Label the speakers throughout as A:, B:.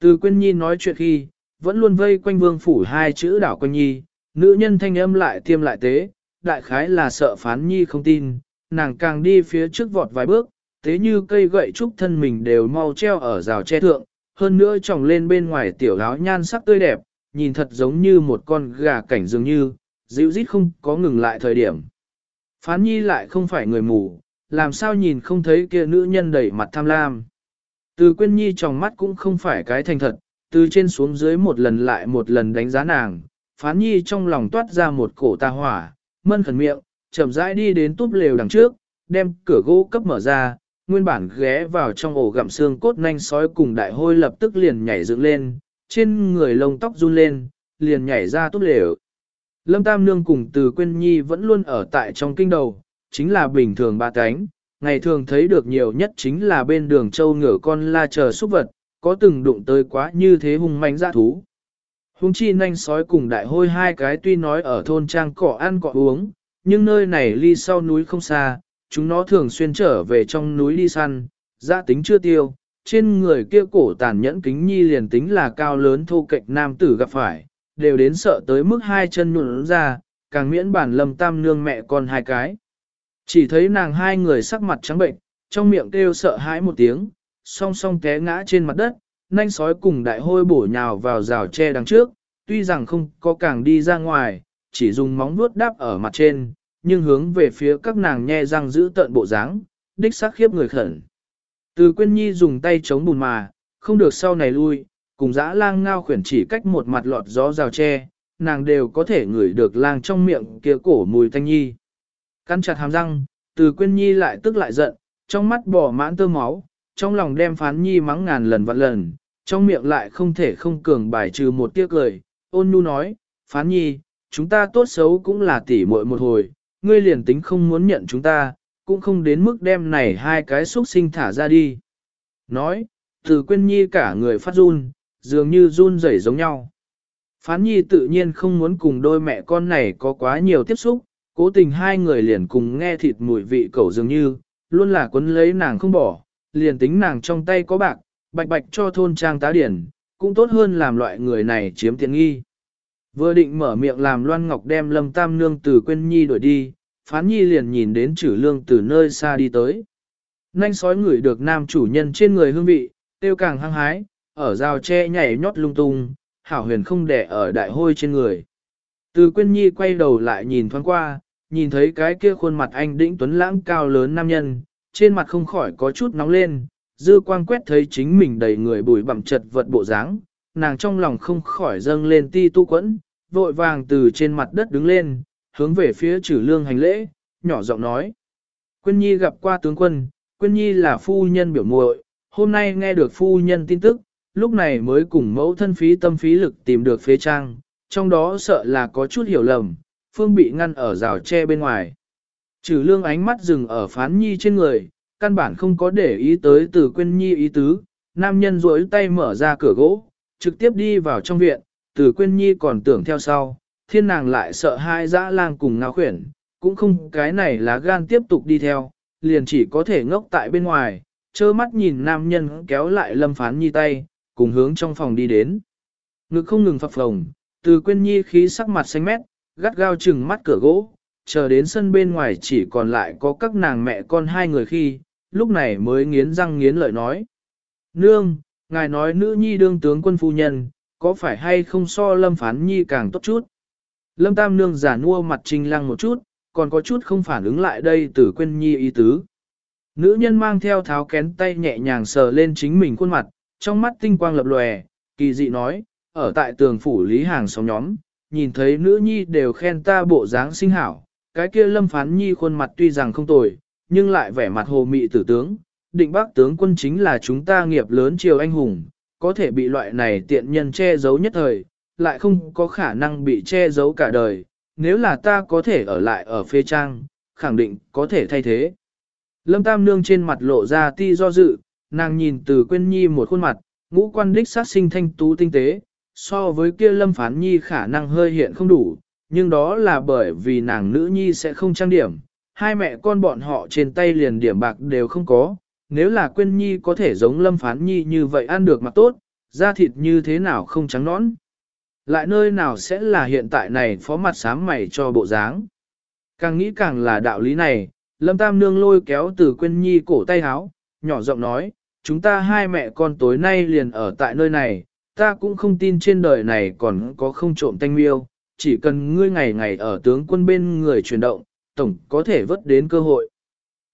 A: Từ Quyên Nhi nói chuyện khi, vẫn luôn vây quanh vương phủ hai chữ đảo Quyên Nhi, nữ nhân thanh âm lại tiêm lại tế, đại khái là sợ phán Nhi không tin, nàng càng đi phía trước vọt vài bước, thế như cây gậy trúc thân mình đều mau treo ở rào che thượng, hơn nữa tròng lên bên ngoài tiểu áo nhan sắc tươi đẹp, nhìn thật giống như một con gà cảnh dường như, dịu dít không có ngừng lại thời điểm. Phán Nhi lại không phải người mù, làm sao nhìn không thấy kia nữ nhân đẩy mặt tham lam. Từ Quyên Nhi trong mắt cũng không phải cái thành thật, từ trên xuống dưới một lần lại một lần đánh giá nàng, phán nhi trong lòng toát ra một cổ ta hỏa, mân khẩn miệng, chậm rãi đi đến túp lều đằng trước, đem cửa gỗ cấp mở ra, nguyên bản ghé vào trong ổ gặm xương cốt nhanh sói cùng đại hôi lập tức liền nhảy dựng lên, trên người lông tóc run lên, liền nhảy ra túp lều. Lâm Tam Nương cùng từ Quyên Nhi vẫn luôn ở tại trong kinh đầu, chính là bình thường ba cánh, ngày thường thấy được nhiều nhất chính là bên đường châu ngựa con la chờ xúc vật, có từng đụng tới quá như thế hung manh dã thú. Hung chi nhanh sói cùng đại hôi hai cái tuy nói ở thôn trang cỏ ăn cỏ uống, nhưng nơi này ly sau núi không xa, chúng nó thường xuyên trở về trong núi đi săn, dã tính chưa tiêu, trên người kia cổ tàn nhẫn kính nhi liền tính là cao lớn thô kệch nam tử gặp phải, đều đến sợ tới mức hai chân nhuận ra, càng miễn bản lầm tam nương mẹ con hai cái. Chỉ thấy nàng hai người sắc mặt trắng bệnh, trong miệng kêu sợ hãi một tiếng, song song té ngã trên mặt đất, nanh sói cùng đại hôi bổ nhào vào rào tre đằng trước, tuy rằng không có càng đi ra ngoài, chỉ dùng móng vuốt đáp ở mặt trên, nhưng hướng về phía các nàng nhe răng giữ tận bộ dáng, đích xác khiếp người khẩn. Từ Quyên Nhi dùng tay chống bùn mà, không được sau này lui, cùng dã lang ngao khuyển chỉ cách một mặt lọt gió rào tre, nàng đều có thể ngửi được lang trong miệng kia cổ mùi thanh nhi. Căn chặt hàm răng, từ Quyên Nhi lại tức lại giận, trong mắt bỏ mãn tơ máu, trong lòng đem phán nhi mắng ngàn lần vạn lần, trong miệng lại không thể không cường bài trừ một tiếc cười, ôn nhu nói, phán nhi, chúng ta tốt xấu cũng là tỉ muội một hồi, ngươi liền tính không muốn nhận chúng ta, cũng không đến mức đem này hai cái xúc sinh thả ra đi. Nói, từ Quyên nhi cả người phát run, dường như run rẩy giống nhau. Phán nhi tự nhiên không muốn cùng đôi mẹ con này có quá nhiều tiếp xúc, cố tình hai người liền cùng nghe thịt mùi vị cẩu dường như, luôn là quấn lấy nàng không bỏ, liền tính nàng trong tay có bạc, bạch bạch cho thôn trang tá điển, cũng tốt hơn làm loại người này chiếm tiện nghi. Vừa định mở miệng làm Loan Ngọc đem Lâm Tam Nương từ quên nhi đuổi đi, phán nhi liền nhìn đến chử lương từ nơi xa đi tới. Nanh sói ngửi được nam chủ nhân trên người hương vị, tiêu càng hăng hái, ở rào tre nhảy nhót lung tung, hảo huyền không đẻ ở đại hôi trên người. Từ quên nhi quay đầu lại nhìn thoáng qua, nhìn thấy cái kia khuôn mặt anh đĩnh tuấn lãng cao lớn nam nhân, trên mặt không khỏi có chút nóng lên, dư quang quét thấy chính mình đầy người bùi bặm chật vật bộ dáng, nàng trong lòng không khỏi dâng lên ti tu quẫn, vội vàng từ trên mặt đất đứng lên, hướng về phía trừ lương hành lễ, nhỏ giọng nói. Quyên Nhi gặp qua tướng quân, Quyên Nhi là phu nhân biểu muội, hôm nay nghe được phu nhân tin tức, lúc này mới cùng mẫu thân phí tâm phí lực tìm được phế trang, trong đó sợ là có chút hiểu lầm, phương bị ngăn ở rào tre bên ngoài. Trừ lương ánh mắt dừng ở phán nhi trên người, căn bản không có để ý tới từ quên nhi ý tứ, nam nhân duỗi tay mở ra cửa gỗ, trực tiếp đi vào trong viện, từ quên nhi còn tưởng theo sau, thiên nàng lại sợ hai dã lang cùng ngao khuyển, cũng không cái này là gan tiếp tục đi theo, liền chỉ có thể ngốc tại bên ngoài, trơ mắt nhìn nam nhân kéo lại lâm phán nhi tay, cùng hướng trong phòng đi đến. Ngực không ngừng phập phồng, từ quên nhi khí sắc mặt xanh mét, gắt gao chừng mắt cửa gỗ, chờ đến sân bên ngoài chỉ còn lại có các nàng mẹ con hai người khi, lúc này mới nghiến răng nghiến lợi nói. Nương, ngài nói nữ nhi đương tướng quân phu nhân, có phải hay không so lâm phán nhi càng tốt chút? Lâm tam nương giả nua mặt trinh lăng một chút, còn có chút không phản ứng lại đây từ quên nhi ý tứ. Nữ nhân mang theo tháo kén tay nhẹ nhàng sờ lên chính mình khuôn mặt, trong mắt tinh quang lập lòe, kỳ dị nói, ở tại tường phủ lý hàng xóm nhóm, nhìn thấy nữ nhi đều khen ta bộ dáng sinh hảo, cái kia lâm phán nhi khuôn mặt tuy rằng không tồi, nhưng lại vẻ mặt hồ mị tử tướng, định bác tướng quân chính là chúng ta nghiệp lớn triều anh hùng, có thể bị loại này tiện nhân che giấu nhất thời, lại không có khả năng bị che giấu cả đời, nếu là ta có thể ở lại ở phê trang, khẳng định có thể thay thế. Lâm Tam Nương trên mặt lộ ra ti do dự, nàng nhìn từ quên nhi một khuôn mặt, ngũ quan đích sát sinh thanh tú tinh tế, so với kia Lâm Phán Nhi khả năng hơi hiện không đủ, nhưng đó là bởi vì nàng nữ nhi sẽ không trang điểm, hai mẹ con bọn họ trên tay liền điểm bạc đều không có, nếu là quên nhi có thể giống lâm phán nhi như vậy ăn được mặc tốt, da thịt như thế nào không trắng nõn. Lại nơi nào sẽ là hiện tại này phó mặt sám mày cho bộ dáng. Càng nghĩ càng là đạo lý này, Lâm Tam Nương lôi kéo từ quên nhi cổ tay háo, nhỏ giọng nói, chúng ta hai mẹ con tối nay liền ở tại nơi này, ta cũng không tin trên đời này còn có không trộm tanh miêu, chỉ cần ngươi ngày ngày ở tướng quân bên người chuyển động, tổng có thể vớt đến cơ hội.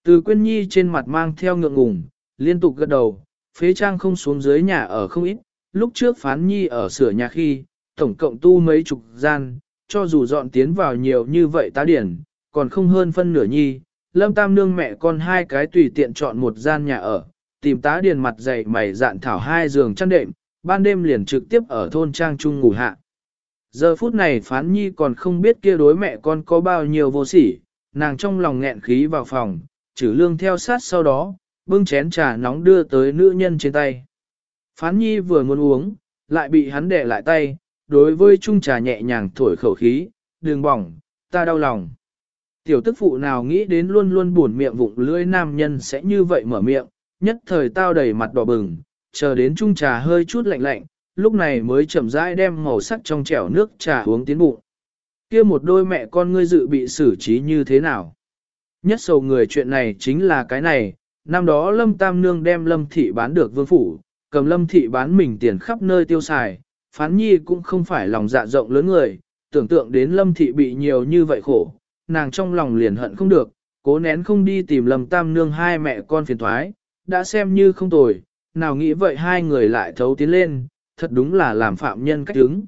A: Từ quyên nhi trên mặt mang theo ngượng ngùng, liên tục gật đầu, phế trang không xuống dưới nhà ở không ít, lúc trước phán nhi ở sửa nhà khi, tổng cộng tu mấy chục gian, cho dù dọn tiến vào nhiều như vậy tá điển, còn không hơn phân nửa nhi, lâm tam nương mẹ con hai cái tùy tiện chọn một gian nhà ở, tìm tá điền mặt dày mày dạn thảo hai giường chăn đệm, ban đêm liền trực tiếp ở thôn trang trung ngủ hạ. Giờ phút này phán nhi còn không biết kia đối mẹ con có bao nhiêu vô sỉ, nàng trong lòng nghẹn khí vào phòng, chữ lương theo sát sau đó, bưng chén trà nóng đưa tới nữ nhân trên tay. Phán nhi vừa muốn uống, lại bị hắn đẻ lại tay, đối với chung trà nhẹ nhàng thổi khẩu khí, đường bỏng, ta đau lòng. Tiểu tức phụ nào nghĩ đến luôn luôn buồn miệng vụng lưỡi nam nhân sẽ như vậy mở miệng, nhất thời tao đầy mặt đỏ bừng, chờ đến chung trà hơi chút lạnh lạnh, lúc này mới chậm rãi đem màu sắc trong chẻo nước trà uống tiến bụng. kia một đôi mẹ con ngươi dự bị xử trí như thế nào? Nhất sầu người chuyện này chính là cái này, năm đó Lâm Tam Nương đem Lâm Thị bán được vương phủ, cầm Lâm Thị bán mình tiền khắp nơi tiêu xài, phán nhi cũng không phải lòng dạ rộng lớn người, tưởng tượng đến Lâm Thị bị nhiều như vậy khổ, nàng trong lòng liền hận không được, cố nén không đi tìm Lâm Tam Nương hai mẹ con phiền thoái, đã xem như không tồi, nào nghĩ vậy hai người lại thấu tiến lên, thật đúng là làm phạm nhân cách đứng.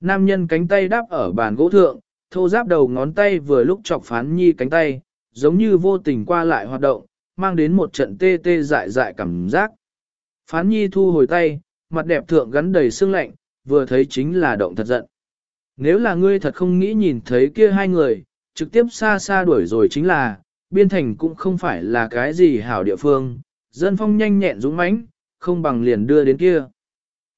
A: Nam nhân cánh tay đáp ở bàn gỗ thượng, thô giáp đầu ngón tay vừa lúc chọc phán nhi cánh tay, giống như vô tình qua lại hoạt động, mang đến một trận tê tê dại dại cảm giác. Phán nhi thu hồi tay, mặt đẹp thượng gắn đầy sương lạnh, vừa thấy chính là động thật giận. Nếu là ngươi thật không nghĩ nhìn thấy kia hai người, trực tiếp xa xa đuổi rồi chính là, biên thành cũng không phải là cái gì hảo địa phương, dân phong nhanh nhẹn dũng mãnh, không bằng liền đưa đến kia.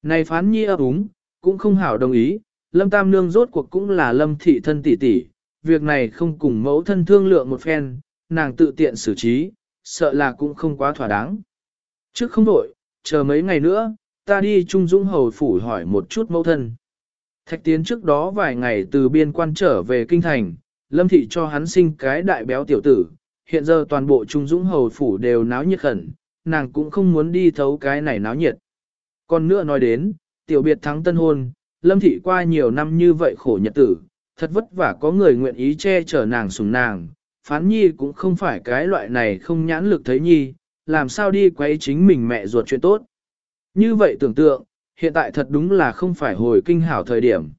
A: Này phán nhi ấp úng, cũng không hảo đồng ý, lâm tam nương rốt cuộc cũng là lâm thị thân tỷ tỷ, việc này không cùng mẫu thân thương lượng một phen, nàng tự tiện xử trí, sợ là cũng không quá thỏa đáng. Trước không đổi, chờ mấy ngày nữa, ta đi Trung Dũng Hầu Phủ hỏi một chút mẫu thân. Thạch tiến trước đó vài ngày từ biên quan trở về kinh thành, lâm thị cho hắn sinh cái đại béo tiểu tử, hiện giờ toàn bộ Trung Dũng Hầu Phủ đều náo nhiệt khẩn, nàng cũng không muốn đi thấu cái này náo nhiệt. Còn nữa nói đến, tiểu biệt thắng tân hôn, lâm thị qua nhiều năm như vậy khổ nhật tử, thật vất vả có người nguyện ý che chở nàng sùng nàng, phán nhi cũng không phải cái loại này không nhãn lực thấy nhi, làm sao đi quấy chính mình mẹ ruột chuyện tốt. Như vậy tưởng tượng, hiện tại thật đúng là không phải hồi kinh hảo thời điểm.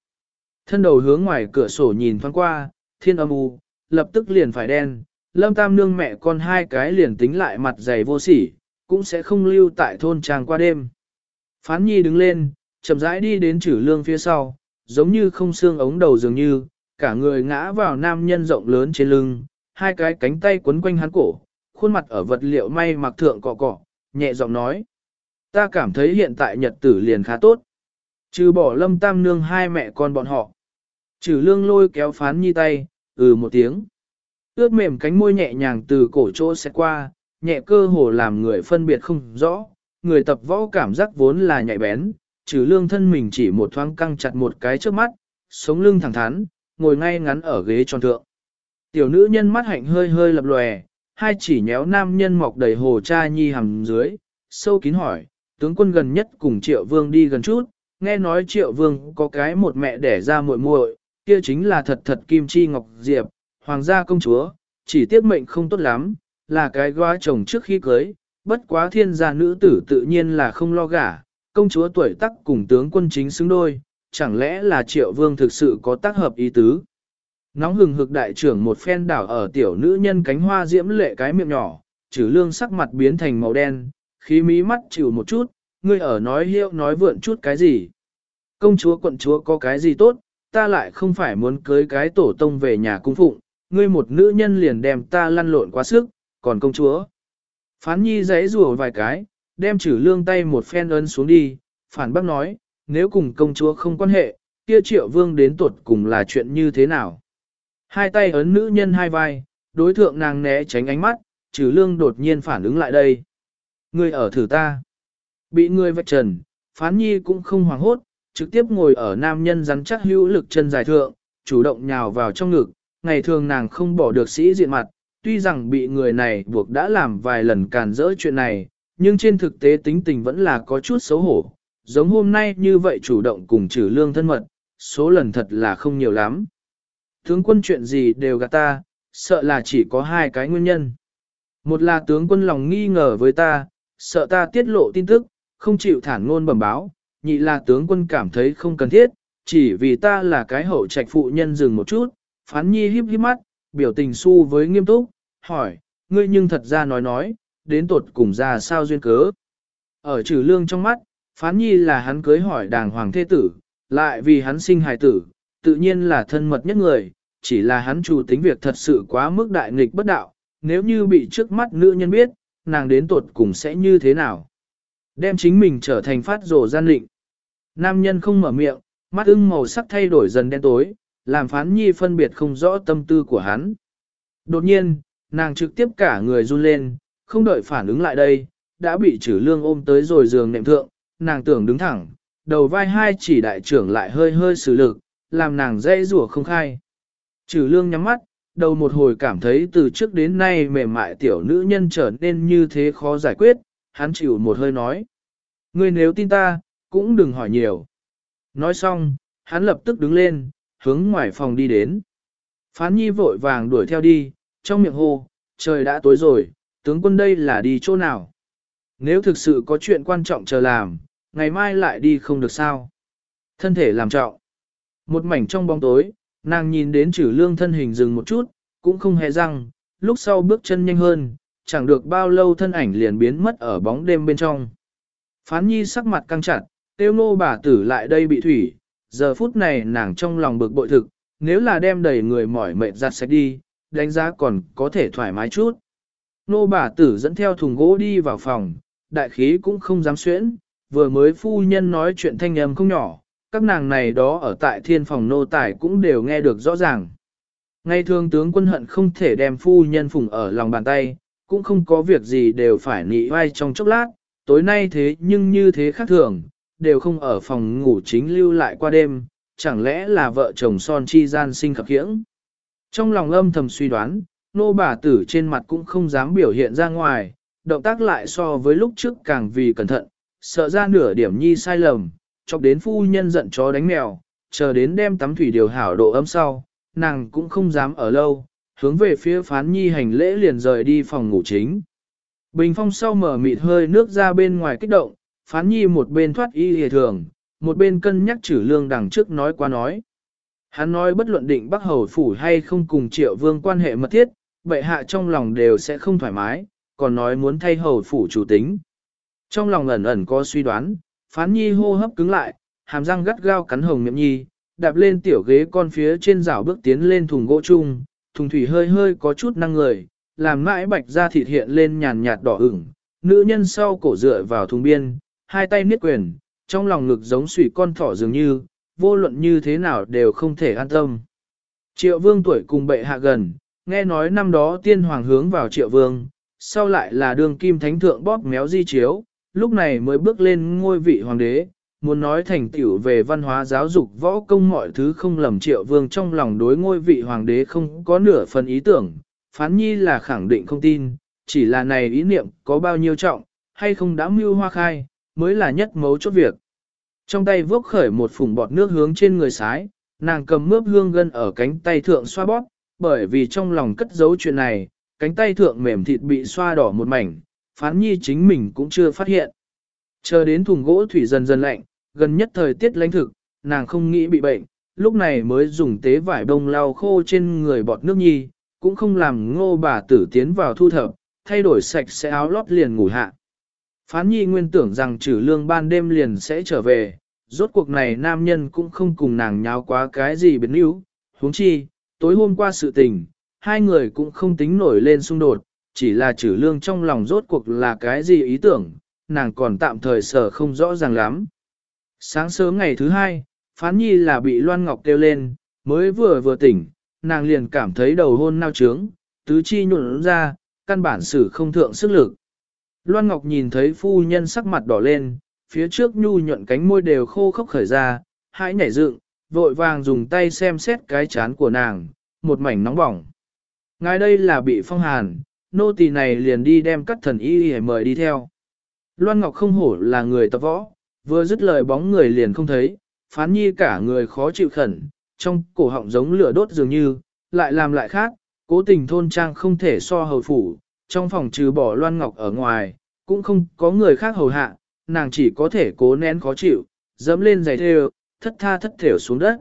A: Thân đầu hướng ngoài cửa sổ nhìn thoáng qua, thiên âm u, lập tức liền phải đen, lâm tam nương mẹ con hai cái liền tính lại mặt dày vô sỉ, cũng sẽ không lưu tại thôn trang qua đêm. Phán nhi đứng lên, chậm rãi đi đến chữ lương phía sau, giống như không xương ống đầu dường như, cả người ngã vào nam nhân rộng lớn trên lưng, hai cái cánh tay quấn quanh hắn cổ, khuôn mặt ở vật liệu may mặc thượng cọ cọ, nhẹ giọng nói. Ta cảm thấy hiện tại nhật tử liền khá tốt. Trừ bỏ lâm tam nương hai mẹ con bọn họ. Trừ lương lôi kéo phán nhi tay, ừ một tiếng. Ướt mềm cánh môi nhẹ nhàng từ cổ chỗ sẽ qua, nhẹ cơ hồ làm người phân biệt không rõ. Người tập võ cảm giác vốn là nhạy bén, trừ lương thân mình chỉ một thoáng căng chặt một cái trước mắt, sống lưng thẳng thắn, ngồi ngay ngắn ở ghế tròn thượng. Tiểu nữ nhân mắt hạnh hơi hơi lập lòe, hai chỉ nhéo nam nhân mọc đầy hồ cha nhi hầm dưới, sâu kín hỏi, tướng quân gần nhất cùng triệu vương đi gần chút, nghe nói triệu vương có cái một mẹ đẻ ra muội muội, kia chính là thật thật kim chi ngọc diệp, hoàng gia công chúa, chỉ tiếc mệnh không tốt lắm, là cái góa chồng trước khi cưới, bất quá thiên gia nữ tử tự nhiên là không lo gả, công chúa tuổi tác cùng tướng quân chính xứng đôi, chẳng lẽ là triệu vương thực sự có tác hợp ý tứ. Nóng hừng hực đại trưởng một phen đảo ở tiểu nữ nhân cánh hoa diễm lệ cái miệng nhỏ, trừ lương sắc mặt biến thành màu đen, khí mí mắt chịu một chút, ngươi ở nói hiệu nói vượn chút cái gì. Công chúa quận chúa có cái gì tốt, ta lại không phải muốn cưới cái tổ tông về nhà cung phụng, ngươi một nữ nhân liền đem ta lăn lộn quá sức, còn công chúa. Phán nhi giấy rùa vài cái, đem chữ lương tay một phen ấn xuống đi, phản bác nói, nếu cùng công chúa không quan hệ, kia triệu vương đến tuột cùng là chuyện như thế nào. Hai tay ấn nữ nhân hai vai, đối thượng nàng né tránh ánh mắt, trừ lương đột nhiên phản ứng lại đây. người ở thử ta. Bị người vạch trần, phán nhi cũng không hoảng hốt, trực tiếp ngồi ở nam nhân rắn chắc hữu lực chân dài thượng, chủ động nhào vào trong ngực, ngày thường nàng không bỏ được sĩ diện mặt, tuy rằng bị người này buộc đã làm vài lần càn rỡ chuyện này, nhưng trên thực tế tính tình vẫn là có chút xấu hổ, giống hôm nay như vậy chủ động cùng trừ lương thân mật, số lần thật là không nhiều lắm. Tướng quân chuyện gì đều gạt ta, sợ là chỉ có hai cái nguyên nhân. Một là tướng quân lòng nghi ngờ với ta, sợ ta tiết lộ tin tức, không chịu thản ngôn bẩm báo, nhị là tướng quân cảm thấy không cần thiết, chỉ vì ta là cái hậu trạch phụ nhân dừng một chút, phán nhi híp híp mắt, biểu tình su với nghiêm túc, hỏi, ngươi nhưng thật ra nói nói, đến tột cùng ra sao duyên cớ. Ở trừ lương trong mắt, phán nhi là hắn cưới hỏi đàng hoàng thế tử, lại vì hắn sinh hài tử, tự nhiên là thân mật nhất người, chỉ là hắn chủ tính việc thật sự quá mức đại nghịch bất đạo, nếu như bị trước mắt nữ nhân biết, nàng đến tột cùng sẽ như thế nào. Đem chính mình trở thành phát rồ gian định. Nam nhân không mở miệng, mắt ưng màu sắc thay đổi dần đen tối, làm phán nhi phân biệt không rõ tâm tư của hắn. Đột nhiên, nàng trực tiếp cả người run lên, không đợi phản ứng lại đây, đã bị trừ lương ôm tới rồi giường nệm thượng, nàng tưởng đứng thẳng, đầu vai hai chỉ đại trưởng lại hơi hơi xử lực, làm nàng dây rủa không khai. Trừ lương nhắm mắt, đầu một hồi cảm thấy từ trước đến nay mềm mại tiểu nữ nhân trở nên như thế khó giải quyết, hắn chịu một hơi nói. Ngươi nếu tin ta, cũng đừng hỏi nhiều. Nói xong, hắn lập tức đứng lên, hướng ngoài phòng đi đến. Phán nhi vội vàng đuổi theo đi, trong miệng hô, trời đã tối rồi, tướng quân đây là đi chỗ nào? Nếu thực sự có chuyện quan trọng chờ làm, ngày mai lại đi không được sao? Thân thể làm trọng. Một mảnh trong bóng tối, nàng nhìn đến chử lương thân hình dừng một chút, cũng không hề răng, lúc sau bước chân nhanh hơn, chẳng được bao lâu thân ảnh liền biến mất ở bóng đêm bên trong. Phán nhi sắc mặt căng chặt, tiêu nô bà tử lại đây bị thủy, giờ phút này nàng trong lòng bực bội thực, nếu là đem đầy người mỏi mệt giặt sạch đi, đánh giá còn có thể thoải mái chút. Nô bà tử dẫn theo thùng gỗ đi vào phòng, đại khí cũng không dám xuyễn, vừa mới phu nhân nói chuyện thanh âm không nhỏ, các nàng này đó ở tại thiên phòng nô tài cũng đều nghe được rõ ràng. Ngay thường tướng quân hận không thể đem phu nhân phùng ở lòng bàn tay, cũng không có việc gì đều phải nị vai trong chốc lát, tối nay thế nhưng như thế khác thường, đều không ở phòng ngủ chính lưu lại qua đêm, chẳng lẽ là vợ chồng son chi gian sinh khập khiễng. Trong lòng âm thầm suy đoán, nô bà tử trên mặt cũng không dám biểu hiện ra ngoài, động tác lại so với lúc trước càng vì cẩn thận, sợ ra nửa điểm nhi sai lầm, chọc đến phu nhân giận chó đánh mèo, chờ đến đem tắm thủy điều hảo độ ấm sau, nàng cũng không dám ở lâu, hướng về phía phán nhi hành lễ liền rời đi phòng ngủ chính. Bình phong sau mở mịt hơi nước ra bên ngoài kích động, phán nhi một bên thoát y hề thường, một bên cân nhắc trừ lương đằng trước nói qua nói. Hắn nói bất luận định Bắc Hầu Phủ hay không cùng triệu vương quan hệ mật thiết, bệ hạ trong lòng đều sẽ không thoải mái, còn nói muốn thay Hầu Phủ chủ tính. Trong lòng ẩn ẩn có suy đoán, phán nhi hô hấp cứng lại, hàm răng gắt gao cắn hồng miệng nhi, đạp lên tiểu ghế con phía trên rào bước tiến lên thùng gỗ chung, thùng thủy hơi hơi có chút năng người, làm mãi bạch ra thịt hiện lên nhàn nhạt đỏ ửng, nữ nhân sau cổ dựa vào thùng biên, hai tay niết quyền, trong lòng ngực giống sủy con thỏ dường như, vô luận như thế nào đều không thể an tâm. Triệu vương tuổi cùng bệ hạ gần, nghe nói năm đó tiên hoàng hướng vào triệu vương, sau lại là đường kim thánh thượng bóp méo di chiếu, lúc này mới bước lên ngôi vị hoàng đế, muốn nói thành tựu về văn hóa giáo dục võ công mọi thứ không lầm triệu vương trong lòng đối ngôi vị hoàng đế không có nửa phần ý tưởng, phán nhi là khẳng định không tin, chỉ là này ý niệm có bao nhiêu trọng, hay không đã mưu hoa khai, mới là nhất mấu chốt việc. Trong tay vốc khởi một phùng bọt nước hướng trên người sái, nàng cầm mướp hương gân ở cánh tay thượng xoa bóp, bởi vì trong lòng cất giấu chuyện này, cánh tay thượng mềm thịt bị xoa đỏ một mảnh, phán nhi chính mình cũng chưa phát hiện. Chờ đến thùng gỗ thủy dần dần lạnh, gần nhất thời tiết lãnh thực, nàng không nghĩ bị bệnh, lúc này mới dùng tế vải bông lau khô trên người bọt nước nhi, cũng không làm ngô bà tử tiến vào thu thập, thay đổi sạch sẽ áo lót liền ngủ hạ. Phán nhi nguyên tưởng rằng trừ lương ban đêm liền sẽ trở về, rốt cuộc này nam nhân cũng không cùng nàng nháo quá cái gì biến yếu, huống chi, tối hôm qua sự tình, hai người cũng không tính nổi lên xung đột, chỉ là trừ lương trong lòng rốt cuộc là cái gì ý tưởng, nàng còn tạm thời sở không rõ ràng lắm. Sáng sớm ngày thứ hai, phán nhi là bị Loan Ngọc kêu lên, mới vừa vừa tỉnh, nàng liền cảm thấy đầu hôn nao trướng, tứ chi nhuộn ra, căn bản sử không thượng sức lực. Loan Ngọc nhìn thấy phu nhân sắc mặt đỏ lên, phía trước nhu nhuận cánh môi đều khô khốc khởi ra, hãy nhảy dựng, vội vàng dùng tay xem xét cái chán của nàng, một mảnh nóng bỏng. Ngài đây là bị phong hàn, nô tỳ này liền đi đem các thần y để mời đi theo. Loan Ngọc không hổ là người tập võ, vừa dứt lời bóng người liền không thấy, phán nhi cả người khó chịu khẩn, trong cổ họng giống lửa đốt dường như, lại làm lại khác, cố tình thôn trang không thể so hầu phủ, trong phòng trừ bỏ Loan Ngọc ở ngoài, cũng không có người khác hầu hạ, nàng chỉ có thể cố nén khó chịu, dẫm lên giày thêu, thất tha thất thểu xuống đất.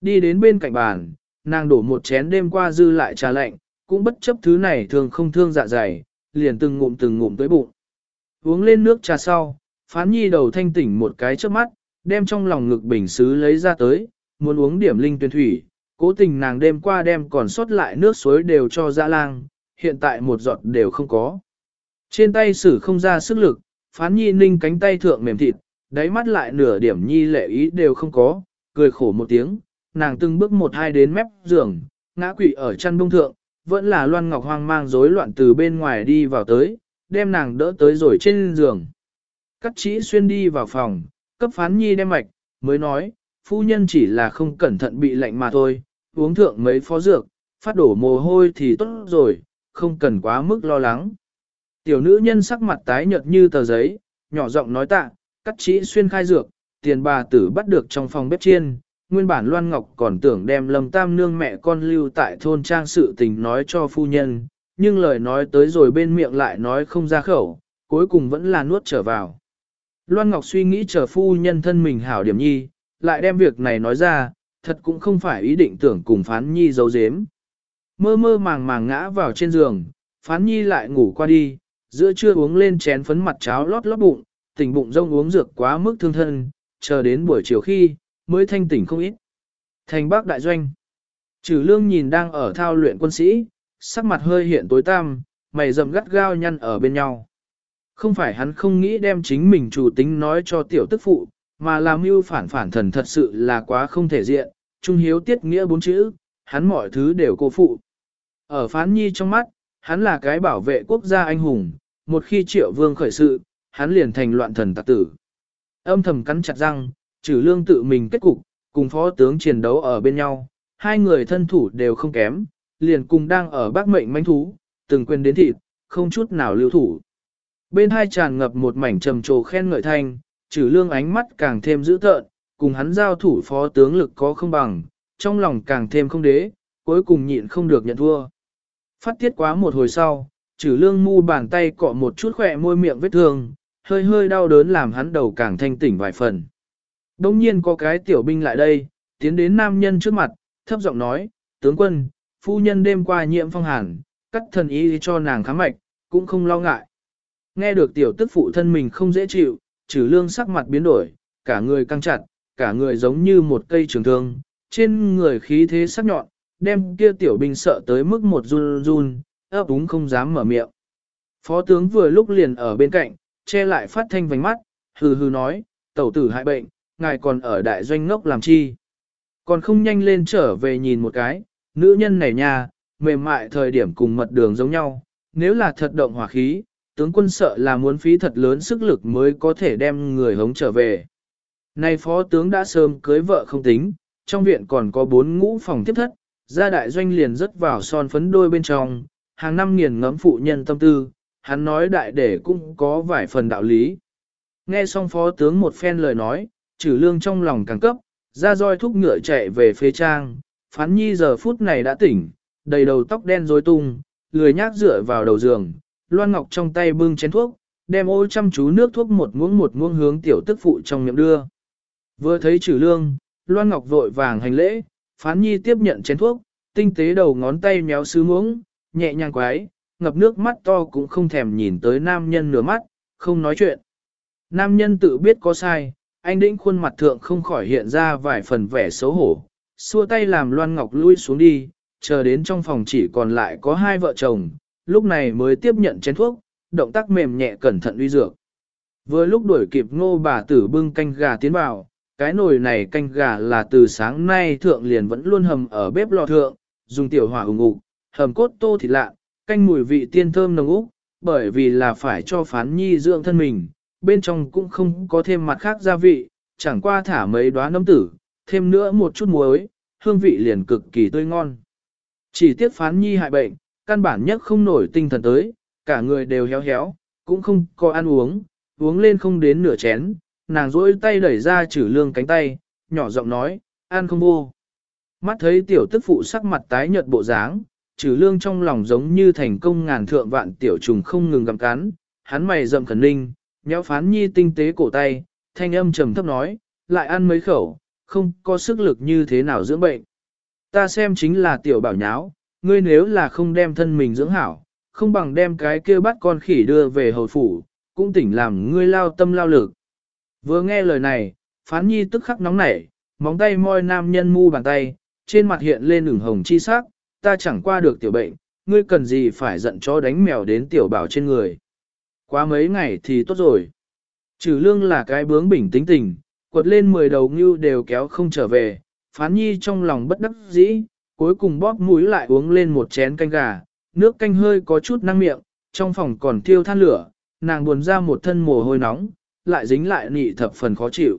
A: Đi đến bên cạnh bàn, nàng đổ một chén đêm qua dư lại trà lạnh, cũng bất chấp thứ này thường không thương dạ dày, liền từng ngụm từng ngụm tới bụng. Uống lên nước trà sau, phán nhi đầu thanh tỉnh một cái trước mắt, đem trong lòng ngực bình xứ lấy ra tới, muốn uống điểm linh tuyển thủy, cố tình nàng đêm qua đem còn sót lại nước suối đều cho dã lang, hiện tại một giọt đều không có. Trên tay sử không ra sức lực, phán nhi ninh cánh tay thượng mềm thịt, đáy mắt lại nửa điểm nhi lệ ý đều không có, cười khổ một tiếng, nàng từng bước một hai đến mép giường, ngã quỵ ở chăn bông thượng, vẫn là Loan Ngọc hoang mang rối loạn từ bên ngoài đi vào tới, đem nàng đỡ tới rồi trên giường. Cắt chỉ xuyên đi vào phòng, cấp phán nhi đem mạch, mới nói, phu nhân chỉ là không cẩn thận bị lạnh mà thôi, uống thượng mấy phó dược, phát đổ mồ hôi thì tốt rồi, không cần quá mức lo lắng. Tiểu nữ nhân sắc mặt tái nhợt như tờ giấy, nhỏ giọng nói tạ, cắt chỉ xuyên khai dược, tiền bà tử bắt được trong phòng bếp chiên. Nguyên bản Loan Ngọc còn tưởng đem lầm tam nương mẹ con lưu tại thôn trang sự tình nói cho phu nhân, nhưng lời nói tới rồi bên miệng lại nói không ra khẩu, cuối cùng vẫn là nuốt trở vào. Loan Ngọc suy nghĩ chờ phu nhân thân mình hảo điểm nhi, lại đem việc này nói ra, thật cũng không phải ý định tưởng cùng phán nhi giấu giếm. Mơ mơ màng màng ngã vào trên giường, phán nhi lại ngủ qua đi, giữa trưa uống lên chén phấn mặt cháo lót lót bụng, tỉnh bụng rông uống dược quá mức thương thân, chờ đến buổi chiều khi, mới thanh tỉnh không ít. Thành bác đại doanh. Trừ lương nhìn đang ở thao luyện quân sĩ, sắc mặt hơi hiện tối tăm, mày rậm gắt gao nhăn ở bên nhau. Không phải hắn không nghĩ đem chính mình chủ tính nói cho tiểu tức phụ, mà làm mưu phản phản thần thật sự là quá không thể diện, trung hiếu tiết nghĩa bốn chữ, hắn mọi thứ đều cô phụ. Ở phán nhi trong mắt, hắn là cái bảo vệ quốc gia anh hùng, một khi triệu vương khởi sự, hắn liền thành loạn thần tạc tử. Âm thầm cắn chặt răng, trừ lương tự mình kết cục, cùng phó tướng chiến đấu ở bên nhau, hai người thân thủ đều không kém, liền cùng đang ở bác mệnh manh thú, từng quên đến thịt, không chút nào lưu thủ. Bên hai tràn ngập một mảnh trầm trồ khen ngợi thanh, trừ lương ánh mắt càng thêm dữ tợn, cùng hắn giao thủ phó tướng lực có không bằng, trong lòng càng thêm không đế, cuối cùng nhịn không được nhận thua. Phát tiết quá một hồi sau, trừ lương mu bàn tay cọ một chút khỏe môi miệng vết thương, hơi hơi đau đớn làm hắn đầu càng thanh tỉnh vài phần. Đông nhiên có cái tiểu binh lại đây, tiến đến nam nhân trước mặt, thấp giọng nói, tướng quân, phu nhân đêm qua nhiễm phong hàn, cắt thần ý cho nàng khám mạch, cũng không lo ngại. Nghe được tiểu tức phụ thân mình không dễ chịu, trừ lương sắc mặt biến đổi, cả người căng chặt, cả người giống như một cây trường thương, trên người khí thế sắc nhọn, đem kia tiểu binh sợ tới mức một run run, ấp úng không dám mở miệng. Phó tướng vừa lúc liền ở bên cạnh, che lại phát thanh vành mắt, hừ hừ nói, tẩu tử hại bệnh, ngài còn ở đại doanh ngốc làm chi. Còn không nhanh lên trở về nhìn một cái, nữ nhân này nha, mềm mại thời điểm cùng mật đường giống nhau, nếu là thật động hỏa khí, tướng quân sợ là muốn phí thật lớn sức lực mới có thể đem người hống trở về. Nay phó tướng đã sớm cưới vợ không tính, trong viện còn có bốn ngũ phòng tiếp thất, gia đại doanh liền rất vào son phấn đôi bên trong, hàng năm nghiền ngẫm phụ nhân tâm tư, hắn nói đại để cũng có vài phần đạo lý. Nghe xong phó tướng một phen lời nói, trừ lương trong lòng càng cấp, ra roi thúc ngựa chạy về phế trang, phán nhi giờ phút này đã tỉnh, đầy đầu tóc đen rối tung, lười nhác dựa vào đầu giường, loan ngọc trong tay bưng chén thuốc, đem ô chăm chú nước thuốc một muỗng một muỗng hướng tiểu tức phụ trong miệng đưa. Vừa thấy trừ lương, loan ngọc vội vàng hành lễ, phán nhi tiếp nhận chén thuốc, tinh tế đầu ngón tay méo sứ muỗng, nhẹ nhàng quái, ngập nước mắt to cũng không thèm nhìn tới nam nhân nửa mắt, không nói chuyện. Nam nhân tự biết có sai, anh đĩnh khuôn mặt thượng không khỏi hiện ra vài phần vẻ xấu hổ, xua tay làm Loan Ngọc lui xuống đi, chờ đến trong phòng chỉ còn lại có hai vợ chồng, lúc này mới tiếp nhận chén thuốc, động tác mềm nhẹ cẩn thận uy dược. Vừa lúc đuổi kịp ngô bà tử bưng canh gà tiến vào, cái nồi này canh gà là từ sáng nay thượng liền vẫn luôn hầm ở bếp lò thượng, dùng tiểu hỏa ủng ục, hầm cốt tô thịt lạ, canh mùi vị tiên thơm nồng úc, bởi vì là phải cho phán nhi dưỡng thân mình, bên trong cũng không có thêm mặt khác gia vị, chẳng qua thả mấy đóa nấm tử, thêm nữa một chút muối, hương vị liền cực kỳ tươi ngon. Chỉ tiếc phán nhi hại bệnh, căn bản nhất không nổi tinh thần tới, cả người đều héo héo, cũng không có ăn uống, uống lên không đến nửa chén, nàng rỗi tay đẩy ra chử lương cánh tay, nhỏ giọng nói, ăn không vô. Mắt thấy tiểu tức phụ sắc mặt tái nhợt bộ dáng, trừ lương trong lòng giống như thành công ngàn thượng vạn tiểu trùng không ngừng gặm cắn, hắn mày rậm khẩn ninh, nhéo phán nhi tinh tế cổ tay, thanh âm trầm thấp nói, lại ăn mấy khẩu, không có sức lực như thế nào dưỡng bệnh. Ta xem chính là tiểu bảo nháo, ngươi nếu là không đem thân mình dưỡng hảo, không bằng đem cái kia bắt con khỉ đưa về hồi phủ, cũng tỉnh làm ngươi lao tâm lao lực. Vừa nghe lời này, phán nhi tức khắc nóng nảy, móng tay môi nam nhân mu bàn tay, trên mặt hiện lên ửng hồng chi sắc, ta chẳng qua được tiểu bệnh, ngươi cần gì phải giận chó đánh mèo đến tiểu bảo trên người. Quá mấy ngày thì tốt rồi. Trừ lương là cái bướng bỉnh tính tình, quật lên 10 đầu ngưu đều kéo không trở về, phán nhi trong lòng bất đắc dĩ, cuối cùng bóp mũi lại uống lên một chén canh gà, nước canh hơi có chút năng miệng, trong phòng còn thiêu than lửa, nàng buồn ra một thân mồ hôi nóng, lại dính lại nị thập phần khó chịu.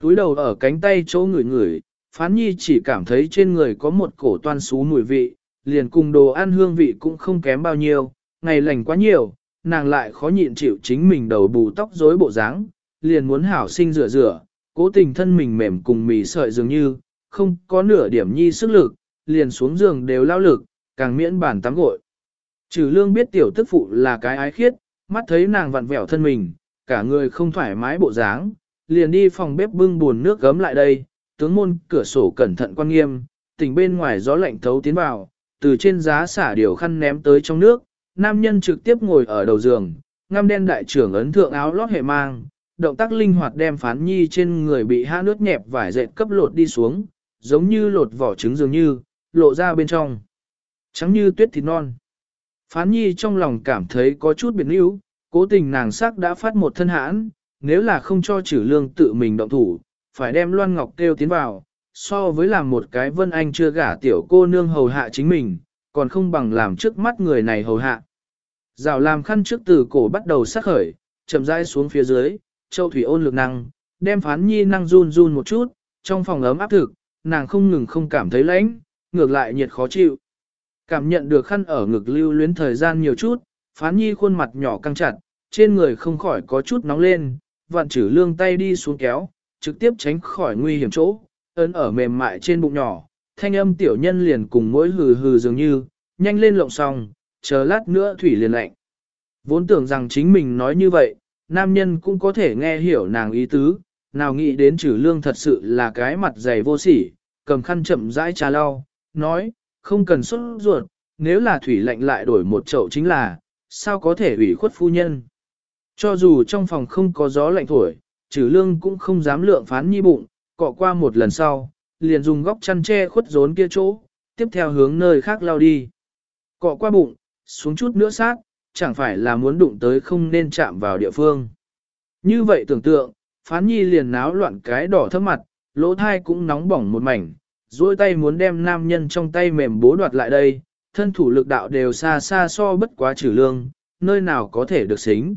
A: Túi đầu ở cánh tay chỗ người người, phán nhi chỉ cảm thấy trên người có một cổ toan xú mùi vị, liền cùng đồ ăn hương vị cũng không kém bao nhiêu, ngày lành quá nhiều, nàng lại khó nhịn chịu chính mình đầu bù tóc rối bộ dáng, liền muốn hảo sinh rửa rửa, cố tình thân mình mềm cùng mì sợi dường như, không có nửa điểm nhi sức lực, liền xuống giường đều lao lực, càng miễn bản tắm gội. Trừ lương biết tiểu tức phụ là cái ái khiết, mắt thấy nàng vặn vẹo thân mình, cả người không thoải mái bộ dáng, liền đi phòng bếp bưng buồn nước gấm lại đây, tướng môn cửa sổ cẩn thận quan nghiêm, tỉnh bên ngoài gió lạnh thấu tiến vào, từ trên giá xả điều khăn ném tới trong nước, nam nhân trực tiếp ngồi ở đầu giường, ngăm đen đại trưởng ấn thượng áo lót hệ mang, động tác linh hoạt đem phán nhi trên người bị hạ nước nhẹp vải dệt cấp lột đi xuống, giống như lột vỏ trứng dường như, lộ ra bên trong. Trắng như tuyết thịt non. Phán nhi trong lòng cảm thấy có chút biệt níu, cố tình nàng sắc đã phát một thân hãn, nếu là không cho trừ lương tự mình động thủ, phải đem Loan Ngọc kêu tiến vào, so với làm một cái Vân Anh chưa gả tiểu cô nương hầu hạ chính mình, còn không bằng làm trước mắt người này hầu hạ. Rào làm khăn trước từ cổ bắt đầu sắc khởi, chậm rãi xuống phía dưới, châu thủy ôn lực năng, đem phán nhi năng run run một chút, trong phòng ấm áp thực, nàng không ngừng không cảm thấy lạnh, ngược lại nhiệt khó chịu. Cảm nhận được khăn ở ngực lưu luyến thời gian nhiều chút, phán nhi khuôn mặt nhỏ căng chặt, trên người không khỏi có chút nóng lên, vạn chử lương tay đi xuống kéo, trực tiếp tránh khỏi nguy hiểm chỗ, ấn ở mềm mại trên bụng nhỏ, thanh âm tiểu nhân liền cùng mỗi hừ hừ dường như, nhanh lên lộng xong, chờ lát nữa thủy liền lạnh. Vốn tưởng rằng chính mình nói như vậy, nam nhân cũng có thể nghe hiểu nàng ý tứ, nào nghĩ đến trừ lương thật sự là cái mặt dày vô sỉ, cầm khăn chậm rãi trà lau, nói, không cần xuất ruột, nếu là thủy lạnh lại đổi một chậu chính là, sao có thể ủy khuất phu nhân. Cho dù trong phòng không có gió lạnh thổi, trừ lương cũng không dám lượng phán nhi bụng, cọ qua một lần sau, liền dùng góc chăn che khuất rốn kia chỗ, tiếp theo hướng nơi khác lao đi. Cọ qua bụng, xuống chút nữa sát, chẳng phải là muốn đụng tới không nên chạm vào địa phương. Như vậy tưởng tượng, phán nhi liền náo loạn cái đỏ thấp mặt, lỗ thai cũng nóng bỏng một mảnh, duỗi tay muốn đem nam nhân trong tay mềm bố đoạt lại đây, thân thủ lực đạo đều xa xa so bất quá trừ lương, nơi nào có thể được xính.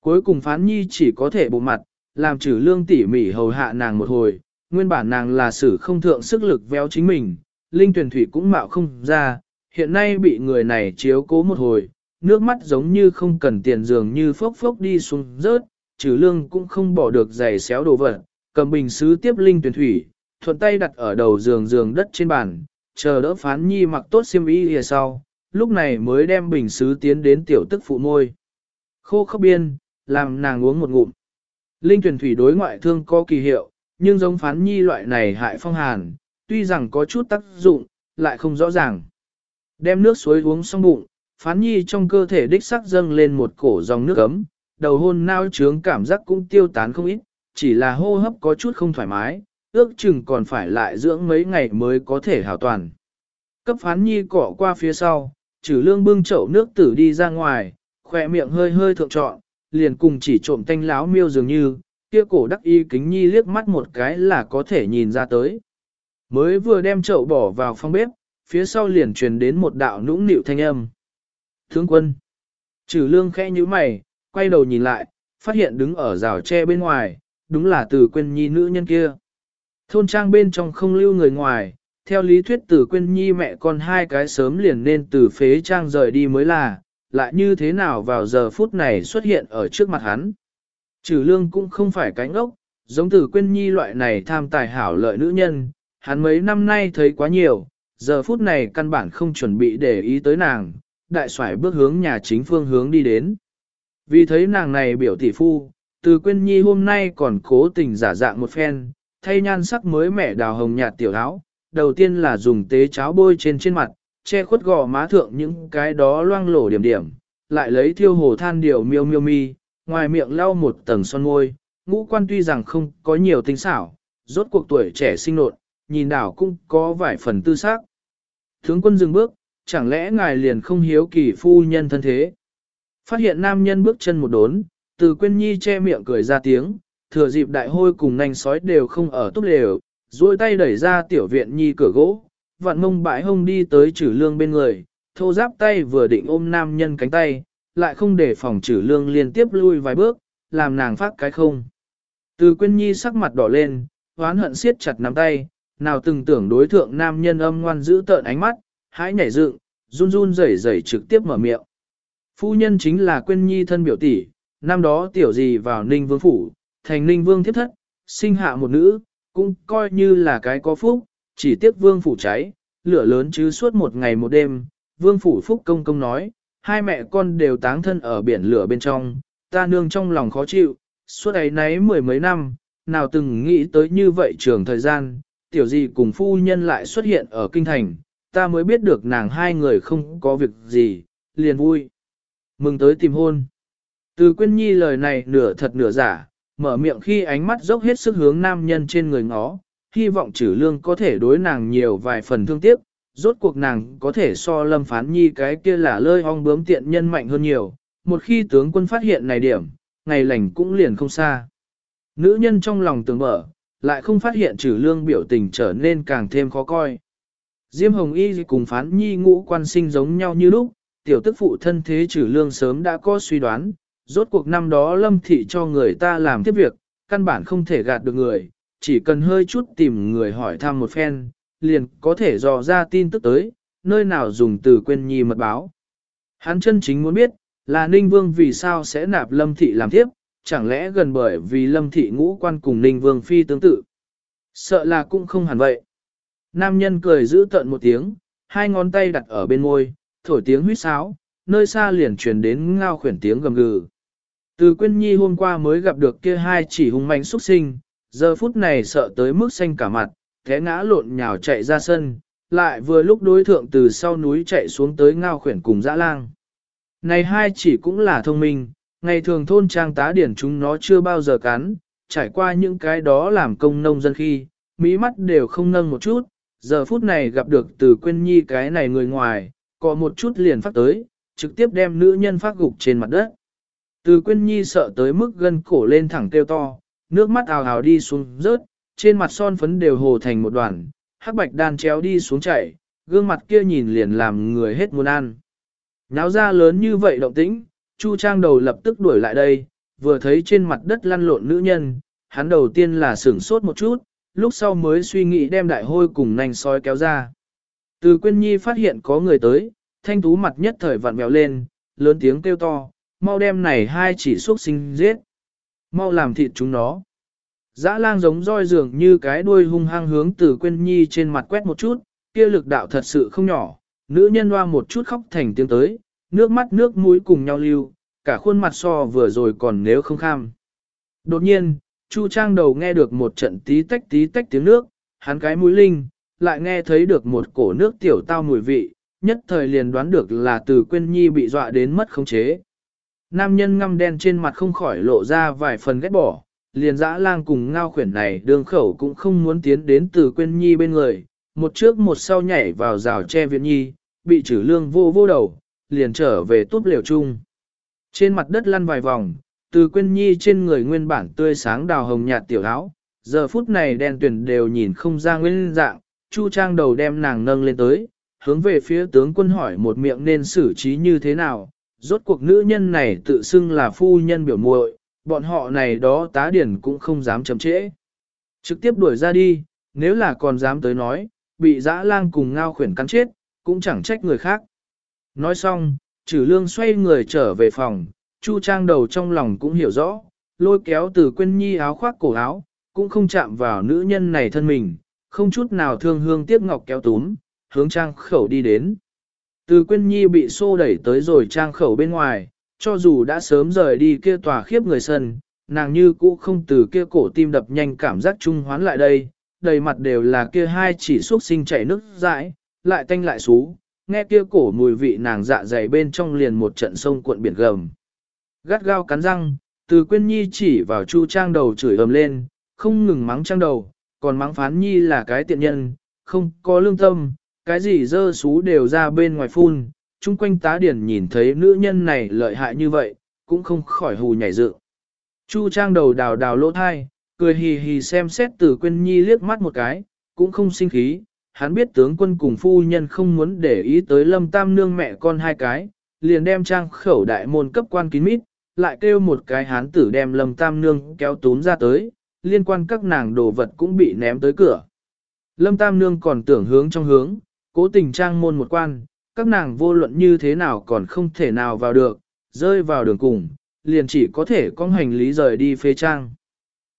A: Cuối cùng phán nhi chỉ có thể bộ mặt, làm trừ lương tỉ mỉ hầu hạ nàng một hồi, nguyên bản nàng là sử không thượng sức lực véo chính mình, linh tuyển thủy cũng mạo không ra, hiện nay bị người này chiếu cố một hồi, nước mắt giống như không cần tiền dường như phốc phốc đi xuống rớt, trừ lương cũng không bỏ được giày xéo đồ vật, cầm bình sứ tiếp linh tuyển thủy, thuận tay đặt ở đầu giường giường đất trên bàn, chờ đỡ phán nhi mặc tốt xiêm y phía sau, lúc này mới đem bình sứ tiến đến tiểu tức phụ môi. Khô khốc biên, làm nàng uống một ngụm. Linh tuyển thủy đối ngoại thương có kỳ hiệu, nhưng giống phán nhi loại này hại phong hàn, tuy rằng có chút tác dụng, lại không rõ ràng. Đem nước suối uống xong bụng, phán nhi trong cơ thể đích sắc dâng lên một cổ dòng nước ấm, đầu hôn nao trướng cảm giác cũng tiêu tán không ít, chỉ là hô hấp có chút không thoải mái, ước chừng còn phải lại dưỡng mấy ngày mới có thể hảo toàn. Cấp phán nhi cỏ qua phía sau, trừ lương bưng chậu nước tử đi ra ngoài, khỏe miệng hơi hơi thượng trọn, liền cùng chỉ trộm tanh láo miêu dường như, kia cổ đắc y kính nhi liếc mắt một cái là có thể nhìn ra tới. Mới vừa đem chậu bỏ vào phòng bếp, phía sau liền truyền đến một đạo nũng nịu thanh âm. Thương quân. Trừ lương khẽ như mày, quay đầu nhìn lại, phát hiện đứng ở rào tre bên ngoài, đúng là từ quên nhi nữ nhân kia. Thôn trang bên trong không lưu người ngoài, theo lý thuyết Tử quên nhi mẹ con hai cái sớm liền nên từ phế trang rời đi mới là, lại như thế nào vào giờ phút này xuất hiện ở trước mặt hắn. Trừ lương cũng không phải cánh ốc, giống Tử quên nhi loại này tham tài hảo lợi nữ nhân, hắn mấy năm nay thấy quá nhiều, giờ phút này căn bản không chuẩn bị để ý tới nàng, đại xoải bước hướng nhà chính phương hướng đi đến. Vì thấy nàng này biểu tỷ phu, từ quên nhi hôm nay còn cố tình giả dạng một phen, thay nhan sắc mới mẻ đào hồng nhạt tiểu áo, đầu tiên là dùng tế cháo bôi trên trên mặt, che khuất gò má thượng những cái đó loang lổ điểm điểm, lại lấy thiêu hồ than điều miêu miêu mi, ngoài miệng lau một tầng son môi, ngũ quan tuy rằng không có nhiều tinh xảo, rốt cuộc tuổi trẻ sinh nộn, nhìn đảo cũng có vài phần tư xác. Thướng quân dừng bước, chẳng lẽ ngài liền không hiếu kỳ phu nhân thân thế? Phát hiện nam nhân bước chân một đốn, từ quên nhi che miệng cười ra tiếng, thừa dịp đại hôi cùng nanh sói đều không ở túp lều, duỗi tay đẩy ra tiểu viện nhi cửa gỗ, vặn mông bãi hông đi tới trừ lương bên người, thô giáp tay vừa định ôm nam nhân cánh tay, lại không để phòng trừ lương liên tiếp lui vài bước, làm nàng phát cái không. Từ quyên nhi sắc mặt đỏ lên, hoán hận siết chặt nắm tay, nào từng tưởng đối thượng nam nhân âm ngoan giữ tợn ánh mắt, hãy nhảy dựng, run run rẩy rẩy trực tiếp mở miệng. Phu nhân chính là quyên nhi thân biểu tỷ, năm đó tiểu gì vào ninh vương phủ, thành ninh vương thiếp thất, sinh hạ một nữ, cũng coi như là cái có phúc, chỉ tiếc vương phủ cháy, lửa lớn chứ suốt một ngày một đêm, vương phủ phúc công công nói, hai mẹ con đều táng thân ở biển lửa bên trong, ta nương trong lòng khó chịu, suốt ấy nấy mười mấy năm, nào từng nghĩ tới như vậy trường thời gian, tiểu gì cùng phu nhân lại xuất hiện ở kinh thành, ta mới biết được nàng hai người không có việc gì, liền vui. Mừng tới tìm hôn. Từ quyên nhi lời này nửa thật nửa giả, mở miệng khi ánh mắt dốc hết sức hướng nam nhân trên người ngó, hy vọng trừ lương có thể đối nàng nhiều vài phần thương tiếc, rốt cuộc nàng có thể so lâm phán nhi cái kia là lơi ong bướm tiện nhân mạnh hơn nhiều, một khi tướng quân phát hiện này điểm, ngày lành cũng liền không xa. Nữ nhân trong lòng tường mở, lại không phát hiện trừ lương biểu tình trở nên càng thêm khó coi. Diêm Hồng Y cùng phán nhi ngũ quan sinh giống nhau như lúc, tiểu tức phụ thân thế trừ lương sớm đã có suy đoán, rốt cuộc năm đó lâm thị cho người ta làm tiếp việc, căn bản không thể gạt được người, chỉ cần hơi chút tìm người hỏi thăm một phen, liền có thể dò ra tin tức tới, nơi nào dùng từ quên nhi mật báo. Hắn chân chính muốn biết, là Ninh Vương vì sao sẽ nạp lâm thị làm tiếp, chẳng lẽ gần bởi vì lâm thị ngũ quan cùng Ninh Vương phi tương tự. Sợ là cũng không hẳn vậy. Nam nhân cười giữ tận một tiếng, hai ngón tay đặt ở bên môi, thổi tiếng huýt sáo, nơi xa liền truyền đến ngao khuyển tiếng gầm gừ. Từ Quyên Nhi hôm qua mới gặp được kia hai chỉ hung manh xuất sinh, giờ phút này sợ tới mức xanh cả mặt, té ngã lộn nhào chạy ra sân, lại vừa lúc đối thượng từ sau núi chạy xuống tới ngao khuyển cùng dã lang. Này hai chỉ cũng là thông minh, ngày thường thôn trang tá điển chúng nó chưa bao giờ cắn, trải qua những cái đó làm công nông dân khi, mỹ mắt đều không nâng một chút, giờ phút này gặp được từ Quyên Nhi cái này người ngoài, có một chút liền phát tới, trực tiếp đem nữ nhân phát gục trên mặt đất. Từ Quyên Nhi sợ tới mức gân cổ lên thẳng kêu to, nước mắt ào ào đi xuống rớt, trên mặt son phấn đều hồ thành một đoàn, hắc bạch đan chéo đi xuống chảy, gương mặt kia nhìn liền làm người hết muốn ăn. Náo ra lớn như vậy động tĩnh, Chu Trang đầu lập tức đuổi lại đây, vừa thấy trên mặt đất lăn lộn nữ nhân, hắn đầu tiên là sửng sốt một chút, lúc sau mới suy nghĩ đem đại hôi cùng nành soi kéo ra. Từ Quyên Nhi phát hiện có người tới, thanh tú mặt nhất thời vặn vẹo lên, lớn tiếng kêu to, mau đem này hai chỉ xuất sinh giết. Mau làm thịt chúng nó. Dã lang giống roi dường như cái đuôi hung hăng hướng từ Quyên Nhi trên mặt quét một chút, kia lực đạo thật sự không nhỏ, nữ nhân hoa một chút khóc thành tiếng tới, nước mắt nước mũi cùng nhau lưu, cả khuôn mặt so vừa rồi còn nếu không kham. Đột nhiên, Chu Trang đầu nghe được một trận tí tách tí tách tiếng nước, hắn cái mũi linh, lại nghe thấy được một cổ nước tiểu tao mùi vị, nhất thời liền đoán được là từ Quyên Nhi bị dọa đến mất khống chế. Nam nhân ngăm đen trên mặt không khỏi lộ ra vài phần ghét bỏ, liền dã lang cùng ngao khuyển này đường khẩu cũng không muốn tiến đến từ Quyên Nhi bên người, một trước một sau nhảy vào rào che viện nhi, bị trừ lương vô vô đầu, liền trở về túp liều chung. Trên mặt đất lăn vài vòng, từ Quyên Nhi trên người nguyên bản tươi sáng đào hồng nhạt tiểu áo, giờ phút này đen tuyển đều nhìn không ra nguyên dạng, Chu Trang đầu đem nàng nâng lên tới, hướng về phía tướng quân hỏi một miệng nên xử trí như thế nào, rốt cuộc nữ nhân này tự xưng là phu nhân biểu muội, bọn họ này đó tá điển cũng không dám chậm trễ. Trực tiếp đuổi ra đi, nếu là còn dám tới nói, bị dã lang cùng ngao khuyển cắn chết, cũng chẳng trách người khác. Nói xong, trừ lương xoay người trở về phòng, Chu Trang đầu trong lòng cũng hiểu rõ, lôi kéo từ quên nhi áo khoác cổ áo, cũng không chạm vào nữ nhân này thân mình, không chút nào thương hương tiếc ngọc kéo túm, hướng trang khẩu đi đến. Từ Quyên nhi bị xô đẩy tới rồi trang khẩu bên ngoài, cho dù đã sớm rời đi kia tòa khiếp người sân, nàng như cũ không từ kia cổ tim đập nhanh cảm giác trung hoán lại đây, đầy mặt đều là kia hai chỉ xuất sinh chảy nước dãi, lại tanh lại xú, nghe kia cổ mùi vị nàng dạ dày bên trong liền một trận sông cuộn biển gầm. Gắt gao cắn răng, từ Quyên nhi chỉ vào chu trang đầu chửi ầm lên, không ngừng mắng trang đầu, còn mắng phán nhi là cái tiện nhân, không có lương tâm, cái gì dơ xú đều ra bên ngoài phun, chung quanh tá điển nhìn thấy nữ nhân này lợi hại như vậy, cũng không khỏi hù nhảy dựng. Chu trang đầu đào đào lỗ thai, cười hì hì xem xét từ quên nhi liếc mắt một cái, cũng không sinh khí, hắn biết tướng quân cùng phu nhân không muốn để ý tới lâm tam nương mẹ con hai cái, liền đem trang khẩu đại môn cấp quan kín mít, lại kêu một cái hán tử đem lâm tam nương kéo tốn ra tới, liên quan các nàng đồ vật cũng bị ném tới cửa. Lâm tam nương còn tưởng hướng trong hướng, cố tình trang môn một quan, các nàng vô luận như thế nào còn không thể nào vào được, rơi vào đường cùng, liền chỉ có thể con hành lý rời đi phê trang.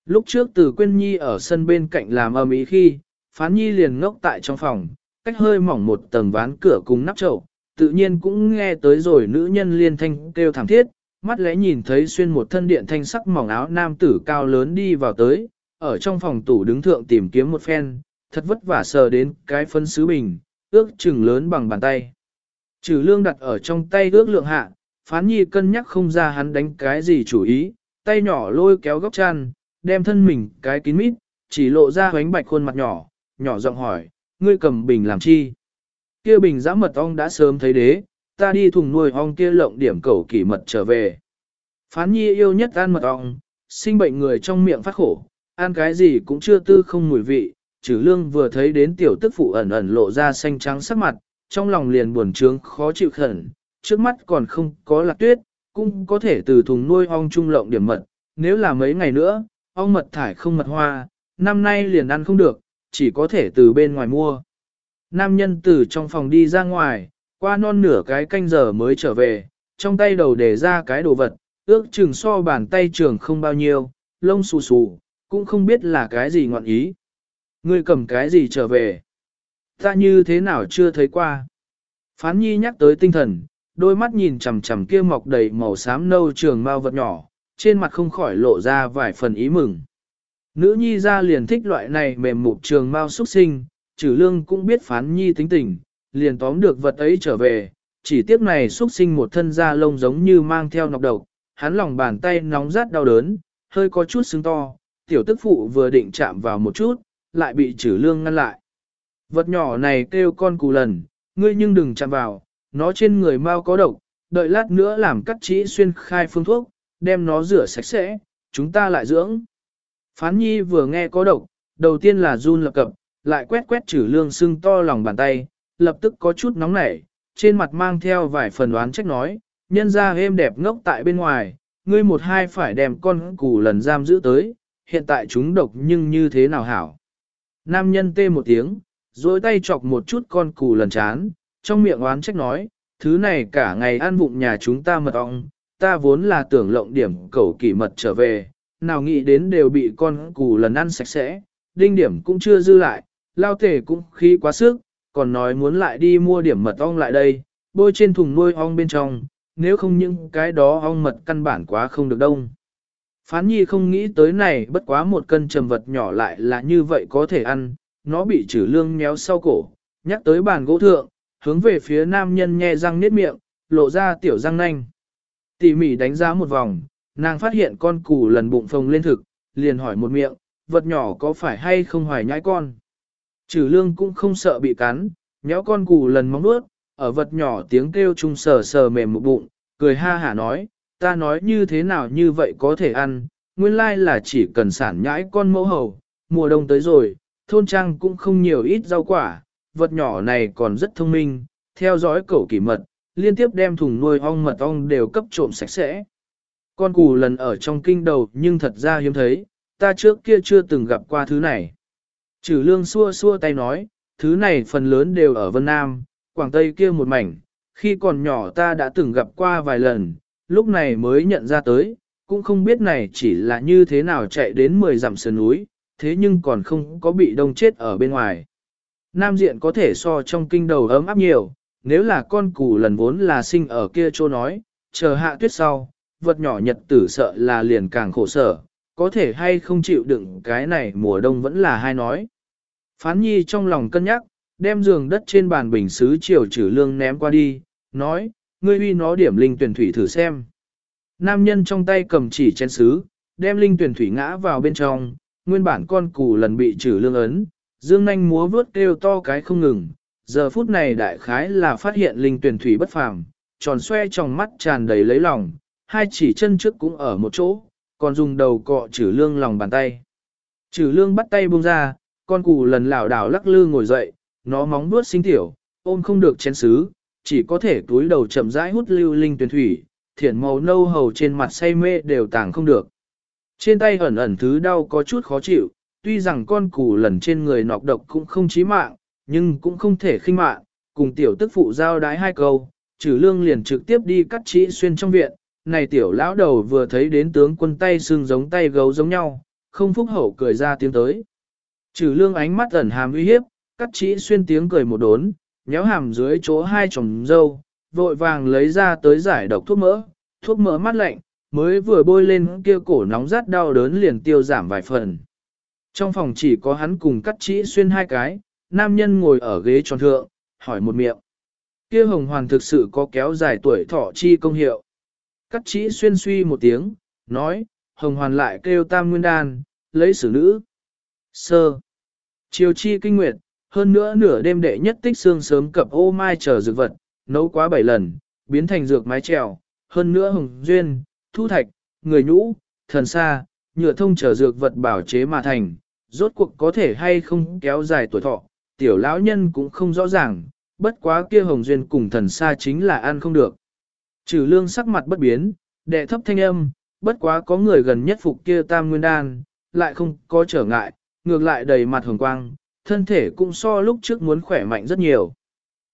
A: Lúc trước từ Quyên Nhi ở sân bên cạnh làm âm ý khi, Phán Nhi liền ngốc tại trong phòng, cách hơi mỏng một tầng ván cửa cùng nắp chậu, tự nhiên cũng nghe tới rồi nữ nhân liên thanh kêu thảm thiết, mắt lẽ nhìn thấy xuyên một thân điện thanh sắc mỏng áo nam tử cao lớn đi vào tới, ở trong phòng tủ đứng thượng tìm kiếm một phen, thật vất vả sờ đến cái phân sứ bình, ước chừng lớn bằng bàn tay. Trừ lương đặt ở trong tay ước lượng hạ, phán nhi cân nhắc không ra hắn đánh cái gì chủ ý, tay nhỏ lôi kéo góc chăn, đem thân mình cái kín mít, chỉ lộ ra hoánh bạch khuôn mặt nhỏ, nhỏ giọng hỏi, ngươi cầm bình làm chi? Kia bình giã mật ong đã sớm thấy đế, ta đi thùng nuôi ong kia lộng điểm cầu kỷ mật trở về. Phán nhi yêu nhất ăn mật ong, sinh bệnh người trong miệng phát khổ, ăn cái gì cũng chưa tư không mùi vị, trừ lương vừa thấy đến tiểu tức phụ ẩn ẩn lộ ra xanh trắng sắc mặt, trong lòng liền buồn trướng khó chịu khẩn, trước mắt còn không có lạc tuyết, cũng có thể từ thùng nuôi ong trung lộng điểm mật, nếu là mấy ngày nữa, ong mật thải không mật hoa, năm nay liền ăn không được, chỉ có thể từ bên ngoài mua. Nam nhân từ trong phòng đi ra ngoài, qua non nửa cái canh giờ mới trở về, trong tay đầu để ra cái đồ vật, ước chừng so bàn tay trường không bao nhiêu, lông xù xù, cũng không biết là cái gì ngọn ý. Ngươi cầm cái gì trở về? Ta như thế nào chưa thấy qua? Phán nhi nhắc tới tinh thần, đôi mắt nhìn chằm chằm kia mọc đầy màu xám nâu trường mau vật nhỏ, trên mặt không khỏi lộ ra vài phần ý mừng. Nữ nhi ra liền thích loại này mềm mụt trường mau xuất sinh, trừ lương cũng biết phán nhi tính tình, liền tóm được vật ấy trở về, chỉ tiếc này xuất sinh một thân da lông giống như mang theo nọc độc, hắn lòng bàn tay nóng rát đau đớn, hơi có chút sưng to, tiểu tức phụ vừa định chạm vào một chút, lại bị trừ lương ngăn lại. Vật nhỏ này kêu con cù lần, ngươi nhưng đừng chạm vào, nó trên người mau có độc, đợi lát nữa làm cắt chỉ xuyên khai phương thuốc, đem nó rửa sạch sẽ, chúng ta lại dưỡng. Phán nhi vừa nghe có độc, đầu tiên là run lập cập, lại quét quét trừ lương sưng to lòng bàn tay, lập tức có chút nóng nảy, trên mặt mang theo vài phần đoán trách nói, nhân ra êm đẹp ngốc tại bên ngoài, ngươi một hai phải đem con củ lần giam giữ tới, hiện tại chúng độc nhưng như thế nào hảo. Nam nhân tê một tiếng, dối tay chọc một chút con củ lần chán, trong miệng oán trách nói, thứ này cả ngày ăn vụng nhà chúng ta mật ong, ta vốn là tưởng lộng điểm cầu kỷ mật trở về, nào nghĩ đến đều bị con củ lần ăn sạch sẽ, đinh điểm cũng chưa dư lại, lao thể cũng khí quá sức, còn nói muốn lại đi mua điểm mật ong lại đây, bôi trên thùng nuôi ong bên trong, nếu không những cái đó ong mật căn bản quá không được đông. Phán nhi không nghĩ tới này bất quá một cân trầm vật nhỏ lại là như vậy có thể ăn, nó bị trừ lương méo sau cổ, nhắc tới bàn gỗ thượng, hướng về phía nam nhân nhe răng nết miệng, lộ ra tiểu răng nanh. Tỉ mỉ đánh giá một vòng, nàng phát hiện con củ lần bụng phồng lên thực, liền hỏi một miệng, vật nhỏ có phải hay không hoài nhãi con. Trừ lương cũng không sợ bị cắn, nhéo con củ lần móng nuốt, ở vật nhỏ tiếng kêu chung sờ sờ mềm một bụng, cười ha hả nói, ta nói như thế nào như vậy có thể ăn, nguyên lai là chỉ cần sản nhãi con mẫu hầu, mùa đông tới rồi, thôn trang cũng không nhiều ít rau quả, vật nhỏ này còn rất thông minh, theo dõi cẩu kỷ mật, liên tiếp đem thùng nuôi ong mật ong đều cấp trộm sạch sẽ. Con cù lần ở trong kinh đầu nhưng thật ra hiếm thấy, ta trước kia chưa từng gặp qua thứ này. Trừ lương xua xua tay nói, thứ này phần lớn đều ở Vân Nam, Quảng Tây kia một mảnh, khi còn nhỏ ta đã từng gặp qua vài lần, lúc này mới nhận ra tới, cũng không biết này chỉ là như thế nào chạy đến 10 dặm sườn núi, thế nhưng còn không có bị đông chết ở bên ngoài. Nam diện có thể so trong kinh đầu ấm áp nhiều, nếu là con củ lần vốn là sinh ở kia chỗ nói, chờ hạ tuyết sau, vật nhỏ nhật tử sợ là liền càng khổ sở, có thể hay không chịu đựng cái này mùa đông vẫn là hai nói. Phán nhi trong lòng cân nhắc, đem giường đất trên bàn bình xứ chiều trừ lương ném qua đi, nói, ngươi uy nó điểm linh tuyển thủy thử xem. Nam nhân trong tay cầm chỉ chén sứ, đem linh tuyển thủy ngã vào bên trong, nguyên bản con cù lần bị trừ lương ấn, dương nanh múa vướt kêu to cái không ngừng, giờ phút này đại khái là phát hiện linh tuyển thủy bất phàm, tròn xoe trong mắt tràn đầy lấy lòng, hai chỉ chân trước cũng ở một chỗ, còn dùng đầu cọ trừ lương lòng bàn tay. Trừ lương bắt tay buông ra, con cù lần lảo đảo lắc lư ngồi dậy, nó móng vuốt sinh tiểu, ôm không được chén xứ, chỉ có thể túi đầu chậm rãi hút lưu linh tuyển thủy, thiển màu nâu hầu trên mặt say mê đều tàng không được. Trên tay ẩn ẩn thứ đau có chút khó chịu, tuy rằng con củ lần trên người nọc độc cũng không chí mạng, nhưng cũng không thể khinh mạng, cùng tiểu tức phụ giao đái hai câu, trừ lương liền trực tiếp đi cắt chỉ xuyên trong viện, này tiểu lão đầu vừa thấy đến tướng quân tay xương giống tay gấu giống nhau, không phúc hậu cười ra tiếng tới. Trừ lương ánh mắt ẩn hàm uy hiếp, cắt chỉ xuyên tiếng cười một đốn, nhéo hàm dưới chỗ hai chồng dâu, vội vàng lấy ra tới giải độc thuốc mỡ, thuốc mỡ mát lạnh, mới vừa bôi lên kia cổ nóng rát đau đớn liền tiêu giảm vài phần. Trong phòng chỉ có hắn cùng cắt chỉ xuyên hai cái, nam nhân ngồi ở ghế tròn thượng, hỏi một miệng. Kia hồng hoàn thực sự có kéo dài tuổi thọ chi công hiệu. Cắt chỉ xuyên suy một tiếng, nói, hồng hoàn lại kêu tam nguyên đan, lấy xử nữ. Sơ. Chiều chi kinh nguyệt, hơn nữa nửa đêm đệ nhất tích xương sớm cập ô mai chờ dược vật, nấu quá bảy lần, biến thành dược mái trèo, hơn nữa hồng duyên, thu thạch, người nhũ, thần sa, nhựa thông chờ dược vật bảo chế mà thành, rốt cuộc có thể hay không kéo dài tuổi thọ, tiểu lão nhân cũng không rõ ràng, bất quá kia hồng duyên cùng thần sa chính là ăn không được. Trừ lương sắc mặt bất biến, đệ thấp thanh âm, bất quá có người gần nhất phục kia tam nguyên đan, lại không có trở ngại, ngược lại đầy mặt hồng quang, thân thể cũng so lúc trước muốn khỏe mạnh rất nhiều.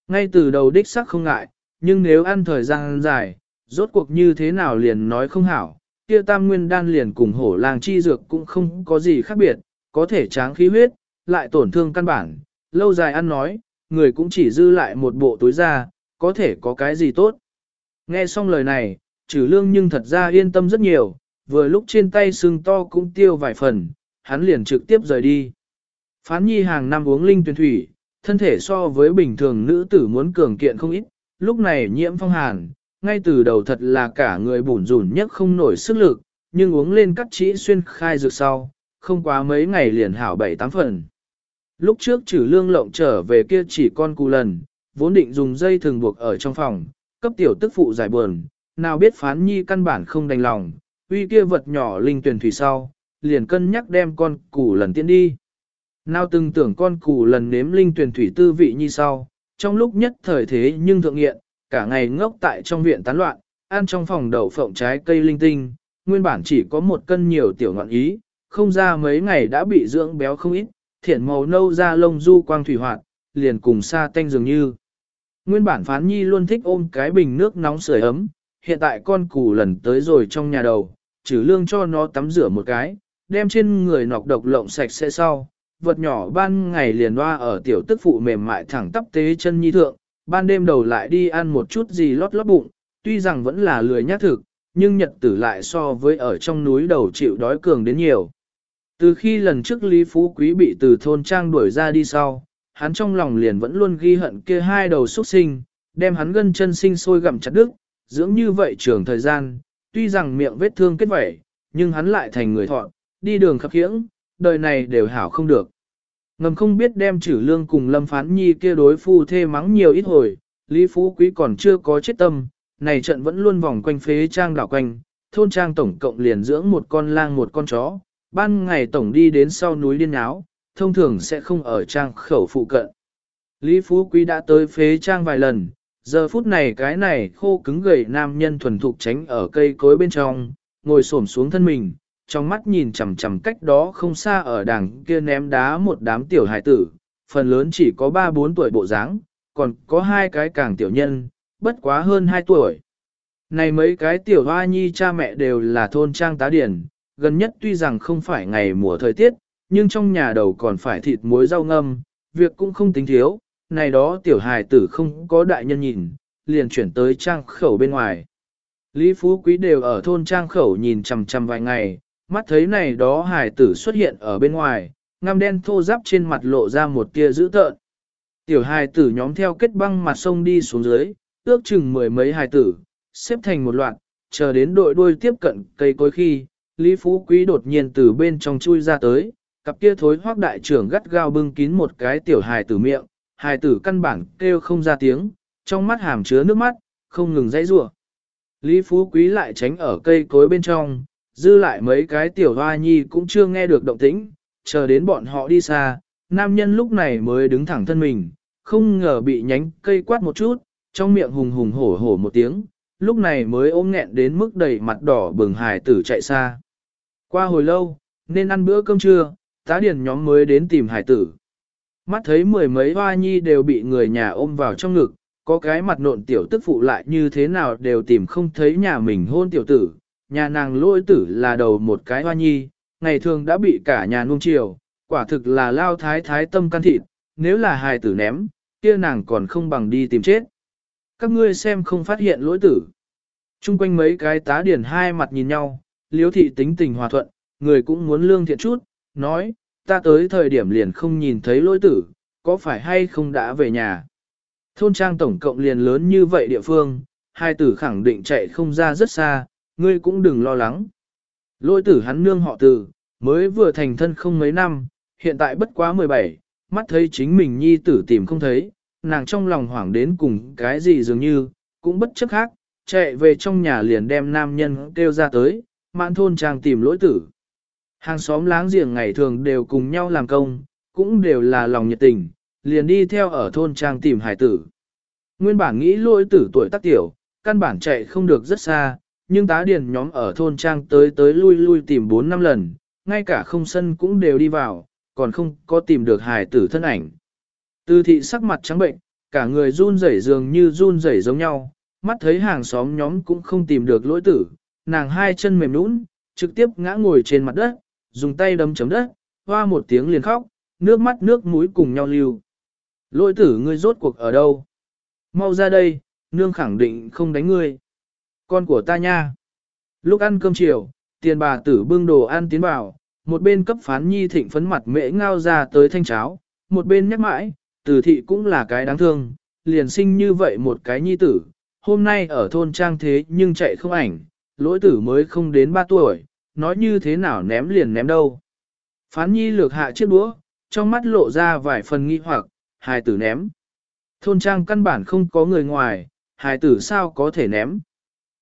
A: Ngay từ đầu đích sắc không ngại, nhưng nếu ăn thời gian dài, rốt cuộc như thế nào liền nói không hảo, kia tam nguyên đan liền cùng hổ làng chi dược cũng không có gì khác biệt, có thể tráng khí huyết, lại tổn thương căn bản, lâu dài ăn nói, người cũng chỉ dư lại một bộ túi da, có thể có cái gì tốt. Nghe xong lời này, trừ lương nhưng thật ra yên tâm rất nhiều, vừa lúc trên tay sưng to cũng tiêu vài phần, hắn liền trực tiếp rời đi. Phán nhi hàng năm uống linh tuyển thủy, thân thể so với bình thường nữ tử muốn cường kiện không ít, lúc này nhiễm phong hàn, ngay từ đầu thật là cả người bủn rủn nhất không nổi sức lực, nhưng uống lên cắt chỉ xuyên khai dược sau, không quá mấy ngày liền hảo bảy tám phần. Lúc trước trừ lương lộng trở về kia chỉ con cù lần, vốn định dùng dây thường buộc ở trong phòng, cấp tiểu tức phụ giải buồn, nào biết phán nhi căn bản không đành lòng, uy kia vật nhỏ linh tuyển thủy sau, liền cân nhắc đem con cù lần tiễn đi. Nào từng tưởng con cù lần nếm linh tuyển thủy tư vị như sau, trong lúc nhất thời thế nhưng thượng nghiện, cả ngày ngốc tại trong viện tán loạn, ăn trong phòng đậu phộng trái cây linh tinh, nguyên bản chỉ có một cân nhiều tiểu ngọn ý, không ra mấy ngày đã bị dưỡng béo không ít, thiện màu nâu da lông du quang thủy hoạt, liền cùng sa tanh dường như. Nguyên bản phán nhi luôn thích ôm cái bình nước nóng sưởi ấm, hiện tại con cù lần tới rồi trong nhà đầu, trừ lương cho nó tắm rửa một cái, đem trên người nọc độc lộng sạch sẽ sau, vật nhỏ ban ngày liền loa ở tiểu tức phụ mềm mại thẳng tắp tế chân nhi thượng, ban đêm đầu lại đi ăn một chút gì lót lót bụng, tuy rằng vẫn là lười nhát thực, nhưng nhật tử lại so với ở trong núi đầu chịu đói cường đến nhiều. Từ khi lần trước Lý Phú Quý bị từ thôn trang đuổi ra đi sau, hắn trong lòng liền vẫn luôn ghi hận kia hai đầu xuất sinh, đem hắn gân chân sinh sôi gặm chặt đứt, dưỡng như vậy trường thời gian, tuy rằng miệng vết thương kết vẩy, nhưng hắn lại thành người thọn, đi đường khập khiễng, đời này đều hảo không được. Ngầm không biết đem trừ lương cùng lâm phán nhi kia đối phu thê mắng nhiều ít hồi, Lý Phú Quý còn chưa có chết tâm, này trận vẫn luôn vòng quanh phế trang đảo quanh, thôn trang tổng cộng liền dưỡng một con lang một con chó, ban ngày tổng đi đến sau núi điên áo, thông thường sẽ không ở trang khẩu phụ cận. Lý Phú Quý đã tới phế trang vài lần, giờ phút này cái này khô cứng gầy nam nhân thuần thục tránh ở cây cối bên trong, ngồi xổm xuống thân mình, trong mắt nhìn chằm chằm cách đó không xa ở đằng kia ném đá một đám tiểu hải tử, phần lớn chỉ có 3-4 tuổi bộ dáng, còn có hai cái càng tiểu nhân, bất quá hơn 2 tuổi. Này mấy cái tiểu hoa nhi cha mẹ đều là thôn trang tá điển, gần nhất tuy rằng không phải ngày mùa thời tiết, nhưng trong nhà đầu còn phải thịt muối rau ngâm, việc cũng không tính thiếu, này đó tiểu hài tử không có đại nhân nhìn, liền chuyển tới trang khẩu bên ngoài. Lý Phú Quý đều ở thôn trang khẩu nhìn chằm chằm vài ngày, mắt thấy này đó hải tử xuất hiện ở bên ngoài, ngăm đen thô giáp trên mặt lộ ra một tia dữ tợn. Tiểu hài tử nhóm theo kết băng mặt sông đi xuống dưới, ước chừng mười mấy hài tử, xếp thành một loạt, chờ đến đội đuôi tiếp cận cây cối khi, Lý Phú Quý đột nhiên từ bên trong chui ra tới, cặp kia thối hoác đại trưởng gắt gao bưng kín một cái tiểu hài tử miệng, hài tử căn bản kêu không ra tiếng, trong mắt hàm chứa nước mắt, không ngừng dãy rủa. Lý Phú Quý lại tránh ở cây cối bên trong, dư lại mấy cái tiểu hoa nhi cũng chưa nghe được động tĩnh, chờ đến bọn họ đi xa, nam nhân lúc này mới đứng thẳng thân mình, không ngờ bị nhánh cây quát một chút, trong miệng hùng hùng hổ hổ một tiếng, lúc này mới ôm nghẹn đến mức đầy mặt đỏ bừng hài tử chạy xa. Qua hồi lâu, nên ăn bữa cơm trưa, tá điền nhóm mới đến tìm hải tử. Mắt thấy mười mấy hoa nhi đều bị người nhà ôm vào trong ngực, có cái mặt nộn tiểu tức phụ lại như thế nào đều tìm không thấy nhà mình hôn tiểu tử. Nhà nàng lôi tử là đầu một cái hoa nhi, ngày thường đã bị cả nhà nuông chiều, quả thực là lao thái thái tâm can thịt, nếu là hài tử ném, kia nàng còn không bằng đi tìm chết. Các ngươi xem không phát hiện lỗi tử. Trung quanh mấy cái tá điển hai mặt nhìn nhau, liếu thị tính tình hòa thuận, người cũng muốn lương thiện chút, nói, ta tới thời điểm liền không nhìn thấy lỗi tử, có phải hay không đã về nhà. Thôn trang tổng cộng liền lớn như vậy địa phương, hai tử khẳng định chạy không ra rất xa, ngươi cũng đừng lo lắng. Lỗi tử hắn nương họ tử, mới vừa thành thân không mấy năm, hiện tại bất quá 17, mắt thấy chính mình nhi tử tìm không thấy, nàng trong lòng hoảng đến cùng cái gì dường như, cũng bất chấp khác, chạy về trong nhà liền đem nam nhân kêu ra tới, mãn thôn trang tìm lỗi tử. Hàng xóm láng giềng ngày thường đều cùng nhau làm công, cũng đều là lòng nhiệt tình, liền đi theo ở thôn trang tìm hải tử. Nguyên bản nghĩ lỗi tử tuổi tác tiểu, căn bản chạy không được rất xa, nhưng tá điền nhóm ở thôn trang tới tới lui lui tìm 4 năm lần, ngay cả không sân cũng đều đi vào, còn không có tìm được hải tử thân ảnh. Tư thị sắc mặt trắng bệnh, cả người run rẩy dường như run rẩy giống nhau, mắt thấy hàng xóm nhóm cũng không tìm được lỗi tử, nàng hai chân mềm nũng, trực tiếp ngã ngồi trên mặt đất, dùng tay đấm chấm đất, hoa một tiếng liền khóc, nước mắt nước mũi cùng nhau lưu. Lỗi tử ngươi rốt cuộc ở đâu? Mau ra đây, nương khẳng định không đánh ngươi. Con của ta nha. Lúc ăn cơm chiều, tiền bà tử bưng đồ ăn tiến vào, một bên cấp phán nhi thịnh phấn mặt mễ ngao ra tới thanh cháo, một bên nhắc mãi, tử thị cũng là cái đáng thương, liền sinh như vậy một cái nhi tử, hôm nay ở thôn trang thế nhưng chạy không ảnh, lỗi tử mới không đến 3 tuổi, nói như thế nào ném liền ném đâu. Phán nhi lược hạ chiếc đũa, trong mắt lộ ra vài phần nghi hoặc, hài tử ném. Thôn trang căn bản không có người ngoài, hài tử sao có thể ném.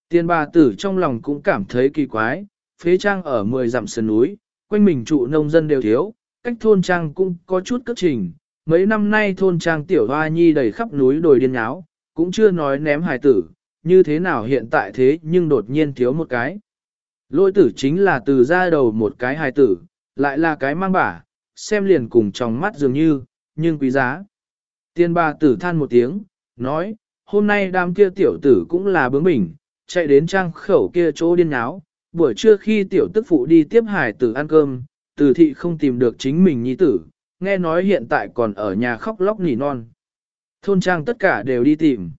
A: Tiên bà tử trong lòng cũng cảm thấy kỳ quái, phế trang ở 10 dặm sườn núi, quanh mình trụ nông dân đều thiếu, cách thôn trang cũng có chút cất trình. Mấy năm nay thôn trang tiểu hoa nhi đầy khắp núi đồi điên áo, cũng chưa nói ném hài tử, như thế nào hiện tại thế nhưng đột nhiên thiếu một cái. Lôi tử chính là từ ra đầu một cái hài tử, lại là cái mang bả, xem liền cùng trong mắt dường như, nhưng quý giá. Tiên bà tử than một tiếng, nói, hôm nay đám kia tiểu tử cũng là bướng bỉnh, chạy đến trang khẩu kia chỗ điên náo, buổi trưa khi tiểu tức phụ đi tiếp hải tử ăn cơm, tử thị không tìm được chính mình nhi tử, nghe nói hiện tại còn ở nhà khóc lóc nỉ non. Thôn trang tất cả đều đi tìm.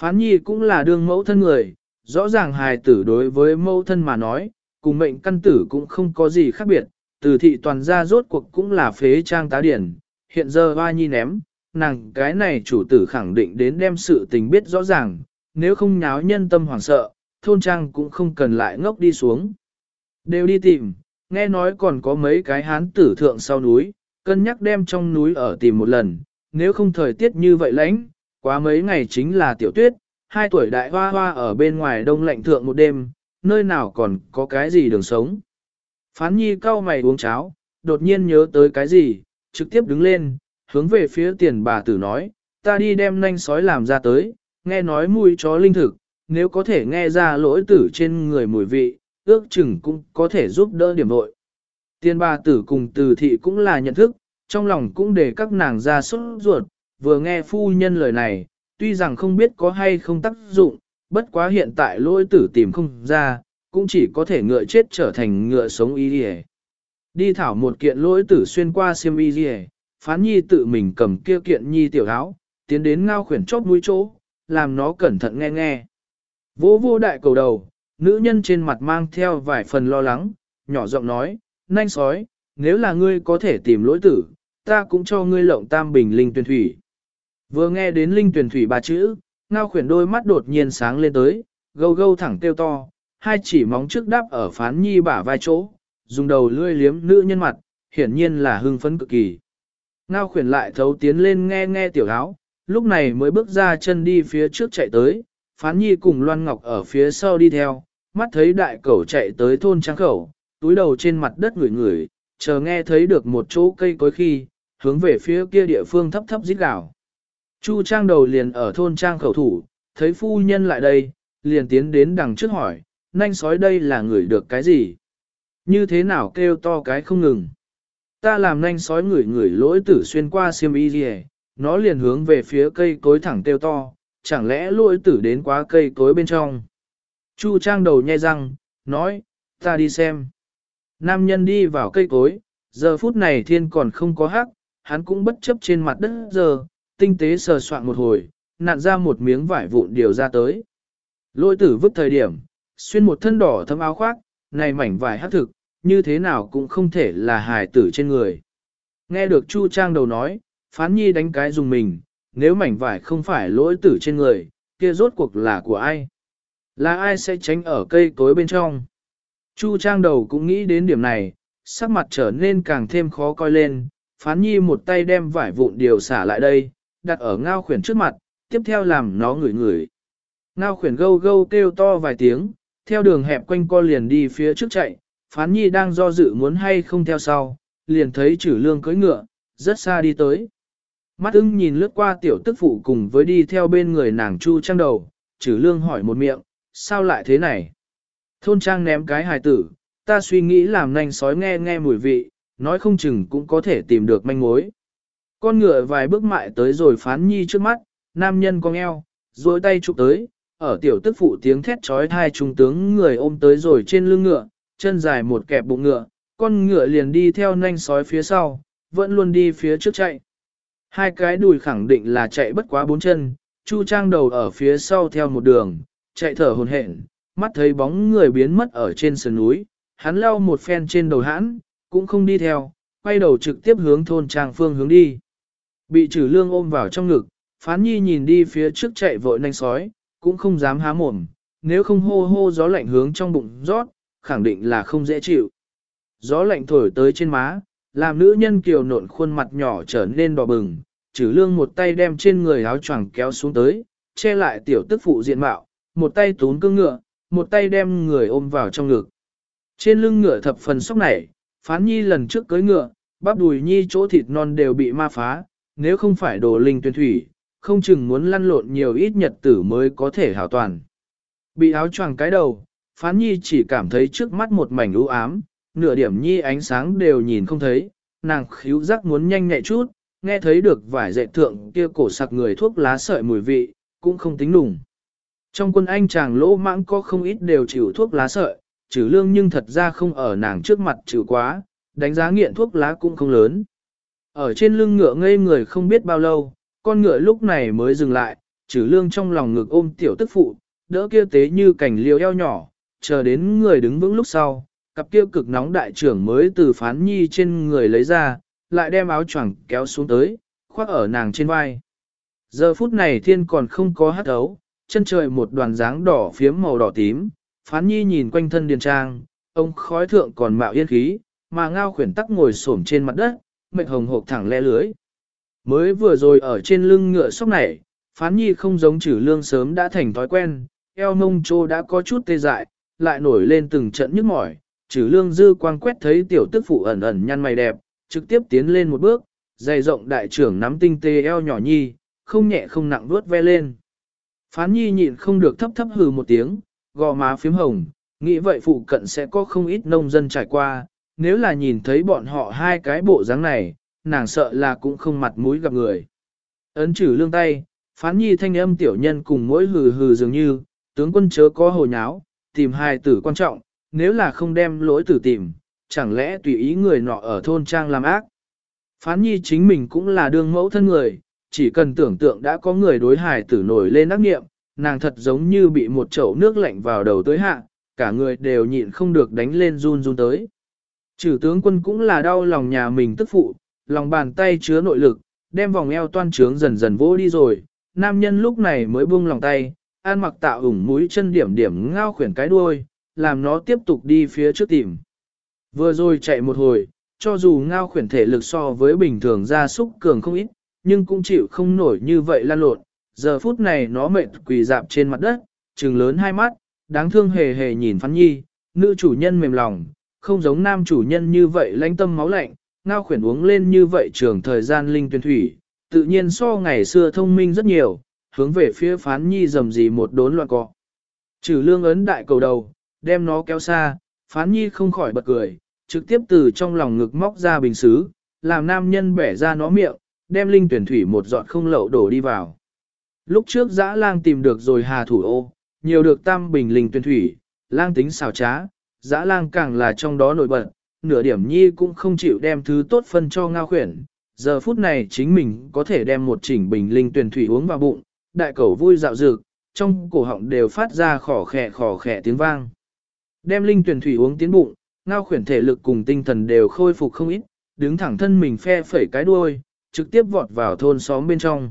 A: Phán nhi cũng là đương mẫu thân người, rõ ràng hài tử đối với mẫu thân mà nói, cùng mệnh căn tử cũng không có gì khác biệt, từ thị toàn gia rốt cuộc cũng là phế trang tá điển, hiện giờ hoa nhi ném, nàng cái này chủ tử khẳng định đến đem sự tình biết rõ ràng, nếu không nháo nhân tâm hoảng sợ, thôn trang cũng không cần lại ngốc đi xuống. Đều đi tìm, nghe nói còn có mấy cái hán tử thượng sau núi, cân nhắc đem trong núi ở tìm một lần, nếu không thời tiết như vậy lạnh, quá mấy ngày chính là tiểu tuyết, hai tuổi đại hoa hoa ở bên ngoài đông lạnh thượng một đêm, nơi nào còn có cái gì đường sống. Phán nhi cau mày uống cháo, đột nhiên nhớ tới cái gì, trực tiếp đứng lên, hướng về phía tiền bà tử nói, ta đi đem nanh sói làm ra tới, nghe nói mùi chó linh thực, nếu có thể nghe ra lỗi tử trên người mùi vị, ước chừng cũng có thể giúp đỡ điểm nội. Tiên bà tử cùng từ thị cũng là nhận thức, trong lòng cũng để các nàng ra sốt ruột, vừa nghe phu nhân lời này, tuy rằng không biết có hay không tác dụng, bất quá hiện tại lỗi tử tìm không ra, cũng chỉ có thể ngựa chết trở thành ngựa sống y đi Đi thảo một kiện lỗi tử xuyên qua xiêm y đi phán nhi tự mình cầm kia kiện nhi tiểu áo, tiến đến ngao khuyển chóp mũi chỗ, làm nó cẩn thận nghe nghe. Vô vô đại cầu đầu, nữ nhân trên mặt mang theo vài phần lo lắng, nhỏ giọng nói, nanh sói, nếu là ngươi có thể tìm lỗi tử, ta cũng cho ngươi lộng tam bình linh tuyển thủy. Vừa nghe đến linh tuyển thủy ba chữ, ngao khuyển đôi mắt đột nhiên sáng lên tới, gâu gâu thẳng tiêu to, hai chỉ móng trước đáp ở phán nhi bả vai chỗ, dùng đầu lươi liếm nữ nhân mặt, hiển nhiên là hưng phấn cực kỳ. Ngao khuyển lại thấu tiến lên nghe nghe tiểu áo, lúc này mới bước ra chân đi phía trước chạy tới, phán nhi cùng Loan Ngọc ở phía sau đi theo, mắt thấy đại cẩu chạy tới thôn trang khẩu, túi đầu trên mặt đất ngửi ngửi, chờ nghe thấy được một chỗ cây cối khi, hướng về phía kia địa phương thấp thấp rít gào. Chu trang đầu liền ở thôn trang khẩu thủ, thấy phu nhân lại đây, liền tiến đến đằng trước hỏi, nanh sói đây là người được cái gì? Như thế nào kêu to cái không ngừng? Ta làm nanh sói người người lỗi tử xuyên qua xiêm y gì nó liền hướng về phía cây cối thẳng kêu to, chẳng lẽ lôi tử đến quá cây cối bên trong? Chu trang đầu nhai răng, nói, ta đi xem. Nam nhân đi vào cây cối, giờ phút này thiên còn không có hắc, hắn cũng bất chấp trên mặt đất giờ, tinh tế sờ soạn một hồi, nặn ra một miếng vải vụn điều ra tới. Lôi tử vứt thời điểm, xuyên một thân đỏ thấm áo khoác, này mảnh vải hắc thực, như thế nào cũng không thể là hài tử trên người. Nghe được Chu Trang đầu nói, phán nhi đánh cái dùng mình, nếu mảnh vải không phải lỗi tử trên người, kia rốt cuộc là của ai? Là ai sẽ tránh ở cây cối bên trong? Chu Trang đầu cũng nghĩ đến điểm này, sắc mặt trở nên càng thêm khó coi lên, phán nhi một tay đem vải vụn điều xả lại đây, đặt ở ngao khuyển trước mặt, tiếp theo làm nó ngửi ngửi. Ngao khuyển gâu gâu kêu to vài tiếng, theo đường hẹp quanh co liền đi phía trước chạy, phán nhi đang do dự muốn hay không theo sau, liền thấy chử lương cưỡi ngựa, rất xa đi tới. Mắt ưng nhìn lướt qua tiểu tức phụ cùng với đi theo bên người nàng chu trang đầu, chử lương hỏi một miệng, sao lại thế này? Thôn trang ném cái hài tử, ta suy nghĩ làm nanh sói nghe nghe mùi vị, nói không chừng cũng có thể tìm được manh mối. Con ngựa vài bước mại tới rồi phán nhi trước mắt, nam nhân cong eo, rồi tay chụp tới, ở tiểu tức phụ tiếng thét trói thai trung tướng người ôm tới rồi trên lưng ngựa, chân dài một kẹp bụng ngựa, con ngựa liền đi theo nanh sói phía sau, vẫn luôn đi phía trước chạy. Hai cái đùi khẳng định là chạy bất quá bốn chân, Chu Trang đầu ở phía sau theo một đường, chạy thở hồn hển, mắt thấy bóng người biến mất ở trên sườn núi, hắn lau một phen trên đầu hãn, cũng không đi theo, quay đầu trực tiếp hướng thôn Trang phương hướng đi. Bị trừ lương ôm vào trong ngực, phán nhi nhìn đi phía trước chạy vội nanh sói, cũng không dám há mồm, nếu không hô hô gió lạnh hướng trong bụng rót, khẳng định là không dễ chịu. Gió lạnh thổi tới trên má, làm nữ nhân kiều nộn khuôn mặt nhỏ trở nên đỏ bừng, trừ lương một tay đem trên người áo choàng kéo xuống tới, che lại tiểu tức phụ diện mạo, một tay tún cương ngựa, một tay đem người ôm vào trong ngực. Trên lưng ngựa thập phần sóc nảy, phán nhi lần trước cưới ngựa, bắp đùi nhi chỗ thịt non đều bị ma phá, nếu không phải đồ linh tuyên thủy, không chừng muốn lăn lộn nhiều ít nhật tử mới có thể hảo toàn. Bị áo choàng cái đầu, phán nhi chỉ cảm thấy trước mắt một mảnh u ám, nửa điểm nhi ánh sáng đều nhìn không thấy, nàng khíu giác muốn nhanh nhẹ chút, nghe thấy được vải dệt thượng kia cổ sặc người thuốc lá sợi mùi vị, cũng không tính đùng. Trong quân anh chàng lỗ mãng có không ít đều chịu thuốc lá sợi, trừ lương nhưng thật ra không ở nàng trước mặt trừ quá, đánh giá nghiện thuốc lá cũng không lớn. Ở trên lưng ngựa ngây người không biết bao lâu, con ngựa lúc này mới dừng lại, trừ lương trong lòng ngực ôm tiểu tức phụ, đỡ kia tế như cảnh liều eo nhỏ, chờ đến người đứng vững lúc sau, cặp kia cực nóng đại trưởng mới từ phán nhi trên người lấy ra, lại đem áo choàng kéo xuống tới, khoác ở nàng trên vai. Giờ phút này thiên còn không có hát ấu, chân trời một đoàn dáng đỏ phiếm màu đỏ tím, phán nhi nhìn quanh thân điền trang, ông khói thượng còn mạo yên khí, mà ngao khuyển tắc ngồi xổm trên mặt đất, mệnh hồng hộp thẳng le lưới. Mới vừa rồi ở trên lưng ngựa sóc này, phán nhi không giống trừ lương sớm đã thành thói quen, eo mông trô đã có chút tê dại, lại nổi lên từng trận nhức mỏi, trừ lương dư quang quét thấy tiểu tức phụ ẩn ẩn nhăn mày đẹp, trực tiếp tiến lên một bước, dày rộng đại trưởng nắm tinh tê eo nhỏ nhi, không nhẹ không nặng vuốt ve lên. Phán nhi nhịn không được thấp thấp hừ một tiếng, gò má phím hồng, nghĩ vậy phụ cận sẽ có không ít nông dân trải qua, nếu là nhìn thấy bọn họ hai cái bộ dáng này, nàng sợ là cũng không mặt mũi gặp người. Ấn chử lương tay, phán nhi thanh âm tiểu nhân cùng mỗi hừ hừ dường như, tướng quân chớ có hồ nháo, tìm hai tử quan trọng, nếu là không đem lỗi tử tìm, chẳng lẽ tùy ý người nọ ở thôn trang làm ác. Phán nhi chính mình cũng là đương mẫu thân người, chỉ cần tưởng tượng đã có người đối hài tử nổi lên ác nghiệm, nàng thật giống như bị một chậu nước lạnh vào đầu tới hạ, cả người đều nhịn không được đánh lên run run tới. Trừ tướng quân cũng là đau lòng nhà mình tức phụ, lòng bàn tay chứa nội lực, đem vòng eo toan trướng dần dần vô đi rồi, nam nhân lúc này mới buông lòng tay, an mặc tạo ủng mũi chân điểm điểm ngao khuyển cái đuôi, làm nó tiếp tục đi phía trước tìm. Vừa rồi chạy một hồi, cho dù ngao khuyển thể lực so với bình thường ra súc cường không ít, nhưng cũng chịu không nổi như vậy lan lộn. Giờ phút này nó mệt quỳ dạp trên mặt đất, trừng lớn hai mắt, đáng thương hề hề nhìn Phán Nhi, nữ chủ nhân mềm lòng, không giống nam chủ nhân như vậy lãnh tâm máu lạnh, ngao khuyển uống lên như vậy trường thời gian linh tuyển thủy, tự nhiên so ngày xưa thông minh rất nhiều, hướng về phía Phán Nhi dầm gì một đốn loạn cọ. Trừ lương ấn đại cầu đầu, đem nó kéo xa, Phán Nhi không khỏi bật cười, trực tiếp từ trong lòng ngực móc ra bình xứ, làm nam nhân bẻ ra nó miệng, đem linh tuyển thủy một giọt không lậu đổ đi vào. Lúc trước dã lang tìm được rồi hà thủ ô, nhiều được tam bình linh tuyển thủy, lang tính xào trá, dã lang càng là trong đó nổi bật, nửa điểm nhi cũng không chịu đem thứ tốt phân cho ngao khuyển. Giờ phút này chính mình có thể đem một chỉnh bình linh tuyển thủy uống vào bụng, đại cầu vui dạo dược, trong cổ họng đều phát ra khỏ khẻ khỏ khẻ tiếng vang. Đem linh tuyển thủy uống tiến bụng, ngao khuyển thể lực cùng tinh thần đều khôi phục không ít, đứng thẳng thân mình phe phẩy cái đuôi, trực tiếp vọt vào thôn xóm bên trong.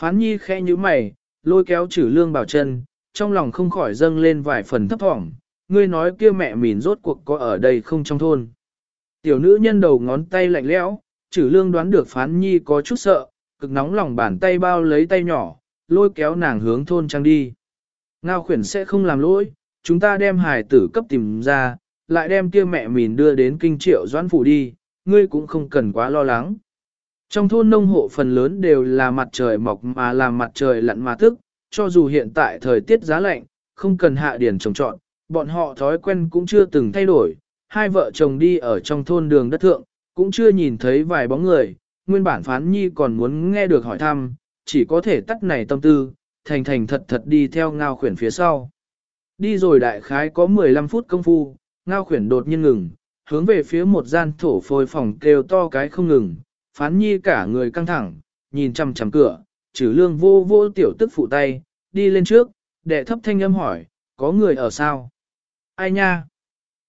A: Phán nhi khẽ như mày, lôi kéo chử lương bảo chân, trong lòng không khỏi dâng lên vài phần thấp thỏm, ngươi nói kia mẹ mìn rốt cuộc có ở đây không trong thôn. Tiểu nữ nhân đầu ngón tay lạnh lẽo, chử lương đoán được phán nhi có chút sợ, cực nóng lòng bàn tay bao lấy tay nhỏ, lôi kéo nàng hướng thôn trang đi. Ngao khuyển sẽ không làm lỗi, chúng ta đem hài tử cấp tìm ra, lại đem kia mẹ mìn đưa đến kinh triệu doãn phủ đi, ngươi cũng không cần quá lo lắng. Trong thôn nông hộ phần lớn đều là mặt trời mọc mà làm mặt trời lặn mà thức, cho dù hiện tại thời tiết giá lạnh, không cần hạ điển trồng trọn, bọn họ thói quen cũng chưa từng thay đổi, hai vợ chồng đi ở trong thôn đường đất thượng, cũng chưa nhìn thấy vài bóng người, nguyên bản phán nhi còn muốn nghe được hỏi thăm, chỉ có thể tắt này tâm tư, thành thành thật thật đi theo ngao khuyển phía sau. Đi rồi đại khái có 15 phút công phu, ngao khuyển đột nhiên ngừng, hướng về phía một gian thổ phôi phòng kêu to cái không ngừng, phán nhi cả người căng thẳng, nhìn chằm chằm cửa, trừ lương vô vô tiểu tức phụ tay, đi lên trước, đệ thấp thanh âm hỏi, có người ở sao? Ai nha?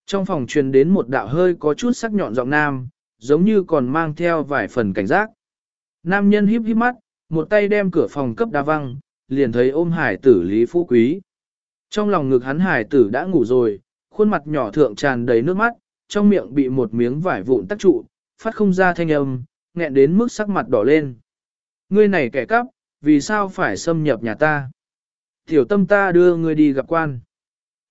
A: Trong phòng truyền đến một đạo hơi có chút sắc nhọn giọng nam, giống như còn mang theo vài phần cảnh giác. Nam nhân híp híp mắt, một tay đem cửa phòng cấp đa văng, liền thấy ôm hải tử Lý Phú Quý. Trong lòng ngực hắn hải tử đã ngủ rồi, khuôn mặt nhỏ thượng tràn đầy nước mắt, trong miệng bị một miếng vải vụn tắc trụ, phát không ra thanh âm, nghẹn đến mức sắc mặt đỏ lên. Ngươi này kẻ cắp, vì sao phải xâm nhập nhà ta? Tiểu tâm ta đưa ngươi đi gặp quan.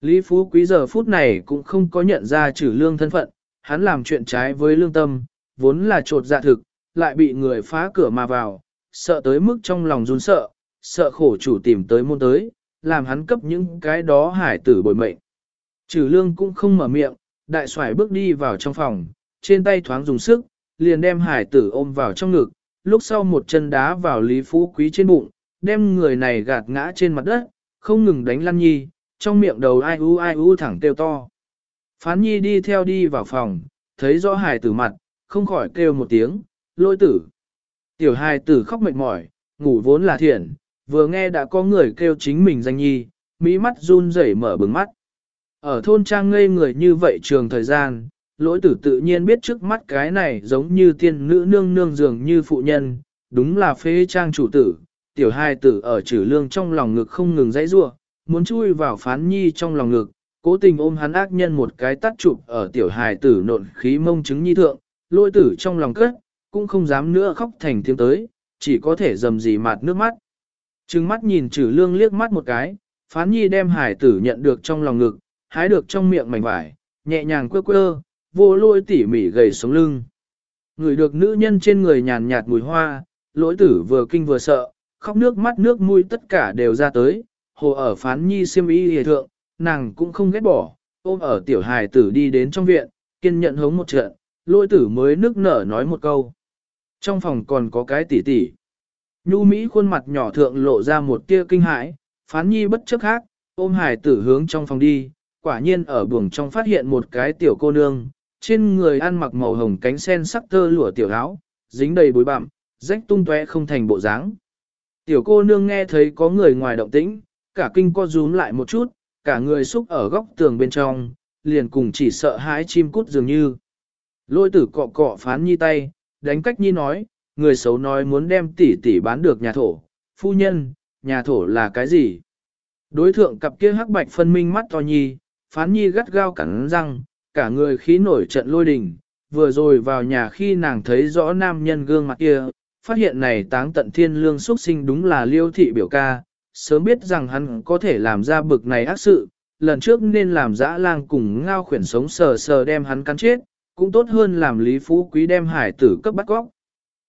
A: Lý Phú Quý giờ phút này cũng không có nhận ra trừ lương thân phận, hắn làm chuyện trái với lương tâm, vốn là trột dạ thực, lại bị người phá cửa mà vào, sợ tới mức trong lòng run sợ, sợ khổ chủ tìm tới môn tới, làm hắn cấp những cái đó hải tử bồi mệnh. Trừ lương cũng không mở miệng, đại xoài bước đi vào trong phòng, trên tay thoáng dùng sức, liền đem hải tử ôm vào trong ngực, lúc sau một chân đá vào Lý Phú Quý trên bụng, đem người này gạt ngã trên mặt đất, không ngừng đánh lăn nhi, trong miệng đầu ai u ai u thẳng kêu to. Phán nhi đi theo đi vào phòng, thấy rõ hải tử mặt, không khỏi kêu một tiếng, lôi tử. Tiểu hài tử khóc mệt mỏi, ngủ vốn là thiện, vừa nghe đã có người kêu chính mình danh nhi, mỹ mắt run rẩy mở bừng mắt. Ở thôn trang ngây người như vậy trường thời gian, lỗi tử tự nhiên biết trước mắt cái này giống như tiên nữ nương nương dường như phụ nhân, đúng là phế trang chủ tử, tiểu hai tử ở trừ lương trong lòng ngực không ngừng dãy rua, muốn chui vào phán nhi trong lòng ngực, cố tình ôm hắn ác nhân một cái tắt chụp ở tiểu hài tử nộn khí mông chứng nhi thượng, lỗi tử trong lòng cất, cũng không dám nữa khóc thành tiếng tới, chỉ có thể dầm dì mạt nước mắt. Trừng mắt nhìn trừ lương liếc mắt một cái, phán nhi đem hải tử nhận được trong lòng ngực, hái được trong miệng mảnh vải, nhẹ nhàng quơ quơ, vô lôi tỉ mỉ gầy sống lưng. Người được nữ nhân trên người nhàn nhạt mùi hoa, lỗi tử vừa kinh vừa sợ, khóc nước mắt nước mũi tất cả đều ra tới, hồ ở phán nhi siêm y hề thượng, nàng cũng không ghét bỏ, ôm ở tiểu hài tử đi đến trong viện, kiên nhận hống một trận, lôi tử mới nước nở nói một câu. Trong phòng còn có cái tỉ tỉ. Nhu Mỹ khuôn mặt nhỏ thượng lộ ra một tia kinh hãi, phán nhi bất chấp khác, ôm Hải tử hướng trong phòng đi, quả nhiên ở buồng trong phát hiện một cái tiểu cô nương, trên người ăn mặc màu hồng cánh sen sắc tơ lụa tiểu áo, dính đầy bụi bặm, rách tung tóe không thành bộ dáng. Tiểu cô nương nghe thấy có người ngoài động tĩnh, cả kinh co rúm lại một chút, cả người xúc ở góc tường bên trong, liền cùng chỉ sợ hãi chim cút dường như. Lôi tử cọ cọ phán nhi tay, đánh cách nhi nói, người xấu nói muốn đem tỷ tỷ bán được nhà thổ, phu nhân, nhà thổ là cái gì? Đối thượng cặp kia hắc bạch phân minh mắt to nhi, phán nhi gắt gao cắn răng, cả người khí nổi trận lôi đình, vừa rồi vào nhà khi nàng thấy rõ nam nhân gương mặt kia, phát hiện này táng tận thiên lương xuất sinh đúng là liêu thị biểu ca, sớm biết rằng hắn có thể làm ra bực này ác sự, lần trước nên làm dã lang cùng ngao khuyển sống sờ sờ đem hắn cắn chết, cũng tốt hơn làm lý phú quý đem hải tử cấp bắt góc.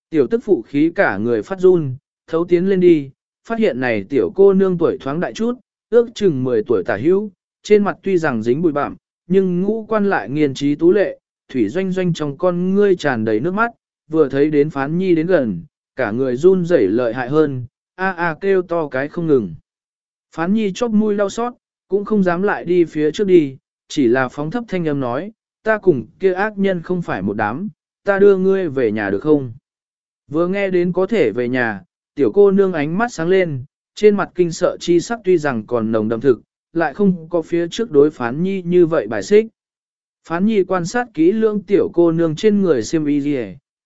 A: Tiểu tức phụ khí cả người phát run, thấu tiến lên đi, phát hiện này tiểu cô nương tuổi thoáng đại chút, ước chừng 10 tuổi tả hữu, trên mặt tuy rằng dính bụi bặm, nhưng ngũ quan lại nghiền trí tú lệ, thủy doanh doanh trong con ngươi tràn đầy nước mắt, vừa thấy đến phán nhi đến gần, cả người run rẩy lợi hại hơn, a a kêu to cái không ngừng. Phán nhi chóp mũi đau xót, cũng không dám lại đi phía trước đi, chỉ là phóng thấp thanh âm nói, ta cùng kia ác nhân không phải một đám, ta đưa ngươi về nhà được không? Vừa nghe đến có thể về nhà, tiểu cô nương ánh mắt sáng lên, trên mặt kinh sợ chi sắc tuy rằng còn nồng đậm thực, lại không có phía trước đối phán nhi như vậy bài xích. Phán nhi quan sát kỹ lưỡng tiểu cô nương trên người xiêm y gì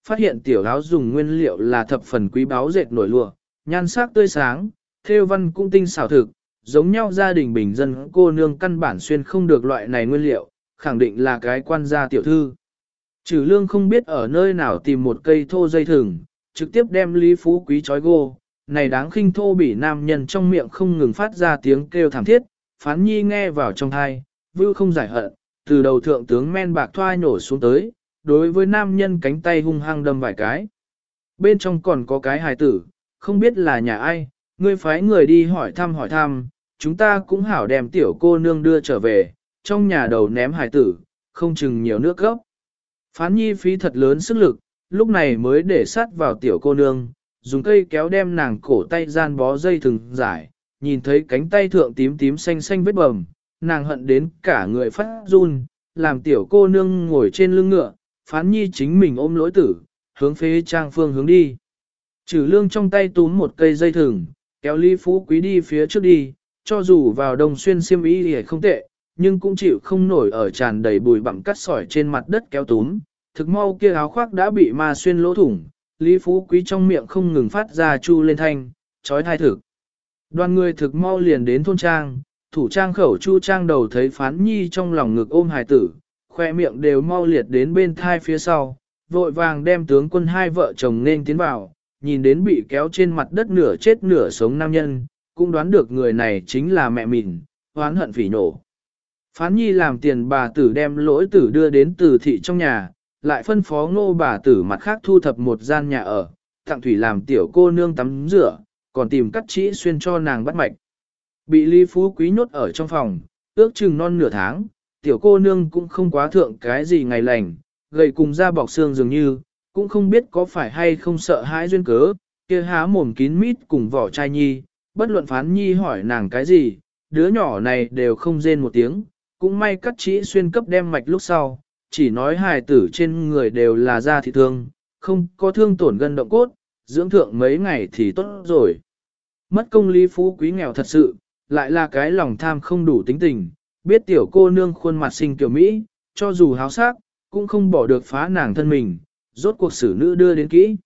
A: phát hiện tiểu áo dùng nguyên liệu là thập phần quý báu dệt nổi lụa, nhan sắc tươi sáng, theo văn cũng tinh xảo thực, giống nhau gia đình bình dân cô nương căn bản xuyên không được loại này nguyên liệu, khẳng định là cái quan gia tiểu thư. Trừ lương không biết ở nơi nào tìm một cây thô dây thừng, trực tiếp đem Lý Phú Quý trói gô, này đáng khinh thô bỉ nam nhân trong miệng không ngừng phát ra tiếng kêu thảm thiết, phán nhi nghe vào trong thai, vưu không giải hận, từ đầu thượng tướng men bạc thoai nổ xuống tới, đối với nam nhân cánh tay hung hăng đâm vài cái. Bên trong còn có cái hài tử, không biết là nhà ai, ngươi phái người đi hỏi thăm hỏi thăm, chúng ta cũng hảo đem tiểu cô nương đưa trở về, trong nhà đầu ném hài tử, không chừng nhiều nước gốc. Phán nhi phí thật lớn sức lực, lúc này mới để sát vào tiểu cô nương, dùng cây kéo đem nàng cổ tay gian bó dây thừng giải, nhìn thấy cánh tay thượng tím tím xanh xanh vết bầm, nàng hận đến cả người phát run, làm tiểu cô nương ngồi trên lưng ngựa, phán nhi chính mình ôm lỗi tử, hướng phế trang phương hướng đi. Trừ lương trong tay túm một cây dây thừng, kéo Lý Phú Quý đi phía trước đi, cho dù vào đồng xuyên xiêm y thì không tệ, nhưng cũng chịu không nổi ở tràn đầy bùi bặm cắt sỏi trên mặt đất kéo túm. Thực mau kia áo khoác đã bị ma xuyên lỗ thủng, Lý Phú Quý trong miệng không ngừng phát ra chu lên thanh, trói thai thực. Đoàn người thực mau liền đến thôn trang, thủ trang khẩu chu trang đầu thấy phán nhi trong lòng ngực ôm hài tử, khoe miệng đều mau liệt đến bên thai phía sau, vội vàng đem tướng quân hai vợ chồng nên tiến vào, nhìn đến bị kéo trên mặt đất nửa chết nửa sống nam nhân, cũng đoán được người này chính là mẹ mình, hoán hận phỉ nổ. Phán nhi làm tiền bà tử đem lỗi tử đưa đến từ thị trong nhà, lại phân phó ngô bà tử mặt khác thu thập một gian nhà ở, tặng thủy làm tiểu cô nương tắm rửa, còn tìm cắt chỉ xuyên cho nàng bắt mạch. Bị Lý Phú Quý nhốt ở trong phòng, ước chừng non nửa tháng, tiểu cô nương cũng không quá thượng cái gì ngày lành, gầy cùng da bọc xương dường như, cũng không biết có phải hay không sợ hãi duyên cớ, kia há mồm kín mít cùng vỏ chai nhi, bất luận phán nhi hỏi nàng cái gì, đứa nhỏ này đều không rên một tiếng, cũng may cắt chỉ xuyên cấp đem mạch lúc sau, chỉ nói hài tử trên người đều là da thị thương, không có thương tổn gân động cốt, dưỡng thượng mấy ngày thì tốt rồi. Mất công lý phú quý nghèo thật sự, lại là cái lòng tham không đủ tính tình, biết tiểu cô nương khuôn mặt xinh tiểu Mỹ, cho dù háo sắc, cũng không bỏ được phá nàng thân mình, rốt cuộc xử nữ đưa đến kỹ.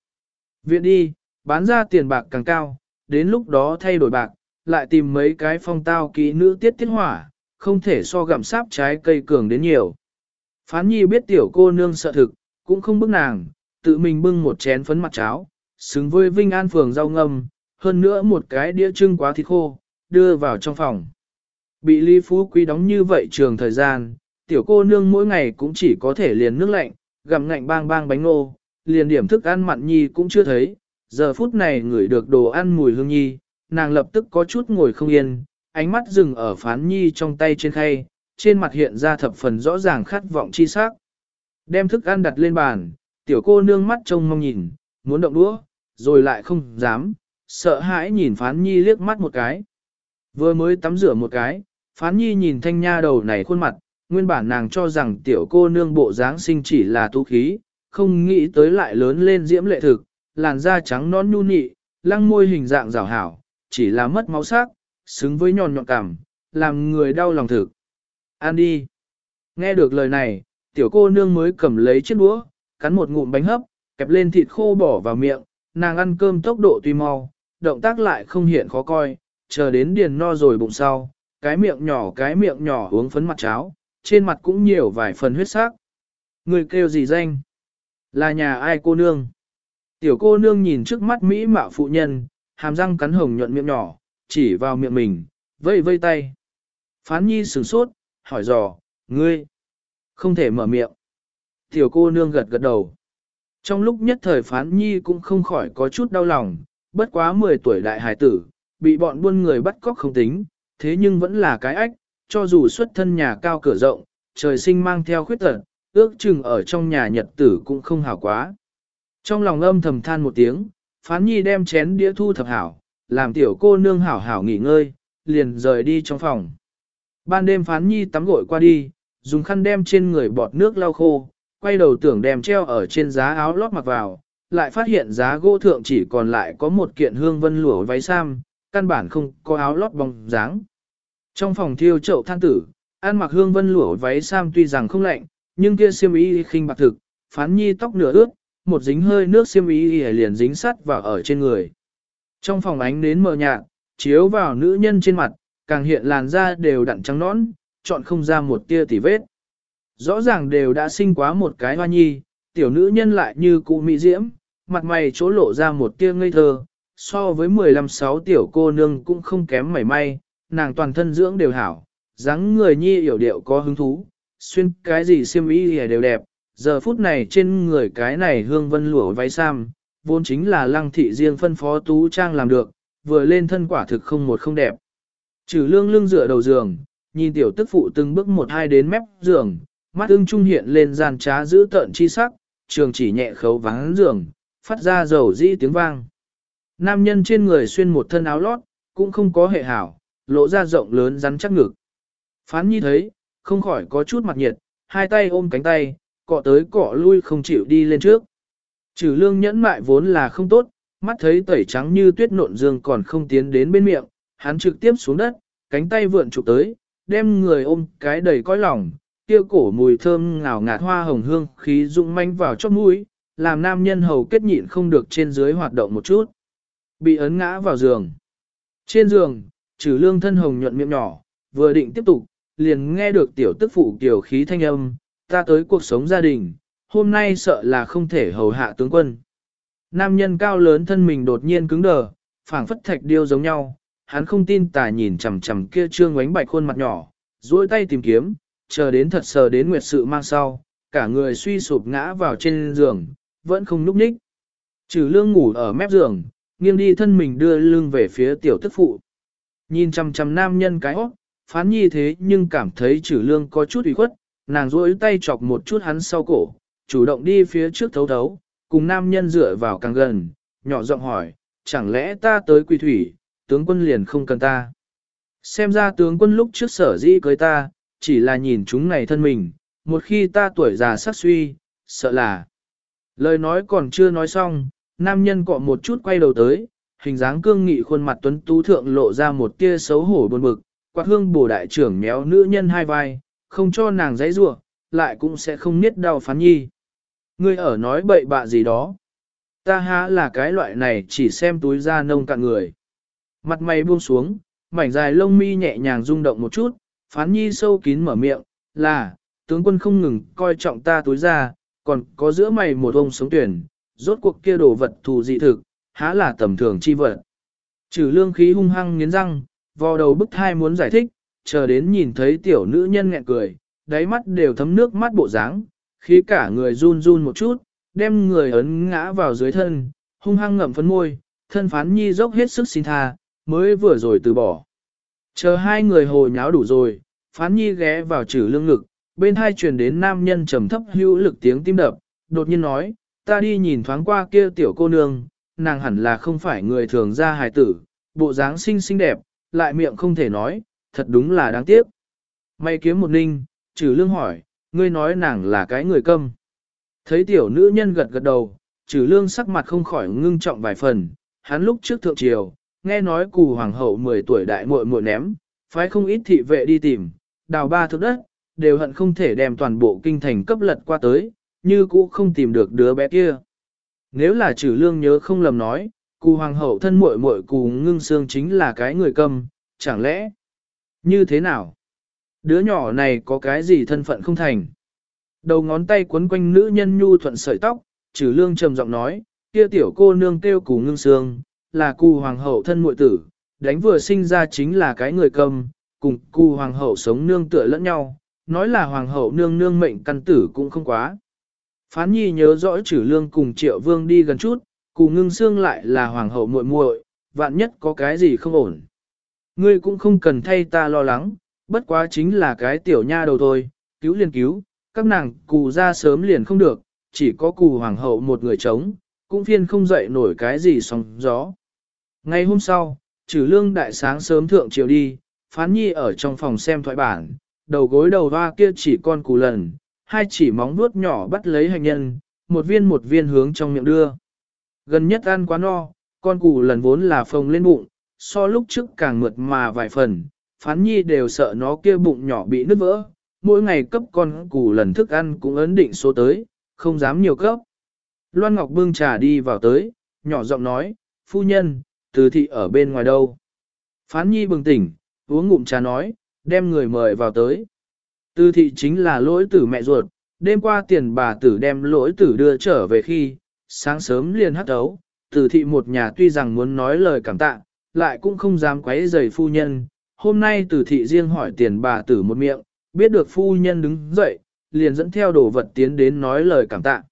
A: Viện đi, bán ra tiền bạc càng cao, đến lúc đó thay đổi bạc, lại tìm mấy cái phong tao kỹ nữ tiết tiết hỏa, không thể so gặm sáp trái cây cường đến nhiều. Phán nhi biết tiểu cô nương sợ thực, cũng không bức nàng, tự mình bưng một chén phấn mặt cháo, xứng với Vinh An phường rau ngâm, hơn nữa một cái đĩa trưng quá thịt khô, đưa vào trong phòng. Bị Lý Phú Quý đóng như vậy trường thời gian, tiểu cô nương mỗi ngày cũng chỉ có thể liền nước lạnh, gặm ngạnh bang bang bánh ngô, liền điểm thức ăn mặn nhi cũng chưa thấy, giờ phút này ngửi được đồ ăn mùi hương nhi, nàng lập tức có chút ngồi không yên, ánh mắt dừng ở phán nhi trong tay trên khay, trên mặt hiện ra thập phần rõ ràng khát vọng chi sắc. Đem thức ăn đặt lên bàn, tiểu cô nương mắt trông mong nhìn, muốn động đũa, rồi lại không dám, sợ hãi nhìn phán nhi liếc mắt một cái. Vừa mới tắm rửa một cái, phán nhi nhìn thanh nha đầu này khuôn mặt, nguyên bản nàng cho rằng tiểu cô nương bộ dáng sinh chỉ là tu khí, không nghĩ tới lại lớn lên diễm lệ thực, làn da trắng non nhu nị, lăng môi hình dạng rào hảo, chỉ là mất máu sắc, xứng với nhọn nhọn cảm, làm người đau lòng thực. Ăn đi. Nghe được lời này, tiểu cô nương mới cầm lấy chiếc đũa, cắn một ngụm bánh hấp, kẹp lên thịt khô bỏ vào miệng, nàng ăn cơm tốc độ tuy mau, động tác lại không hiện khó coi, chờ đến điền no rồi bụng sau, cái miệng nhỏ cái miệng nhỏ uống phấn mặt cháo, trên mặt cũng nhiều vài phần huyết sắc. Người kêu gì danh? Là nhà ai cô nương? Tiểu cô nương nhìn trước mắt Mỹ mạo phụ nhân, hàm răng cắn hồng nhuận miệng nhỏ, chỉ vào miệng mình, vây vây tay. Phán nhi sửng sốt, hỏi dò, ngươi, không thể mở miệng. Tiểu cô nương gật gật đầu. Trong lúc nhất thời phán nhi cũng không khỏi có chút đau lòng, bất quá 10 tuổi đại hải tử, bị bọn buôn người bắt cóc không tính, thế nhưng vẫn là cái ách, cho dù xuất thân nhà cao cửa rộng, trời sinh mang theo khuyết tật, ước chừng ở trong nhà nhật tử cũng không hảo quá. Trong lòng âm thầm than một tiếng, phán nhi đem chén đĩa thu thập hảo, làm tiểu cô nương hảo hảo nghỉ ngơi, liền rời đi trong phòng. Ban đêm phán nhi tắm gội qua đi, dùng khăn đem trên người bọt nước lau khô, quay đầu tưởng đem treo ở trên giá áo lót mặc vào, lại phát hiện giá gỗ thượng chỉ còn lại có một kiện hương vân lụa váy sam, căn bản không có áo lót bóng dáng. Trong phòng thiêu chậu than tử, ăn mặc hương vân lụa váy sam tuy rằng không lạnh, nhưng kia xiêm y khinh bạc thực, phán nhi tóc nửa ướt, một dính hơi nước xiêm y liền dính sắt vào ở trên người. Trong phòng ánh nến mờ nhạt, chiếu vào nữ nhân trên mặt, càng hiện làn da đều đặn trắng nõn, chọn không ra một tia tỉ vết. Rõ ràng đều đã sinh quá một cái hoa nhi, tiểu nữ nhân lại như cụ mỹ diễm, mặt mày chỗ lộ ra một tia ngây thơ, so với 15-6 tiểu cô nương cũng không kém mảy may, nàng toàn thân dưỡng đều hảo, dáng người nhi hiểu điệu có hứng thú, xuyên cái gì xiêm y đều đẹp, giờ phút này trên người cái này hương vân lụa váy sam, vốn chính là lăng thị riêng phân phó tú trang làm được, vừa lên thân quả thực không một không đẹp. Trừ lương lưng dựa đầu giường, nhìn tiểu tức phụ từng bước một hai đến mép giường, mắt ưng trung hiện lên gian trá giữ tợn chi sắc, trường chỉ nhẹ khấu vắng giường, phát ra dầu dĩ tiếng vang. Nam nhân trên người xuyên một thân áo lót, cũng không có hệ hảo, lộ ra rộng lớn rắn chắc ngực. Phán nhi thấy, không khỏi có chút mặt nhiệt, hai tay ôm cánh tay, cọ tới cọ lui không chịu đi lên trước. Trừ lương nhẫn mại vốn là không tốt, mắt thấy tẩy trắng như tuyết nộn dương còn không tiến đến bên miệng, hắn trực tiếp xuống đất, cánh tay vượn chụp tới, đem người ôm cái đầy cõi lòng, kia cổ mùi thơm ngào ngạt hoa hồng hương khí rụng manh vào chóp mũi, làm nam nhân hầu kết nhịn không được trên dưới hoạt động một chút. Bị ấn ngã vào giường. Trên giường, trừ lương thân hồng nhuận miệng nhỏ, vừa định tiếp tục, liền nghe được tiểu tức phụ kiểu khí thanh âm, ta tới cuộc sống gia đình, hôm nay sợ là không thể hầu hạ tướng quân. Nam nhân cao lớn thân mình đột nhiên cứng đờ, phảng phất thạch điêu giống nhau, hắn không tin tà nhìn chằm chằm kia trương ánh bạch khuôn mặt nhỏ, duỗi tay tìm kiếm, chờ đến thật sờ đến nguyệt sự mang sau, cả người suy sụp ngã vào trên giường, vẫn không núp ních. Trừ lương ngủ ở mép giường, nghiêng đi thân mình đưa lưng về phía tiểu tức phụ. Nhìn chằm chằm nam nhân cái óc, phán nhi thế nhưng cảm thấy trừ lương có chút ủy khuất, nàng duỗi tay chọc một chút hắn sau cổ, chủ động đi phía trước thấu thấu, cùng nam nhân dựa vào càng gần, nhỏ giọng hỏi, chẳng lẽ ta tới quỳ thủy, tướng quân liền không cần ta. Xem ra tướng quân lúc trước sở dĩ cưới ta, chỉ là nhìn chúng này thân mình, một khi ta tuổi già sắc suy, sợ là. Lời nói còn chưa nói xong, nam nhân cọ một chút quay đầu tới, hình dáng cương nghị khuôn mặt tuấn tú thượng lộ ra một tia xấu hổ buồn bực, quạt hương bổ đại trưởng méo nữ nhân hai vai, không cho nàng giấy rủa, lại cũng sẽ không niết đau phán nhi. Ngươi ở nói bậy bạ gì đó. Ta há là cái loại này chỉ xem túi da nông cạn người. Mặt mày buông xuống, mảnh dài lông mi nhẹ nhàng rung động một chút, phán nhi sâu kín mở miệng, là, tướng quân không ngừng coi trọng ta túi ra, còn có giữa mày một ông sống tuyển, rốt cuộc kia đồ vật thù dị thực, há là tầm thường chi vật. Trừ lương khí hung hăng nghiến răng, vò đầu bức thai muốn giải thích, chờ đến nhìn thấy tiểu nữ nhân nghẹn cười, đáy mắt đều thấm nước mắt bộ dáng, khí cả người run run một chút, đem người ấn ngã vào dưới thân, hung hăng ngậm phấn môi, thân phán nhi dốc hết sức xin tha, mới vừa rồi từ bỏ. Chờ hai người hồ nháo đủ rồi, phán nhi ghé vào trừ lương ngực, bên hai truyền đến nam nhân trầm thấp hữu lực tiếng tim đập, đột nhiên nói, ta đi nhìn thoáng qua kia tiểu cô nương, nàng hẳn là không phải người thường ra hài tử, bộ dáng xinh xinh đẹp, lại miệng không thể nói, thật đúng là đáng tiếc. May kiếm một ninh, trừ lương hỏi, ngươi nói nàng là cái người câm. Thấy tiểu nữ nhân gật gật đầu, trừ lương sắc mặt không khỏi ngưng trọng vài phần, hắn lúc trước thượng triều, nghe nói cù hoàng hậu 10 tuổi đại muội muội ném, phái không ít thị vệ đi tìm, đào ba thước đất, đều hận không thể đem toàn bộ kinh thành cấp lật qua tới, như cũ không tìm được đứa bé kia. Nếu là trừ lương nhớ không lầm nói, cù hoàng hậu thân muội muội cù ngưng xương chính là cái người câm, chẳng lẽ như thế nào? Đứa nhỏ này có cái gì thân phận không thành? Đầu ngón tay quấn quanh nữ nhân nhu thuận sợi tóc, trừ lương trầm giọng nói, kia tiểu cô nương kêu cù ngưng xương, là cù hoàng hậu thân muội tử, đánh vừa sinh ra chính là cái người cầm cùng cù hoàng hậu sống nương tựa lẫn nhau, nói là hoàng hậu nương nương mệnh căn tử cũng không quá. Phán nhi nhớ rõ trừ lương cùng triệu vương đi gần chút, cù ngưng xương lại là hoàng hậu muội muội, vạn nhất có cái gì không ổn. Ngươi cũng không cần thay ta lo lắng, bất quá chính là cái tiểu nha đầu thôi, cứu liền cứu, các nàng cù ra sớm liền không được, chỉ có cù hoàng hậu một người chống, cũng phiên không dậy nổi cái gì sóng gió. Ngày hôm sau, trừ lương đại sáng sớm thượng chiều đi, phán nhi ở trong phòng xem thoại bản, đầu gối đầu hoa kia chỉ con cù lần, hai chỉ móng vuốt nhỏ bắt lấy hành nhân, một viên một viên hướng trong miệng đưa. Gần nhất ăn quá no, con cù lần vốn là phồng lên bụng, so lúc trước càng mượt mà vài phần, phán nhi đều sợ nó kia bụng nhỏ bị nứt vỡ, mỗi ngày cấp con cù lần thức ăn cũng ấn định số tới, không dám nhiều cấp. Loan Ngọc bưng trà đi vào tới, nhỏ giọng nói, phu nhân, từ thị ở bên ngoài đâu. Phán nhi bừng tỉnh, uống ngụm trà nói, đem người mời vào tới. Từ thị chính là lỗi tử mẹ ruột, đêm qua tiền bà tử đem lỗi tử đưa trở về khi, sáng sớm liền hắt ấu, từ thị một nhà tuy rằng muốn nói lời cảm tạ, lại cũng không dám quấy rầy phu nhân. Hôm nay từ thị riêng hỏi tiền bà tử một miệng, biết được phu nhân đứng dậy, liền dẫn theo đồ vật tiến đến nói lời cảm tạ.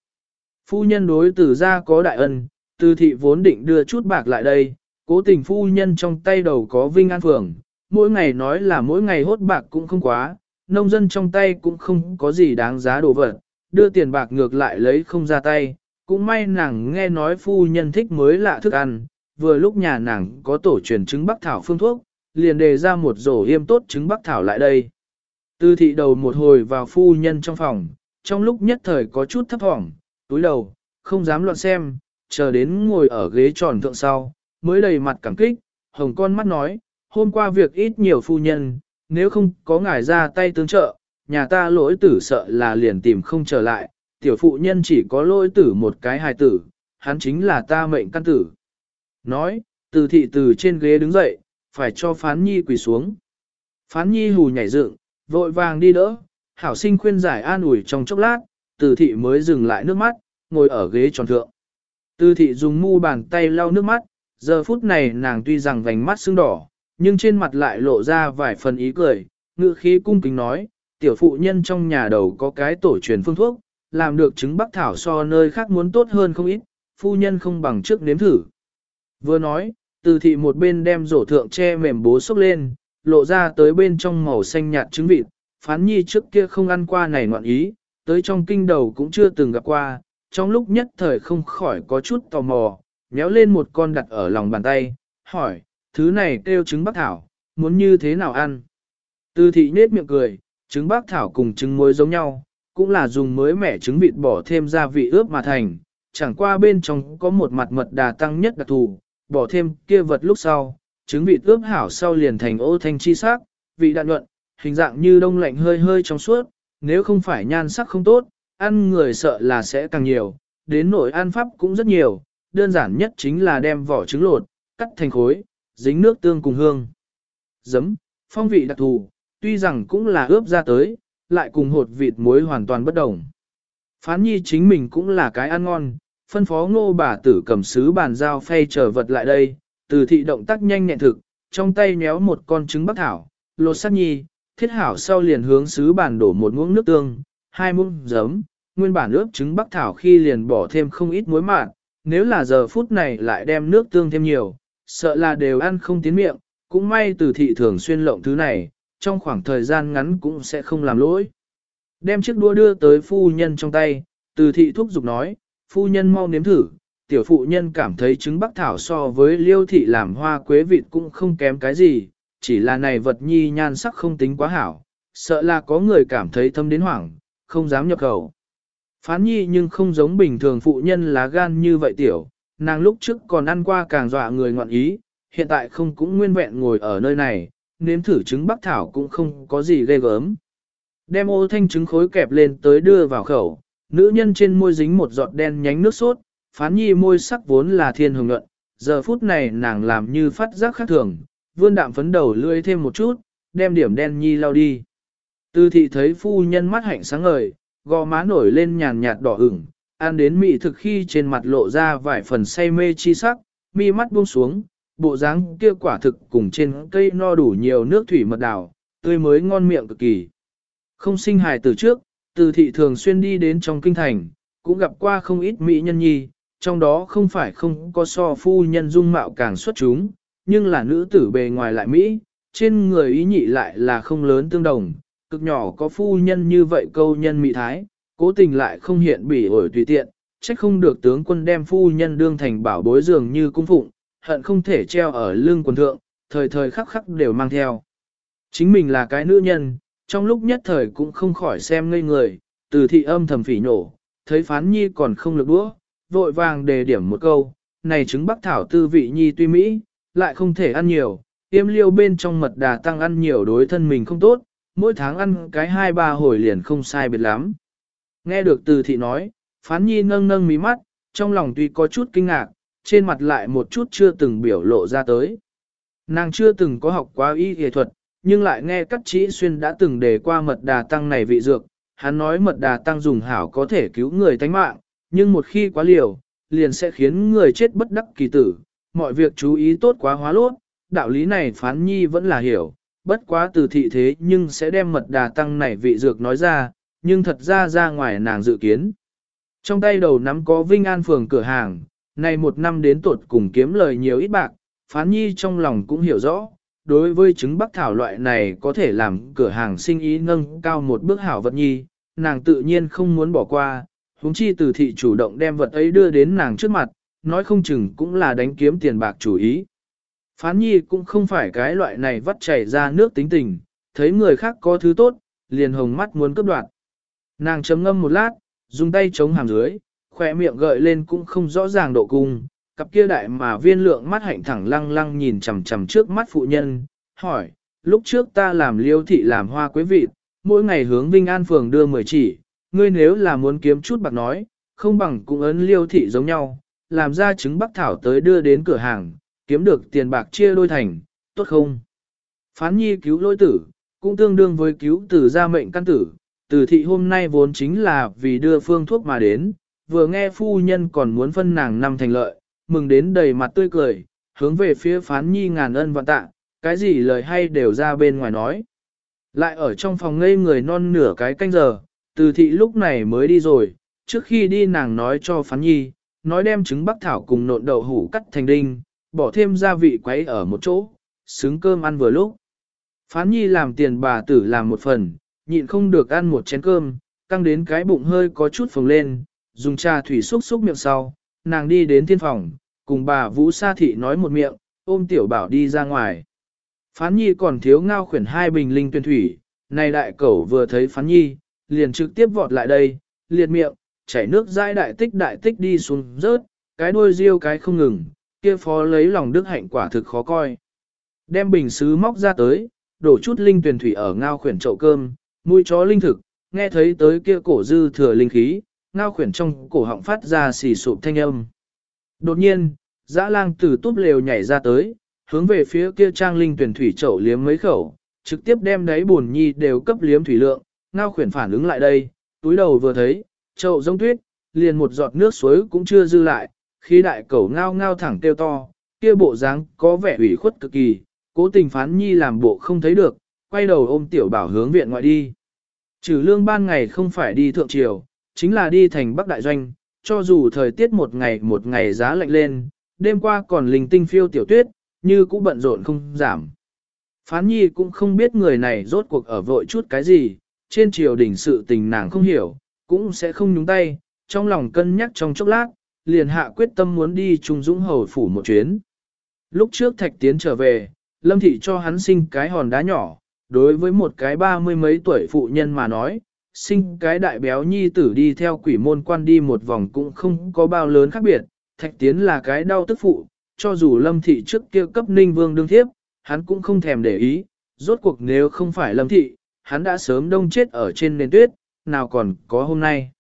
A: Phu nhân đối từ ra có đại ân, từ thị vốn định đưa chút bạc lại đây, cố tình phu nhân trong tay đầu có vinh an phường, mỗi ngày nói là mỗi ngày hốt bạc cũng không quá, nông dân trong tay cũng không có gì đáng giá đồ vật, đưa tiền bạc ngược lại lấy không ra tay, cũng may nàng nghe nói phu nhân thích mới lạ thức ăn, vừa lúc nhà nàng có tổ truyền trứng bắc thảo phương thuốc, liền đề ra một rổ yêm tốt trứng bắc thảo lại đây. Tư thị đầu một hồi vào phu nhân trong phòng, trong lúc nhất thời có chút thấp thỏm, túi đầu, không dám loạn xem, chờ đến ngồi ở ghế tròn thượng sau, mới đầy mặt cảm kích, hồng con mắt nói, hôm qua việc ít nhiều phu nhân, nếu không có ngài ra tay tương trợ, nhà ta lỗi tử sợ là liền tìm không trở lại, tiểu phụ nhân chỉ có lỗi tử một cái hài tử, hắn chính là ta mệnh căn tử. Nói, từ thị từ trên ghế đứng dậy, phải cho phán nhi quỳ xuống. Phán nhi hù nhảy dựng, vội vàng đi đỡ, hảo sinh khuyên giải an ủi trong chốc lát, từ thị mới dừng lại nước mắt, ngồi ở ghế tròn thượng. Từ thị dùng mu bàn tay lau nước mắt, giờ phút này nàng tuy rằng vành mắt sưng đỏ, nhưng trên mặt lại lộ ra vài phần ý cười, ngự khí cung kính nói, tiểu phụ nhân trong nhà đầu có cái tổ truyền phương thuốc, làm được trứng bắc thảo so nơi khác muốn tốt hơn không ít, phu nhân không bằng trước nếm thử. Vừa nói, từ thị một bên đem rổ thượng che mềm bố xúc lên, lộ ra tới bên trong màu xanh nhạt trứng vịt, phán nhi trước kia không ăn qua này ngoạn ý, tới trong kinh đầu cũng chưa từng gặp qua, trong lúc nhất thời không khỏi có chút tò mò, méo lên một con đặt ở lòng bàn tay, hỏi, thứ này kêu trứng bắc thảo, muốn như thế nào ăn? Từ thị nết miệng cười, trứng bắc thảo cùng trứng muối giống nhau, cũng là dùng mới mẻ trứng vịt bỏ thêm gia vị ướp mà thành, chẳng qua bên trong có một mặt mật đà tăng nhất đặc thù, bỏ thêm kia vật lúc sau, trứng vịt ướp hảo sau liền thành ô thanh chi sắc, vị đạn luận, hình dạng như đông lạnh hơi hơi trong suốt, nếu không phải nhan sắc không tốt, ăn người sợ là sẽ càng nhiều, đến nỗi ăn pháp cũng rất nhiều, đơn giản nhất chính là đem vỏ trứng lột, cắt thành khối, dính nước tương cùng hương. Giấm, phong vị đặc thù, tuy rằng cũng là ướp ra tới, lại cùng hột vịt muối hoàn toàn bất đồng. Phán nhi chính mình cũng là cái ăn ngon, phân phó ngô bà tử cầm sứ bàn dao phay trở vật lại đây, từ thị động tác nhanh nhẹn thực, trong tay nhéo một con trứng bắc thảo, lột sát nhi, thiết hảo sau liền hướng sứ bàn đổ một muỗng nước tương, hai muỗng giấm, nguyên bản ướp trứng bắc thảo khi liền bỏ thêm không ít muối mặn, nếu là giờ phút này lại đem nước tương thêm nhiều, sợ là đều ăn không tiến miệng, cũng may từ thị thường xuyên lộng thứ này, trong khoảng thời gian ngắn cũng sẽ không làm lỗi. Đem chiếc đũa đưa tới phu nhân trong tay, từ thị thúc giục nói, phu nhân mau nếm thử, tiểu phụ nhân cảm thấy trứng bắc thảo so với liêu thị làm hoa quế vịt cũng không kém cái gì, chỉ là này vật nhi nhan sắc không tính quá hảo, sợ là có người cảm thấy thâm đến hoảng, không dám nhập khẩu. Phán nhi nhưng không giống bình thường phụ nhân lá gan như vậy tiểu, nàng lúc trước còn ăn qua càng dọa người ngoạn ý, hiện tại không cũng nguyên vẹn ngồi ở nơi này, nếm thử trứng bắc thảo cũng không có gì ghê gớm. Đem ô thanh trứng khối kẹp lên tới đưa vào khẩu, nữ nhân trên môi dính một giọt đen nhánh nước sốt, phán nhi môi sắc vốn là thiên hồng nhuận, giờ phút này nàng làm như phát giác khác thường, vươn đạm phấn đầu lưỡi thêm một chút, đem điểm đen nhi lau đi. Tư thị thấy phu nhân mắt hạnh sáng ngời, gò má nổi lên nhàn nhạt đỏ ửng, ăn đến mị thực khi trên mặt lộ ra vài phần say mê chi sắc, mi mắt buông xuống, bộ dáng kia quả thực cùng trên cây no đủ nhiều nước thủy mật đào, tươi mới ngon miệng cực kỳ. Không sinh hài từ trước, từ thị thường xuyên đi đến trong kinh thành, cũng gặp qua không ít mỹ nhân nhi, trong đó không phải không có so phu nhân dung mạo càng xuất chúng, nhưng là nữ tử bề ngoài lại Mỹ, trên người ý nhị lại là không lớn tương đồng, cực nhỏ có phu nhân như vậy câu nhân mỹ thái, cố tình lại không hiện bỉ ổi tùy tiện, trách không được tướng quân đem phu nhân đương thành bảo bối dường như cung phụng, hận không thể treo ở lưng quần thượng, thời thời khắc khắc đều mang theo. Chính mình là cái nữ nhân, trong lúc nhất thời cũng không khỏi xem ngây người, từ thị âm thầm phỉ nổ, thấy phán nhi còn không lực đũa, vội vàng đề điểm một câu, này trứng bắc thảo tư vị nhi tuy Mỹ, lại không thể ăn nhiều, yêm liêu bên trong mật đà tăng ăn nhiều đối thân mình không tốt, mỗi tháng ăn cái hai ba hồi liền không sai biệt lắm. Nghe được từ thị nói, phán nhi nâng nâng mí mắt, trong lòng tuy có chút kinh ngạc, trên mặt lại một chút chưa từng biểu lộ ra tới. Nàng chưa từng có học quá y y thuật, nhưng lại nghe các chỉ xuyên đã từng đề qua mật đà tăng này vị dược, hắn nói mật đà tăng dùng hảo có thể cứu người tánh mạng, nhưng một khi quá liều, liền sẽ khiến người chết bất đắc kỳ tử, mọi việc chú ý tốt quá hóa lốt, đạo lý này phán nhi vẫn là hiểu, bất quá từ thị thế nhưng sẽ đem mật đà tăng này vị dược nói ra, nhưng thật ra ra ngoài nàng dự kiến. Trong tay đầu nắm có Vinh An phường cửa hàng, này một năm đến tuột cùng kiếm lời nhiều ít bạc, phán nhi trong lòng cũng hiểu rõ, đối với trứng bắc thảo loại này có thể làm cửa hàng sinh ý nâng cao một bước hảo vật nhi, nàng tự nhiên không muốn bỏ qua, huống chi từ thị chủ động đem vật ấy đưa đến nàng trước mặt, nói không chừng cũng là đánh kiếm tiền bạc chủ ý. Phán nhi cũng không phải cái loại này vắt chảy ra nước tính tình, thấy người khác có thứ tốt, liền hồng mắt muốn cướp đoạt. Nàng chấm ngâm một lát, dùng tay chống hàm dưới, khỏe miệng gợi lên cũng không rõ ràng độ cung, cặp kia đại mà viên lượng mắt hạnh thẳng lăng lăng nhìn chằm chằm trước mắt phụ nhân, hỏi, lúc trước ta làm liêu thị làm hoa quế vị, mỗi ngày hướng Vinh An Phường đưa mười chỉ, ngươi nếu là muốn kiếm chút bạc nói, không bằng cũng ấn liêu thị giống nhau, làm ra trứng bắc thảo tới đưa đến cửa hàng, kiếm được tiền bạc chia đôi thành, tốt không? Phán nhi cứu lôi tử, cũng tương đương với cứu tử gia mệnh căn tử, tử thị hôm nay vốn chính là vì đưa phương thuốc mà đến, vừa nghe phu nhân còn muốn phân nàng năm thành lợi, mừng đến đầy mặt tươi cười, hướng về phía phán nhi ngàn ân vạn tạ, cái gì lời hay đều ra bên ngoài nói. Lại ở trong phòng ngây người non nửa cái canh giờ, từ thị lúc này mới đi rồi, trước khi đi nàng nói cho phán nhi, nói đem trứng bắc thảo cùng nộn đậu hủ cắt thành đinh, bỏ thêm gia vị quấy ở một chỗ, xứng cơm ăn vừa lúc. Phán nhi làm tiền bà tử làm một phần, nhịn không được ăn một chén cơm, căng đến cái bụng hơi có chút phồng lên, dùng trà thủy xúc xúc miệng sau, nàng đi đến thiên phòng, cùng bà Vũ Sa Thị nói một miệng, ôm tiểu bảo đi ra ngoài. Phán nhi còn thiếu ngao khuyển hai bình linh tuyên thủy, này đại cẩu vừa thấy phán nhi, liền trực tiếp vọt lại đây, liệt miệng, chảy nước dãi đại tích đại tích đi xuống rớt, cái đuôi riêu cái không ngừng, kia phó lấy lòng đức hạnh quả thực khó coi. Đem bình sứ móc ra tới, đổ chút linh tuyển thủy ở ngao khuyển chậu cơm, mũi chó linh thực, nghe thấy tới kia cổ dư thừa linh khí, ngao khuyển trong cổ họng phát ra xì sụp thanh âm. Đột nhiên, dã lang từ túp lều nhảy ra tới, hướng về phía kia trang linh tuyển thủy chậu liếm mấy khẩu, trực tiếp đem đáy buồn nhi đều cấp liếm thủy lượng, ngao khuyển phản ứng lại đây, túi đầu vừa thấy, chậu giống tuyết, liền một giọt nước suối cũng chưa dư lại, khi đại cẩu ngao ngao thẳng tiêu to, kia bộ dáng có vẻ ủy khuất cực kỳ, cố tình phán nhi làm bộ không thấy được, quay đầu ôm tiểu bảo hướng viện ngoại đi. Trừ lương ban ngày không phải đi thượng triều, chính là đi thành Bắc Đại Doanh, cho dù thời tiết một ngày một ngày giá lạnh lên, đêm qua còn linh tinh phiêu tiểu tuyết, như cũng bận rộn không giảm. Phán nhi cũng không biết người này rốt cuộc ở vội chút cái gì, trên triều đình sự tình nàng không hiểu, cũng sẽ không nhúng tay, trong lòng cân nhắc trong chốc lát, liền hạ quyết tâm muốn đi Trung Dũng Hầu Phủ một chuyến. Lúc trước Thạch Tiến trở về, Lâm Thị cho hắn sinh cái hòn đá nhỏ, đối với một cái ba mươi mấy tuổi phụ nhân mà nói, sinh cái đại béo nhi tử đi theo quỷ môn quan đi một vòng cũng không có bao lớn khác biệt, Thạch Tiến là cái đau tức phụ, cho dù Lâm Thị trước kia cấp ninh vương đương thiếp, hắn cũng không thèm để ý, rốt cuộc nếu không phải Lâm Thị, hắn đã sớm đông chết ở trên nền tuyết, nào còn có hôm nay.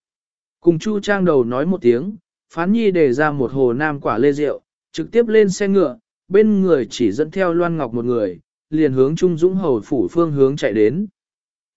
A: Cùng Chu Trang đầu nói một tiếng, Phán Nhi để ra một hồ nam quả lê rượu, trực tiếp lên xe ngựa, bên người chỉ dẫn theo Loan Ngọc một người, liền hướng Trung Dũng Hầu phủ phương hướng chạy đến.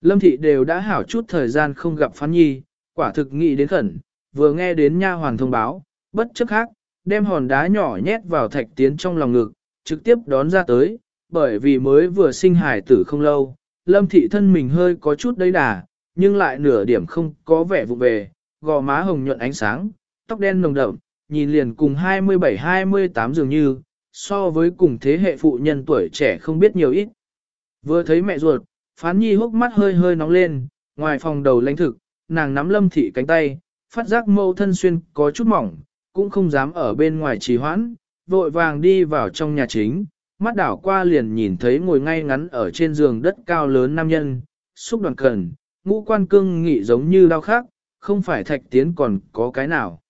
A: Lâm Thị đều đã hảo chút thời gian không gặp Phán Nhi, quả thực nghĩ đến khẩn, vừa nghe đến nha hoàn thông báo, bất chấp khác, đem hòn đá nhỏ nhét vào thạch tiến trong lòng ngực, trực tiếp đón ra tới, bởi vì mới vừa sinh hải tử không lâu, Lâm Thị thân mình hơi có chút đấy đà, nhưng lại nửa điểm không có vẻ vụ về, gò má hồng nhuận ánh sáng, tóc đen nồng đậm, nhìn liền cùng 27-28 dường như, so với cùng thế hệ phụ nhân tuổi trẻ không biết nhiều ít. Vừa thấy mẹ ruột, phán nhi hốc mắt hơi hơi nóng lên, ngoài phòng đầu lãnh thực, nàng nắm lâm thị cánh tay, phát giác mâu thân xuyên có chút mỏng, cũng không dám ở bên ngoài trì hoãn, vội vàng đi vào trong nhà chính, mắt đảo qua liền nhìn thấy ngồi ngay ngắn ở trên giường đất cao lớn nam nhân, xúc đoàn cần, ngũ quan cương nghị giống như đau khác, không phải thạch tiến còn có cái nào.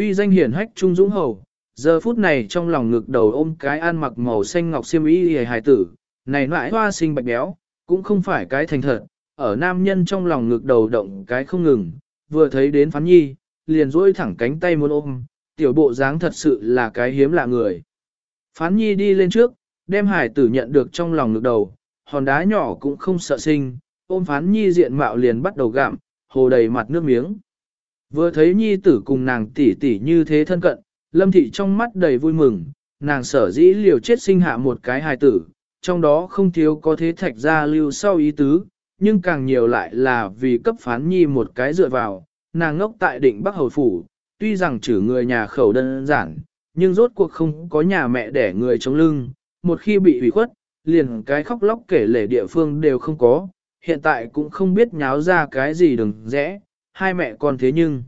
A: Uy danh hiển hách trung dũng hầu, giờ phút này trong lòng ngực đầu ôm cái ăn mặc màu xanh ngọc xiêm y hề hài tử, này nãi hoa sinh bạch béo, cũng không phải cái thành thật, ở nam nhân trong lòng ngực đầu động cái không ngừng, vừa thấy đến phán nhi, liền duỗi thẳng cánh tay muốn ôm, tiểu bộ dáng thật sự là cái hiếm lạ người. Phán nhi đi lên trước, đem hải tử nhận được trong lòng ngực đầu, hòn đá nhỏ cũng không sợ sinh, ôm phán nhi diện mạo liền bắt đầu gặm, hồ đầy mặt nước miếng. Vừa thấy nhi tử cùng nàng tỷ tỷ như thế thân cận, lâm thị trong mắt đầy vui mừng, nàng sở dĩ liều chết sinh hạ một cái hài tử, trong đó không thiếu có thế thạch gia lưu sau ý tứ, nhưng càng nhiều lại là vì cấp phán nhi một cái dựa vào, nàng ngốc tại định Bắc Hầu Phủ, tuy rằng chử người nhà khẩu đơn giản, nhưng rốt cuộc không có nhà mẹ đẻ người chống lưng, một khi bị hủy khuất, liền cái khóc lóc kể lể địa phương đều không có, hiện tại cũng không biết nháo ra cái gì đừng rẽ, hai mẹ con thế nhưng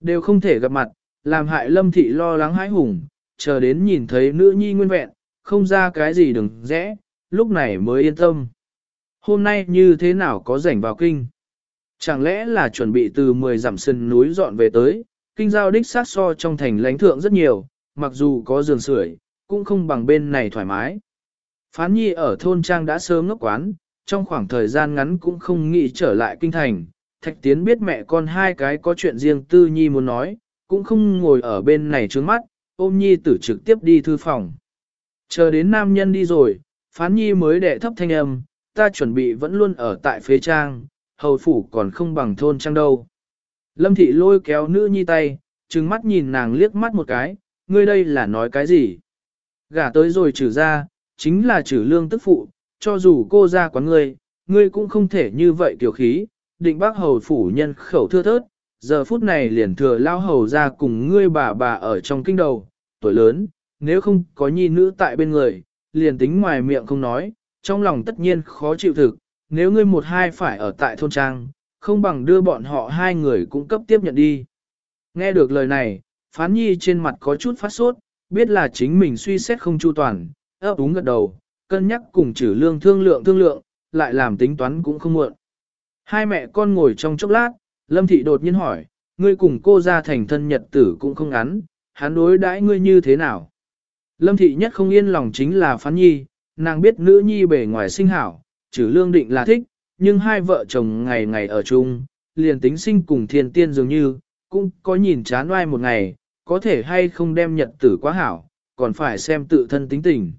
A: đều không thể gặp mặt, làm hại lâm thị lo lắng hãi hùng, chờ đến nhìn thấy nữ nhi nguyên vẹn, không ra cái gì đừng rẽ, lúc này mới yên tâm. Hôm nay như thế nào có rảnh vào kinh? Chẳng lẽ là chuẩn bị từ 10 dặm sân núi dọn về tới, kinh giao đích sát so trong thành lãnh thượng rất nhiều, mặc dù có giường sưởi, cũng không bằng bên này thoải mái. Phán nhi ở thôn trang đã sớm ngốc quán, trong khoảng thời gian ngắn cũng không nghĩ trở lại kinh thành. Thạch Tiến biết mẹ con hai cái có chuyện riêng tư nhi muốn nói, cũng không ngồi ở bên này trướng mắt, ôm nhi tử trực tiếp đi thư phòng. Chờ đến nam nhân đi rồi, phán nhi mới đệ thấp thanh âm, ta chuẩn bị vẫn luôn ở tại phế trang, hầu phủ còn không bằng thôn trang đâu. Lâm thị lôi kéo nữ nhi tay, trừng mắt nhìn nàng liếc mắt một cái, ngươi đây là nói cái gì? Gả tới rồi trừ ra, chính là trừ lương tức phụ, cho dù cô ra quán ngươi, ngươi cũng không thể như vậy kiểu khí, định bác hầu phủ nhân khẩu thưa thớt, giờ phút này liền thừa lao hầu ra cùng ngươi bà bà ở trong kinh đầu, tuổi lớn, nếu không có nhi nữ tại bên người, liền tính ngoài miệng không nói, trong lòng tất nhiên khó chịu thực, nếu ngươi một hai phải ở tại thôn trang, không bằng đưa bọn họ hai người cũng cấp tiếp nhận đi. Nghe được lời này, phán nhi trên mặt có chút phát sốt, biết là chính mình suy xét không chu toàn, ấp úng gật đầu, cân nhắc cùng trừ lương thương lượng thương lượng, lại làm tính toán cũng không muộn. Hai mẹ con ngồi trong chốc lát, Lâm Thị đột nhiên hỏi, ngươi cùng cô ra thành thân nhật tử cũng không ngắn, hắn đối đãi ngươi như thế nào? Lâm Thị nhất không yên lòng chính là phán nhi, nàng biết nữ nhi bề ngoài sinh hảo, trừ lương định là thích, nhưng hai vợ chồng ngày ngày ở chung, liền tính sinh cùng thiên tiên dường như, cũng có nhìn chán oai một ngày, có thể hay không đem nhật tử quá hảo, còn phải xem tự thân tính tình.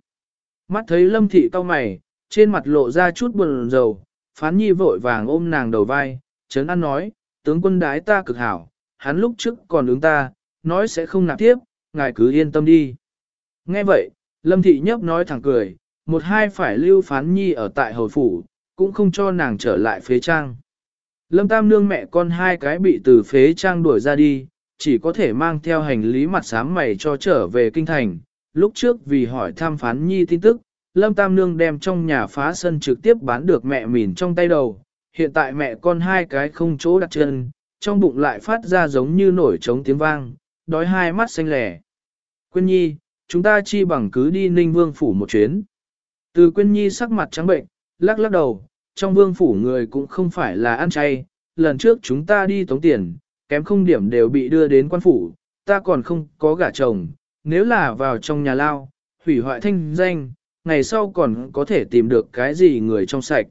A: Mắt thấy lâm thị cau mày, trên mặt lộ ra chút buồn rầu, phán nhi vội vàng ôm nàng đầu vai, chấn an nói, tướng quân đái ta cực hảo, hắn lúc trước còn ứng ta, nói sẽ không nạp tiếp, ngài cứ yên tâm đi. Nghe vậy, lâm thị nhấp nói thẳng cười, một hai phải lưu phán nhi ở tại hầu phủ, cũng không cho nàng trở lại phế trang. Lâm tam nương mẹ con hai cái bị từ phế trang đuổi ra đi, chỉ có thể mang theo hành lý mặt sám mày cho trở về kinh thành, lúc trước vì hỏi thăm phán nhi tin tức, Lâm Tam Nương đem trong nhà phá sân trực tiếp bán được mẹ mìn trong tay đầu, hiện tại mẹ con hai cái không chỗ đặt chân, trong bụng lại phát ra giống như nổi trống tiếng vang, đói hai mắt xanh lẻ. Quyên Nhi, chúng ta chi bằng cứ đi Ninh Vương Phủ một chuyến. Từ Quyên Nhi sắc mặt trắng bệnh, lắc lắc đầu, trong Vương Phủ người cũng không phải là ăn chay, lần trước chúng ta đi tống tiền, kém không điểm đều bị đưa đến quan phủ, ta còn không có gả chồng, nếu là vào trong nhà lao, hủy hoại thanh danh, ngày sau còn có thể tìm được cái gì người trong sạch.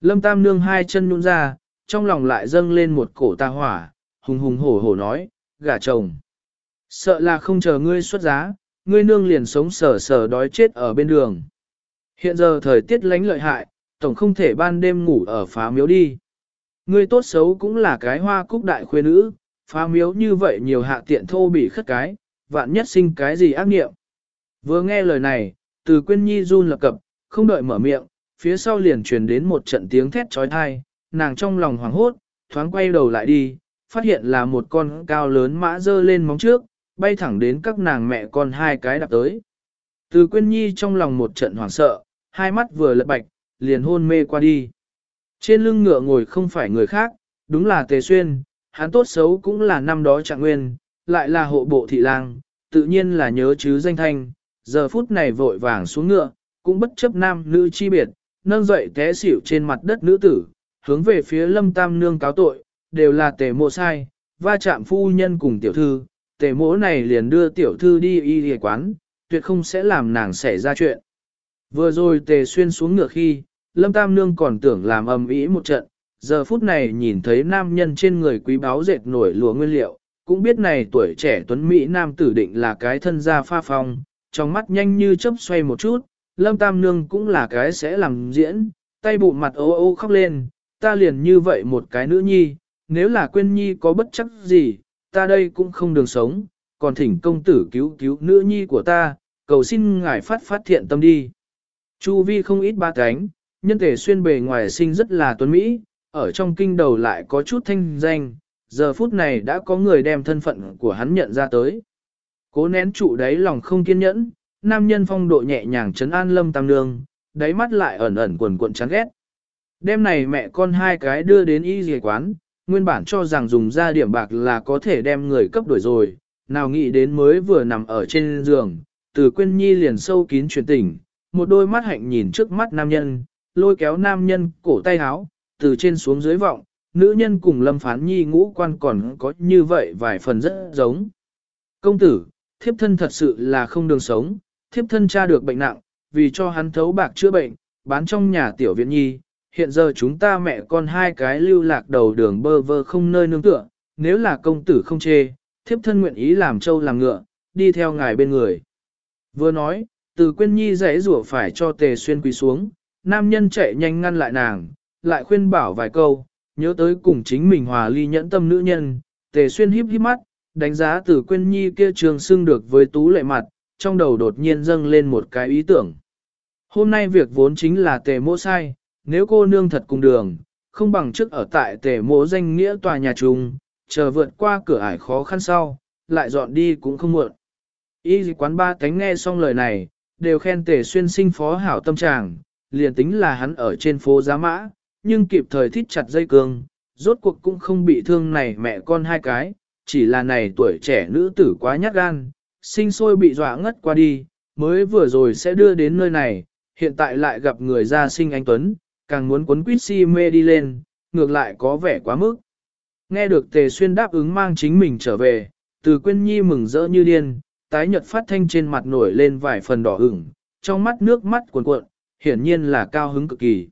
A: Lâm Tam Nương hai chân nhún ra, trong lòng lại dâng lên một cổ ta hỏa, hùng hùng hổ hổ nói, gả chồng. Sợ là không chờ ngươi xuất giá, ngươi nương liền sống sờ sờ đói chết ở bên đường. Hiện giờ thời tiết lánh lợi hại, tổng không thể ban đêm ngủ ở phá miếu đi. Ngươi tốt xấu cũng là cái hoa cúc đại khuê nữ, phá miếu như vậy nhiều hạ tiện thô bị khất cái, vạn nhất sinh cái gì ác nghiệm. Vừa nghe lời này, từ quyên nhi run lập cập, không đợi mở miệng, phía sau liền truyền đến một trận tiếng thét trói thai, nàng trong lòng hoảng hốt, thoáng quay đầu lại đi, phát hiện là một con cao lớn mã dơ lên móng trước, bay thẳng đến các nàng mẹ con hai cái đạp tới. Từ quyên nhi trong lòng một trận hoảng sợ, hai mắt vừa lật bạch, liền hôn mê qua đi. Trên lưng ngựa ngồi không phải người khác, đúng là Tề Xuyên, hắn tốt xấu cũng là năm đó trạng nguyên, lại là hộ bộ thị lang, tự nhiên là nhớ chứ danh thanh, giờ phút này vội vàng xuống ngựa, cũng bất chấp nam nữ chi biệt, nâng dậy té xỉu trên mặt đất nữ tử, hướng về phía lâm tam nương cáo tội, đều là tề mộ sai, va chạm phu nhân cùng tiểu thư, tề mỗ này liền đưa tiểu thư đi y y quán, tuyệt không sẽ làm nàng xảy ra chuyện. Vừa rồi tề xuyên xuống ngựa khi, lâm tam nương còn tưởng làm ầm ĩ một trận, giờ phút này nhìn thấy nam nhân trên người quý báo dệt nổi lụa nguyên liệu, cũng biết này tuổi trẻ tuấn Mỹ nam tử định là cái thân gia pha phong, trong mắt nhanh như chớp xoay một chút, lâm tam nương cũng là cái sẽ làm diễn, tay bụng mặt ô ô khóc lên, ta liền như vậy một cái nữ nhi, nếu là quên nhi có bất chấp gì, ta đây cũng không đường sống, còn thỉnh công tử cứu cứu nữ nhi của ta, cầu xin ngài phát phát thiện tâm đi. Chu vi không ít ba cánh, nhân thể xuyên bề ngoài sinh rất là tuấn Mỹ, ở trong kinh đầu lại có chút thanh danh, giờ phút này đã có người đem thân phận của hắn nhận ra tới. Cố nén trụ đáy lòng không kiên nhẫn, nam nhân phong độ nhẹ nhàng trấn an lâm tam nương, đáy mắt lại ẩn ẩn quần cuộn chán ghét. Đêm này mẹ con hai cái đưa đến y dề quán, nguyên bản cho rằng dùng ra điểm bạc là có thể đem người cấp đổi rồi, nào nghĩ đến mới vừa nằm ở trên giường, từ quên nhi liền sâu kín truyền tỉnh, một đôi mắt hạnh nhìn trước mắt nam nhân, lôi kéo nam nhân cổ tay háo, từ trên xuống dưới vọng, nữ nhân cùng lâm phán nhi ngũ quan còn có như vậy vài phần rất giống. Công tử, thiếp thân thật sự là không đường sống, thiếp thân cha được bệnh nặng, vì cho hắn thấu bạc chữa bệnh, bán trong nhà tiểu viện nhi, hiện giờ chúng ta mẹ con hai cái lưu lạc đầu đường bơ vơ không nơi nương tựa, nếu là công tử không chê, thiếp thân nguyện ý làm trâu làm ngựa, đi theo ngài bên người. Vừa nói, từ Quyên nhi dãy rủa phải cho tề xuyên quỳ xuống, nam nhân chạy nhanh ngăn lại nàng, lại khuyên bảo vài câu, nhớ tới cùng chính mình hòa ly nhẫn tâm nữ nhân, tề xuyên híp híp mắt, đánh giá từ quên nhi kia trường xưng được với tú lệ mặt, trong đầu đột nhiên dâng lên một cái ý tưởng. Hôm nay việc vốn chính là tề mỗ sai, nếu cô nương thật cùng đường, không bằng trước ở tại tề mỗ danh nghĩa tòa nhà trùng, chờ vượt qua cửa ải khó khăn sau, lại dọn đi cũng không muộn. Y quán ba cánh nghe xong lời này, đều khen tề xuyên sinh phó hảo tâm trạng, liền tính là hắn ở trên phố giá mã, nhưng kịp thời thít chặt dây cương, rốt cuộc cũng không bị thương này mẹ con hai cái, chỉ là này tuổi trẻ nữ tử quá nhát gan, sinh sôi bị dọa ngất qua đi, mới vừa rồi sẽ đưa đến nơi này, hiện tại lại gặp người ra sinh anh Tuấn, càng muốn cuốn quýt si mê đi lên, ngược lại có vẻ quá mức. Nghe được Tề Xuyên đáp ứng mang chính mình trở về, từ quyên nhi mừng rỡ như điên, tái nhật phát thanh trên mặt nổi lên vài phần đỏ ửng, trong mắt nước mắt cuồn cuộn, hiển nhiên là cao hứng cực kỳ.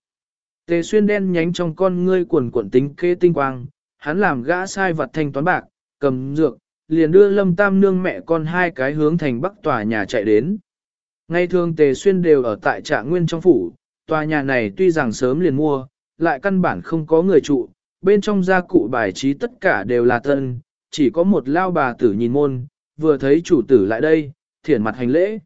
A: Tề Xuyên đen nhánh trong con ngươi cuồn cuộn tính kê tinh quang, hắn làm gã sai vật thanh toán bạc, cầm dược, liền đưa lâm tam nương mẹ con hai cái hướng thành bắc tòa nhà chạy đến. Ngay thường tề xuyên đều ở tại trạng nguyên trong phủ, tòa nhà này tuy rằng sớm liền mua, lại căn bản không có người trụ, bên trong gia cụ bài trí tất cả đều là tân, chỉ có một lao bà tử nhìn môn, vừa thấy chủ tử lại đây, thiển mặt hành lễ.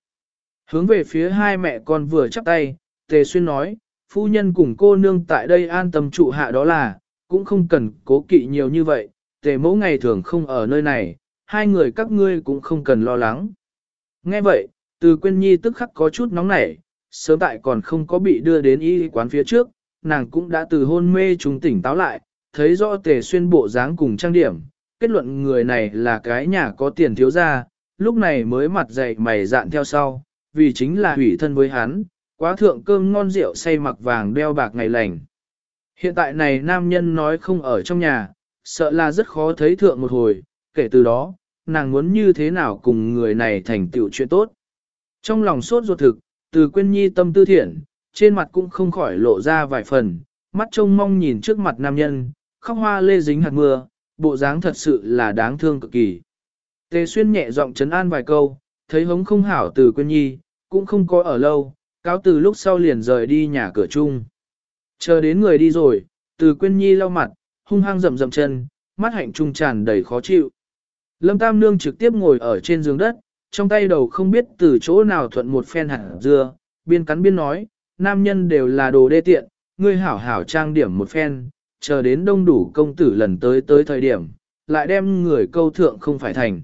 A: Hướng về phía hai mẹ con vừa chắp tay, tề xuyên nói, phu nhân cùng cô nương tại đây an tâm trụ hạ đó là, cũng không cần cố kỵ nhiều như vậy, tề mẫu ngày thường không ở nơi này, hai người các ngươi cũng không cần lo lắng. Nghe vậy, từ quên nhi tức khắc có chút nóng nảy, sớm tại còn không có bị đưa đến y quán phía trước, nàng cũng đã từ hôn mê trùng tỉnh táo lại, thấy rõ tề xuyên bộ dáng cùng trang điểm, kết luận người này là cái nhà có tiền thiếu gia, lúc này mới mặt dày mày dạn theo sau, vì chính là hủy thân với hắn, quá thượng cơm ngon rượu say mặc vàng đeo bạc ngày lành. Hiện tại này nam nhân nói không ở trong nhà, sợ là rất khó thấy thượng một hồi, kể từ đó, nàng muốn như thế nào cùng người này thành tựu chuyện tốt. Trong lòng sốt ruột thực, từ quên nhi tâm tư thiện, trên mặt cũng không khỏi lộ ra vài phần, mắt trông mong nhìn trước mặt nam nhân, khóc hoa lê dính hạt mưa, bộ dáng thật sự là đáng thương cực kỳ. Tề xuyên nhẹ giọng chấn an vài câu, thấy hống không hảo từ quên nhi, cũng không có ở lâu, cáo từ lúc sau liền rời đi nhà cửa chung. Chờ đến người đi rồi, từ quên nhi lau mặt, hung hăng rậm rậm chân, mắt hạnh trung tràn đầy khó chịu. Lâm Tam Nương trực tiếp ngồi ở trên giường đất, trong tay đầu không biết từ chỗ nào thuận một phen hạt dưa, biên cắn biên nói, nam nhân đều là đồ đê tiện, ngươi hảo hảo trang điểm một phen, chờ đến đông đủ công tử lần tới tới thời điểm, lại đem người câu thượng không phải thành.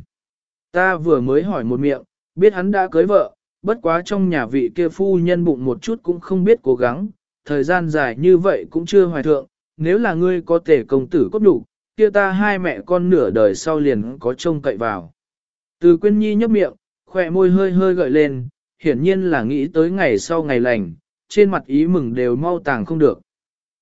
A: Ta vừa mới hỏi một miệng, biết hắn đã cưới vợ, bất quá trong nhà vị kia phu nhân bụng một chút cũng không biết cố gắng, thời gian dài như vậy cũng chưa hoài thượng, nếu là ngươi có thể công tử cốt đủ, kia ta hai mẹ con nửa đời sau liền có trông cậy vào. Từ Quyên Nhi nhấp miệng, khỏe môi hơi hơi gợi lên, hiển nhiên là nghĩ tới ngày sau ngày lành, trên mặt ý mừng đều mau tàng không được.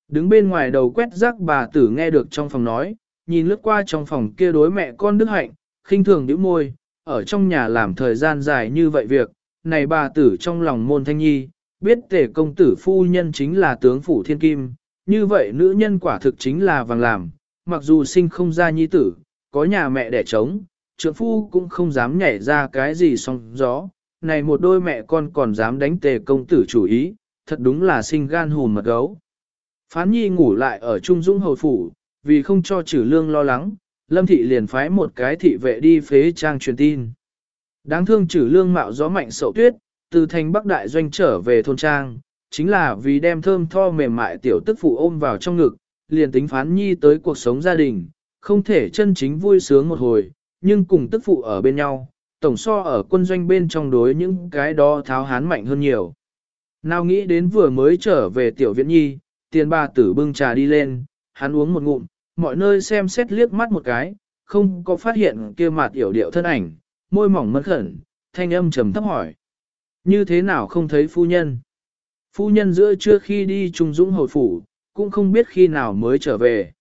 A: Đứng bên ngoài đầu quét rác bà tử nghe được trong phòng nói, nhìn lướt qua trong phòng kia đối mẹ con Đức Hạnh, khinh thường nhíu môi, ở trong nhà làm thời gian dài như vậy việc, này bà tử trong lòng môn thanh nhi, biết tể công tử phu nhân chính là tướng phủ thiên kim, như vậy nữ nhân quả thực chính là vàng làm, mặc dù sinh không ra nhi tử, có nhà mẹ đẻ trống, trượng phu cũng không dám nhảy ra cái gì song gió, này một đôi mẹ con còn dám đánh tề công tử chủ ý, thật đúng là sinh gan hùn mật gấu. Phán nhi ngủ lại ở Trung Dũng Hầu Phủ, vì không cho trừ lương lo lắng, Lâm Thị liền phái một cái thị vệ đi phế trang truyền tin. Đáng thương trừ lương mạo gió mạnh sậu tuyết, từ thành Bắc Đại Doanh trở về thôn trang, chính là vì đem thơm tho mềm mại tiểu tức phụ ôm vào trong ngực, liền tính phán nhi tới cuộc sống gia đình, không thể chân chính vui sướng một hồi, nhưng cùng tức phụ ở bên nhau, tổng so ở quân doanh bên trong đối những cái đó tháo hán mạnh hơn nhiều. Nào nghĩ đến vừa mới trở về tiểu viện nhi, tiền bà tử bưng trà đi lên, hắn uống một ngụm, mọi nơi xem xét liếc mắt một cái, không có phát hiện kia mặt yểu điệu thân ảnh, môi mỏng mất khẩn, thanh âm trầm thấp hỏi. Như thế nào không thấy phu nhân? Phu nhân giữa trưa khi đi trùng dũng hồi phủ, cũng không biết khi nào mới trở về.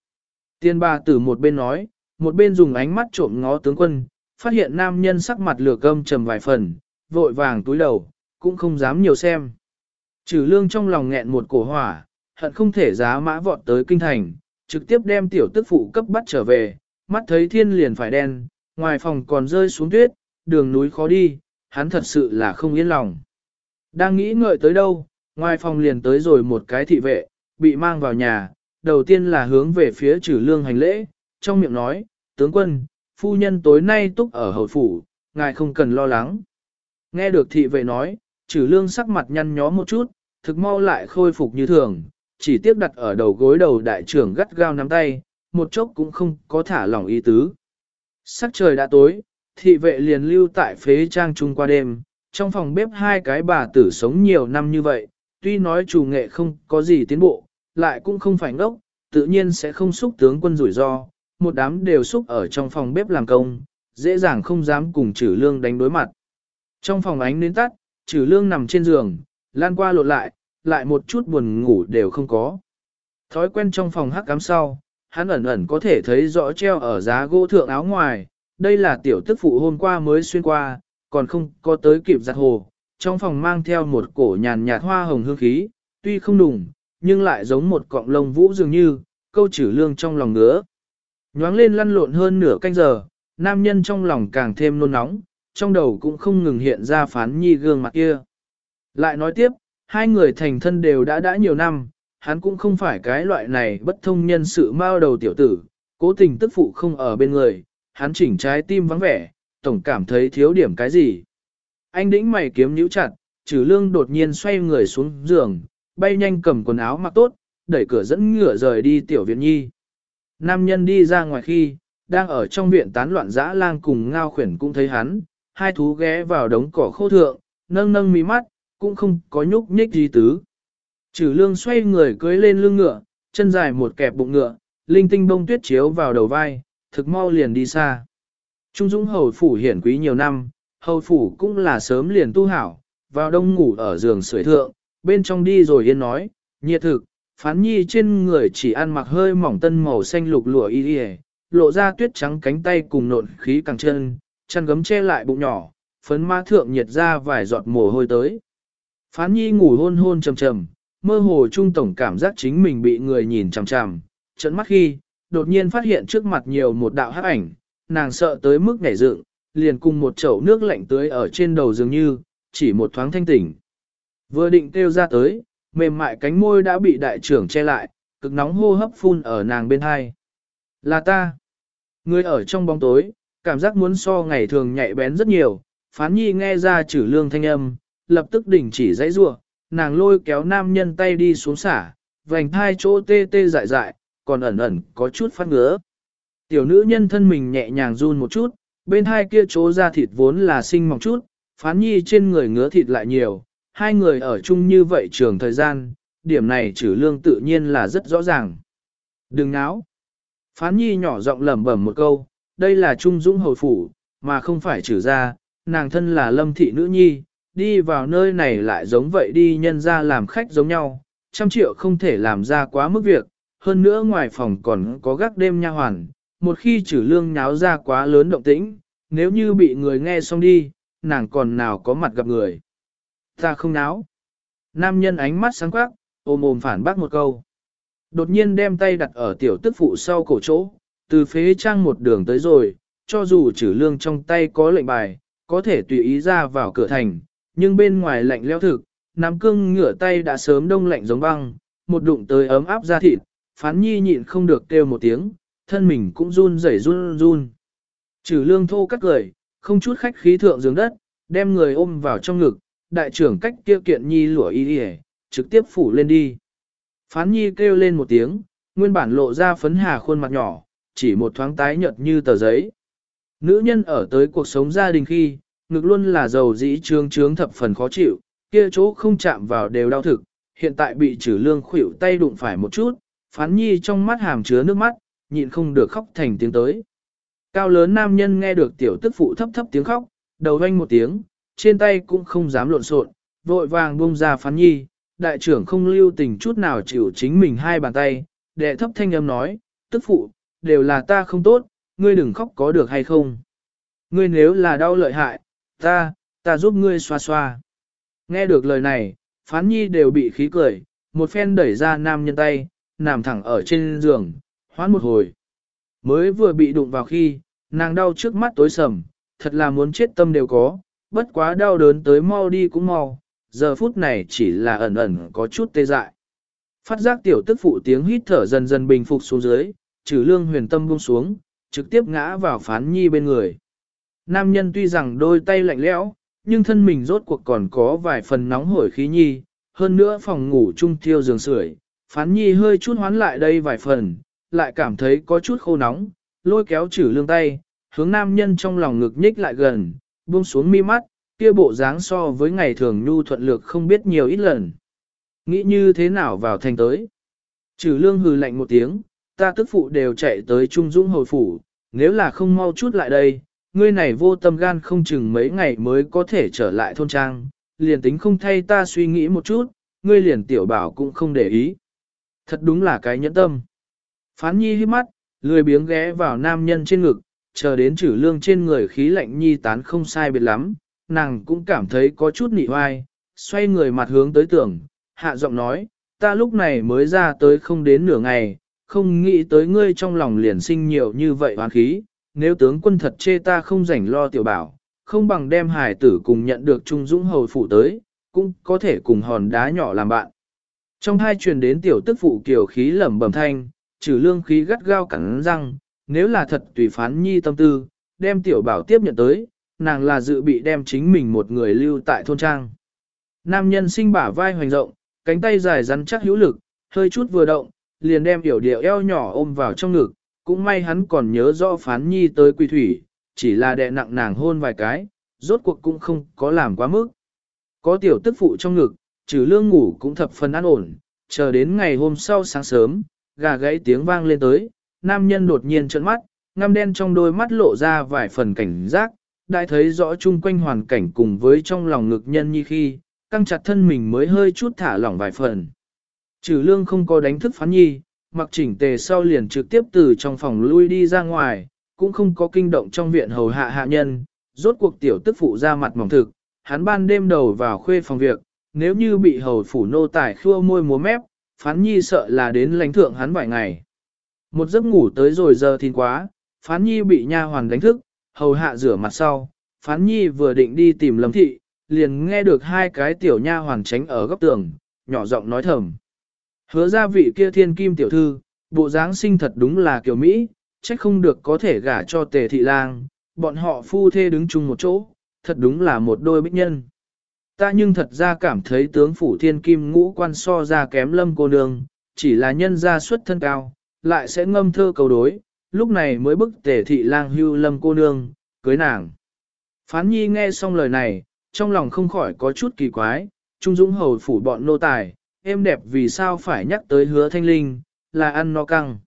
A: Tiên bà tử một bên nói, một bên dùng ánh mắt trộm ngó tướng quân, phát hiện nam nhân sắc mặt lửa gâm trầm vài phần, vội vàng túi đầu, cũng không dám nhiều xem. Trừ lương trong lòng nghẹn một cổ hỏa, hận không thể giá mã vọt tới kinh thành, trực tiếp đem tiểu tức phụ cấp bắt trở về, mắt thấy thiên liền phải đen, ngoài phòng còn rơi xuống tuyết, đường núi khó đi, hắn thật sự là không yên lòng. Đang nghĩ ngợi tới đâu, ngoài phòng liền tới rồi một cái thị vệ, bị mang vào nhà, đầu tiên là hướng về phía trừ lương hành lễ, trong miệng nói, tướng quân, phu nhân tối nay túc ở hậu phủ, ngài không cần lo lắng. Nghe được thị vệ nói, trừ lương sắc mặt nhăn nhó một chút, thực mau lại khôi phục như thường, chỉ tiếp đặt ở đầu gối đầu đại trưởng gắt gao nắm tay, một chốc cũng không có thả lỏng ý tứ. Sắc trời đã tối, thị vệ liền lưu tại phế trang trung qua đêm, trong phòng bếp hai cái bà tử sống nhiều năm như vậy, tuy nói chủ nghệ không có gì tiến bộ, lại cũng không phải ngốc, tự nhiên sẽ không xúc tướng quân rủi ro, một đám đều xúc ở trong phòng bếp làm công, dễ dàng không dám cùng trừ lương đánh đối mặt. Trong phòng ánh nến tắt, trừ lương nằm trên giường, lan qua lộn lại, lại một chút buồn ngủ đều không có. Thói quen trong phòng hắc cám sau, hắn ẩn ẩn có thể thấy rõ treo ở giá gỗ thượng áo ngoài, đây là tiểu tức phụ hôm qua mới xuyên qua, còn không có tới kịp giặt hồ. Trong phòng mang theo một cổ nhàn nhạt hoa hồng hương khí, tuy không đùng, nhưng lại giống một cọng lông vũ dường như, câu chữ lương trong lòng ngứa. Nhoáng lên lăn lộn hơn nửa canh giờ, nam nhân trong lòng càng thêm nôn nóng, trong đầu cũng không ngừng hiện ra phán nhi gương mặt kia. Lại nói tiếp, hai người thành thân đều đã đã nhiều năm, hắn cũng không phải cái loại này bất thông nhân sự mao đầu tiểu tử, cố tình tức phụ không ở bên người, hắn chỉnh trái tim vắng vẻ, tổng cảm thấy thiếu điểm cái gì. Anh đĩnh mày kiếm nhíu chặt, trừ lương đột nhiên xoay người xuống giường, bay nhanh cầm quần áo mặc tốt, đẩy cửa dẫn ngựa rời đi tiểu viện nhi. Nam nhân đi ra ngoài khi, đang ở trong viện tán loạn dã lang cùng ngao khuyển cũng thấy hắn, hai thú ghé vào đống cỏ khô thượng, nâng nâng mí mắt, cũng không có nhúc nhích gì tứ. Trừ lương xoay người cưới lên lưng ngựa, chân dài một kẹp bụng ngựa, linh tinh bông tuyết chiếu vào đầu vai, thực mau liền đi xa. Trung Dũng hầu phủ hiển quý nhiều năm, hầu phủ cũng là sớm liền tu hảo, vào đông ngủ ở giường sưởi thượng, bên trong đi rồi yên nói, nhiệt thực, phán nhi trên người chỉ ăn mặc hơi mỏng tân màu xanh lục lụa y y lộ ra tuyết trắng cánh tay cùng nộn khí càng chân, chăn gấm che lại bụng nhỏ, phấn ma thượng nhiệt ra vài giọt mồ hôi tới. Phán nhi ngủ hôn hôn trầm trầm, mơ hồ trung tổng cảm giác chính mình bị người nhìn chằm chằm, trận mắt khi, đột nhiên phát hiện trước mặt nhiều một đạo hắc ảnh, nàng sợ tới mức nhảy dựng, liền cùng một chậu nước lạnh tưới ở trên đầu dường như, chỉ một thoáng thanh tỉnh. Vừa định kêu ra tới, mềm mại cánh môi đã bị đại trưởng che lại, cực nóng hô hấp phun ở nàng bên hai. Là ta. Người ở trong bóng tối, cảm giác muốn so ngày thường nhạy bén rất nhiều, phán nhi nghe ra chữ lương thanh âm, lập tức đình chỉ dãy rua, nàng lôi kéo nam nhân tay đi xuống xả, vành thai chỗ tê tê dại dại, còn ẩn ẩn có chút phát ngứa. Tiểu nữ nhân thân mình nhẹ nhàng run một chút, bên hai kia chỗ da thịt vốn là sinh mỏng chút, phán nhi trên người ngứa thịt lại nhiều, hai người ở chung như vậy trường thời gian, điểm này trừ lương tự nhiên là rất rõ ràng. Đừng náo. Phán nhi nhỏ giọng lẩm bẩm một câu, đây là trung dũng hồi phủ, mà không phải trừ ra, nàng thân là lâm thị nữ nhi, đi vào nơi này lại giống vậy đi nhân ra làm khách giống nhau, trăm triệu không thể làm ra quá mức việc, hơn nữa ngoài phòng còn có gác đêm nha hoàn, một khi trừ lương nháo ra quá lớn động tĩnh, nếu như bị người nghe xong đi, nàng còn nào có mặt gặp người. Ta không náo. Nam nhân ánh mắt sáng quắc, ôm ôm phản bác một câu. Đột nhiên đem tay đặt ở tiểu tức phụ sau cổ chỗ, từ phế trang một đường tới rồi, cho dù trừ lương trong tay có lệnh bài, có thể tùy ý ra vào cửa thành, nhưng bên ngoài lạnh leo thực, nắm cưng ngửa tay đã sớm đông lạnh giống băng, một đụng tới ấm áp ra thịt, phán nhi nhịn không được kêu một tiếng, thân mình cũng run rẩy run run. Trừ lương thô cắt cười, không chút khách khí thượng giường đất, đem người ôm vào trong ngực, đại trưởng cách kia kiện nhi lụa y đi trực tiếp phủ lên đi. Phán nhi kêu lên một tiếng, nguyên bản lộ ra phấn hà khuôn mặt nhỏ, chỉ một thoáng tái nhợt như tờ giấy. Nữ nhân ở tới cuộc sống gia đình khi, ngực luôn là dầu dĩ trương trướng thập phần khó chịu, kia chỗ không chạm vào đều đau thực, hiện tại bị trừ lương khuỷu tay đụng phải một chút, phán nhi trong mắt hàm chứa nước mắt, nhịn không được khóc thành tiếng tới. Cao lớn nam nhân nghe được tiểu tức phụ thấp thấp tiếng khóc, đầu vanh một tiếng, trên tay cũng không dám lộn xộn, vội vàng buông ra phán nhi, đại trưởng không lưu tình chút nào chịu chính mình hai bàn tay, đệ thấp thanh âm nói, tức phụ, đều là ta không tốt, ngươi đừng khóc có được hay không. Ngươi nếu là đau lợi hại, ta, ta giúp ngươi xoa xoa. Nghe được lời này, phán nhi đều bị khí cười, một phen đẩy ra nam nhân tay, nằm thẳng ở trên giường, hoán một hồi. Mới vừa bị đụng vào khi, nàng đau trước mắt tối sầm, thật là muốn chết tâm đều có, bất quá đau đớn tới mau đi cũng mau, giờ phút này chỉ là ẩn ẩn có chút tê dại. Phát giác tiểu tức phụ tiếng hít thở dần dần bình phục xuống dưới, trừ lương huyền tâm buông xuống, trực tiếp ngã vào phán nhi bên người. Nam nhân tuy rằng đôi tay lạnh lẽo, nhưng thân mình rốt cuộc còn có vài phần nóng hổi khí nhi, hơn nữa phòng ngủ chung thiêu giường sưởi, phán nhi hơi chút hoán lại đây vài phần, lại cảm thấy có chút khô nóng, lôi kéo chử lương tay, hướng nam nhân trong lòng ngực nhích lại gần, buông xuống mi mắt, kia bộ dáng so với ngày thường nhu thuận lược không biết nhiều ít lần. Nghĩ như thế nào vào thành tới? Trừ lương hừ lạnh một tiếng, ta tức phụ đều chạy tới Trung Dũng hồi phủ, nếu là không mau chút lại đây, ngươi này vô tâm gan không chừng mấy ngày mới có thể trở lại thôn trang, liền tính không thay ta suy nghĩ một chút, ngươi liền tiểu bảo cũng không để ý. Thật đúng là cái nhẫn tâm. Phán nhi hít mắt, lười biếng ghé vào nam nhân trên ngực, chờ đến trừ lương trên người khí lạnh nhi tán không sai biệt lắm, nàng cũng cảm thấy có chút nị hoai, xoay người mặt hướng tới tưởng, hạ giọng nói, ta lúc này mới ra tới không đến nửa ngày, không nghĩ tới ngươi trong lòng liền sinh nhiều như vậy hoán khí, nếu tướng quân thật chê ta không rảnh lo tiểu bảo, không bằng đem hải tử cùng nhận được trung dũng hầu phụ tới, cũng có thể cùng hòn đá nhỏ làm bạn. Trong hai truyền đến tiểu tức phụ kiểu khí lẩm bẩm thanh, trừ lương khí gắt gao cắn răng, nếu là thật tùy phán nhi tâm tư, đem tiểu bảo tiếp nhận tới, nàng là dự bị đem chính mình một người lưu tại thôn trang. Nam nhân sinh bả vai hoành rộng, cánh tay dài rắn chắc hữu lực, hơi chút vừa động, liền đem tiểu điệu eo nhỏ ôm vào trong ngực, cũng may hắn còn nhớ rõ phán nhi tới quỳ thủy, chỉ là đè nặng nàng hôn vài cái, rốt cuộc cũng không có làm quá mức. Có tiểu tức phụ trong ngực, trừ lương ngủ cũng thập phần an ổn, chờ đến ngày hôm sau sáng sớm, gà gãy tiếng vang lên tới, nam nhân đột nhiên trợn mắt, ngăm đen trong đôi mắt lộ ra vài phần cảnh giác, đại thấy rõ chung quanh hoàn cảnh cùng với trong lòng ngực nhân như khi, căng chặt thân mình mới hơi chút thả lỏng vài phần. Trừ lương không có đánh thức phán nhi, mặc chỉnh tề sau liền trực tiếp từ trong phòng lui đi ra ngoài, cũng không có kinh động trong viện hầu hạ hạ nhân, rốt cuộc tiểu tức phụ ra mặt mỏng thực, hắn ban đêm đầu vào khuê phòng việc, nếu như bị hầu phủ nô tài khua môi múa mép, phán nhi sợ là đến lãnh thượng hắn vài ngày. Một giấc ngủ tới rồi giờ thìn quá, phán nhi bị nha hoàn đánh thức, hầu hạ rửa mặt sau, phán nhi vừa định đi tìm lâm thị, liền nghe được hai cái tiểu nha hoàn tránh ở góc tường, nhỏ giọng nói thầm. Hứa ra vị kia thiên kim tiểu thư, bộ dáng sinh thật đúng là kiểu Mỹ, trách không được có thể gả cho tề thị lang, bọn họ phu thê đứng chung một chỗ, thật đúng là một đôi bích nhân. Ta nhưng thật ra cảm thấy tướng phủ thiên kim ngũ quan so ra kém lâm cô nương, chỉ là nhân gia xuất thân cao, lại sẽ ngâm thơ cầu đối, lúc này mới bức tề thị lang hưu lâm cô nương, cưới nàng. Phán nhi nghe xong lời này, trong lòng không khỏi có chút kỳ quái, trung dũng hầu phủ bọn nô tài, em đẹp vì sao phải nhắc tới hứa thanh linh, là ăn no căng.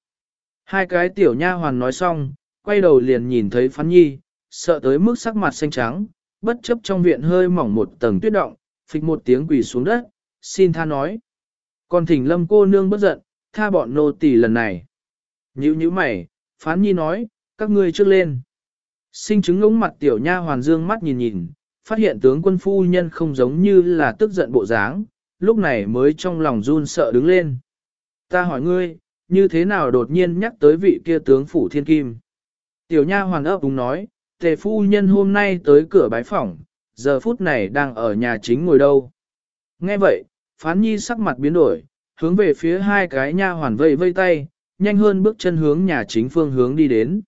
A: Hai cái tiểu nha hoàn nói xong, quay đầu liền nhìn thấy phán nhi, sợ tới mức sắc mặt xanh trắng, bất chấp trong viện hơi mỏng một tầng tuyết động, phịch một tiếng quỳ xuống đất, xin tha nói. Còn thỉnh lâm cô nương bất giận, tha bọn nô tỳ lần này. Nhữ nhữ mày, phán nhi nói, các ngươi trước lên. Sinh chứng ngống mặt tiểu nha hoàn dương mắt nhìn nhìn, phát hiện tướng quân phu nhân không giống như là tức giận bộ dáng, lúc này mới trong lòng run sợ đứng lên. Ta hỏi ngươi, như thế nào đột nhiên nhắc tới vị kia tướng phủ thiên kim? Tiểu nha hoàn ấp đúng nói, tề phu nhân hôm nay tới cửa bái phỏng, giờ phút này đang ở nhà chính ngồi đâu. Nghe vậy, phán nhi sắc mặt biến đổi, hướng về phía hai cái nha hoàn vây vây tay, nhanh hơn bước chân hướng nhà chính phương hướng đi đến.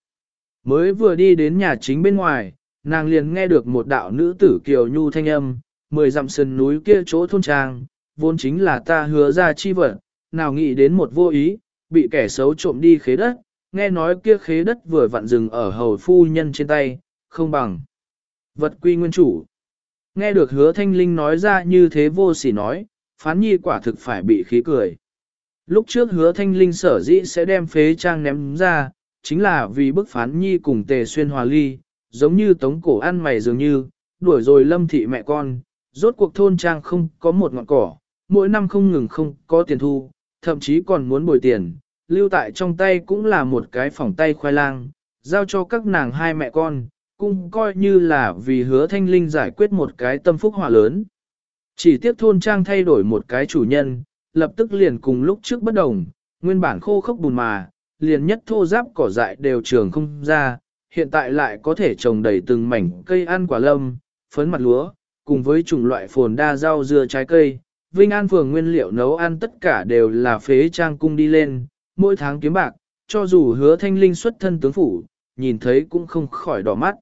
A: Mới vừa đi đến nhà chính bên ngoài, nàng liền nghe được một đạo nữ tử kiều nhu thanh âm, mười dặm sườn núi kia chỗ thôn trang, vốn chính là ta hứa ra chi vật, nào nghĩ đến một vô ý, bị kẻ xấu trộm đi khế đất, nghe nói kia khế đất vừa vặn rừng ở hầu phu nhân trên tay, không bằng. Vật quy nguyên chủ. Nghe được hứa thanh linh nói ra như thế vô sỉ nói, phán nhi quả thực phải bị khí cười. Lúc trước hứa thanh linh sở dĩ sẽ đem phế trang ném ra, chính là vì bức phán nhi cùng tề xuyên hòa ly, giống như tống cổ ăn mày dường như, đuổi rồi lâm thị mẹ con, rốt cuộc thôn trang không có một ngọn cỏ, mỗi năm không ngừng không có tiền thu, thậm chí còn muốn bồi tiền, lưu tại trong tay cũng là một cái phòng tay khoai lang, giao cho các nàng hai mẹ con, cũng coi như là vì hứa thanh linh giải quyết một cái tâm phúc hỏa lớn. Chỉ tiếc thôn trang thay đổi một cái chủ nhân, lập tức liền cùng lúc trước bất đồng, nguyên bản khô khốc bùn mà, liền nhất thô giáp cỏ dại đều trường không ra, hiện tại lại có thể trồng đầy từng mảnh cây ăn quả lâm, phấn mặt lúa, cùng với chủng loại phồn đa rau dưa trái cây. Vinh An phường nguyên liệu nấu ăn tất cả đều là phế trang cung đi lên, mỗi tháng kiếm bạc, cho dù hứa thanh linh xuất thân tướng phủ, nhìn thấy cũng không khỏi đỏ mắt.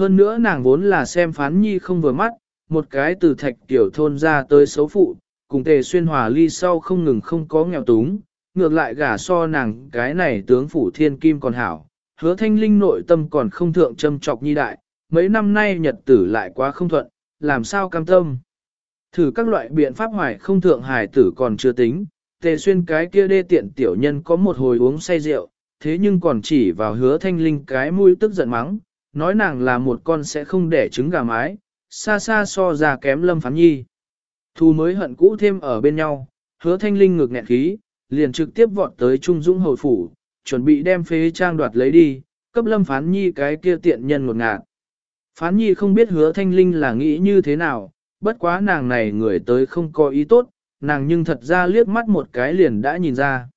A: Hơn nữa nàng vốn là xem phán nhi không vừa mắt, một cái từ thạch tiểu thôn ra tới xấu phụ, cùng tề xuyên hòa ly sau không ngừng không có nghèo túng, ngược lại gả so nàng cái này tướng phủ thiên kim còn hảo, hứa thanh linh nội tâm còn không thượng châm trọc nhi đại, mấy năm nay nhật tử lại quá không thuận, làm sao cam tâm. Thử các loại biện pháp hoài không thượng hài tử còn chưa tính, tề xuyên cái kia đê tiện tiểu nhân có một hồi uống say rượu, thế nhưng còn chỉ vào hứa thanh linh cái mũi tức giận mắng, nói nàng là một con sẽ không đẻ trứng gà mái, xa xa so ra kém lâm phán nhi. Thu mới hận cũ thêm ở bên nhau, hứa thanh linh ngược nghẹn khí, liền trực tiếp vọt tới Trung Dũng hồi phủ, chuẩn bị đem phế trang đoạt lấy đi, cấp lâm phán nhi cái kia tiện nhân một ngạt. Phán nhi không biết hứa thanh linh là nghĩ như thế nào, bất quá nàng này người tới không có ý tốt, nàng nhưng thật ra liếc mắt một cái liền đã nhìn ra.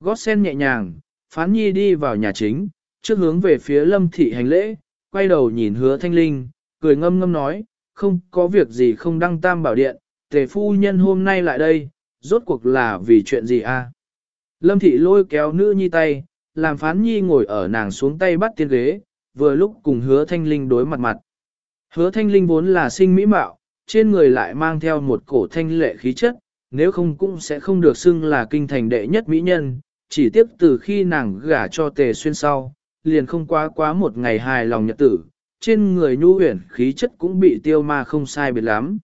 A: Gót sen nhẹ nhàng, phán nhi đi vào nhà chính, trước hướng về phía lâm thị hành lễ, quay đầu nhìn hứa thanh linh, cười ngâm ngâm nói, không có việc gì không đăng tam bảo điện, tề phu nhân hôm nay lại đây, rốt cuộc là vì chuyện gì a? Lâm thị lôi kéo nữ nhi tay, làm phán nhi ngồi ở nàng xuống tay bắt tiên ghế, vừa lúc cùng hứa thanh linh đối mặt mặt. Hứa thanh linh vốn là sinh mỹ mạo, trên người lại mang theo một cổ thanh lệ khí chất, nếu không cũng sẽ không được xưng là kinh thành đệ nhất mỹ nhân, chỉ tiếc từ khi nàng gả cho tề xuyên sau, liền không quá quá một ngày hài lòng nhật tử, trên người nhu huyển khí chất cũng bị tiêu ma không sai biệt lắm.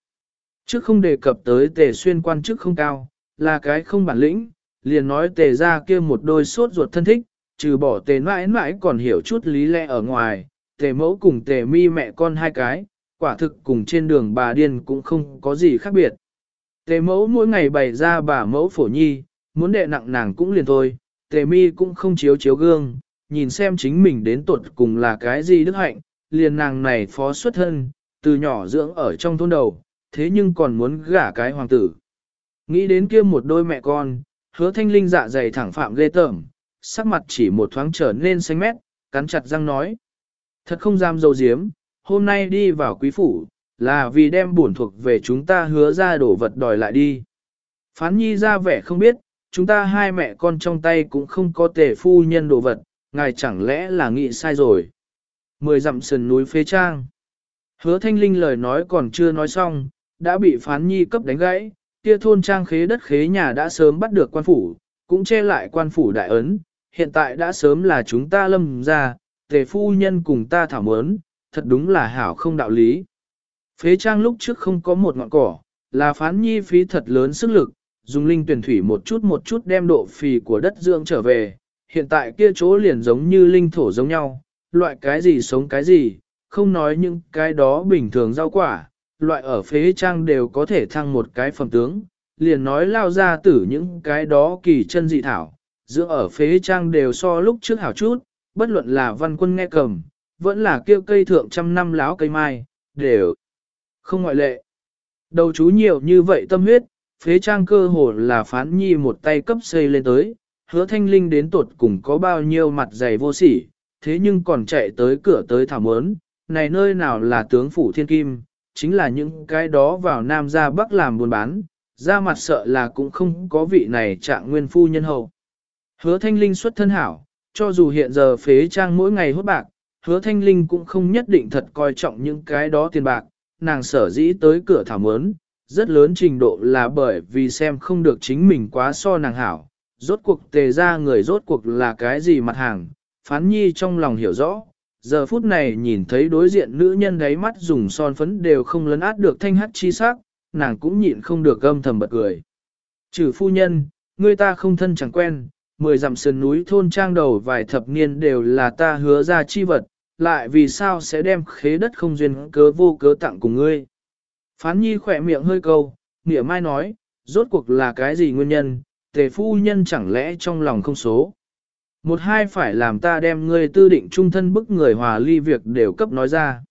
A: Trước không đề cập tới tề xuyên quan chức không cao, là cái không bản lĩnh, liền nói tề ra kia một đôi sốt ruột thân thích, trừ bỏ tề mãi mãi còn hiểu chút lý lẽ ở ngoài, tề mẫu cùng tề mi mẹ con hai cái, quả thực cùng trên đường bà điên cũng không có gì khác biệt. Tề mẫu mỗi ngày bày ra bà mẫu phổ nhi, muốn đệ nặng nàng cũng liền thôi, tề mi cũng không chiếu chiếu gương, nhìn xem chính mình đến tuột cùng là cái gì đức hạnh, liền nàng này phó xuất thân, từ nhỏ dưỡng ở trong thôn đầu, thế nhưng còn muốn gả cái hoàng tử. Nghĩ đến kia một đôi mẹ con, hứa thanh linh dạ dày thẳng phạm ghê tởm, sắc mặt chỉ một thoáng trở nên xanh mét, cắn chặt răng nói. Thật không dám dâu diếm, hôm nay đi vào quý phủ, là vì đem bổn thuộc về chúng ta hứa ra đổ vật đòi lại đi. Phán nhi ra vẻ không biết, chúng ta hai mẹ con trong tay cũng không có tề phu nhân đồ vật, ngài chẳng lẽ là nghĩ sai rồi. Mười dặm sườn núi phế trang. Hứa thanh linh lời nói còn chưa nói xong, đã bị phán nhi cấp đánh gãy, kia thôn trang khế đất khế nhà đã sớm bắt được quan phủ, cũng che lại quan phủ đại ấn, hiện tại đã sớm là chúng ta lâm ra, tề phu nhân cùng ta thảo mớn, thật đúng là hảo không đạo lý. Phế trang lúc trước không có một ngọn cỏ, là phán nhi phí thật lớn sức lực, dùng linh tuyển thủy một chút một chút đem độ phì của đất dưỡng trở về, hiện tại kia chỗ liền giống như linh thổ giống nhau, loại cái gì sống cái gì, không nói những cái đó bình thường rau quả, loại ở phế trang đều có thể thăng một cái phẩm tướng, liền nói lao ra tử những cái đó kỳ chân dị thảo, giữa ở phế trang đều so lúc trước hảo chút, bất luận là văn quân nghe cầm, vẫn là kêu cây thượng trăm năm láo cây mai, đều không ngoại lệ. Đầu chú nhiều như vậy tâm huyết, phế trang cơ hồ là phán nhi một tay cấp xây lên tới, hứa thanh linh đến tột cùng có bao nhiêu mặt dày vô sỉ, thế nhưng còn chạy tới cửa tới thảo mớn, này nơi nào là tướng phủ thiên kim, chính là những cái đó vào nam ra bắc làm buôn bán, ra mặt sợ là cũng không có vị này trạng nguyên phu nhân hậu. Hứa thanh linh xuất thân hảo, cho dù hiện giờ phế trang mỗi ngày hốt bạc, hứa thanh linh cũng không nhất định thật coi trọng những cái đó tiền bạc, nàng sở dĩ tới cửa thảo mớn, rất lớn trình độ là bởi vì xem không được chính mình quá so nàng hảo, rốt cuộc tề ra người rốt cuộc là cái gì mặt hàng, phán nhi trong lòng hiểu rõ, giờ phút này nhìn thấy đối diện nữ nhân gáy mắt dùng son phấn đều không lấn át được thanh hát chi sắc, nàng cũng nhịn không được gâm thầm bật cười. Trừ phu nhân, người ta không thân chẳng quen, mười dặm sườn núi thôn trang đầu vài thập niên đều là ta hứa ra chi vật, lại vì sao sẽ đem khế đất không duyên cớ vô cớ tặng cùng ngươi. Phán nhi khỏe miệng hơi câu, nghĩa mai nói, rốt cuộc là cái gì nguyên nhân, tề phu nhân chẳng lẽ trong lòng không số. Một hai phải làm ta đem ngươi tư định trung thân bức người hòa ly việc đều cấp nói ra.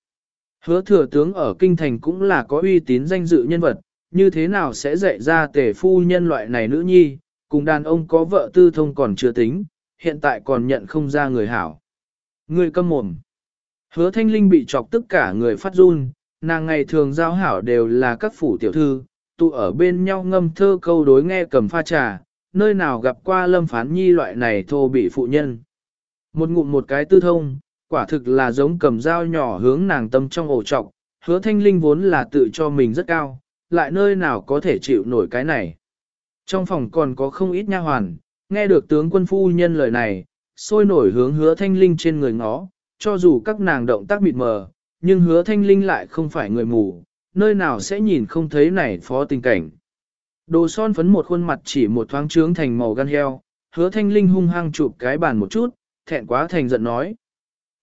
A: Hứa thừa tướng ở kinh thành cũng là có uy tín danh dự nhân vật, như thế nào sẽ dạy ra tề phu nhân loại này nữ nhi, cùng đàn ông có vợ tư thông còn chưa tính, hiện tại còn nhận không ra người hảo. Người câm mồm. Hứa thanh linh bị chọc tất cả người phát run, nàng ngày thường giao hảo đều là các phủ tiểu thư, tụ ở bên nhau ngâm thơ câu đối nghe cầm pha trà, nơi nào gặp qua lâm phán nhi loại này thô bị phụ nhân. Một ngụm một cái tư thông, quả thực là giống cầm dao nhỏ hướng nàng tâm trong ổ trọc, hứa thanh linh vốn là tự cho mình rất cao, lại nơi nào có thể chịu nổi cái này. Trong phòng còn có không ít nha hoàn, nghe được tướng quân phu nhân lời này, sôi nổi hướng hứa thanh linh trên người ngó, cho dù các nàng động tác mịt mờ, nhưng hứa thanh linh lại không phải người mù, nơi nào sẽ nhìn không thấy này phó tình cảnh. Đồ son phấn một khuôn mặt chỉ một thoáng trướng thành màu gan heo, hứa thanh linh hung hăng chụp cái bàn một chút, thẹn quá thành giận nói.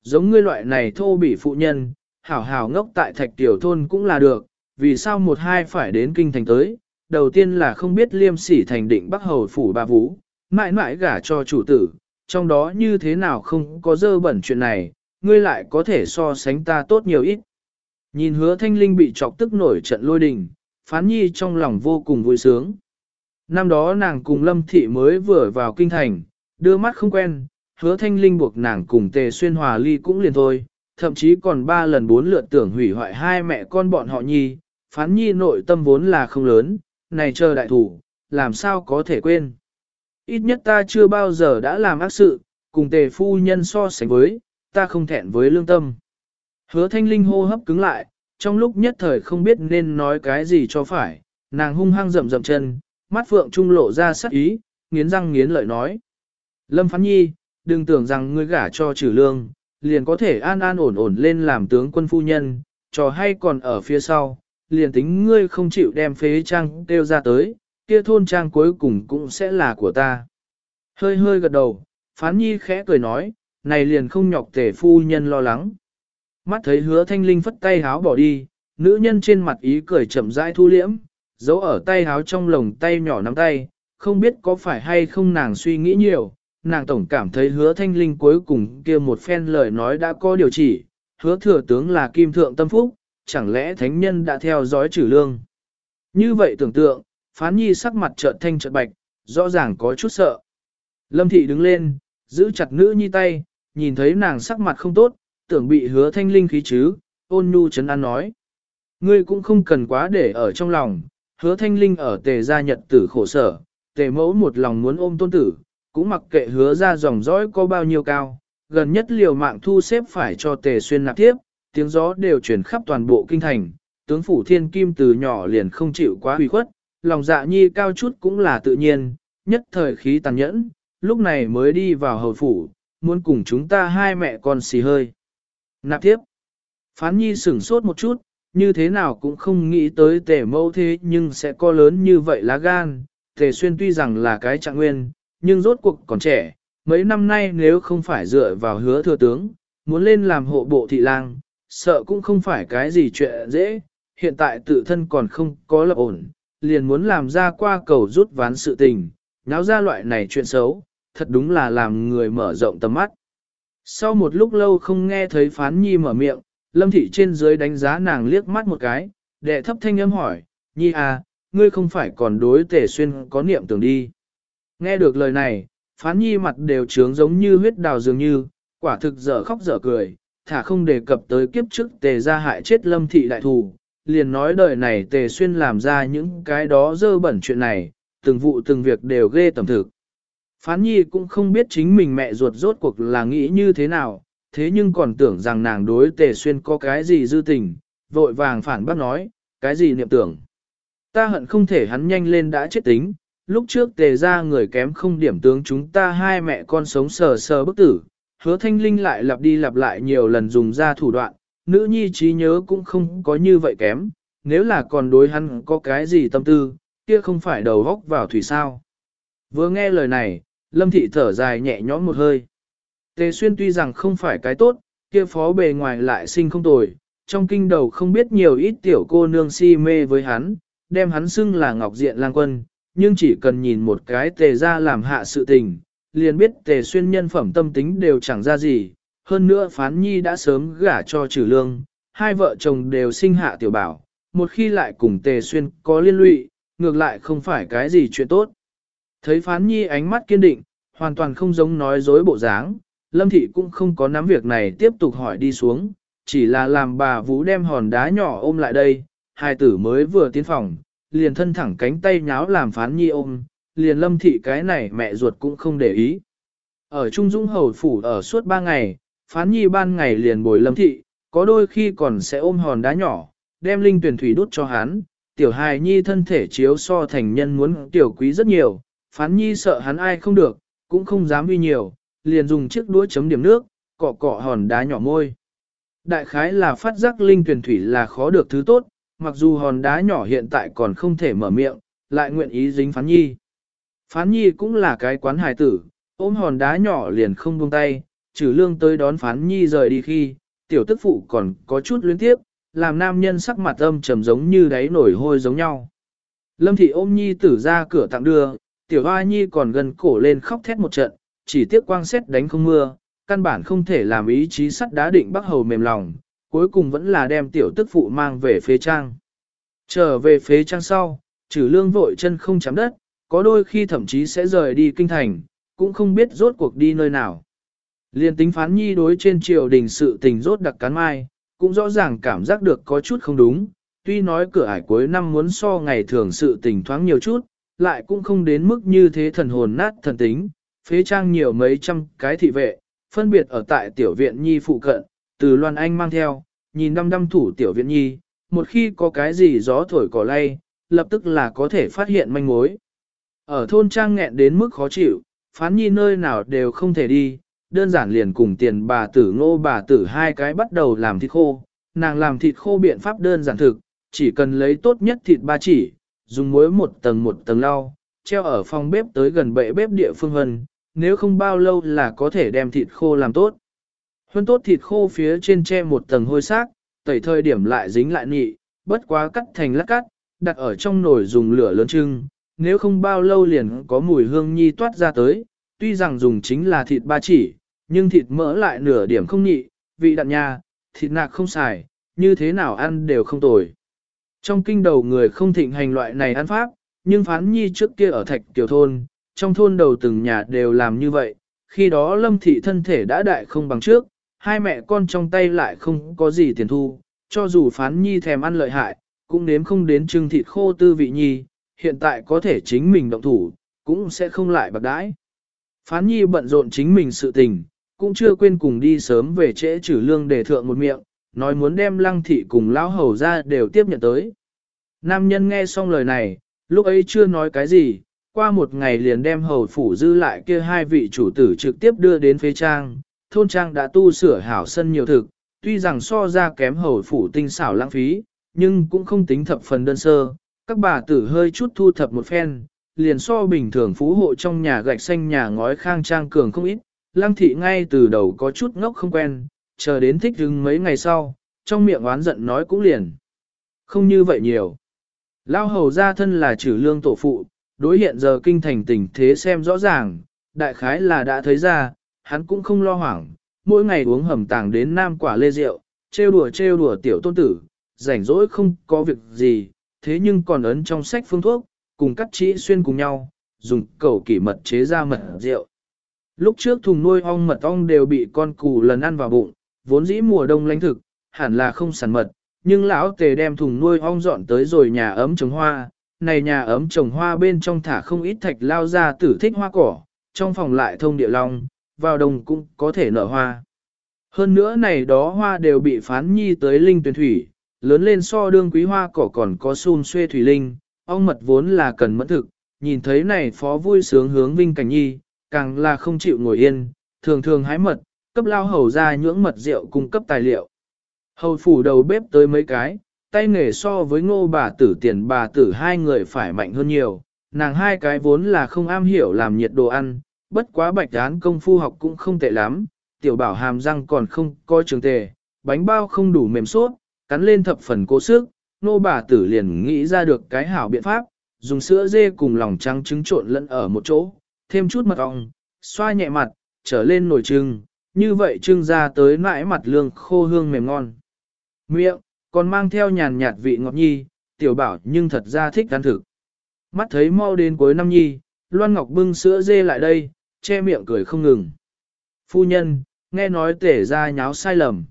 A: Giống ngươi loại này thô bỉ phụ nhân, hảo hảo ngốc tại thạch tiểu thôn cũng là được, vì sao một hai phải đến kinh thành tới, đầu tiên là không biết liêm sỉ thành định bắc hầu phủ bà vũ, mãi mãi gả cho chủ tử, trong đó như thế nào không có dơ bẩn chuyện này, ngươi lại có thể so sánh ta tốt nhiều ít. Nhìn hứa thanh linh bị chọc tức nổi trận lôi đình, phán nhi trong lòng vô cùng vui sướng. Năm đó nàng cùng lâm thị mới vừa vào kinh thành, đưa mắt không quen, hứa thanh linh buộc nàng cùng tề xuyên hòa ly cũng liền thôi, thậm chí còn ba lần bốn lượt tưởng hủy hoại hai mẹ con bọn họ nhi, phán nhi nội tâm vốn là không lớn, này chờ đại thủ, làm sao có thể quên. Ít nhất ta chưa bao giờ đã làm ác sự, cùng tề phu nhân so sánh với, ta không thẹn với lương tâm. Hứa thanh linh hô hấp cứng lại, trong lúc nhất thời không biết nên nói cái gì cho phải, nàng hung hăng rậm rậm chân, mắt phượng trung lộ ra sắc ý, nghiến răng nghiến lợi nói. Lâm Phán Nhi, đừng tưởng rằng ngươi gả cho trừ lương, liền có thể an an ổn ổn lên làm tướng quân phu nhân, trò hay còn ở phía sau, liền tính ngươi không chịu đem phế trang kêu ra tới, kia thôn trang cuối cùng cũng sẽ là của ta. Hơi hơi gật đầu, phán nhi khẽ cười nói, này liền không nhọc tể phu nhân lo lắng. Mắt thấy hứa thanh linh phất tay háo bỏ đi, nữ nhân trên mặt ý cười chậm rãi thu liễm, giấu ở tay háo trong lồng tay nhỏ nắm tay, không biết có phải hay không nàng suy nghĩ nhiều, nàng tổng cảm thấy hứa thanh linh cuối cùng kia một phen lời nói đã có điều chỉ, hứa thừa tướng là kim thượng tâm phúc, chẳng lẽ thánh nhân đã theo dõi trừ lương. Như vậy tưởng tượng, phán nhi sắc mặt trợn thanh trợn bạch, rõ ràng có chút sợ. Lâm thị đứng lên, giữ chặt nữ nhi tay, nhìn thấy nàng sắc mặt không tốt, tưởng bị hứa thanh linh khí chứ, ôn nhu chấn an nói. Ngươi cũng không cần quá để ở trong lòng, hứa thanh linh ở tề gia nhật tử khổ sở, tề mẫu một lòng muốn ôm tôn tử, cũng mặc kệ hứa ra dòng dõi có bao nhiêu cao, gần nhất liều mạng thu xếp phải cho tề xuyên nạp tiếp, tiếng gió đều chuyển khắp toàn bộ kinh thành, tướng phủ thiên kim từ nhỏ liền không chịu quá hủy khuất, lòng dạ nhi cao chút cũng là tự nhiên, nhất thời khí tàn nhẫn, lúc này mới đi vào hầu phủ, muốn cùng chúng ta hai mẹ con xì hơi. Nạp tiếp, phán nhi sửng sốt một chút, như thế nào cũng không nghĩ tới tề mẫu thế nhưng sẽ có lớn như vậy lá gan, tề xuyên tuy rằng là cái trạng nguyên, nhưng rốt cuộc còn trẻ, mấy năm nay nếu không phải dựa vào hứa thừa tướng, muốn lên làm hộ bộ thị lang, sợ cũng không phải cái gì chuyện dễ, hiện tại tự thân còn không có lập ổn, liền muốn làm ra qua cầu rút ván sự tình, náo ra loại này chuyện xấu, thật đúng là làm người mở rộng tầm mắt. Sau một lúc lâu không nghe thấy phán nhi mở miệng, lâm thị trên dưới đánh giá nàng liếc mắt một cái, đệ thấp thanh âm hỏi, nhi à, ngươi không phải còn đối tể xuyên có niệm tưởng đi. Nghe được lời này, phán nhi mặt đều trướng giống như huyết đào dường như, quả thực dở khóc dở cười, thả không đề cập tới kiếp trước tề ra hại chết lâm thị đại thù, liền nói đời này tề xuyên làm ra những cái đó dơ bẩn chuyện này, từng vụ từng việc đều ghê tầm thực. Phán nhi cũng không biết chính mình mẹ ruột rốt cuộc là nghĩ như thế nào, thế nhưng còn tưởng rằng nàng đối tề xuyên có cái gì dư tình, vội vàng phản bác nói, cái gì niệm tưởng. Ta hận không thể hắn nhanh lên đã chết tính, lúc trước tề ra người kém không điểm tướng chúng ta hai mẹ con sống sờ sờ bức tử, hứa thanh linh lại lặp đi lặp lại nhiều lần dùng ra thủ đoạn, nữ nhi trí nhớ cũng không có như vậy kém, nếu là còn đối hắn có cái gì tâm tư, kia không phải đầu góc vào thủy sao. Vừa nghe lời này, lâm thị thở dài nhẹ nhõm một hơi. Tề xuyên tuy rằng không phải cái tốt, kia phó bề ngoài lại sinh không tồi, trong kinh đầu không biết nhiều ít tiểu cô nương si mê với hắn, đem hắn xưng là ngọc diện lang quân, nhưng chỉ cần nhìn một cái tề ra làm hạ sự tình, liền biết tề xuyên nhân phẩm tâm tính đều chẳng ra gì, hơn nữa phán nhi đã sớm gả cho trừ lương, hai vợ chồng đều sinh hạ tiểu bảo, một khi lại cùng tề xuyên có liên lụy, ngược lại không phải cái gì chuyện tốt. Thấy phán nhi ánh mắt kiên định, hoàn toàn không giống nói dối bộ dáng, lâm thị cũng không có nắm việc này tiếp tục hỏi đi xuống, chỉ là làm bà vũ đem hòn đá nhỏ ôm lại đây, hai tử mới vừa tiến phòng, liền thân thẳng cánh tay nháo làm phán nhi ôm, liền lâm thị cái này mẹ ruột cũng không để ý. Ở Trung Dũng Hầu Phủ ở suốt ba ngày, phán nhi ban ngày liền bồi lâm thị, có đôi khi còn sẽ ôm hòn đá nhỏ, đem linh tuyển thủy đút cho hắn, tiểu hài nhi thân thể chiếu so thành nhân muốn tiểu quý rất nhiều, phán nhi sợ hắn ai không được, cũng không dám uy nhiều, liền dùng chiếc đũa chấm điểm nước, cọ cọ hòn đá nhỏ môi. Đại khái là phát giác linh tuyển thủy là khó được thứ tốt, mặc dù hòn đá nhỏ hiện tại còn không thể mở miệng, lại nguyện ý dính phán nhi. Phán nhi cũng là cái quán hài tử, ôm hòn đá nhỏ liền không buông tay, trừ lương tới đón phán nhi rời đi khi, tiểu tức phụ còn có chút luyến tiếp, làm nam nhân sắc mặt âm trầm giống như đáy nổi hôi giống nhau. Lâm thị ôm nhi tử ra cửa tặng đưa, tiểu hoa nhi còn gần cổ lên khóc thét một trận, chỉ tiếc quang xét đánh không mưa, căn bản không thể làm ý chí sắt đá định bắc hầu mềm lòng, cuối cùng vẫn là đem tiểu tức phụ mang về phế trang. Trở về phế trang sau, trừ lương vội chân không chạm đất, có đôi khi thậm chí sẽ rời đi kinh thành, cũng không biết rốt cuộc đi nơi nào. Liên tính phán nhi đối trên triều đình sự tình rốt đặc cán mai, cũng rõ ràng cảm giác được có chút không đúng, tuy nói cửa ải cuối năm muốn so ngày thường sự tình thoáng nhiều chút, lại cũng không đến mức như thế thần hồn nát thần tính, phế trang nhiều mấy trăm cái thị vệ, phân biệt ở tại tiểu viện nhi phụ cận, từ Loan Anh mang theo, nhìn năm năm thủ tiểu viện nhi, một khi có cái gì gió thổi cỏ lay, lập tức là có thể phát hiện manh mối. Ở thôn trang nghẹn đến mức khó chịu, phán nhi nơi nào đều không thể đi, đơn giản liền cùng tiền bà tử ngô bà tử hai cái bắt đầu làm thịt khô. Nàng làm thịt khô biện pháp đơn giản thực, chỉ cần lấy tốt nhất thịt ba chỉ, dùng muối một tầng một tầng lau, treo ở phòng bếp tới gần bệ bếp địa phương hân, nếu không bao lâu là có thể đem thịt khô làm tốt. Hơn tốt thịt khô phía trên che một tầng hôi xác, tẩy thời điểm lại dính lại nhị, bất quá cắt thành lát cắt, đặt ở trong nồi dùng lửa lớn trưng, nếu không bao lâu liền có mùi hương nhi toát ra tới, tuy rằng dùng chính là thịt ba chỉ, nhưng thịt mỡ lại nửa điểm không nhị, vị đặn nha, thịt nạc không xài, như thế nào ăn đều không tồi. Trong kinh đầu người không thịnh hành loại này ăn pháp, nhưng phán nhi trước kia ở thạch tiểu thôn, trong thôn đầu từng nhà đều làm như vậy, khi đó lâm thị thân thể đã đại không bằng trước, hai mẹ con trong tay lại không có gì tiền thu, cho dù phán nhi thèm ăn lợi hại, cũng nếm không đến trưng thịt khô tư vị nhi, hiện tại có thể chính mình động thủ, cũng sẽ không lại bạc đãi. Phán nhi bận rộn chính mình sự tình, cũng chưa quên cùng đi sớm về trễ trừ lương để thượng một miệng, nói muốn đem lăng thị cùng lão hầu ra đều tiếp nhận tới. Nam nhân nghe xong lời này, lúc ấy chưa nói cái gì, qua một ngày liền đem hầu phủ dư lại kia hai vị chủ tử trực tiếp đưa đến phế trang, thôn trang đã tu sửa hảo sân nhiều thực, tuy rằng so ra kém hầu phủ tinh xảo lãng phí, nhưng cũng không tính thập phần đơn sơ, các bà tử hơi chút thu thập một phen, liền so bình thường phú hộ trong nhà gạch xanh nhà ngói khang trang cường không ít, lăng thị ngay từ đầu có chút ngốc không quen, chờ đến thích hứng mấy ngày sau, trong miệng oán giận nói cũng liền. Không như vậy nhiều. Lao hầu ra thân là trừ lương tổ phụ, đối hiện giờ kinh thành tình thế xem rõ ràng, đại khái là đã thấy ra, hắn cũng không lo hoảng, mỗi ngày uống hầm tàng đến nam quả lê rượu, trêu đùa trêu đùa tiểu tôn tử, rảnh rỗi không có việc gì, thế nhưng còn ấn trong sách phương thuốc, cùng cắt chỉ xuyên cùng nhau, dùng cầu kỷ mật chế ra mật rượu. Lúc trước thùng nuôi ong mật ong đều bị con cù lần ăn vào bụng, vốn dĩ mùa đông lãnh thực, hẳn là không sản mật, nhưng lão tề đem thùng nuôi ong dọn tới rồi nhà ấm trồng hoa, này nhà ấm trồng hoa bên trong thả không ít thạch lao ra tử thích hoa cỏ, trong phòng lại thông địa long, vào đồng cũng có thể nở hoa. Hơn nữa này đó hoa đều bị phán nhi tới linh tuyển thủy, lớn lên so đương quý hoa cỏ còn có xun xuê thủy linh, ong mật vốn là cần mẫn thực, nhìn thấy này phó vui sướng hướng vinh cảnh nhi, càng là không chịu ngồi yên, thường thường hái mật, cấp lao hầu ra nhưỡng mật rượu cung cấp tài liệu. Hầu phủ đầu bếp tới mấy cái, tay nghề so với ngô bà tử tiền bà tử hai người phải mạnh hơn nhiều, nàng hai cái vốn là không am hiểu làm nhiệt đồ ăn, bất quá bạch án công phu học cũng không tệ lắm, tiểu bảo hàm răng còn không coi trường tề, bánh bao không đủ mềm suốt, cắn lên thập phần cố sức, nô bà tử liền nghĩ ra được cái hảo biện pháp, dùng sữa dê cùng lòng trắng trứng trộn lẫn ở một chỗ, thêm chút mật ong, xoa nhẹ mặt, trở lên nồi trưng, như vậy trưng ra tới nãi mặt lương khô hương mềm ngon. Miệng, còn mang theo nhàn nhạt vị ngọt nhi, tiểu bảo nhưng thật ra thích ăn thực. Mắt thấy mau đến cuối năm nhi, Loan Ngọc bưng sữa dê lại đây, che miệng cười không ngừng. Phu nhân, nghe nói tể ra nháo sai lầm.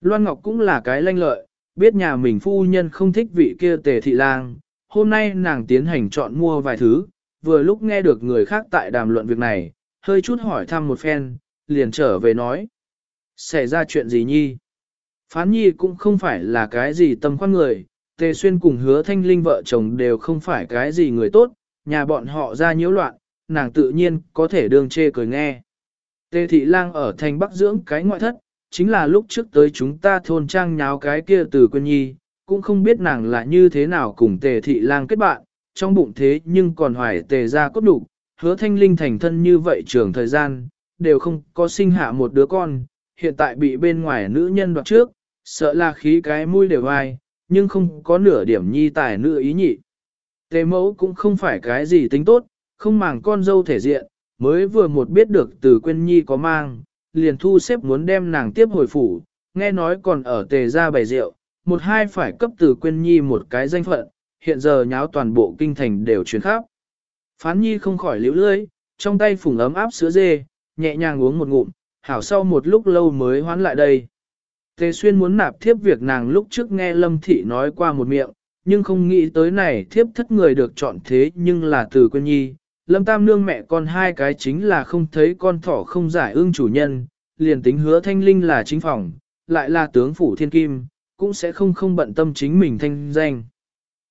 A: Loan Ngọc cũng là cái lanh lợi, biết nhà mình phu nhân không thích vị kia tề thị lang. Hôm nay nàng tiến hành chọn mua vài thứ, vừa lúc nghe được người khác tại đàm luận việc này, hơi chút hỏi thăm một phen, liền trở về nói. Xảy ra chuyện gì nhi? Phán nhi cũng không phải là cái gì tâm khoan người, tề xuyên cùng hứa thanh linh vợ chồng đều không phải cái gì người tốt, nhà bọn họ ra nhiễu loạn, nàng tự nhiên có thể đương chê cười nghe. Tề thị lang ở thành bắc dưỡng cái ngoại thất, chính là lúc trước tới chúng ta thôn trang nháo cái kia từ quân nhi, cũng không biết nàng là như thế nào cùng tề thị lang kết bạn, trong bụng thế nhưng còn hoài tề ra cốt đủ, hứa thanh linh thành thân như vậy trường thời gian, đều không có sinh hạ một đứa con, hiện tại bị bên ngoài nữ nhân đoạt trước, sợ là khí cái mũi đều ai, nhưng không có nửa điểm nhi tài nữ ý nhị. Tề mẫu cũng không phải cái gì tính tốt, không màng con dâu thể diện, mới vừa một biết được từ quên nhi có mang, liền thu xếp muốn đem nàng tiếp hồi phủ, nghe nói còn ở tề ra bày rượu, một hai phải cấp từ quên nhi một cái danh phận, hiện giờ nháo toàn bộ kinh thành đều chuyển khắp. Phán nhi không khỏi liễu lưỡi, trong tay phùng ấm áp sữa dê, nhẹ nhàng uống một ngụm, hảo sau một lúc lâu mới hoán lại đây. Tề xuyên muốn nạp thiếp việc nàng lúc trước nghe Lâm Thị nói qua một miệng, nhưng không nghĩ tới này thiếp thất người được chọn thế nhưng là từ quân nhi. Lâm Tam Nương mẹ con hai cái chính là không thấy con thỏ không giải ương chủ nhân, liền tính hứa thanh linh là chính phòng, lại là tướng phủ thiên kim, cũng sẽ không không bận tâm chính mình thanh danh.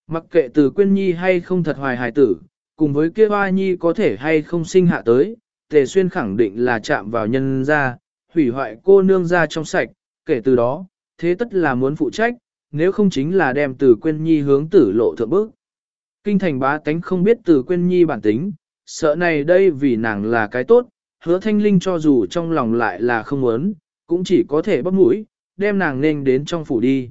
A: Mặc kệ từ quyên nhi hay không thật hoài hài tử, cùng với kia hoa nhi có thể hay không sinh hạ tới, tề xuyên khẳng định là chạm vào nhân ra, hủy hoại cô nương ra trong sạch, kể từ đó, thế tất là muốn phụ trách, nếu không chính là đem từ quên nhi hướng tử lộ thượng bước. Kinh thành bá tánh không biết từ quên nhi bản tính, sợ này đây vì nàng là cái tốt, hứa thanh linh cho dù trong lòng lại là không muốn, cũng chỉ có thể bắp mũi, đem nàng nên đến trong phủ đi.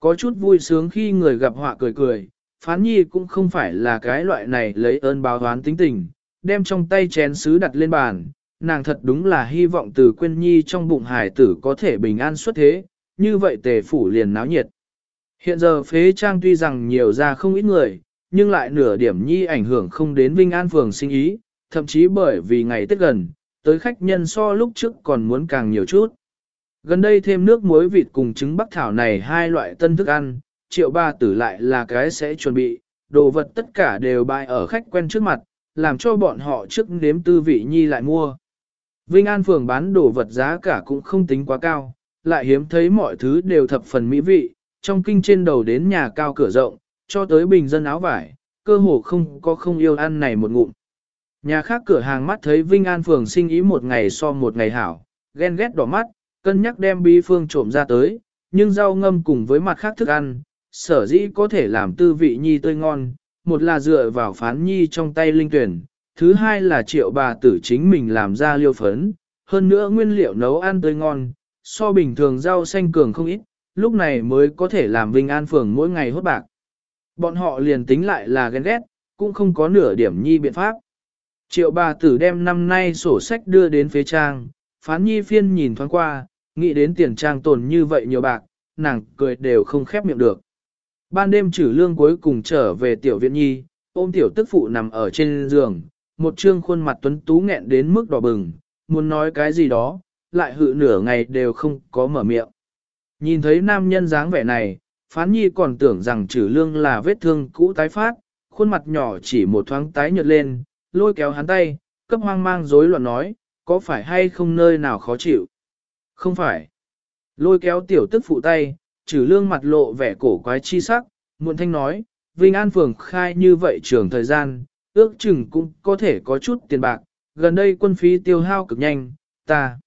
A: Có chút vui sướng khi người gặp họa cười cười, phán nhi cũng không phải là cái loại này lấy ơn báo hoán tính tình, đem trong tay chén sứ đặt lên bàn, nàng thật đúng là hy vọng từ quên nhi trong bụng hải tử có thể bình an xuất thế, như vậy tề phủ liền náo nhiệt. Hiện giờ phế trang tuy rằng nhiều ra không ít người, nhưng lại nửa điểm nhi ảnh hưởng không đến Vinh An Phường sinh ý, thậm chí bởi vì ngày Tết gần, tới khách nhân so lúc trước còn muốn càng nhiều chút. Gần đây thêm nước muối vịt cùng trứng bắc thảo này hai loại tân thức ăn, triệu ba tử lại là cái sẽ chuẩn bị, đồ vật tất cả đều bày ở khách quen trước mặt, làm cho bọn họ trước nếm tư vị nhi lại mua. Vinh An Phường bán đồ vật giá cả cũng không tính quá cao, lại hiếm thấy mọi thứ đều thập phần mỹ vị, trong kinh trên đầu đến nhà cao cửa rộng, cho tới bình dân áo vải, cơ hồ không có không yêu ăn này một ngụm. Nhà khác cửa hàng mắt thấy Vinh An Phường sinh ý một ngày so một ngày hảo, ghen ghét đỏ mắt, cân nhắc đem bí phương trộm ra tới, nhưng rau ngâm cùng với mặt khác thức ăn, sở dĩ có thể làm tư vị nhi tươi ngon, một là dựa vào phán nhi trong tay linh tuyển, thứ hai là triệu bà tử chính mình làm ra liêu phấn, hơn nữa nguyên liệu nấu ăn tươi ngon, so bình thường rau xanh cường không ít, lúc này mới có thể làm Vinh An Phường mỗi ngày hốt bạc. Bọn họ liền tính lại là ghen ghét, cũng không có nửa điểm nhi biện pháp. Triệu bà tử đem năm nay sổ sách đưa đến phế trang, phán nhi phiên nhìn thoáng qua, nghĩ đến tiền trang tồn như vậy nhiều bạc, nàng cười đều không khép miệng được. Ban đêm trừ lương cuối cùng trở về tiểu viện nhi, ôm tiểu tức phụ nằm ở trên giường, một trương khuôn mặt tuấn tú nghẹn đến mức đỏ bừng, muốn nói cái gì đó, lại hự nửa ngày đều không có mở miệng. Nhìn thấy nam nhân dáng vẻ này, phán nhi còn tưởng rằng trừ lương là vết thương cũ tái phát, khuôn mặt nhỏ chỉ một thoáng tái nhợt lên, lôi kéo hắn tay, cấp hoang mang rối loạn nói, có phải hay không nơi nào khó chịu? Không phải. Lôi kéo tiểu tức phụ tay, trừ lương mặt lộ vẻ cổ quái chi sắc, muộn thanh nói, Vinh An Phường khai như vậy trường thời gian, ước chừng cũng có thể có chút tiền bạc, gần đây quân phí tiêu hao cực nhanh, ta.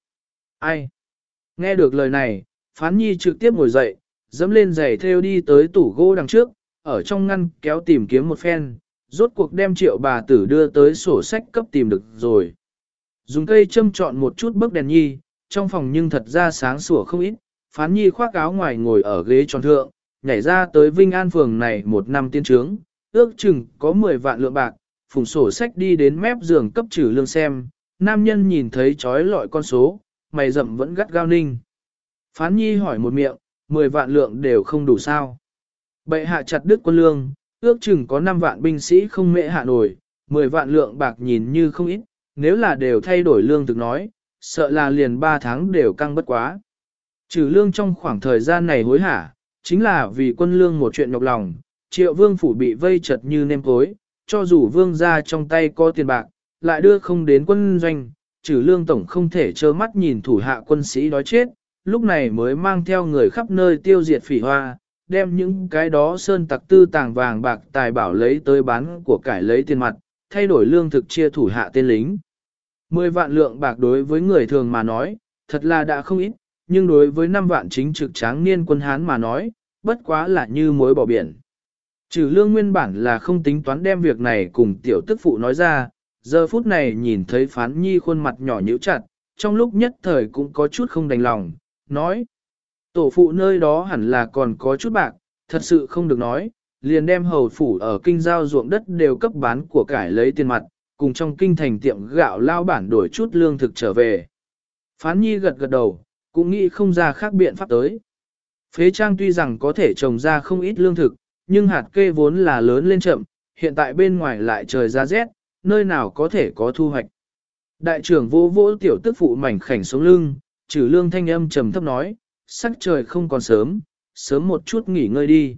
A: Ai? Nghe được lời này, Phán Nhi trực tiếp ngồi dậy, dẫm lên giày theo đi tới tủ gỗ đằng trước, ở trong ngăn kéo tìm kiếm một phen, rốt cuộc đem triệu bà tử đưa tới sổ sách cấp tìm được rồi. Dùng cây châm chọn một chút bức đèn nhi, trong phòng nhưng thật ra sáng sủa không ít, phán nhi khoác áo ngoài ngồi ở ghế tròn thượng, nhảy ra tới Vinh An phường này một năm tiên trướng, ước chừng có 10 vạn lượng bạc, phùng sổ sách đi đến mép giường cấp trừ lương xem, nam nhân nhìn thấy chói lọi con số, mày rậm vẫn gắt gao ninh. Phán nhi hỏi một miệng, 10 vạn lượng đều không đủ sao. Bệ hạ chặt đứt quân lương, ước chừng có 5 vạn binh sĩ không mệ hạ nổi, 10 vạn lượng bạc nhìn như không ít, nếu là đều thay đổi lương thực nói, sợ là liền 3 tháng đều căng bất quá. Trừ lương trong khoảng thời gian này hối hả, chính là vì quân lương một chuyện nhọc lòng, triệu vương phủ bị vây chật như nêm cối, cho dù vương ra trong tay có tiền bạc, lại đưa không đến quân doanh, trừ lương tổng không thể trơ mắt nhìn thủ hạ quân sĩ đói chết, lúc này mới mang theo người khắp nơi tiêu diệt phỉ hoa, đem những cái đó sơn tặc tư tàng vàng bạc tài bảo lấy tới bán của cải lấy tiền mặt, thay đổi lương thực chia thủ hạ tên lính. Mười vạn lượng bạc đối với người thường mà nói, thật là đã không ít, nhưng đối với năm vạn chính trực tráng niên quân Hán mà nói, bất quá là như mối bỏ biển. Trừ lương nguyên bản là không tính toán đem việc này cùng tiểu tức phụ nói ra, giờ phút này nhìn thấy phán nhi khuôn mặt nhỏ nhíu chặt, trong lúc nhất thời cũng có chút không đành lòng, nói. Tổ phụ nơi đó hẳn là còn có chút bạc, thật sự không được nói, liền đem hầu phủ ở kinh giao ruộng đất đều cấp bán của cải lấy tiền mặt, cùng trong kinh thành tiệm gạo lao bản đổi chút lương thực trở về. Phán nhi gật gật đầu, cũng nghĩ không ra khác biện pháp tới. Phế trang tuy rằng có thể trồng ra không ít lương thực, nhưng hạt kê vốn là lớn lên chậm, hiện tại bên ngoài lại trời ra rét, nơi nào có thể có thu hoạch. Đại trưởng vô vô tiểu tức phụ mảnh khảnh sống lưng, trừ lương thanh âm trầm thấp nói, sắc trời không còn sớm, sớm một chút nghỉ ngơi đi.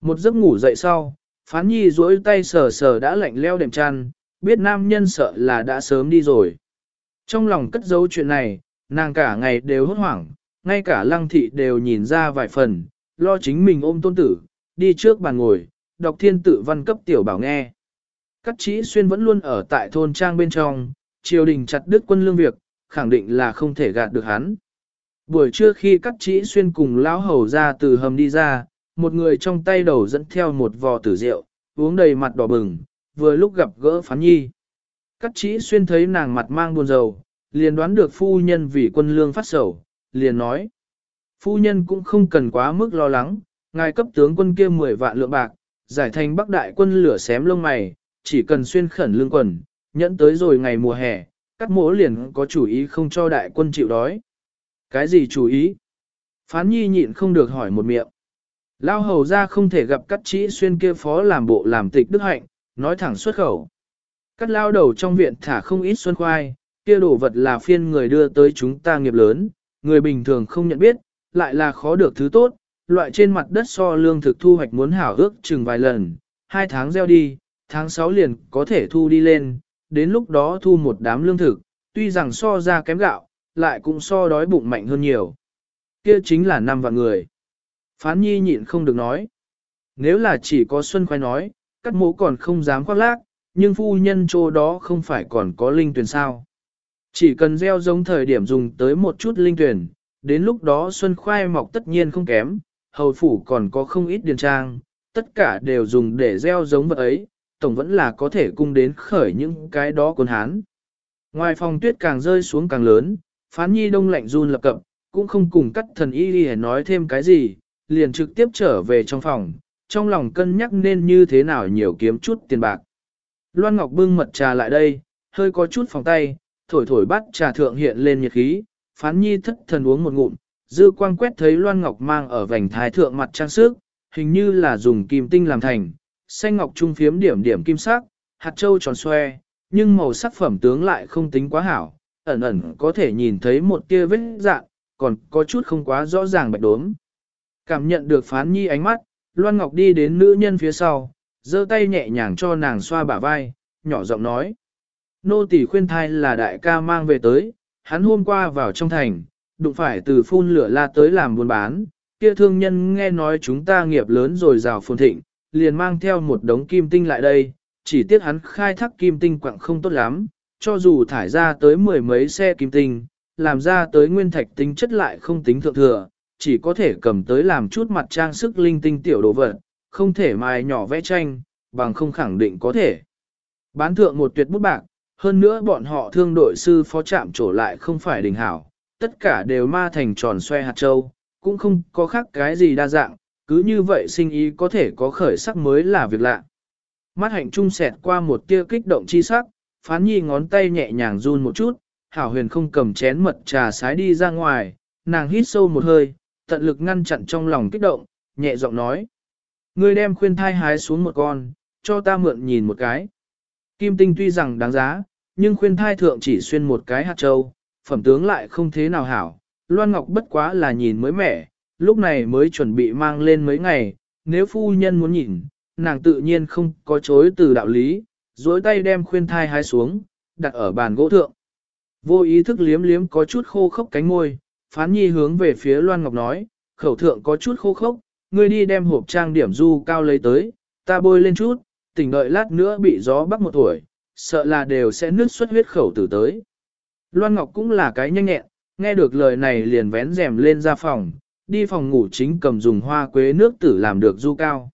A: Một giấc ngủ dậy sau, phán nhi duỗi tay sờ sờ đã lạnh leo đệm chăn, biết nam nhân sợ là đã sớm đi rồi. Trong lòng cất giấu chuyện này, nàng cả ngày đều hốt hoảng, ngay cả lăng thị đều nhìn ra vài phần, lo chính mình ôm tôn tử, đi trước bàn ngồi, đọc thiên tự văn cấp tiểu bảo nghe. Cắt trí xuyên vẫn luôn ở tại thôn trang bên trong, triều đình chặt đứt quân lương việc, khẳng định là không thể gạt được hắn. Buổi trưa khi cắt trí xuyên cùng lão hầu ra từ hầm đi ra, một người trong tay đầu dẫn theo một vò tử rượu, uống đầy mặt đỏ bừng, vừa lúc gặp gỡ phán nhi. Cắt trí xuyên thấy nàng mặt mang buồn rầu, liền đoán được phu nhân vì quân lương phát sầu, liền nói. Phu nhân cũng không cần quá mức lo lắng, ngài cấp tướng quân kia 10 vạn lượng bạc, giải thành bắc đại quân lửa xém lông mày, chỉ cần xuyên khẩn lương quần, nhẫn tới rồi ngày mùa hè, các mỗ liền có chủ ý không cho đại quân chịu đói. Cái gì chủ ý? Phán nhi nhịn không được hỏi một miệng. Lao hầu ra không thể gặp cắt chỉ xuyên kia phó làm bộ làm tịch đức hạnh, nói thẳng xuất khẩu. Cắt lao đầu trong viện thả không ít xuân khoai, kia đồ vật là phiên người đưa tới chúng ta nghiệp lớn, người bình thường không nhận biết, lại là khó được thứ tốt, loại trên mặt đất so lương thực thu hoạch muốn hảo ước chừng vài lần, hai tháng gieo đi, tháng 6 liền có thể thu đi lên, đến lúc đó thu một đám lương thực, tuy rằng so ra kém gạo, lại cũng so đói bụng mạnh hơn nhiều. Kia chính là năm vạn người. Phán nhi nhịn không được nói. Nếu là chỉ có Xuân Khoai nói, cắt mũ còn không dám khoác lác, nhưng phu nhân chỗ đó không phải còn có linh tuyển sao. Chỉ cần gieo giống thời điểm dùng tới một chút linh tuyển, đến lúc đó Xuân Khoai mọc tất nhiên không kém, hầu phủ còn có không ít điền trang, tất cả đều dùng để gieo giống vật ấy, tổng vẫn là có thể cung đến khởi những cái đó quân hán. Ngoài phòng tuyết càng rơi xuống càng lớn, phán nhi đông lạnh run lập cập, cũng không cùng cắt thần y đi nói thêm cái gì, liền trực tiếp trở về trong phòng, trong lòng cân nhắc nên như thế nào nhiều kiếm chút tiền bạc. Loan Ngọc bưng mật trà lại đây, hơi có chút phòng tay, thổi thổi bắt trà thượng hiện lên nhiệt khí, phán nhi thất thần uống một ngụm, dư quang quét thấy Loan Ngọc mang ở vành thái thượng mặt trang sức, hình như là dùng kim tinh làm thành, xanh ngọc trung phiếm điểm điểm kim sắc, hạt châu tròn xoe, nhưng màu sắc phẩm tướng lại không tính quá hảo, ẩn ẩn có thể nhìn thấy một tia vết dạng, còn có chút không quá rõ ràng bạch đốm. Cảm nhận được phán nhi ánh mắt, Loan Ngọc đi đến nữ nhân phía sau, giơ tay nhẹ nhàng cho nàng xoa bả vai, nhỏ giọng nói. Nô tỳ khuyên thai là đại ca mang về tới, hắn hôm qua vào trong thành, đụng phải từ phun lửa la tới làm buôn bán, kia thương nhân nghe nói chúng ta nghiệp lớn rồi rào phồn thịnh, liền mang theo một đống kim tinh lại đây, chỉ tiếc hắn khai thác kim tinh quặng không tốt lắm, cho dù thải ra tới mười mấy xe kim tinh, làm ra tới nguyên thạch tính chất lại không tính thượng thừa, chỉ có thể cầm tới làm chút mặt trang sức linh tinh tiểu đồ vật, không thể mài nhỏ vẽ tranh, bằng không khẳng định có thể. Bán thượng một tuyệt bút bạc, hơn nữa bọn họ thương đội sư phó chạm trổ lại không phải đình hảo, tất cả đều ma thành tròn xoe hạt châu, cũng không có khác cái gì đa dạng, cứ như vậy sinh ý có thể có khởi sắc mới là việc lạ. Mắt hạnh trung sẹt qua một tia kích động chi sắc, phán nhi ngón tay nhẹ nhàng run một chút, hảo huyền không cầm chén mật trà sái đi ra ngoài, nàng hít sâu một hơi, tận lực ngăn chặn trong lòng kích động, nhẹ giọng nói. Ngươi đem khuyên thai hái xuống một con, cho ta mượn nhìn một cái. Kim tinh tuy rằng đáng giá, nhưng khuyên thai thượng chỉ xuyên một cái hạt châu, phẩm tướng lại không thế nào hảo. Loan Ngọc bất quá là nhìn mới mẻ, lúc này mới chuẩn bị mang lên mấy ngày, nếu phu nhân muốn nhìn, nàng tự nhiên không có chối từ đạo lý, dối tay đem khuyên thai hái xuống, đặt ở bàn gỗ thượng. Vô ý thức liếm liếm có chút khô khốc cánh môi, phán nhi hướng về phía Loan Ngọc nói, khẩu thượng có chút khô khốc, ngươi đi đem hộp trang điểm du cao lấy tới, ta bôi lên chút, tỉnh đợi lát nữa bị gió bắc một tuổi, sợ là đều sẽ nứt xuất huyết khẩu tử tới. Loan Ngọc cũng là cái nhanh nhẹn, nghe được lời này liền vén rèm lên ra phòng, đi phòng ngủ chính cầm dùng hoa quế nước tử làm được du cao.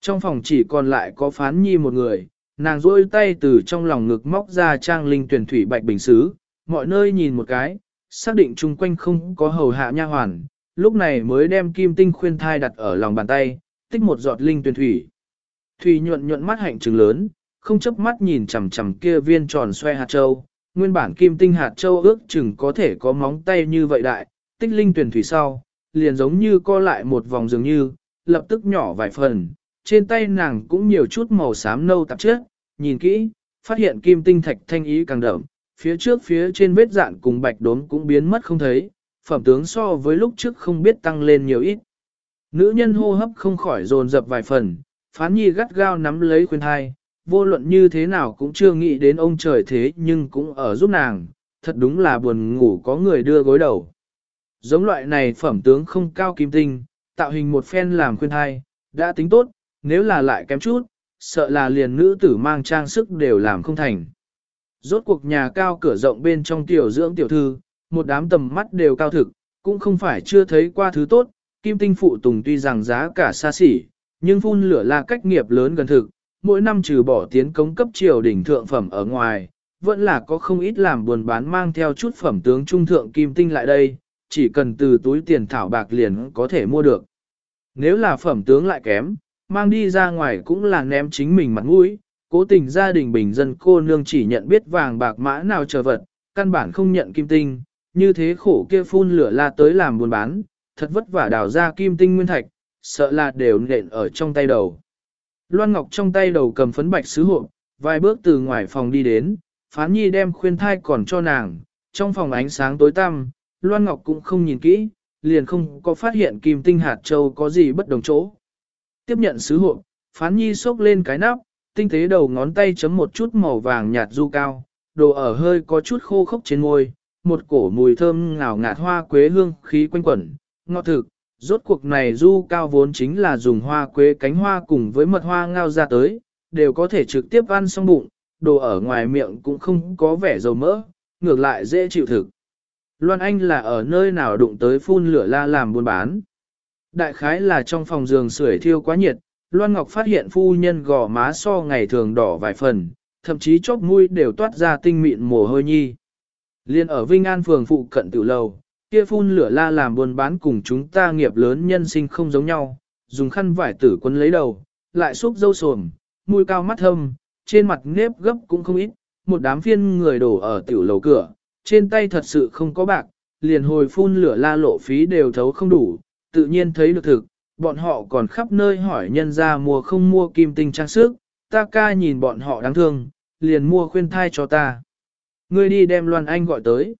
A: Trong phòng chỉ còn lại có phán nhi một người, nàng rôi tay từ trong lòng ngực móc ra trang linh tuyển thủy bạch bình xứ, mọi nơi nhìn một cái, xác định chung quanh không có hầu hạ nha hoàn, lúc này mới đem kim tinh khuyên thai đặt ở lòng bàn tay, tích một giọt linh tuyển thủy. Thủy nhuận nhuận mắt hạnh trừng lớn, không chấp mắt nhìn chằm chằm kia viên tròn xoe hạt châu, nguyên bản kim tinh hạt châu ước chừng có thể có móng tay như vậy đại, tích linh tuyển thủy sau, liền giống như co lại một vòng dường như, lập tức nhỏ vài phần, trên tay nàng cũng nhiều chút màu xám nâu tạp chất, nhìn kỹ, phát hiện kim tinh thạch thanh ý càng đậm, phía trước phía trên vết dạn cùng bạch đốm cũng biến mất không thấy, phẩm tướng so với lúc trước không biết tăng lên nhiều ít. Nữ nhân hô hấp không khỏi dồn dập vài phần, phán nhi gắt gao nắm lấy khuyên hai, vô luận như thế nào cũng chưa nghĩ đến ông trời thế nhưng cũng ở giúp nàng, thật đúng là buồn ngủ có người đưa gối đầu. Giống loại này phẩm tướng không cao kim tinh, tạo hình một phen làm khuyên thai, đã tính tốt, nếu là lại kém chút, sợ là liền nữ tử mang trang sức đều làm không thành. Rốt cuộc nhà cao cửa rộng bên trong tiểu dưỡng tiểu thư, một đám tầm mắt đều cao thực, cũng không phải chưa thấy qua thứ tốt, kim tinh phụ tùng tuy rằng giá cả xa xỉ, nhưng phun lửa là cách nghiệp lớn gần thực, mỗi năm trừ bỏ tiến cống cấp triều đỉnh thượng phẩm ở ngoài, vẫn là có không ít làm buồn bán mang theo chút phẩm tướng trung thượng kim tinh lại đây, chỉ cần từ túi tiền thảo bạc liền có thể mua được. Nếu là phẩm tướng lại kém, mang đi ra ngoài cũng là ném chính mình mặt mũi, cố tình gia đình bình dân cô nương chỉ nhận biết vàng bạc mã nào chờ vật, căn bản không nhận kim tinh, như thế khổ kia phun lửa la tới làm buôn bán, thật vất vả đào ra kim tinh nguyên thạch, sợ là đều nện ở trong tay đầu. Loan Ngọc trong tay đầu cầm phấn bạch sứ hộ, vài bước từ ngoài phòng đi đến, phán nhi đem khuyên thai còn cho nàng, trong phòng ánh sáng tối tăm, Loan Ngọc cũng không nhìn kỹ, liền không có phát hiện kim tinh hạt châu có gì bất đồng chỗ. Tiếp nhận sứ hộ, phán nhi xốc lên cái nắp, tinh tế đầu ngón tay chấm một chút màu vàng nhạt du cao, đồ ở hơi có chút khô khốc trên môi, một cổ mùi thơm ngào ngạt hoa quế hương khí quanh quẩn, ngọt thực. Rốt cuộc này du cao vốn chính là dùng hoa quế cánh hoa cùng với mật hoa ngao ra tới, đều có thể trực tiếp ăn xong bụng, đồ ở ngoài miệng cũng không có vẻ dầu mỡ, ngược lại dễ chịu thực. Loan Anh là ở nơi nào đụng tới phun lửa la làm buôn bán. Đại khái là trong phòng giường sưởi thiêu quá nhiệt, Loan Ngọc phát hiện phu nhân gò má so ngày thường đỏ vài phần, thậm chí chóp mũi đều toát ra tinh mịn mồ hôi nhi. Liên ở Vinh An phường phụ cận tiểu lầu, kia phun lửa la làm buôn bán cùng chúng ta nghiệp lớn nhân sinh không giống nhau, dùng khăn vải tử quân lấy đầu, lại xúc dâu sồm, mũi cao mắt thâm, trên mặt nếp gấp cũng không ít, một đám phiên người đổ ở tiểu lầu cửa, trên tay thật sự không có bạc, liền hồi phun lửa la lộ phí đều thấu không đủ, tự nhiên thấy được thực, bọn họ còn khắp nơi hỏi nhân ra mua không mua kim tinh trang sức, ta ca nhìn bọn họ đáng thương, liền mua khuyên thai cho ta. Ngươi đi đem Loan Anh gọi tới.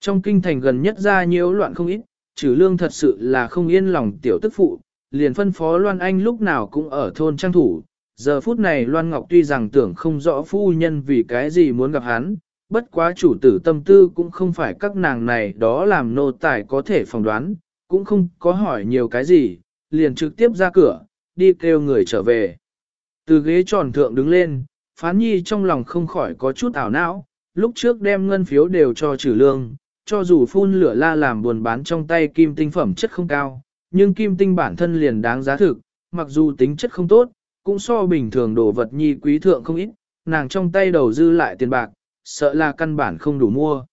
A: Trong kinh thành gần nhất ra nhiễu loạn không ít, trừ lương thật sự là không yên lòng tiểu tức phụ, liền phân phó Loan Anh lúc nào cũng ở thôn trang thủ. Giờ phút này Loan Ngọc tuy rằng tưởng không rõ phu nhân vì cái gì muốn gặp hắn, bất quá chủ tử tâm tư cũng không phải các nàng này đó làm nô tài có thể phỏng đoán, cũng không có hỏi nhiều cái gì, liền trực tiếp ra cửa, đi kêu người trở về. Từ ghế tròn thượng đứng lên, phán nhi trong lòng không khỏi có chút ảo não, lúc trước đem ngân phiếu đều cho trừ lương, cho dù phun lửa la làm buồn bán trong tay kim tinh phẩm chất không cao, nhưng kim tinh bản thân liền đáng giá thực, mặc dù tính chất không tốt, cũng so bình thường đồ vật nhi quý thượng không ít, nàng trong tay đầu dư lại tiền bạc, sợ là căn bản không đủ mua.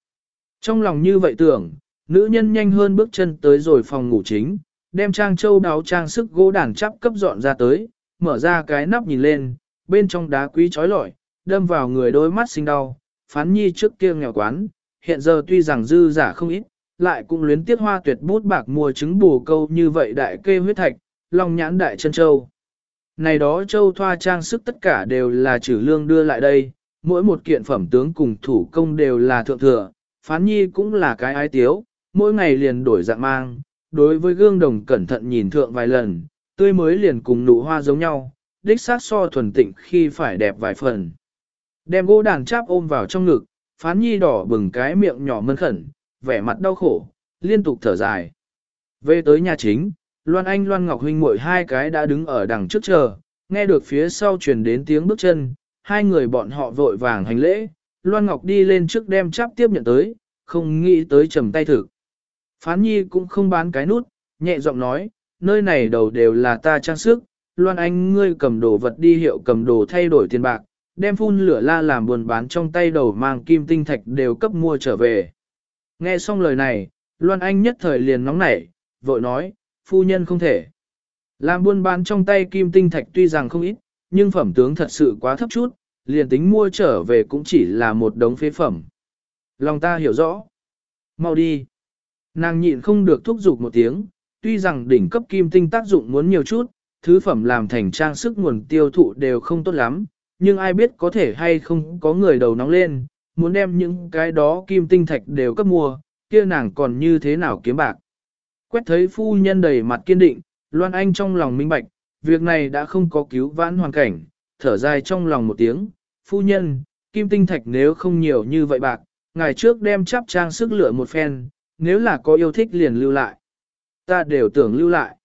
A: Trong lòng như vậy tưởng, nữ nhân nhanh hơn bước chân tới rồi phòng ngủ chính, đem trang châu đáo trang sức gỗ đàn chắp cấp dọn ra tới, mở ra cái nắp nhìn lên, bên trong đá quý trói lọi, đâm vào người đôi mắt sinh đau, phán nhi trước kia nghèo quán, hiện giờ tuy rằng dư giả không ít, lại cũng luyến tiếc hoa tuyệt bút bạc mua trứng bù câu như vậy đại kê huyết thạch, long nhãn đại chân châu. Này đó châu thoa trang sức tất cả đều là trừ lương đưa lại đây, mỗi một kiện phẩm tướng cùng thủ công đều là thượng thừa, phán nhi cũng là cái ái tiếu, mỗi ngày liền đổi dạng mang, đối với gương đồng cẩn thận nhìn thượng vài lần, tươi mới liền cùng nụ hoa giống nhau, đích xác so thuần tịnh khi phải đẹp vài phần. Đem gỗ đàn cháp ôm vào trong ngực, phán nhi đỏ bừng cái miệng nhỏ mân khẩn, vẻ mặt đau khổ, liên tục thở dài. Về tới nhà chính, Loan Anh Loan Ngọc Huynh mỗi hai cái đã đứng ở đằng trước chờ, nghe được phía sau truyền đến tiếng bước chân, hai người bọn họ vội vàng hành lễ, Loan Ngọc đi lên trước đem chắp tiếp nhận tới, không nghĩ tới trầm tay thực. Phán nhi cũng không bán cái nút, nhẹ giọng nói, nơi này đầu đều là ta trang sức, Loan Anh ngươi cầm đồ vật đi hiệu cầm đồ thay đổi tiền bạc, đem phun lửa la làm buồn bán trong tay đầu mang kim tinh thạch đều cấp mua trở về. Nghe xong lời này, Loan Anh nhất thời liền nóng nảy, vội nói, phu nhân không thể. Làm buôn bán trong tay kim tinh thạch tuy rằng không ít, nhưng phẩm tướng thật sự quá thấp chút, liền tính mua trở về cũng chỉ là một đống phế phẩm. Lòng ta hiểu rõ. Mau đi. Nàng nhịn không được thúc giục một tiếng, tuy rằng đỉnh cấp kim tinh tác dụng muốn nhiều chút, thứ phẩm làm thành trang sức nguồn tiêu thụ đều không tốt lắm, nhưng ai biết có thể hay không có người đầu nóng lên, muốn đem những cái đó kim tinh thạch đều cấp mua, kia nàng còn như thế nào kiếm bạc. Quét thấy phu nhân đầy mặt kiên định, Loan Anh trong lòng minh bạch, việc này đã không có cứu vãn hoàn cảnh, thở dài trong lòng một tiếng, phu nhân, kim tinh thạch nếu không nhiều như vậy bạc, ngày trước đem chắp trang sức lựa một phen, nếu là có yêu thích liền lưu lại. Ta đều tưởng lưu lại.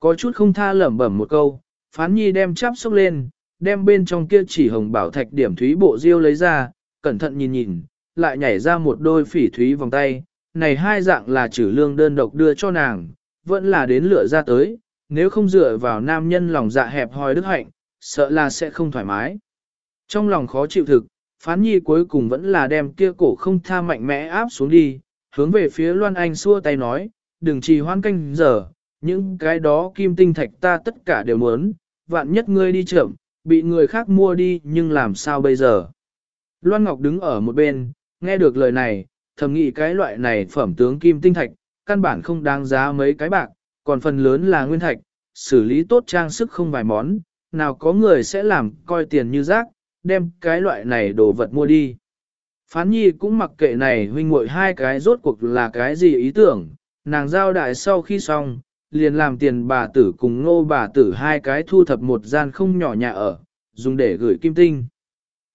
A: Có chút không tha lẩm bẩm một câu, phán nhi đem chắp sốc lên, đem bên trong kia chỉ hồng bảo thạch điểm thúy bộ diêu lấy ra, cẩn thận nhìn nhìn, lại nhảy ra một đôi phỉ thúy vòng tay. Này hai dạng là trừ lương đơn độc đưa cho nàng, vẫn là đến lựa ra tới, nếu không dựa vào nam nhân lòng dạ hẹp hòi đức hạnh, sợ là sẽ không thoải mái. Trong lòng khó chịu thực, phán nhi cuối cùng vẫn là đem kia cổ không tha mạnh mẽ áp xuống đi, hướng về phía Loan Anh xua tay nói, đừng trì hoan canh giờ, những cái đó kim tinh thạch ta tất cả đều muốn, vạn nhất ngươi đi chậm, bị người khác mua đi nhưng làm sao bây giờ. Loan Ngọc đứng ở một bên, nghe được lời này, thầm nghĩ cái loại này phẩm tướng kim tinh thạch, căn bản không đáng giá mấy cái bạc, còn phần lớn là nguyên thạch, xử lý tốt trang sức không vài món, nào có người sẽ làm coi tiền như rác, đem cái loại này đồ vật mua đi. Phán nhi cũng mặc kệ này huynh muội hai cái rốt cuộc là cái gì ý tưởng, nàng giao đại sau khi xong, liền làm tiền bà tử cùng ngô bà tử hai cái thu thập một gian không nhỏ nhà ở, dùng để gửi kim tinh.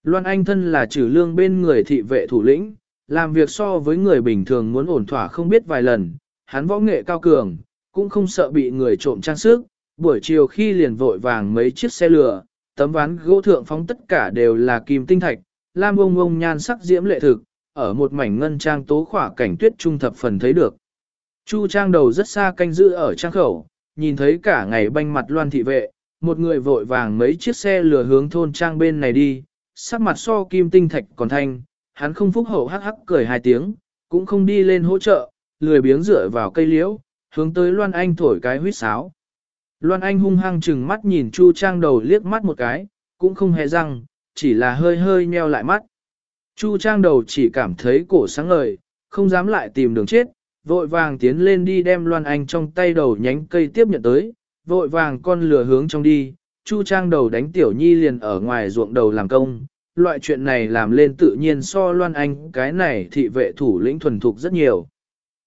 A: Loan Anh thân là trừ lương bên người thị vệ thủ lĩnh, làm việc so với người bình thường muốn ổn thỏa không biết vài lần, hắn võ nghệ cao cường, cũng không sợ bị người trộm trang sức, buổi chiều khi liền vội vàng mấy chiếc xe lửa, tấm ván gỗ thượng phóng tất cả đều là kim tinh thạch, lam ông ông nhan sắc diễm lệ thực, ở một mảnh ngân trang tố khỏa cảnh tuyết trung thập phần thấy được. Chu trang đầu rất xa canh giữ ở trang khẩu, nhìn thấy cả ngày banh mặt loan thị vệ, một người vội vàng mấy chiếc xe lừa hướng thôn trang bên này đi, sắc mặt so kim tinh thạch còn thanh, hắn không phúc hậu hắc hắc cười hai tiếng, cũng không đi lên hỗ trợ, lười biếng dựa vào cây liễu, hướng tới Loan Anh thổi cái huýt sáo. Loan Anh hung hăng chừng mắt nhìn Chu Trang đầu liếc mắt một cái, cũng không hề răng, chỉ là hơi hơi nheo lại mắt. Chu Trang đầu chỉ cảm thấy cổ sáng ngời, không dám lại tìm đường chết, vội vàng tiến lên đi đem Loan Anh trong tay đầu nhánh cây tiếp nhận tới, vội vàng con lửa hướng trong đi, Chu Trang đầu đánh Tiểu Nhi liền ở ngoài ruộng đầu làm công. Loại chuyện này làm lên tự nhiên so Loan Anh cái này thị vệ thủ lĩnh thuần thục rất nhiều.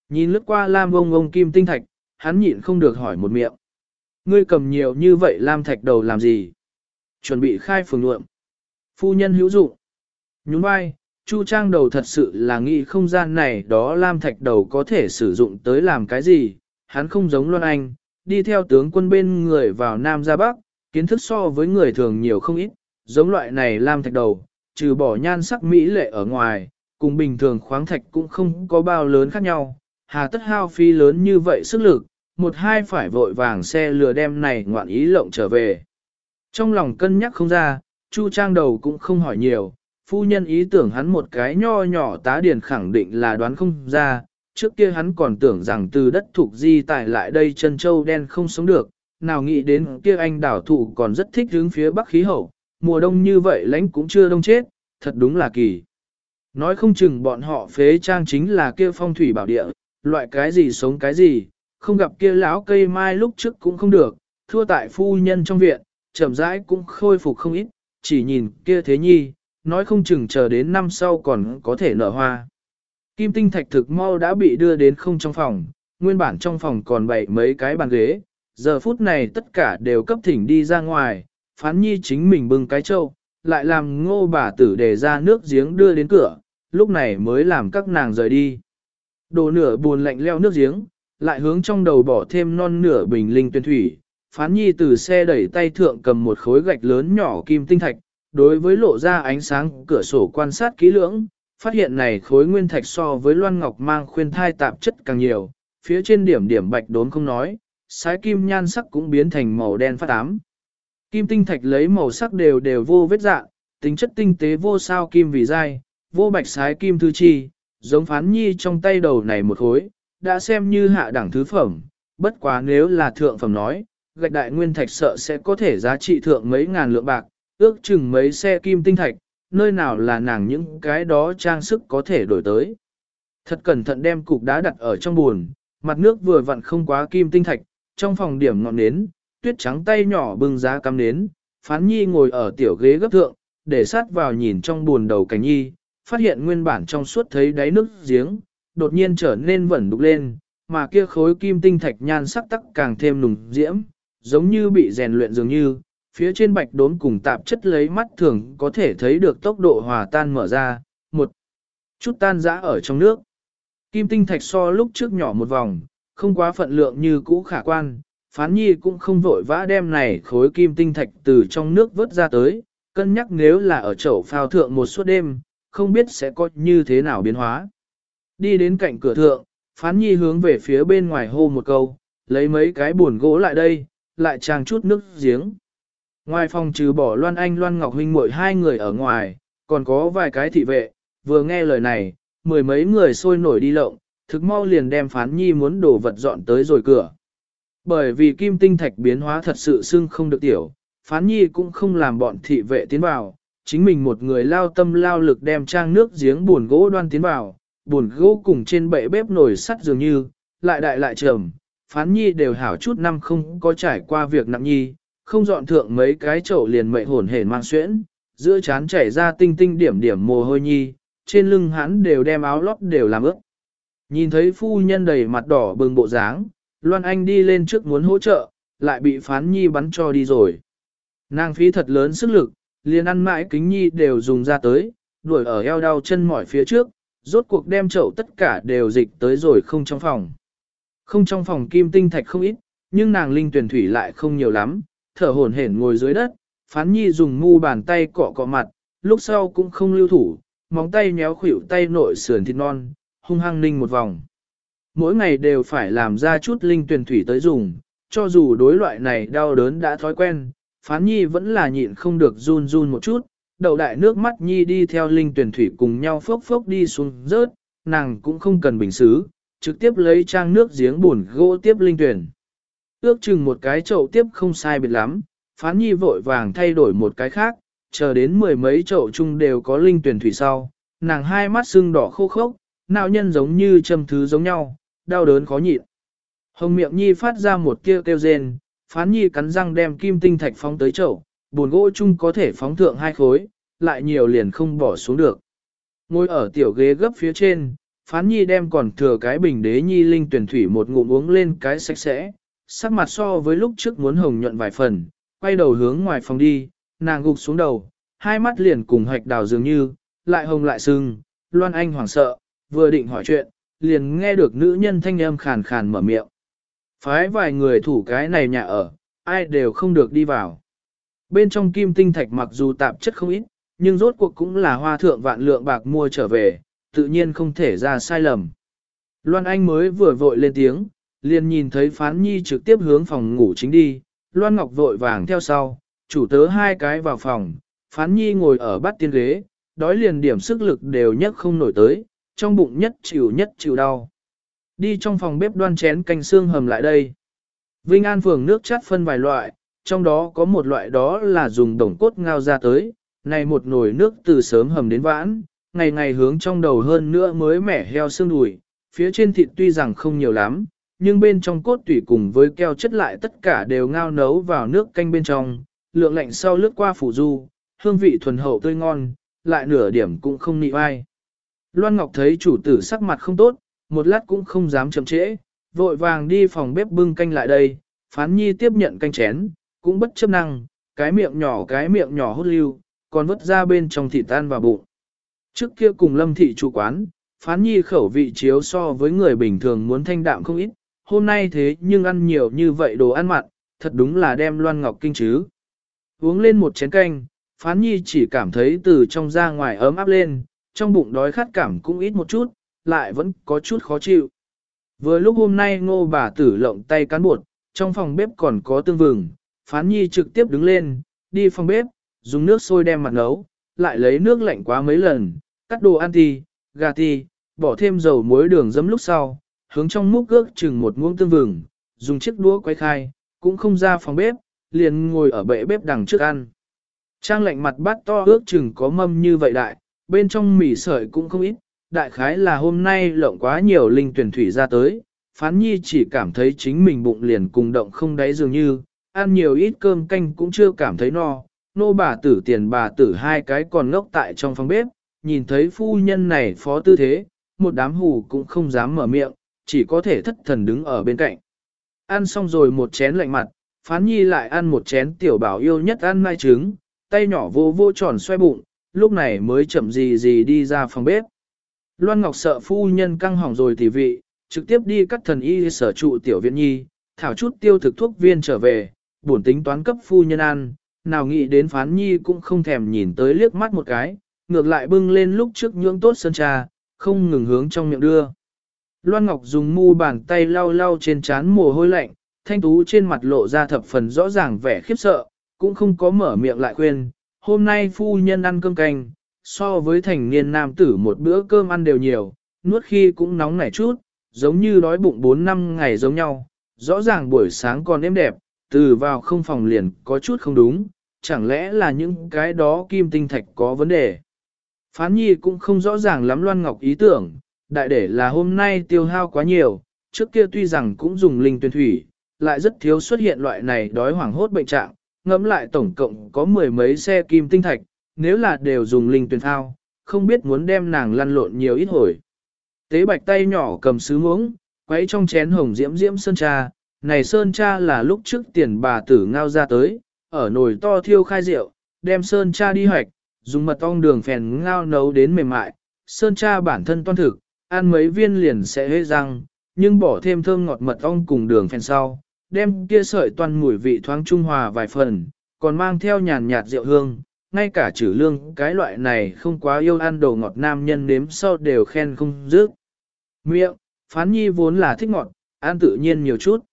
A: Nhìn lướt qua Lam ông ông kim tinh thạch, hắn nhịn không được hỏi một miệng. Ngươi cầm nhiều như vậy Lam thạch đầu làm gì? Chuẩn bị khai phường luộm. Phu nhân hữu dụng. Nhún vai, Chu Trang đầu thật sự là nghĩ không gian này đó Lam thạch đầu có thể sử dụng tới làm cái gì. Hắn không giống Loan Anh, đi theo tướng quân bên người vào Nam ra Bắc, kiến thức so với người thường nhiều không ít. Giống loại này Lam thạch đầu, trừ bỏ nhan sắc mỹ lệ ở ngoài, cùng bình thường khoáng thạch cũng không có bao lớn khác nhau hà tất hao phí lớn như vậy sức lực, một hai phải vội vàng xe lừa đem này ngoạn ý lộng trở về. Trong lòng cân nhắc không ra, Chu Trang đầu cũng không hỏi nhiều, phu nhân ý tưởng hắn một cái nho nhỏ tá điền khẳng định là đoán không ra, trước kia hắn còn tưởng rằng từ đất thuộc di tại lại đây chân châu đen không sống được, nào nghĩ đến kia anh đảo thụ còn rất thích hướng phía bắc khí hậu, mùa đông như vậy lãnh cũng chưa đông chết, thật đúng là kỳ. Nói không chừng bọn họ phế trang chính là kia phong thủy bảo địa, loại cái gì sống cái gì, không gặp kia lão cây mai lúc trước cũng không được, thua tại phu nhân trong viện, chậm rãi cũng khôi phục không ít, chỉ nhìn kia thế nhi, nói không chừng chờ đến năm sau còn có thể nở hoa. Kim tinh thạch thực mau đã bị đưa đến không trong phòng, nguyên bản trong phòng còn bảy mấy cái bàn ghế, giờ phút này tất cả đều cấp thỉnh đi ra ngoài, phán nhi chính mình bưng cái trâu, lại làm ngô bà tử để ra nước giếng đưa đến cửa, lúc này mới làm các nàng rời đi. Đồ nửa buồn lạnh leo nước giếng, lại hướng trong đầu bỏ thêm non nửa bình linh tuyên thủy. Phán nhi từ xe đẩy tay thượng cầm một khối gạch lớn nhỏ kim tinh thạch, đối với lộ ra ánh sáng cửa sổ quan sát kỹ lưỡng, phát hiện này khối nguyên thạch so với loan ngọc mang khuyên thai tạp chất càng nhiều, phía trên điểm điểm bạch đốn không nói, sái kim nhan sắc cũng biến thành màu đen phát ám. Kim tinh thạch lấy màu sắc đều đều vô vết dạng, tính chất tinh tế vô sao kim vì dai, vô bạch sái kim thư chi, giống phán nhi trong tay đầu này một khối, đã xem như hạ đẳng thứ phẩm, bất quá nếu là thượng phẩm nói, gạch đại nguyên thạch sợ sẽ có thể giá trị thượng mấy ngàn lượng bạc, ước chừng mấy xe kim tinh thạch, nơi nào là nàng những cái đó trang sức có thể đổi tới. Thật cẩn thận đem cục đá đặt ở trong buồn, mặt nước vừa vặn không quá kim tinh thạch, trong phòng điểm ngọn nến, tuyết trắng tay nhỏ bưng giá cắm nến, phán nhi ngồi ở tiểu ghế gấp thượng, để sát vào nhìn trong buồn đầu cảnh nhi, phát hiện nguyên bản trong suốt thấy đáy nước giếng, đột nhiên trở nên vẩn đục lên, mà kia khối kim tinh thạch nhan sắc tắc càng thêm nùng diễm, giống như bị rèn luyện dường như, phía trên bạch đốn cùng tạp chất lấy mắt thường có thể thấy được tốc độ hòa tan mở ra, một chút tan rã ở trong nước. Kim tinh thạch so lúc trước nhỏ một vòng, không quá phận lượng như cũ khả quan, phán nhi cũng không vội vã đem này khối kim tinh thạch từ trong nước vớt ra tới, cân nhắc nếu là ở chậu phao thượng một suốt đêm, không biết sẽ có như thế nào biến hóa. Đi đến cạnh cửa thượng, phán nhi hướng về phía bên ngoài hô một câu, lấy mấy cái buồn gỗ lại đây, lại trang chút nước giếng. Ngoài phòng trừ bỏ Loan Anh Loan Ngọc Huynh muội hai người ở ngoài, còn có vài cái thị vệ, vừa nghe lời này, mười mấy người sôi nổi đi lộng, thực mau liền đem phán nhi muốn đổ vật dọn tới rồi cửa. Bởi vì kim tinh thạch biến hóa thật sự xưng không được tiểu, phán nhi cũng không làm bọn thị vệ tiến vào, chính mình một người lao tâm lao lực đem trang nước giếng buồn gỗ đoan tiến vào, buồn gỗ cùng trên bệ bếp nồi sắt dường như, lại đại lại trầm, phán nhi đều hảo chút năm không có trải qua việc nặng nhi, không dọn thượng mấy cái chậu liền mệ hồn hển mang xuyễn, giữa chán chảy ra tinh tinh điểm điểm mồ hôi nhi, trên lưng hắn đều đem áo lót đều làm ướt. Nhìn thấy phu nhân đầy mặt đỏ bừng bộ dáng, Loan Anh đi lên trước muốn hỗ trợ, lại bị phán nhi bắn cho đi rồi. Nàng phí thật lớn sức lực, liền ăn mãi kính nhi đều dùng ra tới, đuổi ở eo đau chân mỏi phía trước, rốt cuộc đem chậu tất cả đều dịch tới rồi không trong phòng. Không trong phòng kim tinh thạch không ít, nhưng nàng linh tuyển thủy lại không nhiều lắm, thở hổn hển ngồi dưới đất, phán nhi dùng mu bàn tay cọ cọ mặt, lúc sau cũng không lưu thủ, móng tay nhéo khuỷu tay nội sườn thịt non, hung hăng ninh một vòng. Mỗi ngày đều phải làm ra chút linh tuyển thủy tới dùng, cho dù đối loại này đau đớn đã thói quen, phán nhi vẫn là nhịn không được run run một chút, đầu đại nước mắt nhi đi theo linh tuyển thủy cùng nhau phốc phốc đi xuống rớt, nàng cũng không cần bình xứ, trực tiếp lấy trang nước giếng buồn gỗ tiếp linh tuyển. Ước chừng một cái chậu tiếp không sai biệt lắm, phán nhi vội vàng thay đổi một cái khác, chờ đến mười mấy chậu chung đều có linh tuyển thủy sau, nàng hai mắt sưng đỏ khô khốc, nào nhân giống như châm thứ giống nhau, đau đớn khó nhịn. Hồng miệng nhi phát ra một kêu kêu rên, phán nhi cắn răng đem kim tinh thạch phóng tới chậu, buồn gỗ chung có thể phóng thượng hai khối, lại nhiều liền không bỏ xuống được. Ngồi ở tiểu ghế gấp phía trên, phán nhi đem còn thừa cái bình đế nhi linh tuyển thủy một ngụm uống lên cái sạch sẽ, sắc mặt so với lúc trước muốn hồng nhuận vài phần, quay đầu hướng ngoài phòng đi, nàng gục xuống đầu, hai mắt liền cùng hạch đào dường như, lại hồng lại sưng, Loan Anh hoảng sợ, vừa định hỏi chuyện, liền nghe được nữ nhân thanh âm khàn khàn mở miệng. Phái vài người thủ cái này nhà ở, ai đều không được đi vào. Bên trong kim tinh thạch mặc dù tạp chất không ít, nhưng rốt cuộc cũng là hoa thượng vạn lượng bạc mua trở về, tự nhiên không thể ra sai lầm. Loan Anh mới vừa vội lên tiếng, liền nhìn thấy Phán Nhi trực tiếp hướng phòng ngủ chính đi, Loan Ngọc vội vàng theo sau, chủ tớ hai cái vào phòng, Phán Nhi ngồi ở bát tiên ghế, đói liền điểm sức lực đều nhất không nổi tới, trong bụng nhất chịu nhất chịu đau. Đi trong phòng bếp đoan chén canh xương hầm lại đây. Vinh An phường nước chát phân vài loại, trong đó có một loại đó là dùng đồng cốt ngao ra tới, này một nồi nước từ sớm hầm đến vãn, ngày ngày hướng trong đầu hơn nữa mới mẻ heo xương đùi, phía trên thịt tuy rằng không nhiều lắm, nhưng bên trong cốt tủy cùng với keo chất lại tất cả đều ngao nấu vào nước canh bên trong, lượng lạnh sau lướt qua phủ du, hương vị thuần hậu tươi ngon, lại nửa điểm cũng không nị ai. Loan Ngọc thấy chủ tử sắc mặt không tốt, một lát cũng không dám chậm trễ, vội vàng đi phòng bếp bưng canh lại đây, phán nhi tiếp nhận canh chén, cũng bất chấp năng, cái miệng nhỏ cái miệng nhỏ hút lưu, còn vứt ra bên trong thịt tan vào bụng. Trước kia cùng lâm thị chủ quán, phán nhi khẩu vị chiếu so với người bình thường muốn thanh đạm không ít, hôm nay thế nhưng ăn nhiều như vậy đồ ăn mặn, thật đúng là đem loan ngọc kinh chứ. Uống lên một chén canh, phán nhi chỉ cảm thấy từ trong ra ngoài ấm áp lên, trong bụng đói khát cảm cũng ít một chút, lại vẫn có chút khó chịu. Vừa lúc hôm nay ngô bà tử lộng tay cán bột, trong phòng bếp còn có tương vừng, phán nhi trực tiếp đứng lên, đi phòng bếp, dùng nước sôi đem mặt nấu, lại lấy nước lạnh quá mấy lần, cắt đồ ăn thì, gà thì, bỏ thêm dầu muối đường dấm lúc sau, hướng trong múc ước chừng một muỗng tương vừng, dùng chiếc đũa quay khai, cũng không ra phòng bếp, liền ngồi ở bệ bếp đằng trước ăn. Trang lạnh mặt bát to ước chừng có mâm như vậy đại, bên trong mì sợi cũng không ít, đại khái là hôm nay lộng quá nhiều linh tuyển thủy ra tới, phán nhi chỉ cảm thấy chính mình bụng liền cùng động không đáy dường như, ăn nhiều ít cơm canh cũng chưa cảm thấy no, nô bà tử tiền bà tử hai cái còn ngốc tại trong phòng bếp, nhìn thấy phu nhân này phó tư thế, một đám hù cũng không dám mở miệng, chỉ có thể thất thần đứng ở bên cạnh. Ăn xong rồi một chén lạnh mặt, phán nhi lại ăn một chén tiểu bảo yêu nhất ăn mai trứng, tay nhỏ vô vô tròn xoay bụng, lúc này mới chậm gì gì đi ra phòng bếp. Loan Ngọc sợ phu nhân căng hỏng rồi thì vị, trực tiếp đi cắt thần y sở trụ tiểu viện nhi, thảo chút tiêu thực thuốc viên trở về, buồn tính toán cấp phu nhân ăn, nào nghĩ đến phán nhi cũng không thèm nhìn tới liếc mắt một cái, ngược lại bưng lên lúc trước nhưỡng tốt sơn trà, không ngừng hướng trong miệng đưa. Loan Ngọc dùng mu bàn tay lau lau trên trán mồ hôi lạnh, thanh tú trên mặt lộ ra thập phần rõ ràng vẻ khiếp sợ, cũng không có mở miệng lại khuyên, hôm nay phu nhân ăn cơm canh, so với thành niên nam tử một bữa cơm ăn đều nhiều, nuốt khi cũng nóng nảy chút, giống như đói bụng 4 năm ngày giống nhau, rõ ràng buổi sáng còn êm đẹp, từ vào không phòng liền có chút không đúng, chẳng lẽ là những cái đó kim tinh thạch có vấn đề. Phán nhi cũng không rõ ràng lắm Loan Ngọc ý tưởng, đại để là hôm nay tiêu hao quá nhiều, trước kia tuy rằng cũng dùng linh tuyên thủy, lại rất thiếu xuất hiện loại này đói hoảng hốt bệnh trạng, ngẫm lại tổng cộng có mười mấy xe kim tinh thạch, nếu là đều dùng linh tuyên thao, không biết muốn đem nàng lăn lộn nhiều ít hồi. Tế bạch tay nhỏ cầm sứ muỗng, quấy trong chén hồng diễm diễm sơn cha, này sơn cha là lúc trước tiền bà tử ngao ra tới, ở nồi to thiêu khai rượu, đem sơn cha đi hoạch, dùng mật ong đường phèn ngao nấu đến mềm mại, sơn cha bản thân toan thực, ăn mấy viên liền sẽ hết răng, nhưng bỏ thêm thơm ngọt mật ong cùng đường phèn sau, đem kia sợi toàn mùi vị thoáng trung hòa vài phần, còn mang theo nhàn nhạt rượu hương, ngay cả chữ lương cái loại này không quá yêu ăn đồ ngọt nam nhân nếm sau đều khen không dứt. Miệng, phán nhi vốn là thích ngọt, ăn tự nhiên nhiều chút.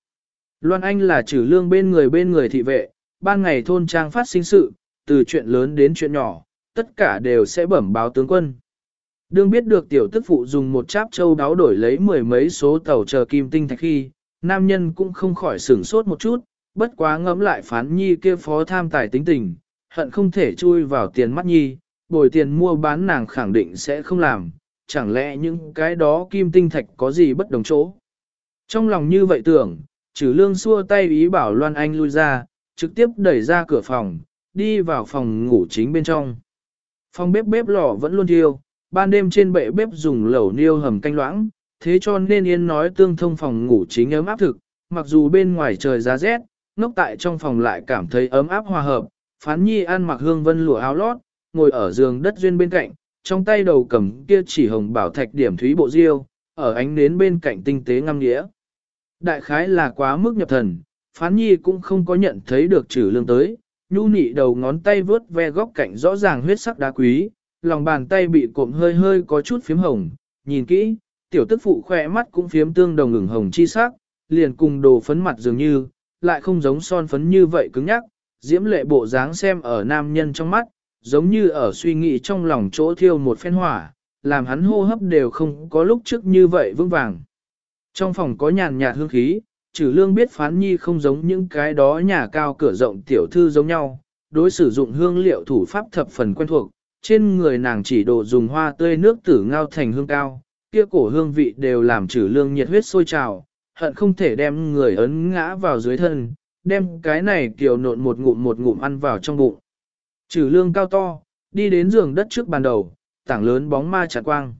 A: Loan Anh là chữ lương bên người bên người thị vệ, ban ngày thôn trang phát sinh sự, từ chuyện lớn đến chuyện nhỏ, tất cả đều sẽ bẩm báo tướng quân. Đương biết được tiểu tức phụ dùng một cháp châu đáo đổi lấy mười mấy số tàu chờ kim tinh thạch khi, nam nhân cũng không khỏi sửng sốt một chút, bất quá ngẫm lại phán nhi kia phó tham tài tính tình, hận không thể chui vào tiền mắt nhi, bồi tiền mua bán nàng khẳng định sẽ không làm, chẳng lẽ những cái đó kim tinh thạch có gì bất đồng chỗ. Trong lòng như vậy tưởng, trừ lương xua tay ý bảo Loan Anh lui ra, trực tiếp đẩy ra cửa phòng, đi vào phòng ngủ chính bên trong. Phòng bếp bếp lò vẫn luôn thiêu, ban đêm trên bệ bếp dùng lẩu niêu hầm canh loãng, thế cho nên Yên nói tương thông phòng ngủ chính ấm áp thực, mặc dù bên ngoài trời giá rét, ngốc tại trong phòng lại cảm thấy ấm áp hòa hợp, phán nhi ăn mặc hương vân lụa áo lót, ngồi ở giường đất duyên bên cạnh, trong tay đầu cầm kia chỉ hồng bảo thạch điểm thúy bộ diêu, ở ánh nến bên cạnh tinh tế ngâm nghĩa. Đại khái là quá mức nhập thần, phán nhi cũng không có nhận thấy được trừ lương tới, nhu nị đầu ngón tay vớt ve góc cạnh rõ ràng huyết sắc đá quý, lòng bàn tay bị cộm hơi hơi có chút phím hồng, nhìn kỹ, tiểu tức phụ khỏe mắt cũng phiếm tương đồng ửng hồng chi sắc, liền cùng đồ phấn mặt dường như, lại không giống son phấn như vậy cứng nhắc, diễm lệ bộ dáng xem ở nam nhân trong mắt, giống như ở suy nghĩ trong lòng chỗ thiêu một phen hỏa, làm hắn hô hấp đều không có lúc trước như vậy vững vàng. Trong phòng có nhàn nhạt hương khí, trừ lương biết phán nhi không giống những cái đó nhà cao cửa rộng tiểu thư giống nhau, đối sử dụng hương liệu thủ pháp thập phần quen thuộc, trên người nàng chỉ đồ dùng hoa tươi nước tử ngao thành hương cao, kia cổ hương vị đều làm trừ lương nhiệt huyết sôi trào, hận không thể đem người ấn ngã vào dưới thân, đem cái này kiều nộn một ngụm một ngụm ăn vào trong bụng. Trừ lương cao to, đi đến giường đất trước bàn đầu, tảng lớn bóng ma chặt quang.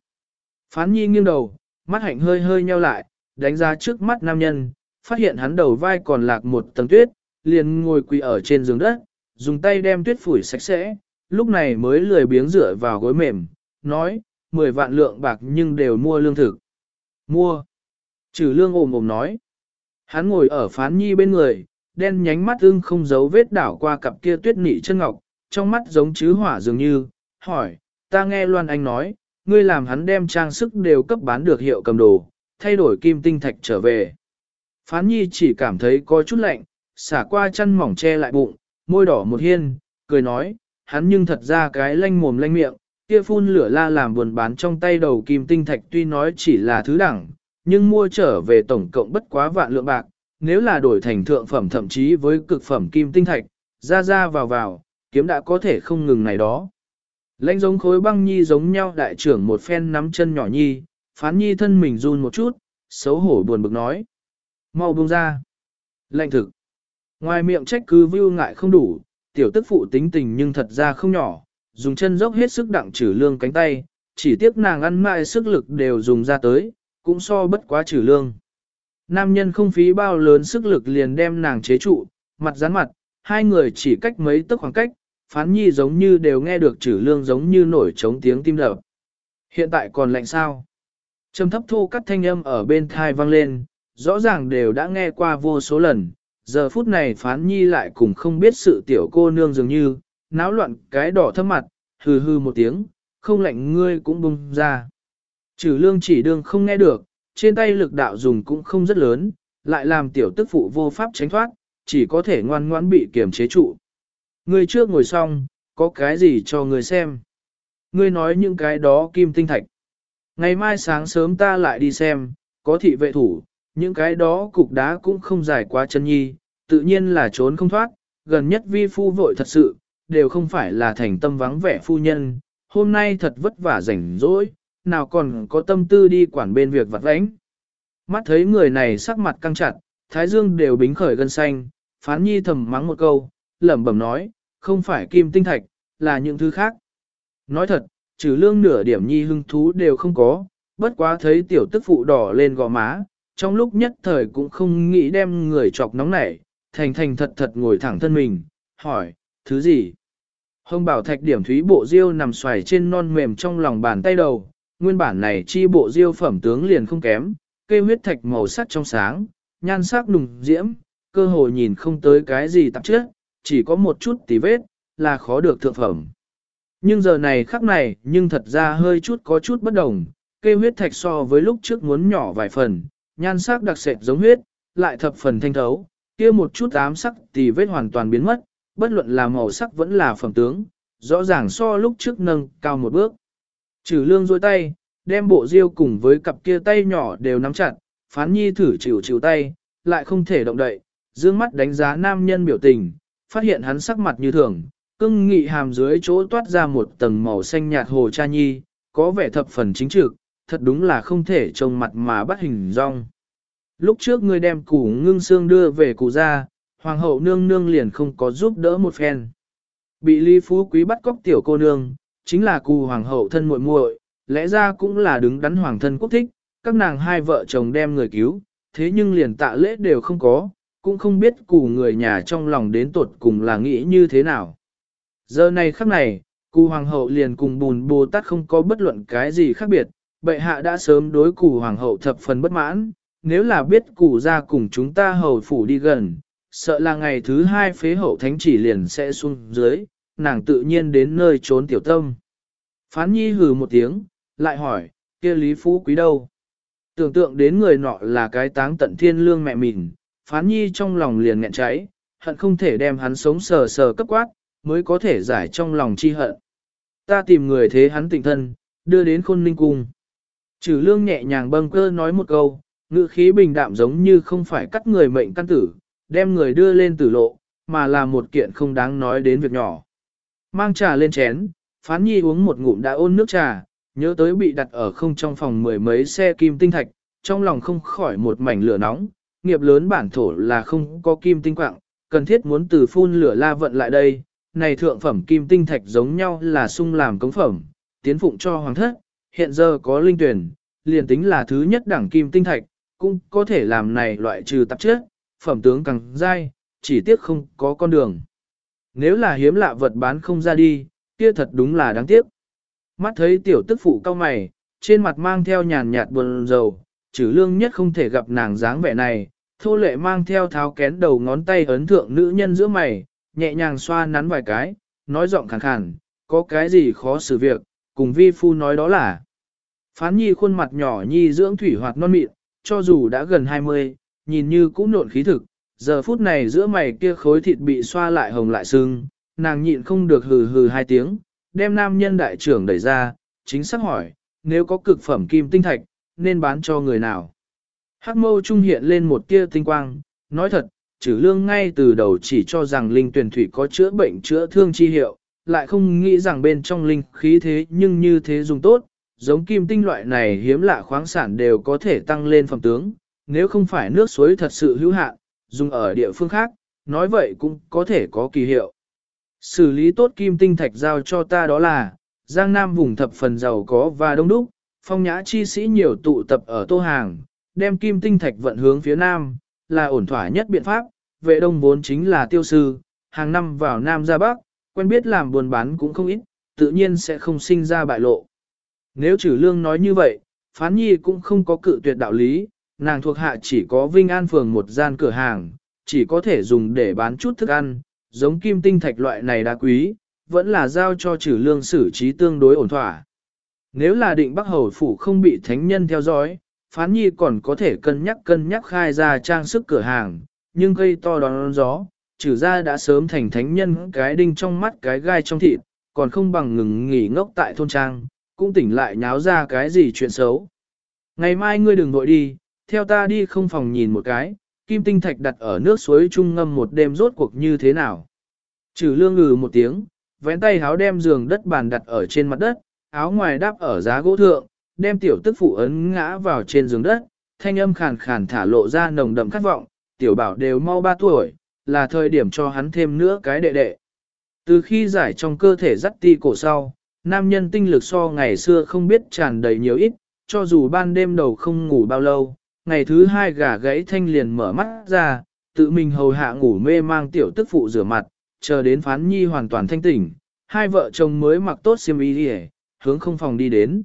A: Phán nhi nghiêng đầu, mắt hạnh hơi hơi nheo lại, đánh ra trước mắt nam nhân, phát hiện hắn đầu vai còn lạc một tầng tuyết, liền ngồi quỳ ở trên giường đất, dùng tay đem tuyết phủi sạch sẽ, lúc này mới lười biếng rửa vào gối mềm, nói, 10 vạn lượng bạc nhưng đều mua lương thực. Mua. Trừ lương ồm ồm nói. Hắn ngồi ở phán nhi bên người, đen nhánh mắt ưng không giấu vết đảo qua cặp kia tuyết nị chân ngọc, trong mắt giống chứ hỏa dường như, hỏi, ta nghe Loan Anh nói, ngươi làm hắn đem trang sức đều cấp bán được hiệu cầm đồ, thay đổi kim tinh thạch trở về. Phán nhi chỉ cảm thấy có chút lạnh, xả qua chân mỏng che lại bụng, môi đỏ một hiên, cười nói, hắn nhưng thật ra cái lanh mồm lanh miệng, kia phun lửa la làm buồn bán trong tay đầu kim tinh thạch tuy nói chỉ là thứ đẳng, nhưng mua trở về tổng cộng bất quá vạn lượng bạc, nếu là đổi thành thượng phẩm thậm chí với cực phẩm kim tinh thạch, ra ra vào vào, kiếm đã có thể không ngừng này đó. Lãnh giống khối băng nhi giống nhau đại trưởng một phen nắm chân nhỏ nhi, phán nhi thân mình run một chút, xấu hổ buồn bực nói. Mau buông ra. Lệnh thực. Ngoài miệng trách cứ vưu ngại không đủ, tiểu tức phụ tính tình nhưng thật ra không nhỏ, dùng chân dốc hết sức đặng trừ lương cánh tay, chỉ tiếc nàng ăn mãi sức lực đều dùng ra tới, cũng so bất quá trừ lương. Nam nhân không phí bao lớn sức lực liền đem nàng chế trụ, mặt rắn mặt, hai người chỉ cách mấy tấc khoảng cách, phán nhi giống như đều nghe được trừ lương giống như nổi trống tiếng tim đập. Hiện tại còn lạnh sao? Trầm thấp thu cắt thanh âm ở bên thai vang lên, rõ ràng đều đã nghe qua vô số lần, giờ phút này phán nhi lại cùng không biết sự tiểu cô nương dường như, náo loạn cái đỏ thâm mặt, hừ hừ một tiếng, không lạnh ngươi cũng bung ra. Trừ lương chỉ đương không nghe được, trên tay lực đạo dùng cũng không rất lớn, lại làm tiểu tức phụ vô pháp tránh thoát, chỉ có thể ngoan ngoãn bị kiềm chế trụ. Ngươi trước ngồi xong, có cái gì cho ngươi xem. Ngươi nói những cái đó kim tinh thạch. Ngày mai sáng sớm ta lại đi xem, có thị vệ thủ, những cái đó cục đá cũng không dài quá chân nhi, tự nhiên là trốn không thoát, gần nhất vi phu vội thật sự, đều không phải là thành tâm vắng vẻ phu nhân, hôm nay thật vất vả rảnh rỗi, nào còn có tâm tư đi quản bên việc vặt vãnh. Mắt thấy người này sắc mặt căng chặt, thái dương đều bính khởi gân xanh, phán nhi thầm mắng một câu, lẩm bẩm nói, không phải kim tinh thạch, là những thứ khác. Nói thật, trừ lương nửa điểm nhi hưng thú đều không có, bất quá thấy tiểu tức phụ đỏ lên gò má, trong lúc nhất thời cũng không nghĩ đem người chọc nóng nảy, thành thành thật thật ngồi thẳng thân mình, hỏi, thứ gì? Hồng bảo thạch điểm thúy bộ diêu nằm xoài trên non mềm trong lòng bàn tay đầu, nguyên bản này chi bộ diêu phẩm tướng liền không kém, cây huyết thạch màu sắc trong sáng, nhan sắc đùng diễm, cơ hồ nhìn không tới cái gì tạp chất, chỉ có một chút tí vết, là khó được thượng phẩm. Nhưng giờ này khắc này, nhưng thật ra hơi chút có chút bất đồng, cây huyết thạch so với lúc trước muốn nhỏ vài phần, nhan sắc đặc sệt giống huyết, lại thập phần thanh thấu, kia một chút ám sắc thì vết hoàn toàn biến mất, bất luận là màu sắc vẫn là phẩm tướng, rõ ràng so lúc trước nâng cao một bước. Trừ lương dôi tay, đem bộ diêu cùng với cặp kia tay nhỏ đều nắm chặt, phán nhi thử chịu chịu tay, lại không thể động đậy, dương mắt đánh giá nam nhân biểu tình, phát hiện hắn sắc mặt như thường, cưng nghị hàm dưới chỗ toát ra một tầng màu xanh nhạt hồ cha nhi, có vẻ thập phần chính trực, thật đúng là không thể trông mặt mà bắt hình rong. Lúc trước ngươi đem củ ngưng xương đưa về cụ ra, hoàng hậu nương nương liền không có giúp đỡ một phen. Bị Lý Phú Quý bắt cóc tiểu cô nương, chính là cụ hoàng hậu thân muội muội, lẽ ra cũng là đứng đắn hoàng thân quốc thích, các nàng hai vợ chồng đem người cứu, thế nhưng liền tạ lễ đều không có, cũng không biết cụ người nhà trong lòng đến tột cùng là nghĩ như thế nào. Giờ này khắc này, cụ hoàng hậu liền cùng bùn bồ tát không có bất luận cái gì khác biệt, bệ hạ đã sớm đối củ hoàng hậu thập phần bất mãn, nếu là biết củ ra cùng chúng ta hầu phủ đi gần, sợ là ngày thứ hai phế hậu thánh chỉ liền sẽ xuống dưới, nàng tự nhiên đến nơi trốn tiểu tâm. Phán nhi hừ một tiếng, lại hỏi, kia Lý Phú Quý đâu? Tưởng tượng đến người nọ là cái táng tận thiên lương mẹ mình, phán nhi trong lòng liền nghẹn cháy, hận không thể đem hắn sống sờ sờ cấp quát, mới có thể giải trong lòng chi hận. Ta tìm người thế hắn tình thân, đưa đến khôn ninh cung. Trừ lương nhẹ nhàng bâng cơ nói một câu, ngữ khí bình đạm giống như không phải cắt người mệnh căn tử, đem người đưa lên tử lộ, mà là một kiện không đáng nói đến việc nhỏ. Mang trà lên chén, phán nhi uống một ngụm đã ôn nước trà, nhớ tới bị đặt ở không trong phòng mười mấy xe kim tinh thạch, trong lòng không khỏi một mảnh lửa nóng, nghiệp lớn bản thổ là không có kim tinh quạng, cần thiết muốn từ phun lửa la vận lại đây, này thượng phẩm kim tinh thạch giống nhau là sung làm cống phẩm, tiến phụng cho hoàng thất, hiện giờ có linh tuyển, liền tính là thứ nhất đẳng kim tinh thạch, cũng có thể làm này loại trừ tạp chất, phẩm tướng càng dai, chỉ tiếc không có con đường. Nếu là hiếm lạ vật bán không ra đi, kia thật đúng là đáng tiếc. Mắt thấy tiểu tức phụ cao mày, trên mặt mang theo nhàn nhạt buồn rầu, trừ lương nhất không thể gặp nàng dáng vẻ này, thô lệ mang theo tháo kén đầu ngón tay ấn thượng nữ nhân giữa mày, nhẹ nhàng xoa nắn vài cái, nói giọng khàn khàn, có cái gì khó xử việc, cùng vi phu nói đó là. Phán nhi khuôn mặt nhỏ nhi dưỡng thủy hoạt non mịn, cho dù đã gần 20, nhìn như cũng nộn khí thực, giờ phút này giữa mày kia khối thịt bị xoa lại hồng lại sưng, nàng nhịn không được hừ hừ hai tiếng, đem nam nhân đại trưởng đẩy ra, chính xác hỏi, nếu có cực phẩm kim tinh thạch, nên bán cho người nào? Hắc mâu trung hiện lên một tia tinh quang, nói thật, trừ lương ngay từ đầu chỉ cho rằng linh tuyển thủy có chữa bệnh chữa thương chi hiệu, lại không nghĩ rằng bên trong linh khí thế nhưng như thế dùng tốt, giống kim tinh loại này hiếm lạ khoáng sản đều có thể tăng lên phẩm tướng, nếu không phải nước suối thật sự hữu hạn, dùng ở địa phương khác, nói vậy cũng có thể có kỳ hiệu. Xử lý tốt kim tinh thạch giao cho ta đó là, Giang Nam vùng thập phần giàu có và đông đúc, phong nhã chi sĩ nhiều tụ tập ở tô hàng, đem kim tinh thạch vận hướng phía Nam, là ổn thỏa nhất biện pháp, vệ đông vốn chính là tiêu sư, hàng năm vào Nam ra Bắc, quen biết làm buôn bán cũng không ít, tự nhiên sẽ không sinh ra bại lộ. Nếu trừ lương nói như vậy, phán nhi cũng không có cự tuyệt đạo lý, nàng thuộc hạ chỉ có Vinh An Phường một gian cửa hàng, chỉ có thể dùng để bán chút thức ăn, giống kim tinh thạch loại này đá quý, vẫn là giao cho trừ lương xử trí tương đối ổn thỏa. Nếu là định Bắc Hầu Phủ không bị thánh nhân theo dõi, phán nhi còn có thể cân nhắc cân nhắc khai ra trang sức cửa hàng, nhưng cây to đón gió, trừ ra đã sớm thành thánh nhân cái đinh trong mắt cái gai trong thịt, còn không bằng ngừng nghỉ ngốc tại thôn trang, cũng tỉnh lại nháo ra cái gì chuyện xấu. Ngày mai ngươi đừng vội đi, theo ta đi không phòng nhìn một cái, kim tinh thạch đặt ở nước suối trung ngâm một đêm rốt cuộc như thế nào. Trừ lương ngừ một tiếng, vén tay háo đem giường đất bàn đặt ở trên mặt đất, áo ngoài đáp ở giá gỗ thượng, đem tiểu tức phụ ấn ngã vào trên giường đất, thanh âm khàn khàn thả lộ ra nồng đậm khát vọng, tiểu bảo đều mau ba tuổi, là thời điểm cho hắn thêm nữa cái đệ đệ. Từ khi giải trong cơ thể dắt ti cổ sau, nam nhân tinh lực so ngày xưa không biết tràn đầy nhiều ít, cho dù ban đêm đầu không ngủ bao lâu, ngày thứ hai gà gãy thanh liền mở mắt ra, tự mình hầu hạ ngủ mê mang tiểu tức phụ rửa mặt, chờ đến phán nhi hoàn toàn thanh tỉnh, hai vợ chồng mới mặc tốt xiêm y đi hướng không phòng đi đến.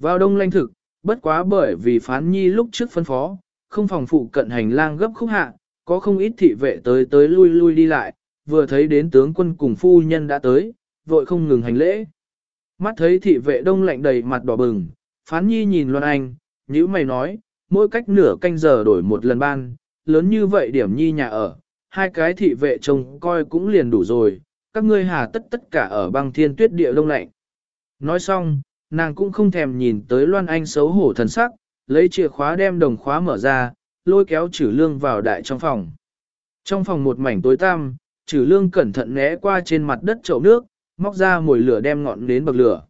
A: Vào đông lanh thực, bất quá bởi vì phán nhi lúc trước phân phó, không phòng phụ cận hành lang gấp khúc hạ, có không ít thị vệ tới tới lui lui đi lại, vừa thấy đến tướng quân cùng phu nhân đã tới, vội không ngừng hành lễ. Mắt thấy thị vệ đông lạnh đầy mặt đỏ bừng, phán nhi nhìn Loan Anh, nhữ mày nói, mỗi cách nửa canh giờ đổi một lần ban, lớn như vậy điểm nhi nhà ở, hai cái thị vệ trông coi cũng liền đủ rồi, các ngươi hà tất tất cả ở băng thiên tuyết địa đông lạnh. Nói xong, nàng cũng không thèm nhìn tới Loan Anh xấu hổ thần sắc, lấy chìa khóa đem đồng khóa mở ra, lôi kéo trừ lương vào đại trong phòng. Trong phòng một mảnh tối tăm, trừ lương cẩn thận né qua trên mặt đất chậu nước, móc ra mồi lửa đem ngọn đến bậc lửa.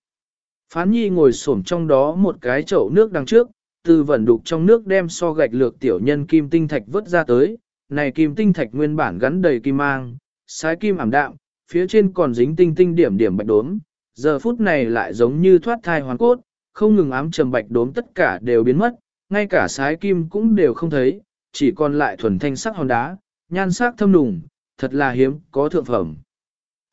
A: Phán nhi ngồi xổm trong đó một cái chậu nước đằng trước, từ vẩn đục trong nước đem so gạch lược tiểu nhân kim tinh thạch vớt ra tới, này kim tinh thạch nguyên bản gắn đầy kim mang, sái kim ảm đạm, phía trên còn dính tinh tinh điểm điểm bạch đốm, giờ phút này lại giống như thoát thai hoàn cốt, không ngừng ám trầm bạch đốm tất cả đều biến mất, ngay cả sái kim cũng đều không thấy, chỉ còn lại thuần thanh sắc hòn đá, nhan sắc thâm nùng, thật là hiếm, có thượng phẩm.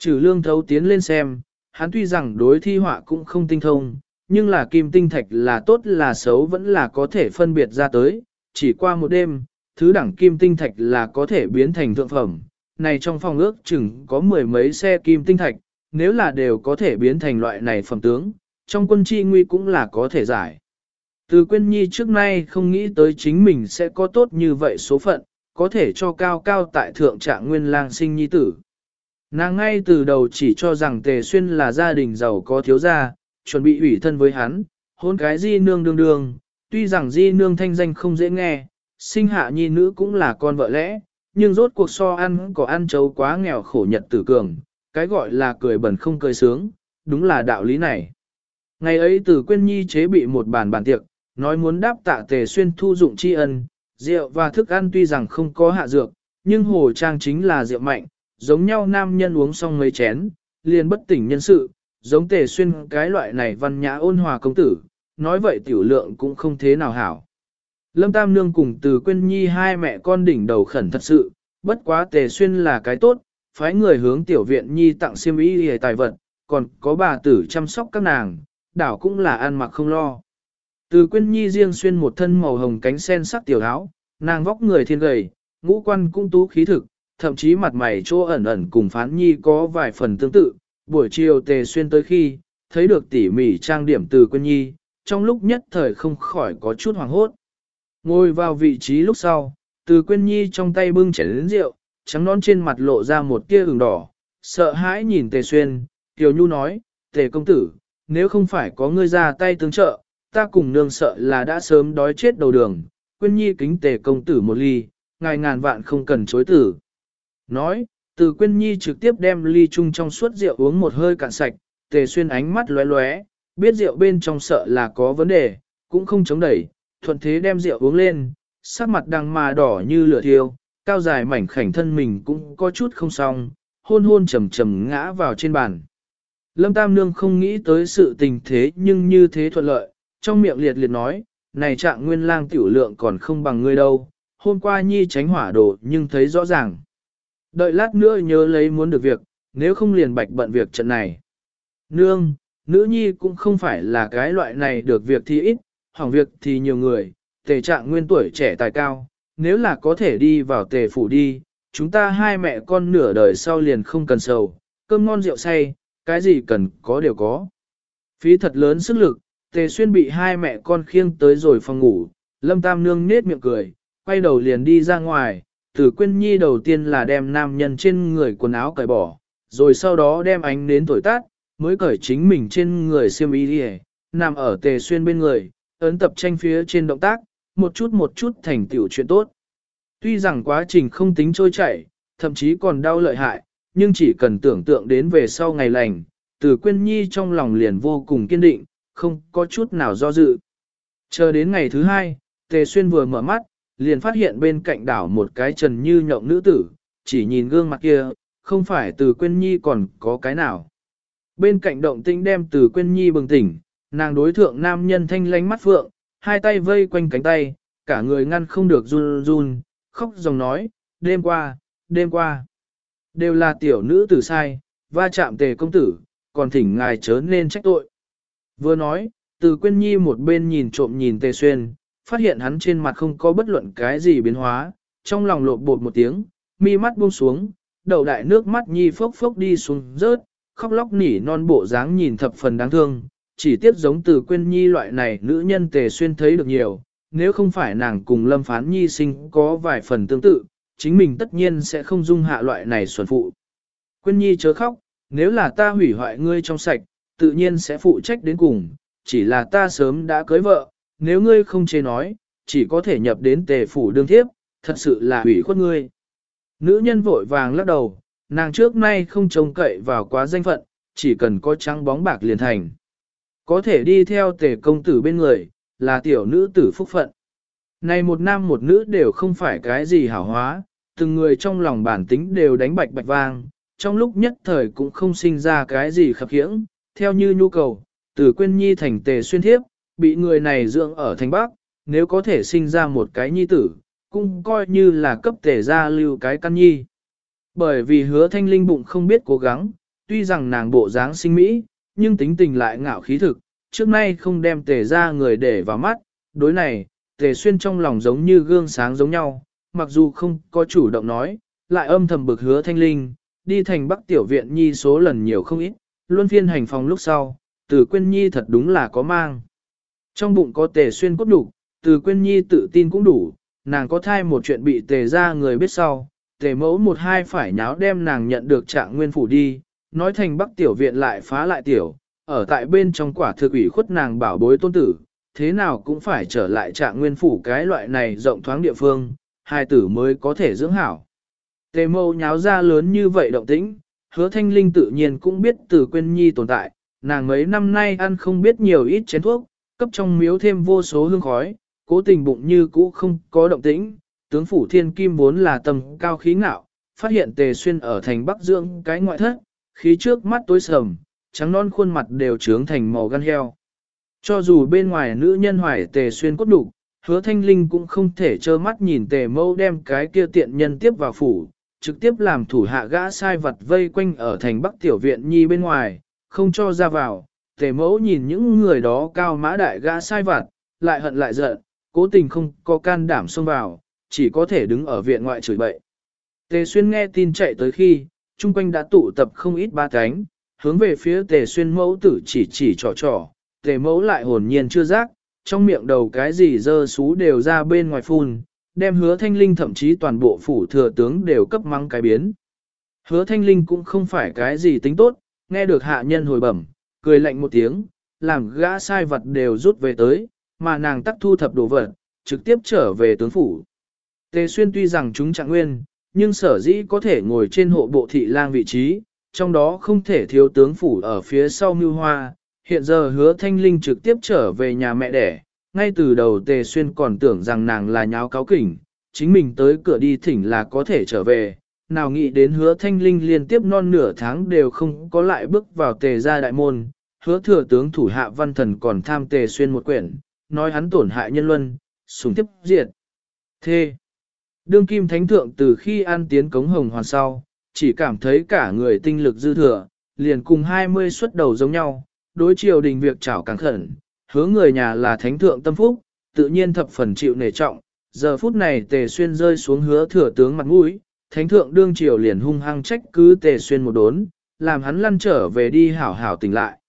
A: Trừ lương thấu tiến lên xem, hắn tuy rằng đối thi họa cũng không tinh thông, nhưng là kim tinh thạch là tốt là xấu vẫn là có thể phân biệt ra tới, chỉ qua một đêm, thứ đẳng kim tinh thạch là có thể biến thành thượng phẩm. Này trong phòng ước chừng có mười mấy xe kim tinh thạch, nếu là đều có thể biến thành loại này phẩm tướng, trong quân chi nguy cũng là có thể giải. Từ quyên nhi trước nay không nghĩ tới chính mình sẽ có tốt như vậy số phận, có thể cho cao cao tại thượng trạng nguyên lang sinh nhi tử. Nàng ngay từ đầu chỉ cho rằng Tề Xuyên là gia đình giàu có thiếu gia, chuẩn bị ủy thân với hắn, hôn cái di nương đương đương, tuy rằng di nương thanh danh không dễ nghe, sinh hạ nhi nữ cũng là con vợ lẽ, nhưng rốt cuộc so ăn có ăn chấu quá nghèo khổ nhật tử cường, cái gọi là cười bẩn không cười sướng, đúng là đạo lý này. Ngày ấy từ Quyên nhi chế bị một bàn bàn tiệc, nói muốn đáp tạ tề xuyên thu dụng tri ân, rượu và thức ăn tuy rằng không có hạ dược, nhưng hồ trang chính là rượu mạnh, giống nhau nam nhân uống xong mấy chén, liền bất tỉnh nhân sự, giống tề xuyên cái loại này văn nhã ôn hòa công tử, nói vậy tiểu lượng cũng không thế nào hảo. Lâm Tam Nương cùng từ quên nhi hai mẹ con đỉnh đầu khẩn thật sự, bất quá tề xuyên là cái tốt, phái người hướng tiểu viện nhi tặng xiêm y hề tài vật, còn có bà tử chăm sóc các nàng, đảo cũng là ăn mặc không lo. Từ quên nhi riêng xuyên một thân màu hồng cánh sen sắc tiểu áo, nàng vóc người thiên gầy, ngũ quan cũng tú khí thực, thậm chí mặt mày chỗ ẩn ẩn cùng phán nhi có vài phần tương tự, buổi chiều tề xuyên tới khi, thấy được tỉ mỉ trang điểm từ Quân nhi, trong lúc nhất thời không khỏi có chút hoàng hốt. Ngồi vào vị trí lúc sau, từ Quân nhi trong tay bưng chén lĩnh rượu, trắng nón trên mặt lộ ra một tia ửng đỏ, sợ hãi nhìn tề xuyên, tiểu nhu nói, tề công tử, nếu không phải có ngươi ra tay tương trợ, ta cùng nương sợ là đã sớm đói chết đầu đường, Quân nhi kính tề công tử một ly, ngài ngàn vạn không cần chối tử. Nói, từ Quyên nhi trực tiếp đem ly chung trong suốt rượu uống một hơi cạn sạch, tề xuyên ánh mắt lóe lóe, biết rượu bên trong sợ là có vấn đề, cũng không chống đẩy, thuận thế đem rượu uống lên, sắc mặt đằng mà đỏ như lửa thiêu, cao dài mảnh khảnh thân mình cũng có chút không xong, hôn hôn trầm trầm ngã vào trên bàn. Lâm Tam Nương không nghĩ tới sự tình thế nhưng như thế thuận lợi, trong miệng liệt liệt nói, này trạng nguyên lang tiểu lượng còn không bằng ngươi đâu, hôm qua nhi tránh hỏa đồ nhưng thấy rõ ràng. Đợi lát nữa nhớ lấy muốn được việc, nếu không liền bạch bận việc trận này. Nương, nữ nhi cũng không phải là cái loại này được việc thì ít, hỏng việc thì nhiều người, tề trạng nguyên tuổi trẻ tài cao, nếu là có thể đi vào tề phủ đi, chúng ta hai mẹ con nửa đời sau liền không cần sầu, cơm ngon rượu say, cái gì cần có đều có. Phí thật lớn sức lực, tề xuyên bị hai mẹ con khiêng tới rồi phòng ngủ, Lâm Tam Nương nết miệng cười, quay đầu liền đi ra ngoài, Tử Quyên Nhi đầu tiên là đem nam nhân trên người quần áo cởi bỏ, rồi sau đó đem ánh nến thổi tát, mới cởi chính mình trên người xiêm y đi nằm ở tề xuyên bên người, ấn tập tranh phía trên động tác, một chút một chút thành tiểu chuyện tốt. Tuy rằng quá trình không tính trôi chảy, thậm chí còn đau lợi hại, nhưng chỉ cần tưởng tượng đến về sau ngày lành, từ quyên nhi trong lòng liền vô cùng kiên định, không có chút nào do dự. Chờ đến ngày thứ hai, Tề Xuyên vừa mở mắt, liền phát hiện bên cạnh đảo một cái trần như nhộng nữ tử, chỉ nhìn gương mặt kia, không phải từ quyên nhi còn có cái nào. Bên cạnh động tĩnh đem từ quyên nhi bừng tỉnh, nàng đối thượng nam nhân thanh lánh mắt phượng, hai tay vây quanh cánh tay, cả người ngăn không được run run, khóc dòng nói, đêm qua, đêm qua. Đều là tiểu nữ tử sai, va chạm tề công tử, còn thỉnh ngài chớ nên trách tội. Vừa nói, từ quyên nhi một bên nhìn trộm nhìn tề xuyên, phát hiện hắn trên mặt không có bất luận cái gì biến hóa, trong lòng lộn bột một tiếng, mi mắt buông xuống, đầu đại nước mắt nhi phốc phốc đi xuống rớt, khóc lóc nỉ non bộ dáng nhìn thập phần đáng thương, chỉ tiếc giống từ quên nhi loại này nữ nhân tề xuyên thấy được nhiều, nếu không phải nàng cùng lâm phán nhi sinh có vài phần tương tự, chính mình tất nhiên sẽ không dung hạ loại này xuẩn phụ. Quyên nhi chớ khóc, nếu là ta hủy hoại ngươi trong sạch, tự nhiên sẽ phụ trách đến cùng, chỉ là ta sớm đã cưới vợ, nếu ngươi không chế nói, chỉ có thể nhập đến tề phủ đương thiếp, thật sự là hủy khuất ngươi. Nữ nhân vội vàng lắc đầu, nàng trước nay không trông cậy vào quá danh phận, chỉ cần có trắng bóng bạc liền thành. Có thể đi theo tề công tử bên người, là tiểu nữ tử phúc phận. Này một nam một nữ đều không phải cái gì hảo hóa, từng người trong lòng bản tính đều đánh bạch bạch vang, trong lúc nhất thời cũng không sinh ra cái gì khập khiễng, theo như nhu cầu, từ quên nhi thành tề xuyên thiếp, bị người này dưỡng ở thành bắc, nếu có thể sinh ra một cái nhi tử, cũng coi như là cấp tể gia lưu cái căn nhi. Bởi vì hứa thanh linh bụng không biết cố gắng, tuy rằng nàng bộ dáng sinh mỹ, nhưng tính tình lại ngạo khí thực, trước nay không đem tề ra người để vào mắt, đối này, tề xuyên trong lòng giống như gương sáng giống nhau, mặc dù không có chủ động nói, lại âm thầm bực hứa thanh linh, đi thành bắc tiểu viện nhi số lần nhiều không ít, luôn phiên hành phòng lúc sau, từ quên nhi thật đúng là có mang. Trong bụng có tề xuyên cốt đủ, từ quên nhi tự tin cũng đủ, nàng có thai một chuyện bị tề ra người biết sau, tề mẫu một hai phải nháo đem nàng nhận được trạng nguyên phủ đi, nói thành bắc tiểu viện lại phá lại tiểu, ở tại bên trong quả thực ủy khuất nàng bảo bối tôn tử, thế nào cũng phải trở lại trạng nguyên phủ cái loại này rộng thoáng địa phương, hai tử mới có thể dưỡng hảo. Tề mẫu nháo ra lớn như vậy động tĩnh, hứa thanh linh tự nhiên cũng biết từ quên nhi tồn tại, nàng mấy năm nay ăn không biết nhiều ít chén thuốc, cấp trong miếu thêm vô số hương khói, cố tình bụng như cũ không có động tĩnh, tướng phủ thiên kim vốn là tầm cao khí ngạo, phát hiện tề xuyên ở thành bắc dưỡng cái ngoại thất, khí trước mắt tối sầm, trắng non khuôn mặt đều trướng thành màu gan heo. Cho dù bên ngoài nữ nhân hoài tề xuyên cốt đủ, hứa thanh linh cũng không thể trơ mắt nhìn tề mâu đem cái kia tiện nhân tiếp vào phủ, trực tiếp làm thủ hạ gã sai vật vây quanh ở thành bắc tiểu viện nhi bên ngoài, không cho ra vào. Tề mẫu nhìn những người đó cao mã đại gã sai vặt, lại hận lại giận, cố tình không có can đảm xông vào, chỉ có thể đứng ở viện ngoại chửi bậy. Tề xuyên nghe tin chạy tới khi, chung quanh đã tụ tập không ít ba cánh, hướng về phía tề xuyên mẫu tử chỉ chỉ trò trò, tề mẫu lại hồn nhiên chưa giác, trong miệng đầu cái gì dơ xú đều ra bên ngoài phun, đem hứa thanh linh thậm chí toàn bộ phủ thừa tướng đều cấp mắng cái biến. Hứa thanh linh cũng không phải cái gì tính tốt, nghe được hạ nhân hồi bẩm, cười lạnh một tiếng, làm gã sai vật đều rút về tới, mà nàng tắc thu thập đồ vật, trực tiếp trở về tướng phủ. Tề xuyên tuy rằng chúng trạng nguyên, nhưng sở dĩ có thể ngồi trên hộ bộ thị lang vị trí, trong đó không thể thiếu tướng phủ ở phía sau mưu hoa, hiện giờ hứa thanh linh trực tiếp trở về nhà mẹ đẻ, ngay từ đầu tề xuyên còn tưởng rằng nàng là nháo cáo kỉnh, chính mình tới cửa đi thỉnh là có thể trở về, nào nghĩ đến hứa thanh linh liên tiếp non nửa tháng đều không có lại bước vào tề gia đại môn, hứa thừa tướng thủ hạ văn thần còn tham tề xuyên một quyển, nói hắn tổn hại nhân luân, sùng tiếp diệt. Thê. Đương kim thánh thượng từ khi an tiến cống hồng hoàn sau, chỉ cảm thấy cả người tinh lực dư thừa, liền cùng 20 xuất đầu giống nhau, đối triều đình việc trảo càng khẩn, hứa người nhà là thánh thượng tâm phúc, tự nhiên thập phần chịu nể trọng, giờ phút này tề xuyên rơi xuống hứa thừa tướng mặt mũi, thánh thượng đương triều liền hung hăng trách cứ tề xuyên một đốn, làm hắn lăn trở về đi hảo hảo tỉnh lại.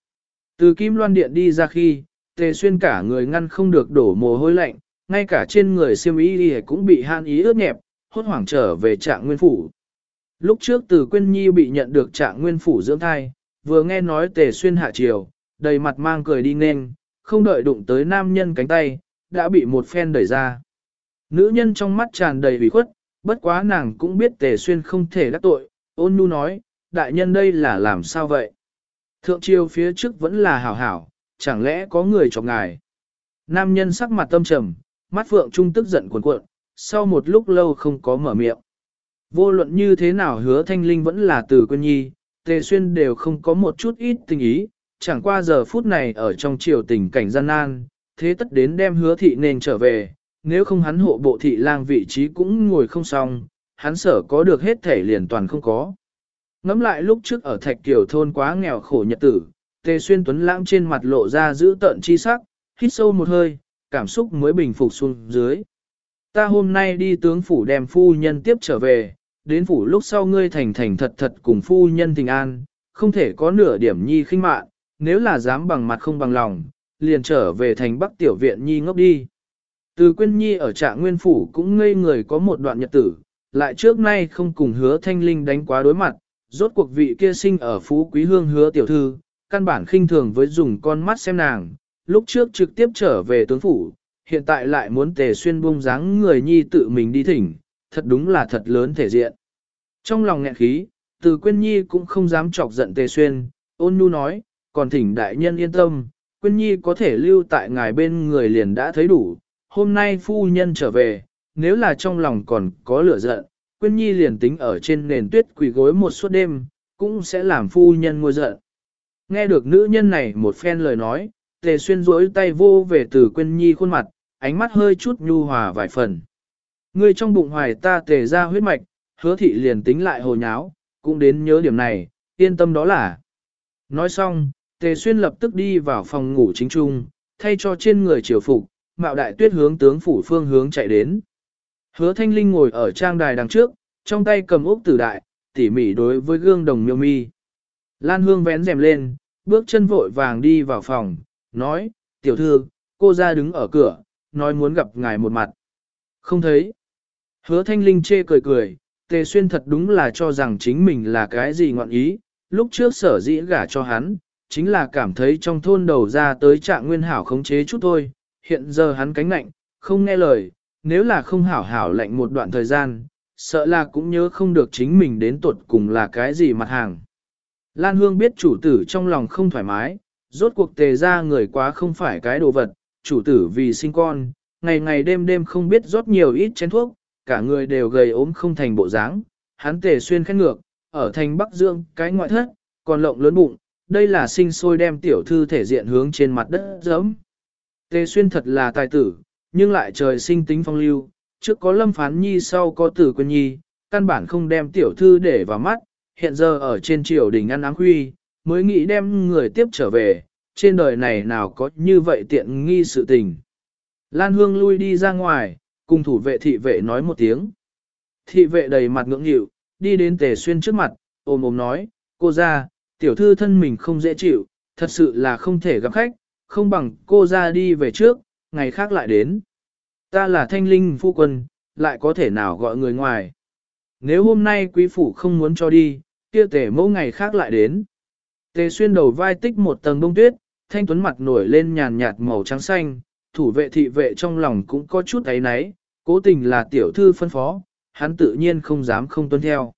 A: Từ kim loan điện đi ra khi, tề xuyên cả người ngăn không được đổ mồ hôi lạnh, ngay cả trên người siêm ý cũng bị han ý ướt nhẹp, hốt hoảng trở về trạng nguyên phủ. Lúc trước từ Quyên Nhi bị nhận được trạng nguyên phủ dưỡng thai, vừa nghe nói tề xuyên hạ chiều, đầy mặt mang cười đi nên, không đợi đụng tới nam nhân cánh tay, đã bị một phen đẩy ra. Nữ nhân trong mắt tràn đầy ủy khuất, bất quá nàng cũng biết tề xuyên không thể đắc tội, ôn nhu nói, đại nhân đây là làm sao vậy? Thượng triều phía trước vẫn là hảo hảo, chẳng lẽ có người chọc ngài? Nam nhân sắc mặt tâm trầm, mắt phượng trung tức giận cuồn cuộn, sau một lúc lâu không có mở miệng. Vô luận như thế nào hứa thanh linh vẫn là từ quân nhi, tề xuyên đều không có một chút ít tình ý, chẳng qua giờ phút này ở trong triều tình cảnh gian nan, thế tất đến đem hứa thị nên trở về, nếu không hắn hộ bộ thị lang vị trí cũng ngồi không xong, hắn sở có được hết thể liền toàn không có. Ngắm lại lúc trước ở thạch kiểu thôn quá nghèo khổ nhật tử, tề xuyên tuấn lãng trên mặt lộ ra giữ tợn chi sắc, hít sâu một hơi, cảm xúc mới bình phục xuống dưới. Ta hôm nay đi tướng phủ đem phu nhân tiếp trở về, đến phủ lúc sau ngươi thành thành thật thật cùng phu nhân tình an, không thể có nửa điểm nhi khinh mạn, nếu là dám bằng mặt không bằng lòng, liền trở về thành bắc tiểu viện nhi ngốc đi. Từ quyên nhi ở trạng nguyên phủ cũng ngây người có một đoạn nhật tử, lại trước nay không cùng hứa thanh linh đánh quá đối mặt, rốt cuộc vị kia sinh ở phú quý hương hứa tiểu thư, căn bản khinh thường với dùng con mắt xem nàng, lúc trước trực tiếp trở về tướng phủ, hiện tại lại muốn tề xuyên bung dáng người nhi tự mình đi thỉnh, thật đúng là thật lớn thể diện. Trong lòng nghẹn khí, từ quyên nhi cũng không dám chọc giận tề xuyên, ôn nhu nói, còn thỉnh đại nhân yên tâm, quyên nhi có thể lưu tại ngài bên người liền đã thấy đủ, hôm nay phu nhân trở về, nếu là trong lòng còn có lửa giận, quyên nhi liền tính ở trên nền tuyết quỳ gối một suốt đêm, cũng sẽ làm phu nhân ngôi giận. Nghe được nữ nhân này một phen lời nói, tề xuyên rỗi tay vô về từ quyên nhi khuôn mặt, ánh mắt hơi chút nhu hòa vài phần. Người trong bụng hoài ta tề ra huyết mạch, hứa thị liền tính lại hồ nháo, cũng đến nhớ điểm này, yên tâm đó là. Nói xong, tề xuyên lập tức đi vào phòng ngủ chính trung, thay cho trên người triều phục, mạo đại tuyết hướng tướng phủ phương hướng chạy đến. Hứa thanh linh ngồi ở trang đài đằng trước, trong tay cầm ốc tử đại, tỉ mỉ đối với gương đồng miêu mi. Lan hương vén rèm lên, bước chân vội vàng đi vào phòng, nói, tiểu thư, cô ra đứng ở cửa, nói muốn gặp ngài một mặt. Không thấy. Hứa thanh linh chê cười cười, tề xuyên thật đúng là cho rằng chính mình là cái gì ngọn ý, lúc trước sở dĩ gả cho hắn, chính là cảm thấy trong thôn đầu ra tới trạng nguyên hảo khống chế chút thôi, hiện giờ hắn cánh nạnh, không nghe lời, nếu là không hảo hảo lạnh một đoạn thời gian, sợ là cũng nhớ không được chính mình đến tuột cùng là cái gì mặt hàng. Lan Hương biết chủ tử trong lòng không thoải mái, rốt cuộc tề ra người quá không phải cái đồ vật, chủ tử vì sinh con, ngày ngày đêm đêm không biết rót nhiều ít chén thuốc, cả người đều gầy ốm không thành bộ dáng, hắn tề xuyên khét ngược, ở thành Bắc Dương, cái ngoại thất, còn lộng lớn bụng, đây là sinh sôi đem tiểu thư thể diện hướng trên mặt đất giống. Tề xuyên thật là tài tử, nhưng lại trời sinh tính phong lưu, trước có lâm phán nhi sau có tử quân nhi, căn bản không đem tiểu thư để vào mắt, hiện giờ ở trên triều đình ăn áng huy mới nghĩ đem người tiếp trở về, trên đời này nào có như vậy tiện nghi sự tình. Lan Hương lui đi ra ngoài, cùng thủ vệ thị vệ nói một tiếng. Thị vệ đầy mặt ngưỡng nhịu, đi đến tề xuyên trước mặt, ôm ôm nói, cô ra, tiểu thư thân mình không dễ chịu, thật sự là không thể gặp khách, không bằng cô ra đi về trước, ngày khác lại đến. Ta là thanh linh phu quân, lại có thể nào gọi người ngoài. Nếu hôm nay quý phủ không muốn cho đi, kia tề mẫu ngày khác lại đến. Tề xuyên đầu vai tích một tầng bông tuyết, thanh tuấn mặt nổi lên nhàn nhạt màu trắng xanh, thủ vệ thị vệ trong lòng cũng có chút ấy náy, cố tình là tiểu thư phân phó, hắn tự nhiên không dám không tuân theo.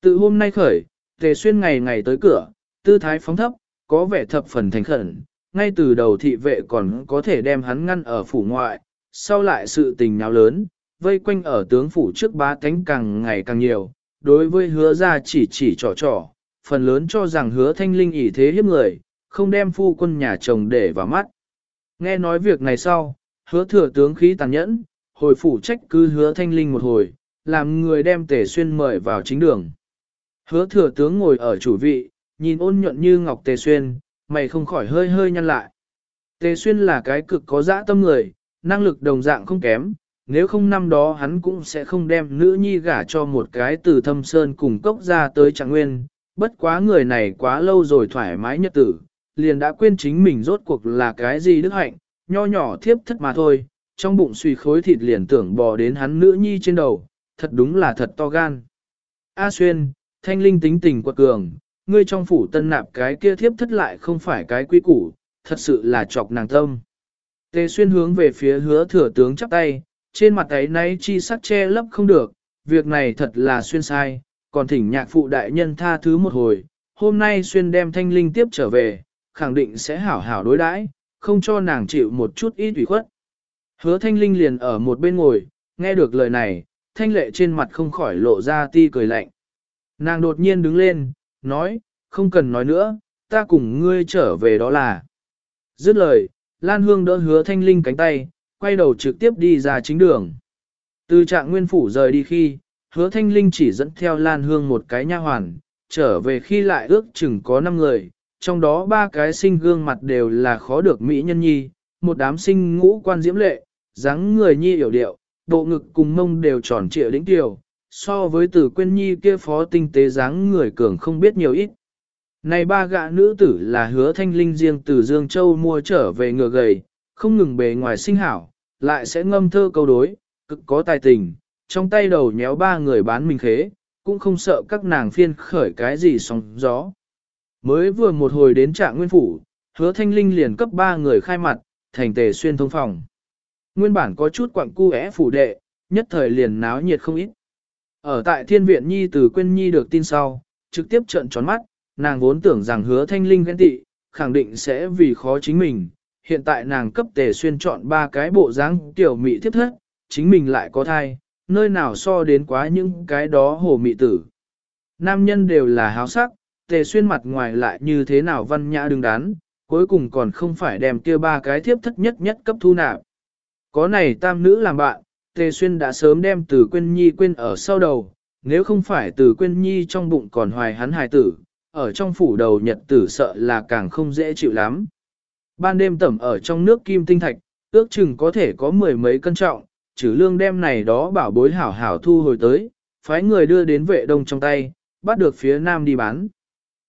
A: Từ hôm nay khởi, tề xuyên ngày ngày tới cửa, tư thái phóng thấp, có vẻ thập phần thành khẩn, ngay từ đầu thị vệ còn có thể đem hắn ngăn ở phủ ngoại, sau lại sự tình nào lớn, vây quanh ở tướng phủ trước bá cánh càng ngày càng nhiều, đối với hứa ra chỉ chỉ trò trò, phần lớn cho rằng hứa thanh linh ỷ thế hiếp người, không đem phu quân nhà chồng để vào mắt. Nghe nói việc này sau, hứa thừa tướng khí tàn nhẫn, hồi phủ trách cứ hứa thanh linh một hồi, làm người đem tề xuyên mời vào chính đường. Hứa thừa tướng ngồi ở chủ vị, nhìn ôn nhuận như ngọc tề xuyên, mày không khỏi hơi hơi nhăn lại. Tề xuyên là cái cực có dã tâm người, năng lực đồng dạng không kém, nếu không năm đó hắn cũng sẽ không đem nữ nhi gả cho một cái từ thâm sơn cùng cốc ra tới trạng nguyên, bất quá người này quá lâu rồi thoải mái nhất tử, liền đã quên chính mình rốt cuộc là cái gì đức hạnh, nho nhỏ thiếp thất mà thôi, trong bụng suy khối thịt liền tưởng bò đến hắn nữ nhi trên đầu, thật đúng là thật to gan. A Xuyên, thanh linh tính tình quật cường, ngươi trong phủ tân nạp cái kia thiếp thất lại không phải cái quy củ, thật sự là chọc nàng tâm. Tề Xuyên hướng về phía hứa thừa tướng chắp tay, trên mặt ấy nay chi sắc che lấp không được, việc này thật là xuyên sai, còn thỉnh nhạc phụ đại nhân tha thứ một hồi, hôm nay xuyên đem thanh linh tiếp trở về, khẳng định sẽ hảo hảo đối đãi, không cho nàng chịu một chút ít ủy khuất. Hứa thanh linh liền ở một bên ngồi, nghe được lời này, thanh lệ trên mặt không khỏi lộ ra ti cười lạnh. Nàng đột nhiên đứng lên, nói, không cần nói nữa, ta cùng ngươi trở về đó là. Dứt lời, Lan Hương đỡ hứa thanh linh cánh tay, quay đầu trực tiếp đi ra chính đường. Từ trạng nguyên phủ rời đi khi, hứa thanh linh chỉ dẫn theo Lan Hương một cái nha hoàn, trở về khi lại ước chừng có 5 người, trong đó ba cái sinh gương mặt đều là khó được mỹ nhân nhi, một đám sinh ngũ quan diễm lệ, dáng người nhi hiểu điệu, bộ ngực cùng mông đều tròn trịa đỉnh tiểu, so với tử quên nhi kia phó tinh tế dáng người cường không biết nhiều ít. Này ba gã nữ tử là hứa thanh linh riêng từ Dương Châu mua trở về ngựa gầy, không ngừng bề ngoài sinh hảo, lại sẽ ngâm thơ câu đối, cực có tài tình, trong tay đầu nhéo ba người bán mình khế, cũng không sợ các nàng phiên khởi cái gì sóng gió. Mới vừa một hồi đến trạng nguyên phủ, hứa thanh linh liền cấp ba người khai mặt, thành tề xuyên thông phòng. Nguyên bản có chút quặng cu phủ đệ, nhất thời liền náo nhiệt không ít. Ở tại thiên viện nhi từ quên nhi được tin sau, trực tiếp trợn tròn mắt, nàng vốn tưởng rằng hứa thanh linh ghen tị, khẳng định sẽ vì khó chính mình. Hiện tại nàng cấp tề xuyên chọn ba cái bộ dáng tiểu mị thiếp thất, chính mình lại có thai, nơi nào so đến quá những cái đó hồ mị tử. Nam nhân đều là háo sắc, tề xuyên mặt ngoài lại như thế nào văn nhã đứng đán, cuối cùng còn không phải đem kia ba cái thiếp thất nhất nhất cấp thu nạp. Có này tam nữ làm bạn, tề xuyên đã sớm đem từ Quyên nhi quên ở sau đầu, nếu không phải từ Quyên nhi trong bụng còn hoài hắn hài tử, ở trong phủ đầu nhật tử sợ là càng không dễ chịu lắm. Ban đêm tẩm ở trong nước kim tinh thạch, ước chừng có thể có mười mấy cân trọng, trừ lương đem này đó bảo bối hảo hảo thu hồi tới, phái người đưa đến vệ đông trong tay, bắt được phía nam đi bán.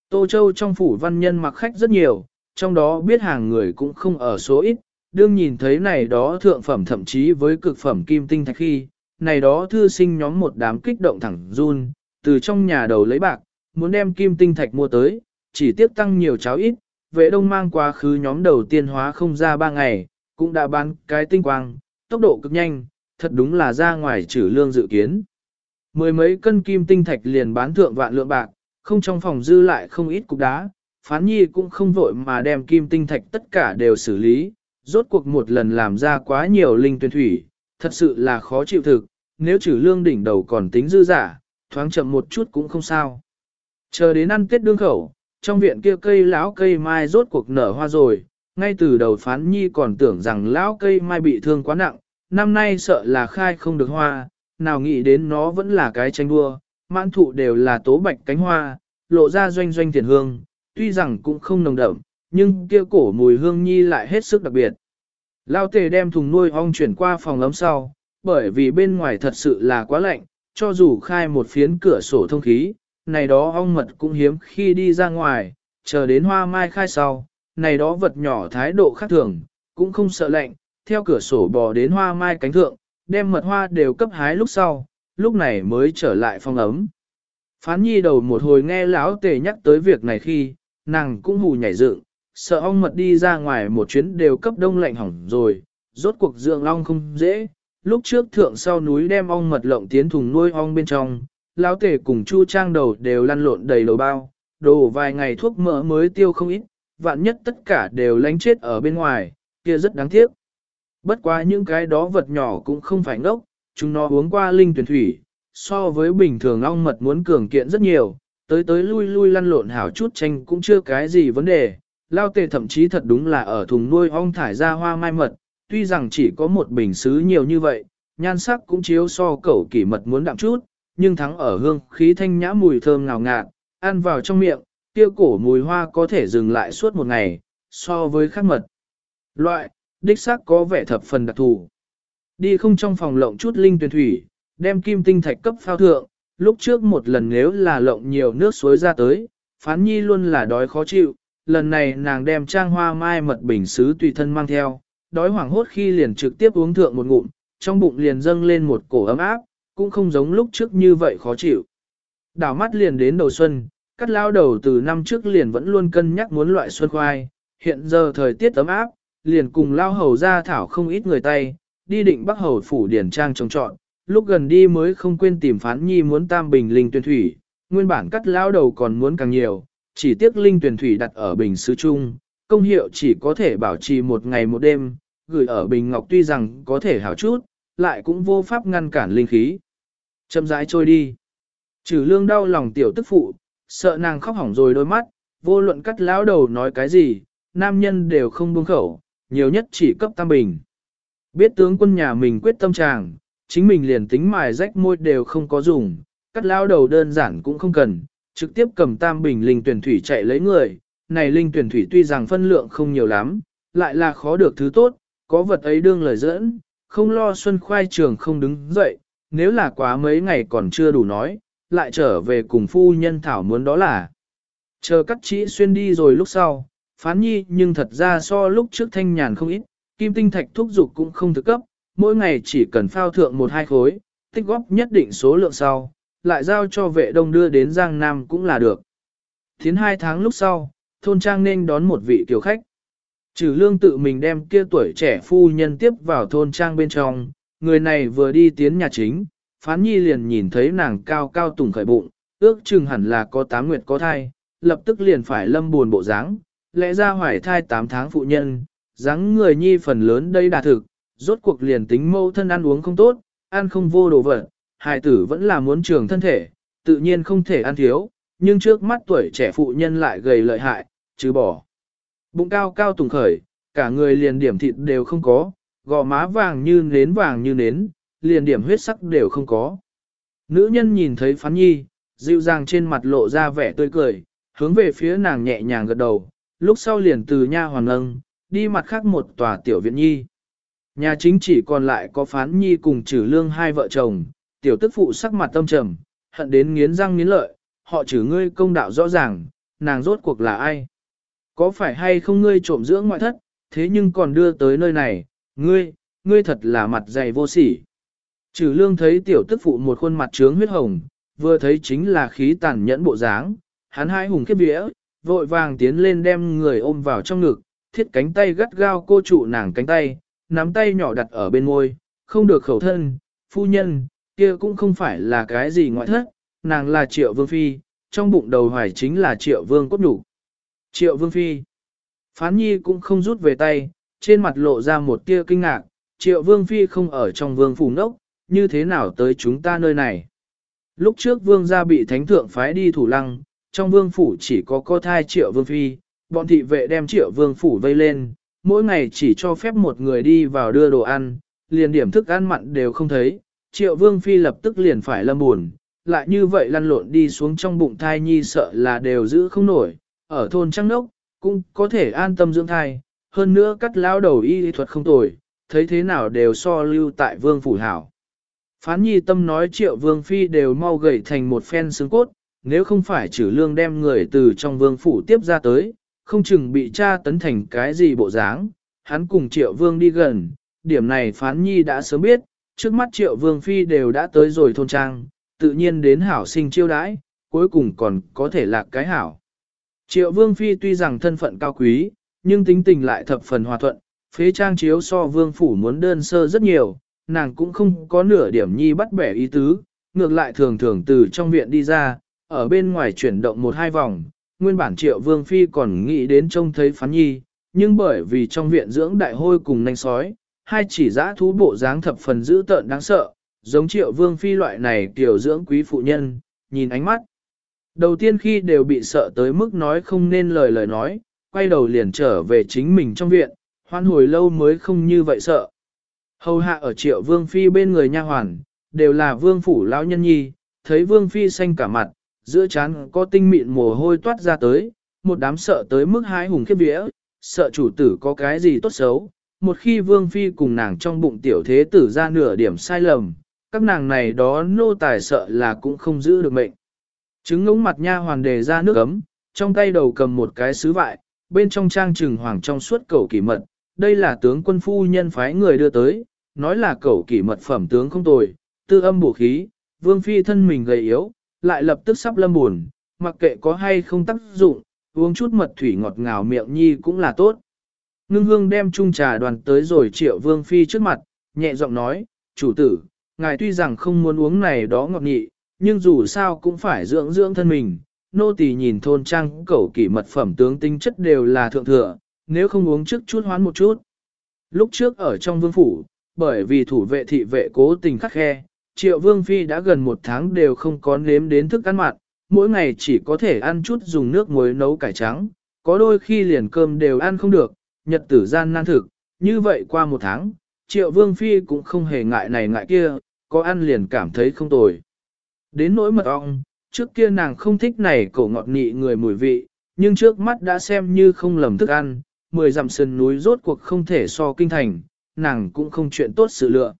A: Tô Châu trong phủ văn nhân mặc khách rất nhiều, trong đó biết hàng người cũng không ở số ít, đương nhìn thấy này đó thượng phẩm thậm chí với cực phẩm kim tinh thạch khi, này đó thư sinh nhóm một đám kích động thẳng run, từ trong nhà đầu lấy bạc, muốn đem kim tinh thạch mua tới, chỉ tiếp tăng nhiều cháo ít, vệ đông mang quá khứ nhóm đầu tiên hóa không ra ba ngày, cũng đã bán cái tinh quang, tốc độ cực nhanh, thật đúng là ra ngoài trừ lương dự kiến. Mười mấy cân kim tinh thạch liền bán thượng vạn lượng bạc, không trong phòng dư lại không ít cục đá, phán nhi cũng không vội mà đem kim tinh thạch tất cả đều xử lý, rốt cuộc một lần làm ra quá nhiều linh tuyển thủy, thật sự là khó chịu thực, nếu trừ lương đỉnh đầu còn tính dư giả, thoáng chậm một chút cũng không sao. Chờ đến ăn tết đương khẩu, trong viện kia cây lão cây mai rốt cuộc nở hoa rồi, ngay từ đầu phán nhi còn tưởng rằng lão cây mai bị thương quá nặng, năm nay sợ là khai không được hoa, nào nghĩ đến nó vẫn là cái tranh đua, mãn thụ đều là tố bạch cánh hoa, lộ ra doanh doanh tiền hương, tuy rằng cũng không nồng đậm, nhưng kia cổ mùi hương nhi lại hết sức đặc biệt. Lao tề đem thùng nuôi ong chuyển qua phòng ấm sau, bởi vì bên ngoài thật sự là quá lạnh, cho dù khai một phiến cửa sổ thông khí, này đó ong mật cũng hiếm khi đi ra ngoài, chờ đến hoa mai khai sau, này đó vật nhỏ thái độ khác thường, cũng không sợ lạnh, theo cửa sổ bò đến hoa mai cánh thượng, đem mật hoa đều cấp hái lúc sau, lúc này mới trở lại phòng ấm. Phán nhi đầu một hồi nghe lão tề nhắc tới việc này khi, nàng cũng hù nhảy dựng, sợ ong mật đi ra ngoài một chuyến đều cấp đông lạnh hỏng rồi, rốt cuộc dưỡng ong không dễ. Lúc trước thượng sau núi đem ong mật lộng tiến thùng nuôi ong bên trong, lão tể cùng chu trang đầu đều lăn lộn đầy đầu bao, đồ vài ngày thuốc mỡ mới tiêu không ít, vạn nhất tất cả đều lánh chết ở bên ngoài, kia rất đáng tiếc. Bất quá những cái đó vật nhỏ cũng không phải ngốc, chúng nó uống qua linh tuyển thủy, so với bình thường ong mật muốn cường kiện rất nhiều, tới tới lui lui lăn lộn hảo chút tranh cũng chưa cái gì vấn đề. Lao tề thậm chí thật đúng là ở thùng nuôi ong thải ra hoa mai mật, tuy rằng chỉ có một bình xứ nhiều như vậy, nhan sắc cũng chiếu so cẩu kỷ mật muốn đậm chút, nhưng thắng ở hương khí thanh nhã mùi thơm ngào ngạt, ăn vào trong miệng, kia cổ mùi hoa có thể dừng lại suốt một ngày, so với khác mật. Loại, đích xác có vẻ thập phần đặc thù. Đi không trong phòng lộng chút linh tuyển thủy, đem kim tinh thạch cấp phao thượng, lúc trước một lần nếu là lộng nhiều nước suối ra tới, phán nhi luôn là đói khó chịu, lần này nàng đem trang hoa mai mật bình xứ tùy thân mang theo, đói hoảng hốt khi liền trực tiếp uống thượng một ngụm, trong bụng liền dâng lên một cổ ấm áp, cũng không giống lúc trước như vậy khó chịu. Đảo mắt liền đến đầu xuân, cắt lao đầu từ năm trước liền vẫn luôn cân nhắc muốn loại xuân khoai, hiện giờ thời tiết ấm áp, liền cùng lao hầu ra thảo không ít người tay, đi định bắc hầu phủ điển trang trồng trọn, lúc gần đi mới không quên tìm phán nhi muốn tam bình linh tuyên thủy, nguyên bản cắt lao đầu còn muốn càng nhiều, chỉ tiếc linh tuyển thủy đặt ở bình sứ chung, công hiệu chỉ có thể bảo trì một ngày một đêm, gửi ở bình ngọc tuy rằng có thể hảo chút, lại cũng vô pháp ngăn cản linh khí. Châm rãi trôi đi. Trừ lương đau lòng tiểu tức phụ, sợ nàng khóc hỏng rồi đôi mắt, vô luận cắt lão đầu nói cái gì, nam nhân đều không buông khẩu, nhiều nhất chỉ cấp tam bình. Biết tướng quân nhà mình quyết tâm tràng, chính mình liền tính mài rách môi đều không có dùng, cắt lão đầu đơn giản cũng không cần, trực tiếp cầm tam bình linh tuyển thủy chạy lấy người. Này linh tuyển thủy tuy rằng phân lượng không nhiều lắm, lại là khó được thứ tốt, có vật ấy đương lời dẫn, không lo xuân khoai trường không đứng dậy, nếu là quá mấy ngày còn chưa đủ nói, lại trở về cùng phu nhân thảo muốn đó là. Chờ cắt chỉ xuyên đi rồi lúc sau, phán nhi nhưng thật ra so lúc trước thanh nhàn không ít, kim tinh thạch thúc dục cũng không thực cấp, mỗi ngày chỉ cần phao thượng một hai khối, tích góp nhất định số lượng sau, lại giao cho vệ đông đưa đến Giang Nam cũng là được. Thiến hai tháng lúc sau, thôn trang nên đón một vị tiểu khách. Trừ lương tự mình đem kia tuổi trẻ phu nhân tiếp vào thôn trang bên trong, người này vừa đi tiến nhà chính, phán nhi liền nhìn thấy nàng cao cao tùng khởi bụng, ước chừng hẳn là có tám nguyệt có thai, lập tức liền phải lâm buồn bộ dáng, lẽ ra hoài thai 8 tháng phụ nhân, dáng người nhi phần lớn đây đà thực, rốt cuộc liền tính mâu thân ăn uống không tốt, ăn không vô đồ vật, hài tử vẫn là muốn trường thân thể, tự nhiên không thể ăn thiếu, nhưng trước mắt tuổi trẻ phụ nhân lại gầy lợi hại, chứ bỏ. Bụng cao cao tùng khởi, cả người liền điểm thịt đều không có, gò má vàng như nến vàng như nến, liền điểm huyết sắc đều không có. Nữ nhân nhìn thấy phán nhi, dịu dàng trên mặt lộ ra vẻ tươi cười, hướng về phía nàng nhẹ nhàng gật đầu, lúc sau liền từ nha hoàn ngâng, đi mặt khác một tòa tiểu viện nhi. Nhà chính chỉ còn lại có phán nhi cùng trừ lương hai vợ chồng, tiểu tức phụ sắc mặt tâm trầm, hận đến nghiến răng nghiến lợi, họ chử ngươi công đạo rõ ràng, nàng rốt cuộc là ai? Có phải hay không ngươi trộm dưỡng ngoại thất, thế nhưng còn đưa tới nơi này, ngươi, ngươi thật là mặt dày vô sỉ. Trừ lương thấy tiểu tức phụ một khuôn mặt trướng huyết hồng, vừa thấy chính là khí tàn nhẫn bộ dáng, hắn hai hùng khiếp vía, vội vàng tiến lên đem người ôm vào trong ngực, thiết cánh tay gắt gao cô trụ nàng cánh tay, nắm tay nhỏ đặt ở bên môi, không được khẩu thân, phu nhân, kia cũng không phải là cái gì ngoại thất, nàng là triệu vương phi, trong bụng đầu hoài chính là triệu vương cốt đủ. Triệu vương phi, phán nhi cũng không rút về tay, trên mặt lộ ra một tia kinh ngạc, triệu vương phi không ở trong vương phủ nốc, như thế nào tới chúng ta nơi này. Lúc trước vương gia bị thánh thượng phái đi thủ lăng, trong vương phủ chỉ có co thai triệu vương phi, bọn thị vệ đem triệu vương phủ vây lên, mỗi ngày chỉ cho phép một người đi vào đưa đồ ăn, liền điểm thức ăn mặn đều không thấy, triệu vương phi lập tức liền phải lâm buồn, lại như vậy lăn lộn đi xuống trong bụng thai nhi sợ là đều giữ không nổi, ở thôn trăng nốc, cũng có thể an tâm dưỡng thai, hơn nữa cắt lão đầu y thuật không tồi, thấy thế nào đều so lưu tại vương phủ hảo. Phán nhi tâm nói triệu vương phi đều mau gầy thành một phen xương cốt, nếu không phải trừ lương đem người từ trong vương phủ tiếp ra tới, không chừng bị cha tấn thành cái gì bộ dáng, hắn cùng triệu vương đi gần, điểm này phán nhi đã sớm biết, trước mắt triệu vương phi đều đã tới rồi thôn trang, tự nhiên đến hảo sinh chiêu đãi, cuối cùng còn có thể là cái hảo. Triệu vương phi tuy rằng thân phận cao quý, nhưng tính tình lại thập phần hòa thuận, phế trang chiếu so vương phủ muốn đơn sơ rất nhiều, nàng cũng không có nửa điểm nhi bắt bẻ ý tứ, ngược lại thường thường từ trong viện đi ra, ở bên ngoài chuyển động một hai vòng, nguyên bản triệu vương phi còn nghĩ đến trông thấy phán nhi, nhưng bởi vì trong viện dưỡng đại hôi cùng nanh sói, hai chỉ giã thú bộ dáng thập phần dữ tợn đáng sợ, giống triệu vương phi loại này tiểu dưỡng quý phụ nhân, nhìn ánh mắt. Đầu tiên khi đều bị sợ tới mức nói không nên lời lời nói, quay đầu liền trở về chính mình trong viện, hoan hồi lâu mới không như vậy sợ. Hầu hạ ở triệu vương phi bên người nha hoàn, đều là vương phủ lão nhân nhi, thấy vương phi xanh cả mặt, giữa chán có tinh mịn mồ hôi toát ra tới, một đám sợ tới mức hái hùng khiếp vía, sợ chủ tử có cái gì tốt xấu. Một khi vương phi cùng nàng trong bụng tiểu thế tử ra nửa điểm sai lầm, các nàng này đó nô tài sợ là cũng không giữ được mệnh. Trứng ngống mặt nha hoàn đề ra nước ấm, trong tay đầu cầm một cái sứ vại, bên trong trang trừng hoàng trong suốt cầu kỷ mật, đây là tướng quân phu nhân phái người đưa tới, nói là cẩu kỷ mật phẩm tướng không tồi, tư âm bổ khí, vương phi thân mình gầy yếu, lại lập tức sắp lâm buồn, mặc kệ có hay không tác dụng, uống chút mật thủy ngọt ngào miệng nhi cũng là tốt. Ngưng hương đem chung trà đoàn tới rồi triệu vương phi trước mặt, nhẹ giọng nói, chủ tử, ngài tuy rằng không muốn uống này đó ngọt nhị, nhưng dù sao cũng phải dưỡng dưỡng thân mình. Nô tỳ nhìn thôn trang cẩu kỷ mật phẩm tướng tinh chất đều là thượng thừa, nếu không uống trước chút hoán một chút. Lúc trước ở trong vương phủ, bởi vì thủ vệ thị vệ cố tình khắc khe, triệu vương phi đã gần một tháng đều không có nếm đến thức ăn mặn, mỗi ngày chỉ có thể ăn chút dùng nước muối nấu cải trắng, có đôi khi liền cơm đều ăn không được, nhật tử gian nan thực, như vậy qua một tháng, triệu vương phi cũng không hề ngại này ngại kia, có ăn liền cảm thấy không tồi. Đến nỗi mật ong, trước kia nàng không thích này cổ ngọt nị người mùi vị, nhưng trước mắt đã xem như không lầm thức ăn, mười dặm sườn núi rốt cuộc không thể so kinh thành, nàng cũng không chuyện tốt sự lựa.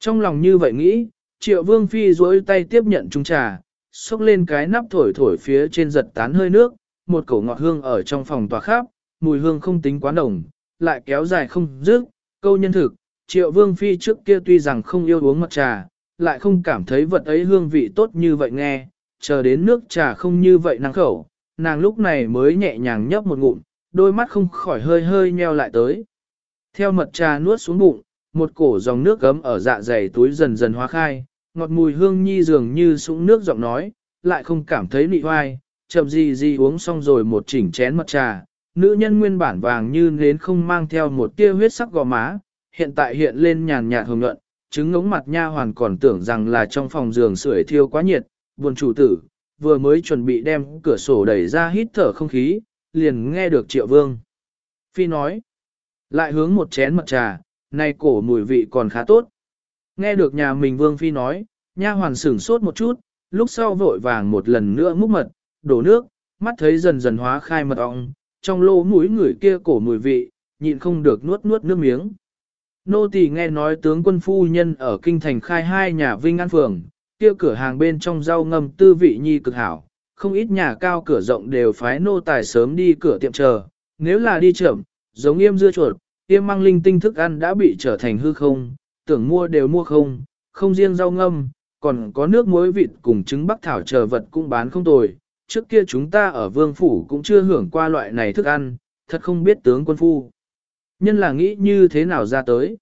A: Trong lòng như vậy nghĩ, triệu vương phi duỗi tay tiếp nhận chung trà, xúc lên cái nắp thổi thổi phía trên giật tán hơi nước, một cổ ngọt hương ở trong phòng tòa khắp, mùi hương không tính quá nồng, lại kéo dài không dứt, câu nhân thực, triệu vương phi trước kia tuy rằng không yêu uống mật trà, lại không cảm thấy vật ấy hương vị tốt như vậy nghe, chờ đến nước trà không như vậy năng khẩu, nàng lúc này mới nhẹ nhàng nhấp một ngụm, đôi mắt không khỏi hơi hơi nheo lại tới. Theo mật trà nuốt xuống bụng, một cổ dòng nước gấm ở dạ dày túi dần dần hóa khai, ngọt mùi hương nhi dường như sũng nước giọng nói, lại không cảm thấy nị hoai, chậm gì gì uống xong rồi một chỉnh chén mật trà, nữ nhân nguyên bản vàng như nến không mang theo một tia huyết sắc gò má, hiện tại hiện lên nhàn nhạt hồng nhuận, trứng ngống mặt nha hoàn còn tưởng rằng là trong phòng giường sưởi thiêu quá nhiệt, buồn chủ tử, vừa mới chuẩn bị đem cửa sổ đẩy ra hít thở không khí, liền nghe được triệu vương. Phi nói, lại hướng một chén mật trà, nay cổ mùi vị còn khá tốt. Nghe được nhà mình vương phi nói, nha hoàn sửng sốt một chút, lúc sau vội vàng một lần nữa múc mật, đổ nước, mắt thấy dần dần hóa khai mật ong, trong lỗ mũi người kia cổ mùi vị, nhịn không được nuốt nuốt nước miếng. Nô tỳ nghe nói tướng quân phu nhân ở kinh thành khai hai nhà vinh an phường, kia cửa hàng bên trong rau ngâm tư vị nhi cực hảo, không ít nhà cao cửa rộng đều phái nô tài sớm đi cửa tiệm chờ, nếu là đi chậm, giống yêm dưa chuột, yêm mang linh tinh thức ăn đã bị trở thành hư không, tưởng mua đều mua không, không riêng rau ngâm, còn có nước muối vịt cùng trứng bắc thảo chờ vật cũng bán không tồi. Trước kia chúng ta ở vương phủ cũng chưa hưởng qua loại này thức ăn, thật không biết tướng quân phu. Nhân là nghĩ như thế nào ra tới.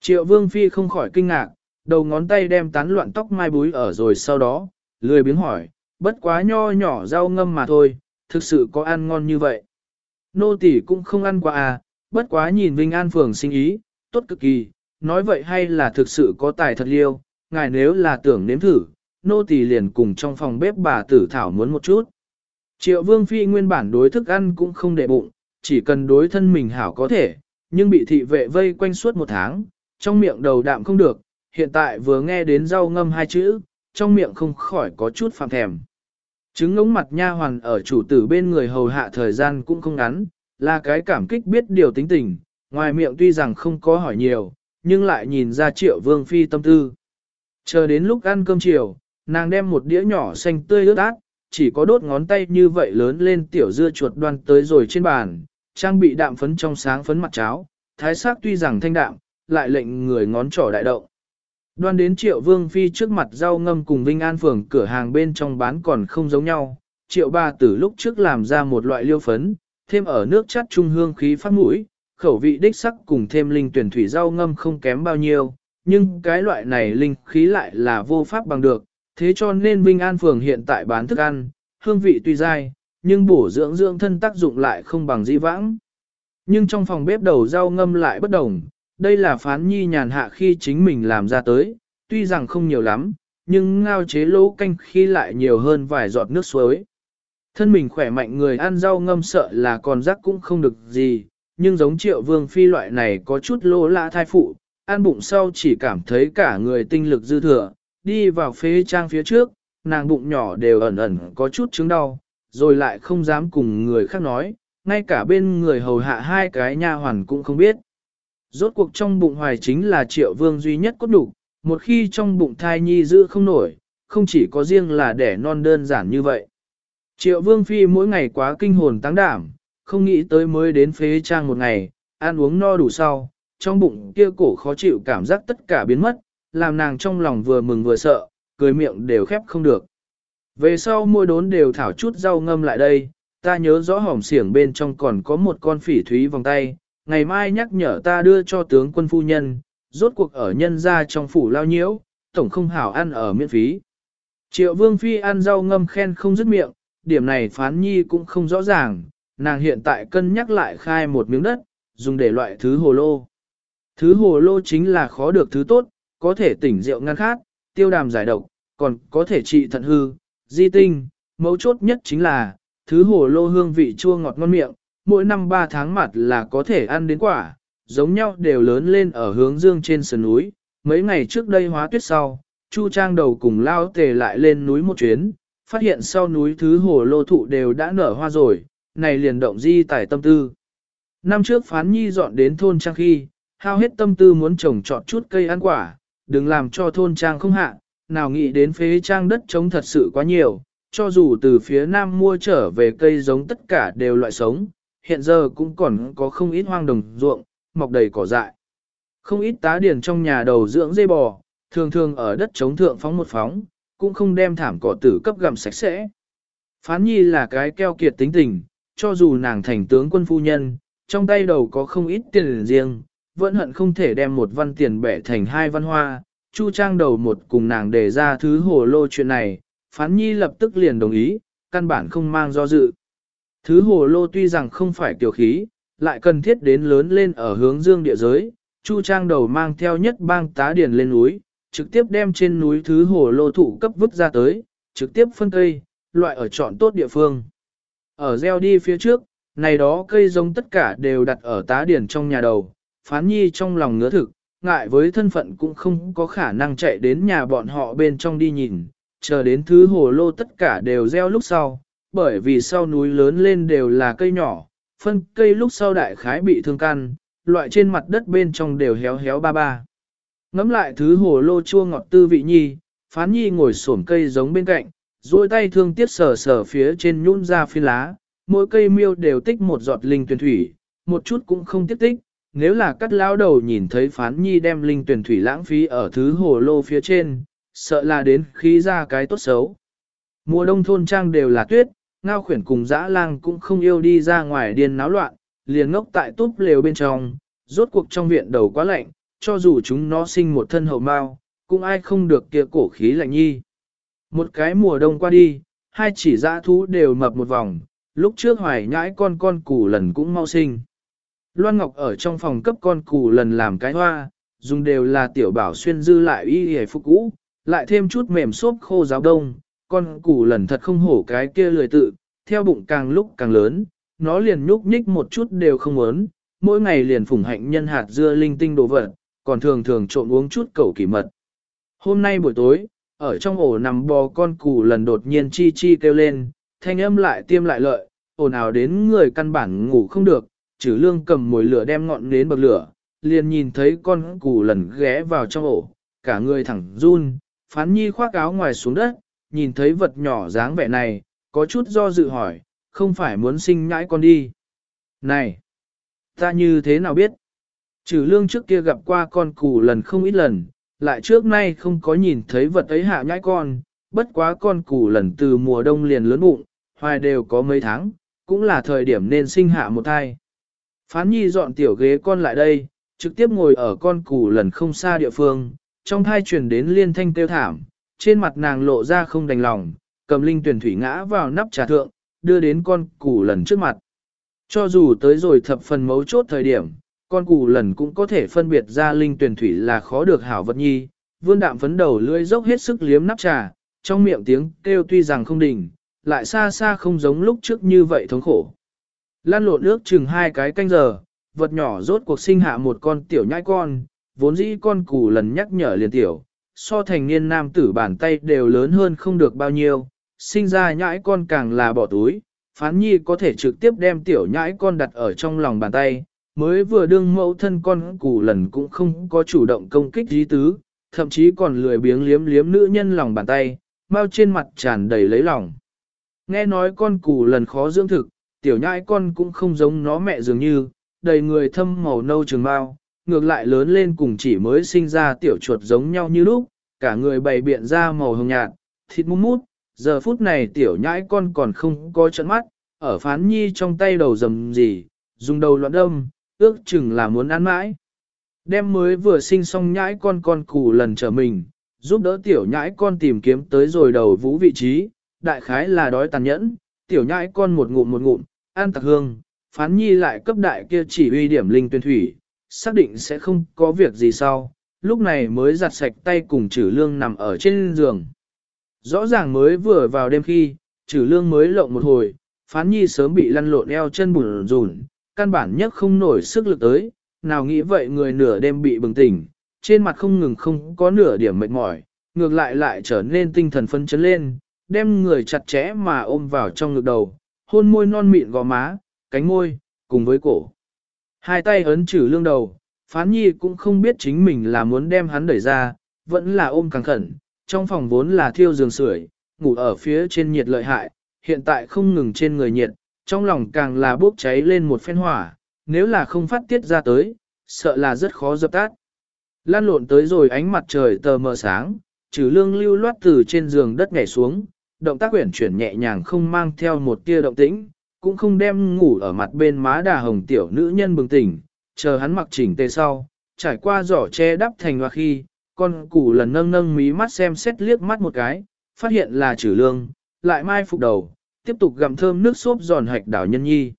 A: Triệu vương phi không khỏi kinh ngạc, đầu ngón tay đem tán loạn tóc mai búi ở rồi sau đó, lười biếng hỏi, bất quá nho nhỏ rau ngâm mà thôi, thực sự có ăn ngon như vậy. Nô tỷ cũng không ăn qua à, bất quá nhìn Vinh An Phường sinh ý, tốt cực kỳ, nói vậy hay là thực sự có tài thật liêu, ngài nếu là tưởng nếm thử, nô tỳ liền cùng trong phòng bếp bà tử thảo muốn một chút. Triệu Vương Phi nguyên bản đối thức ăn cũng không để bụng, chỉ cần đối thân mình hảo có thể, nhưng bị thị vệ vây quanh suốt một tháng, trong miệng đầu đạm không được, hiện tại vừa nghe đến rau ngâm hai chữ, trong miệng không khỏi có chút phạm thèm. Trứng ngống mặt nha hoàn ở chủ tử bên người hầu hạ thời gian cũng không ngắn, là cái cảm kích biết điều tính tình, ngoài miệng tuy rằng không có hỏi nhiều, nhưng lại nhìn ra triệu vương phi tâm tư. Chờ đến lúc ăn cơm chiều, nàng đem một đĩa nhỏ xanh tươi ướt át, chỉ có đốt ngón tay như vậy lớn lên tiểu dưa chuột đoan tới rồi trên bàn, trang bị đạm phấn trong sáng phấn mặt cháo, thái sắc tuy rằng thanh đạm, lại lệnh người ngón trỏ đại động. Đoan đến triệu vương phi trước mặt rau ngâm cùng Vinh An phường cửa hàng bên trong bán còn không giống nhau, triệu ba tử lúc trước làm ra một loại liêu phấn, thêm ở nước chát trung hương khí phát mũi, khẩu vị đích sắc cùng thêm linh tuyển thủy rau ngâm không kém bao nhiêu, nhưng cái loại này linh khí lại là vô pháp bằng được, thế cho nên Vinh An phường hiện tại bán thức ăn, hương vị tuy dai, nhưng bổ dưỡng dưỡng thân tác dụng lại không bằng di vãng. Nhưng trong phòng bếp đầu rau ngâm lại bất đồng, đây là phán nhi nhàn hạ khi chính mình làm ra tới, tuy rằng không nhiều lắm, nhưng ngao chế lỗ canh khi lại nhiều hơn vài giọt nước suối. Thân mình khỏe mạnh người ăn rau ngâm sợ là còn rắc cũng không được gì, nhưng giống triệu vương phi loại này có chút lỗ lạ thai phụ, ăn bụng sau chỉ cảm thấy cả người tinh lực dư thừa, đi vào phế trang phía trước, nàng bụng nhỏ đều ẩn ẩn có chút chứng đau, rồi lại không dám cùng người khác nói, ngay cả bên người hầu hạ hai cái nha hoàn cũng không biết. Rốt cuộc trong bụng hoài chính là triệu vương duy nhất cốt đủ, một khi trong bụng thai nhi giữ không nổi, không chỉ có riêng là đẻ non đơn giản như vậy. Triệu vương phi mỗi ngày quá kinh hồn táng đảm, không nghĩ tới mới đến phế trang một ngày, ăn uống no đủ sau, trong bụng kia cổ khó chịu cảm giác tất cả biến mất, làm nàng trong lòng vừa mừng vừa sợ, cười miệng đều khép không được. Về sau môi đốn đều thảo chút rau ngâm lại đây, ta nhớ rõ hỏng xiển bên trong còn có một con phỉ thúy vòng tay, ngày mai nhắc nhở ta đưa cho tướng quân phu nhân, rốt cuộc ở nhân ra trong phủ lao nhiễu, tổng không hảo ăn ở miễn phí. Triệu vương phi ăn rau ngâm khen không dứt miệng, điểm này phán nhi cũng không rõ ràng, nàng hiện tại cân nhắc lại khai một miếng đất, dùng để loại thứ hồ lô. Thứ hồ lô chính là khó được thứ tốt, có thể tỉnh rượu ngăn khát, tiêu đàm giải độc, còn có thể trị thận hư, di tinh, mấu chốt nhất chính là, thứ hồ lô hương vị chua ngọt ngon miệng, mỗi năm 3 tháng mặt là có thể ăn đến quả, giống nhau đều lớn lên ở hướng dương trên sườn núi. Mấy ngày trước đây hóa tuyết sau, Chu Trang đầu cùng lao tề lại lên núi một chuyến, phát hiện sau núi thứ hồ lô thụ đều đã nở hoa rồi, này liền động di tải tâm tư. Năm trước phán nhi dọn đến thôn Trang khi, hao hết tâm tư muốn trồng trọt chút cây ăn quả, đừng làm cho thôn Trang không hạ, nào nghĩ đến phế trang đất trống thật sự quá nhiều, cho dù từ phía nam mua trở về cây giống tất cả đều loại sống, hiện giờ cũng còn có không ít hoang đồng ruộng, mọc đầy cỏ dại. Không ít tá điền trong nhà đầu dưỡng dây bò, thường thường ở đất chống thượng phóng một phóng, cũng không đem thảm cỏ tử cấp gặm sạch sẽ. Phán nhi là cái keo kiệt tính tình, cho dù nàng thành tướng quân phu nhân, trong tay đầu có không ít tiền riêng, vẫn hận không thể đem một văn tiền bẻ thành hai văn hoa, chu trang đầu một cùng nàng đề ra thứ hồ lô chuyện này, phán nhi lập tức liền đồng ý, căn bản không mang do dự. Thứ hồ lô tuy rằng không phải tiểu khí, lại cần thiết đến lớn lên ở hướng dương địa giới, Chu Trang đầu mang theo nhất bang tá điền lên núi, trực tiếp đem trên núi thứ hồ lô thụ cấp vứt ra tới, trực tiếp phân cây, loại ở chọn tốt địa phương. Ở gieo đi phía trước, này đó cây giống tất cả đều đặt ở tá điền trong nhà đầu, phán nhi trong lòng ngứa thực, ngại với thân phận cũng không có khả năng chạy đến nhà bọn họ bên trong đi nhìn, chờ đến thứ hồ lô tất cả đều gieo lúc sau, bởi vì sau núi lớn lên đều là cây nhỏ, phân cây lúc sau đại khái bị thương căn, loại trên mặt đất bên trong đều héo héo ba ba. Ngắm lại thứ hồ lô chua ngọt tư vị nhi, phán nhi ngồi xổm cây giống bên cạnh, duỗi tay thương tiết sờ sờ phía trên nhún ra phi lá, mỗi cây miêu đều tích một giọt linh tuyển thủy, một chút cũng không tiết tích, nếu là cắt lao đầu nhìn thấy phán nhi đem linh tuyển thủy lãng phí ở thứ hồ lô phía trên, sợ là đến khí ra cái tốt xấu. Mùa đông thôn trang đều là tuyết, ngao khuyển cùng dã lang cũng không yêu đi ra ngoài điên náo loạn, liền ngốc tại túp lều bên trong, rốt cuộc trong viện đầu quá lạnh, cho dù chúng nó sinh một thân hậu mao, cũng ai không được kia cổ khí lạnh nhi. Một cái mùa đông qua đi, hai chỉ dã thú đều mập một vòng, lúc trước hoài nhãi con con củ lần cũng mau sinh. Loan Ngọc ở trong phòng cấp con cù lần làm cái hoa, dùng đều là tiểu bảo xuyên dư lại y hề phục cũ, lại thêm chút mềm xốp khô giáo đông, con cù lần thật không hổ cái kia lười tự, theo bụng càng lúc càng lớn, nó liền nhúc nhích một chút đều không muốn, mỗi ngày liền phủng hạnh nhân hạt dưa linh tinh đồ vật, còn thường thường trộn uống chút cẩu kỳ mật. Hôm nay buổi tối, ở trong ổ nằm bò con cù lần đột nhiên chi chi kêu lên, thanh âm lại tiêm lại lợi, ồn ào đến người căn bản ngủ không được, trừ lương cầm mồi lửa đem ngọn đến bậc lửa, liền nhìn thấy con củ lần ghé vào trong ổ, cả người thẳng run, phán nhi khoác áo ngoài xuống đất, nhìn thấy vật nhỏ dáng vẻ này, có chút do dự hỏi, không phải muốn sinh nhãi con đi. Này, ta như thế nào biết? Trừ lương trước kia gặp qua con củ lần không ít lần, lại trước nay không có nhìn thấy vật ấy hạ nhãi con, bất quá con củ lần từ mùa đông liền lớn bụng, hoài đều có mấy tháng, cũng là thời điểm nên sinh hạ một thai. Phán nhi dọn tiểu ghế con lại đây, trực tiếp ngồi ở con củ lần không xa địa phương, trong thai truyền đến liên thanh tiêu thảm, trên mặt nàng lộ ra không đành lòng, cầm linh tuyển thủy ngã vào nắp trà thượng, đưa đến con củ lần trước mặt. Cho dù tới rồi thập phần mấu chốt thời điểm, con củ lần cũng có thể phân biệt ra linh tuyển thủy là khó được hảo vật nhi, vương đạm phấn đầu lưỡi dốc hết sức liếm nắp trà, trong miệng tiếng kêu tuy rằng không đỉnh, lại xa xa không giống lúc trước như vậy thống khổ. Lan lộn nước chừng hai cái canh giờ, vật nhỏ rốt cuộc sinh hạ một con tiểu nhãi con, vốn dĩ con củ lần nhắc nhở liền tiểu, so thành niên nam tử bàn tay đều lớn hơn không được bao nhiêu, sinh ra nhãi con càng là bỏ túi, phán nhi có thể trực tiếp đem tiểu nhãi con đặt ở trong lòng bàn tay, mới vừa đương mẫu thân con củ lần cũng không có chủ động công kích dí tứ, thậm chí còn lười biếng liếm liếm nữ nhân lòng bàn tay, mau trên mặt tràn đầy lấy lòng. Nghe nói con củ lần khó dưỡng thực, tiểu nhãi con cũng không giống nó mẹ dường như, đầy người thâm màu nâu trường bao, ngược lại lớn lên cùng chỉ mới sinh ra tiểu chuột giống nhau như lúc, cả người bày biện ra màu hồng nhạt, thịt mút mút, giờ phút này tiểu nhãi con còn không có trận mắt, ở phán nhi trong tay đầu dầm gì, dùng đầu loạn đâm, ước chừng là muốn ăn mãi. Đem mới vừa sinh xong nhãi con con cù lần trở mình, giúp đỡ tiểu nhãi con tìm kiếm tới rồi đầu vũ vị trí, đại khái là đói tàn nhẫn, tiểu nhãi con một ngụm một ngụm, An tặc hương, phán nhi lại cấp đại kia chỉ uy điểm linh tuyên thủy, xác định sẽ không có việc gì sau, lúc này mới giặt sạch tay cùng trừ lương nằm ở trên giường. Rõ ràng mới vừa vào đêm khi, trừ lương mới lộng một hồi, phán nhi sớm bị lăn lộn eo chân bùn rùn, căn bản nhất không nổi sức lực tới, nào nghĩ vậy người nửa đêm bị bừng tỉnh, trên mặt không ngừng không có nửa điểm mệt mỏi, ngược lại lại trở nên tinh thần phân chấn lên, đem người chặt chẽ mà ôm vào trong ngực đầu, hôn môi non mịn gò má, cánh môi, cùng với cổ. Hai tay ấn trừ lương đầu, phán nhi cũng không biết chính mình là muốn đem hắn đẩy ra, vẫn là ôm càng khẩn, trong phòng vốn là thiêu giường sưởi, ngủ ở phía trên nhiệt lợi hại, hiện tại không ngừng trên người nhiệt, trong lòng càng là bốc cháy lên một phen hỏa, nếu là không phát tiết ra tới, sợ là rất khó dập tắt. Lan lộn tới rồi ánh mặt trời tờ mờ sáng, trừ lương lưu loát từ trên giường đất nhảy xuống, động tác quyển chuyển nhẹ nhàng không mang theo một tia động tĩnh, cũng không đem ngủ ở mặt bên má đà hồng tiểu nữ nhân bừng tỉnh, chờ hắn mặc chỉnh tề sau, trải qua giỏ che đắp thành hoa khi, con củ lần nâng nâng mí mắt xem xét liếc mắt một cái, phát hiện là trừ lương, lại mai phục đầu, tiếp tục gặm thơm nước xốp giòn hạch đảo nhân nhi.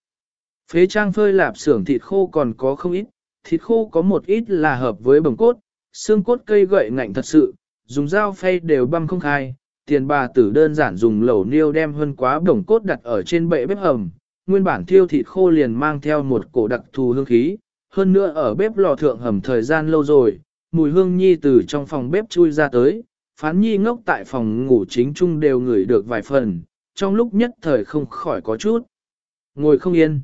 A: Phế trang phơi lạp xưởng thịt khô còn có không ít, thịt khô có một ít là hợp với bồng cốt, xương cốt cây gậy ngạnh thật sự, dùng dao phay đều băm không khai, tiền bà tử đơn giản dùng lẩu niêu đem hơn quá đồng cốt đặt ở trên bệ bếp hầm, nguyên bản thiêu thịt khô liền mang theo một cổ đặc thù hương khí, hơn nữa ở bếp lò thượng hầm thời gian lâu rồi, mùi hương nhi từ trong phòng bếp chui ra tới, phán nhi ngốc tại phòng ngủ chính chung đều ngửi được vài phần, trong lúc nhất thời không khỏi có chút. Ngồi không yên.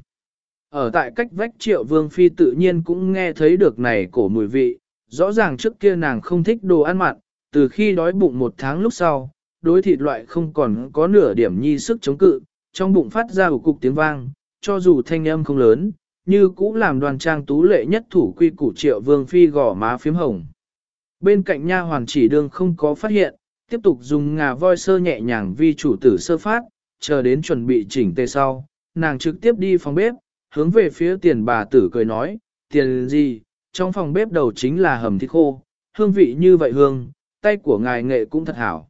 A: Ở tại cách vách triệu vương phi tự nhiên cũng nghe thấy được này cổ mùi vị, rõ ràng trước kia nàng không thích đồ ăn mặn, từ khi đói bụng một tháng lúc sau, đối thịt loại không còn có nửa điểm nhi sức chống cự, trong bụng phát ra một cục tiếng vang, cho dù thanh âm không lớn, như cũ làm đoàn trang tú lệ nhất thủ quy củ triệu vương phi gò má phím hồng. Bên cạnh nha hoàn chỉ đương không có phát hiện, tiếp tục dùng ngà voi sơ nhẹ nhàng vi chủ tử sơ phát, chờ đến chuẩn bị chỉnh tề sau, nàng trực tiếp đi phòng bếp, hướng về phía tiền bà tử cười nói, tiền gì, trong phòng bếp đầu chính là hầm thịt khô, hương vị như vậy hương, tay của ngài nghệ cũng thật hảo.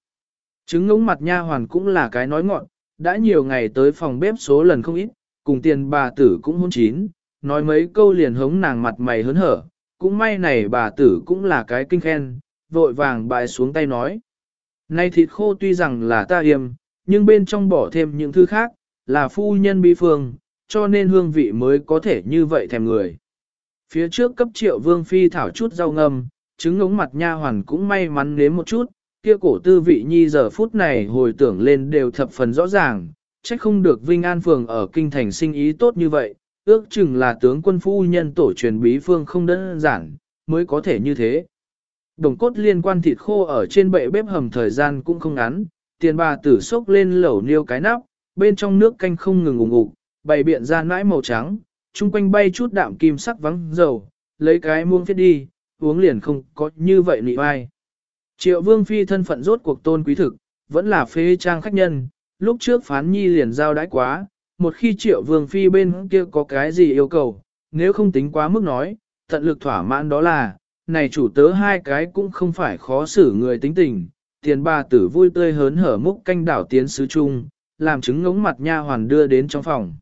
A: Trứng ngỗng mặt nha hoàn cũng là cái nói ngọn, đã nhiều ngày tới phòng bếp số lần không ít, cùng tiền bà tử cũng hôn chín, nói mấy câu liền hống nàng mặt mày hớn hở, cũng may này bà tử cũng là cái kinh khen, vội vàng bài xuống tay nói. nay thịt khô tuy rằng là ta hiềm, nhưng bên trong bỏ thêm những thứ khác, là phu nhân bí phương, cho nên hương vị mới có thể như vậy thèm người. Phía trước cấp triệu vương phi thảo chút rau ngâm, trứng ngống mặt nha hoàn cũng may mắn nếm một chút, kia cổ tư vị nhi giờ phút này hồi tưởng lên đều thập phần rõ ràng, trách không được Vinh An Phường ở kinh thành sinh ý tốt như vậy, ước chừng là tướng quân phu nhân tổ truyền bí phương không đơn giản, mới có thể như thế. Đồng cốt liên quan thịt khô ở trên bệ bếp hầm thời gian cũng không ngắn, tiền bà tử sốc lên lẩu niêu cái nắp, bên trong nước canh không ngừng ngủ ngủ, bày biện ra nãi màu trắng, chung quanh bay chút đạm kim sắc vắng dầu, lấy cái muông phết đi, uống liền không có như vậy nị vai. Triệu vương phi thân phận rốt cuộc tôn quý thực, vẫn là phê trang khách nhân, lúc trước phán nhi liền giao đãi quá, một khi triệu vương phi bên kia có cái gì yêu cầu, nếu không tính quá mức nói, tận lực thỏa mãn đó là, này chủ tớ hai cái cũng không phải khó xử người tính tình, tiền bà tử vui tươi hớn hở múc canh đảo tiến sứ chung, làm trứng ngống mặt nha hoàn đưa đến trong phòng.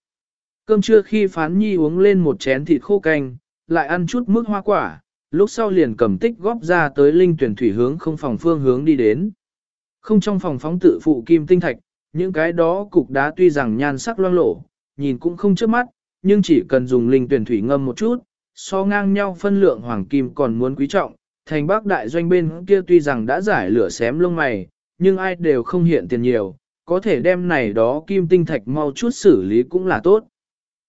A: Cơm trưa khi phán nhi uống lên một chén thịt khô canh, lại ăn chút mức hoa quả, lúc sau liền cầm tích góp ra tới linh tuyển thủy hướng không phòng phương hướng đi đến. Không trong phòng phóng tự phụ kim tinh thạch, những cái đó cục đá tuy rằng nhan sắc loang lổ, nhìn cũng không trước mắt, nhưng chỉ cần dùng linh tuyển thủy ngâm một chút, so ngang nhau phân lượng hoàng kim còn muốn quý trọng. Thành bác đại doanh bên kia tuy rằng đã giải lửa xém lông mày, nhưng ai đều không hiện tiền nhiều, có thể đem này đó kim tinh thạch mau chút xử lý cũng là tốt.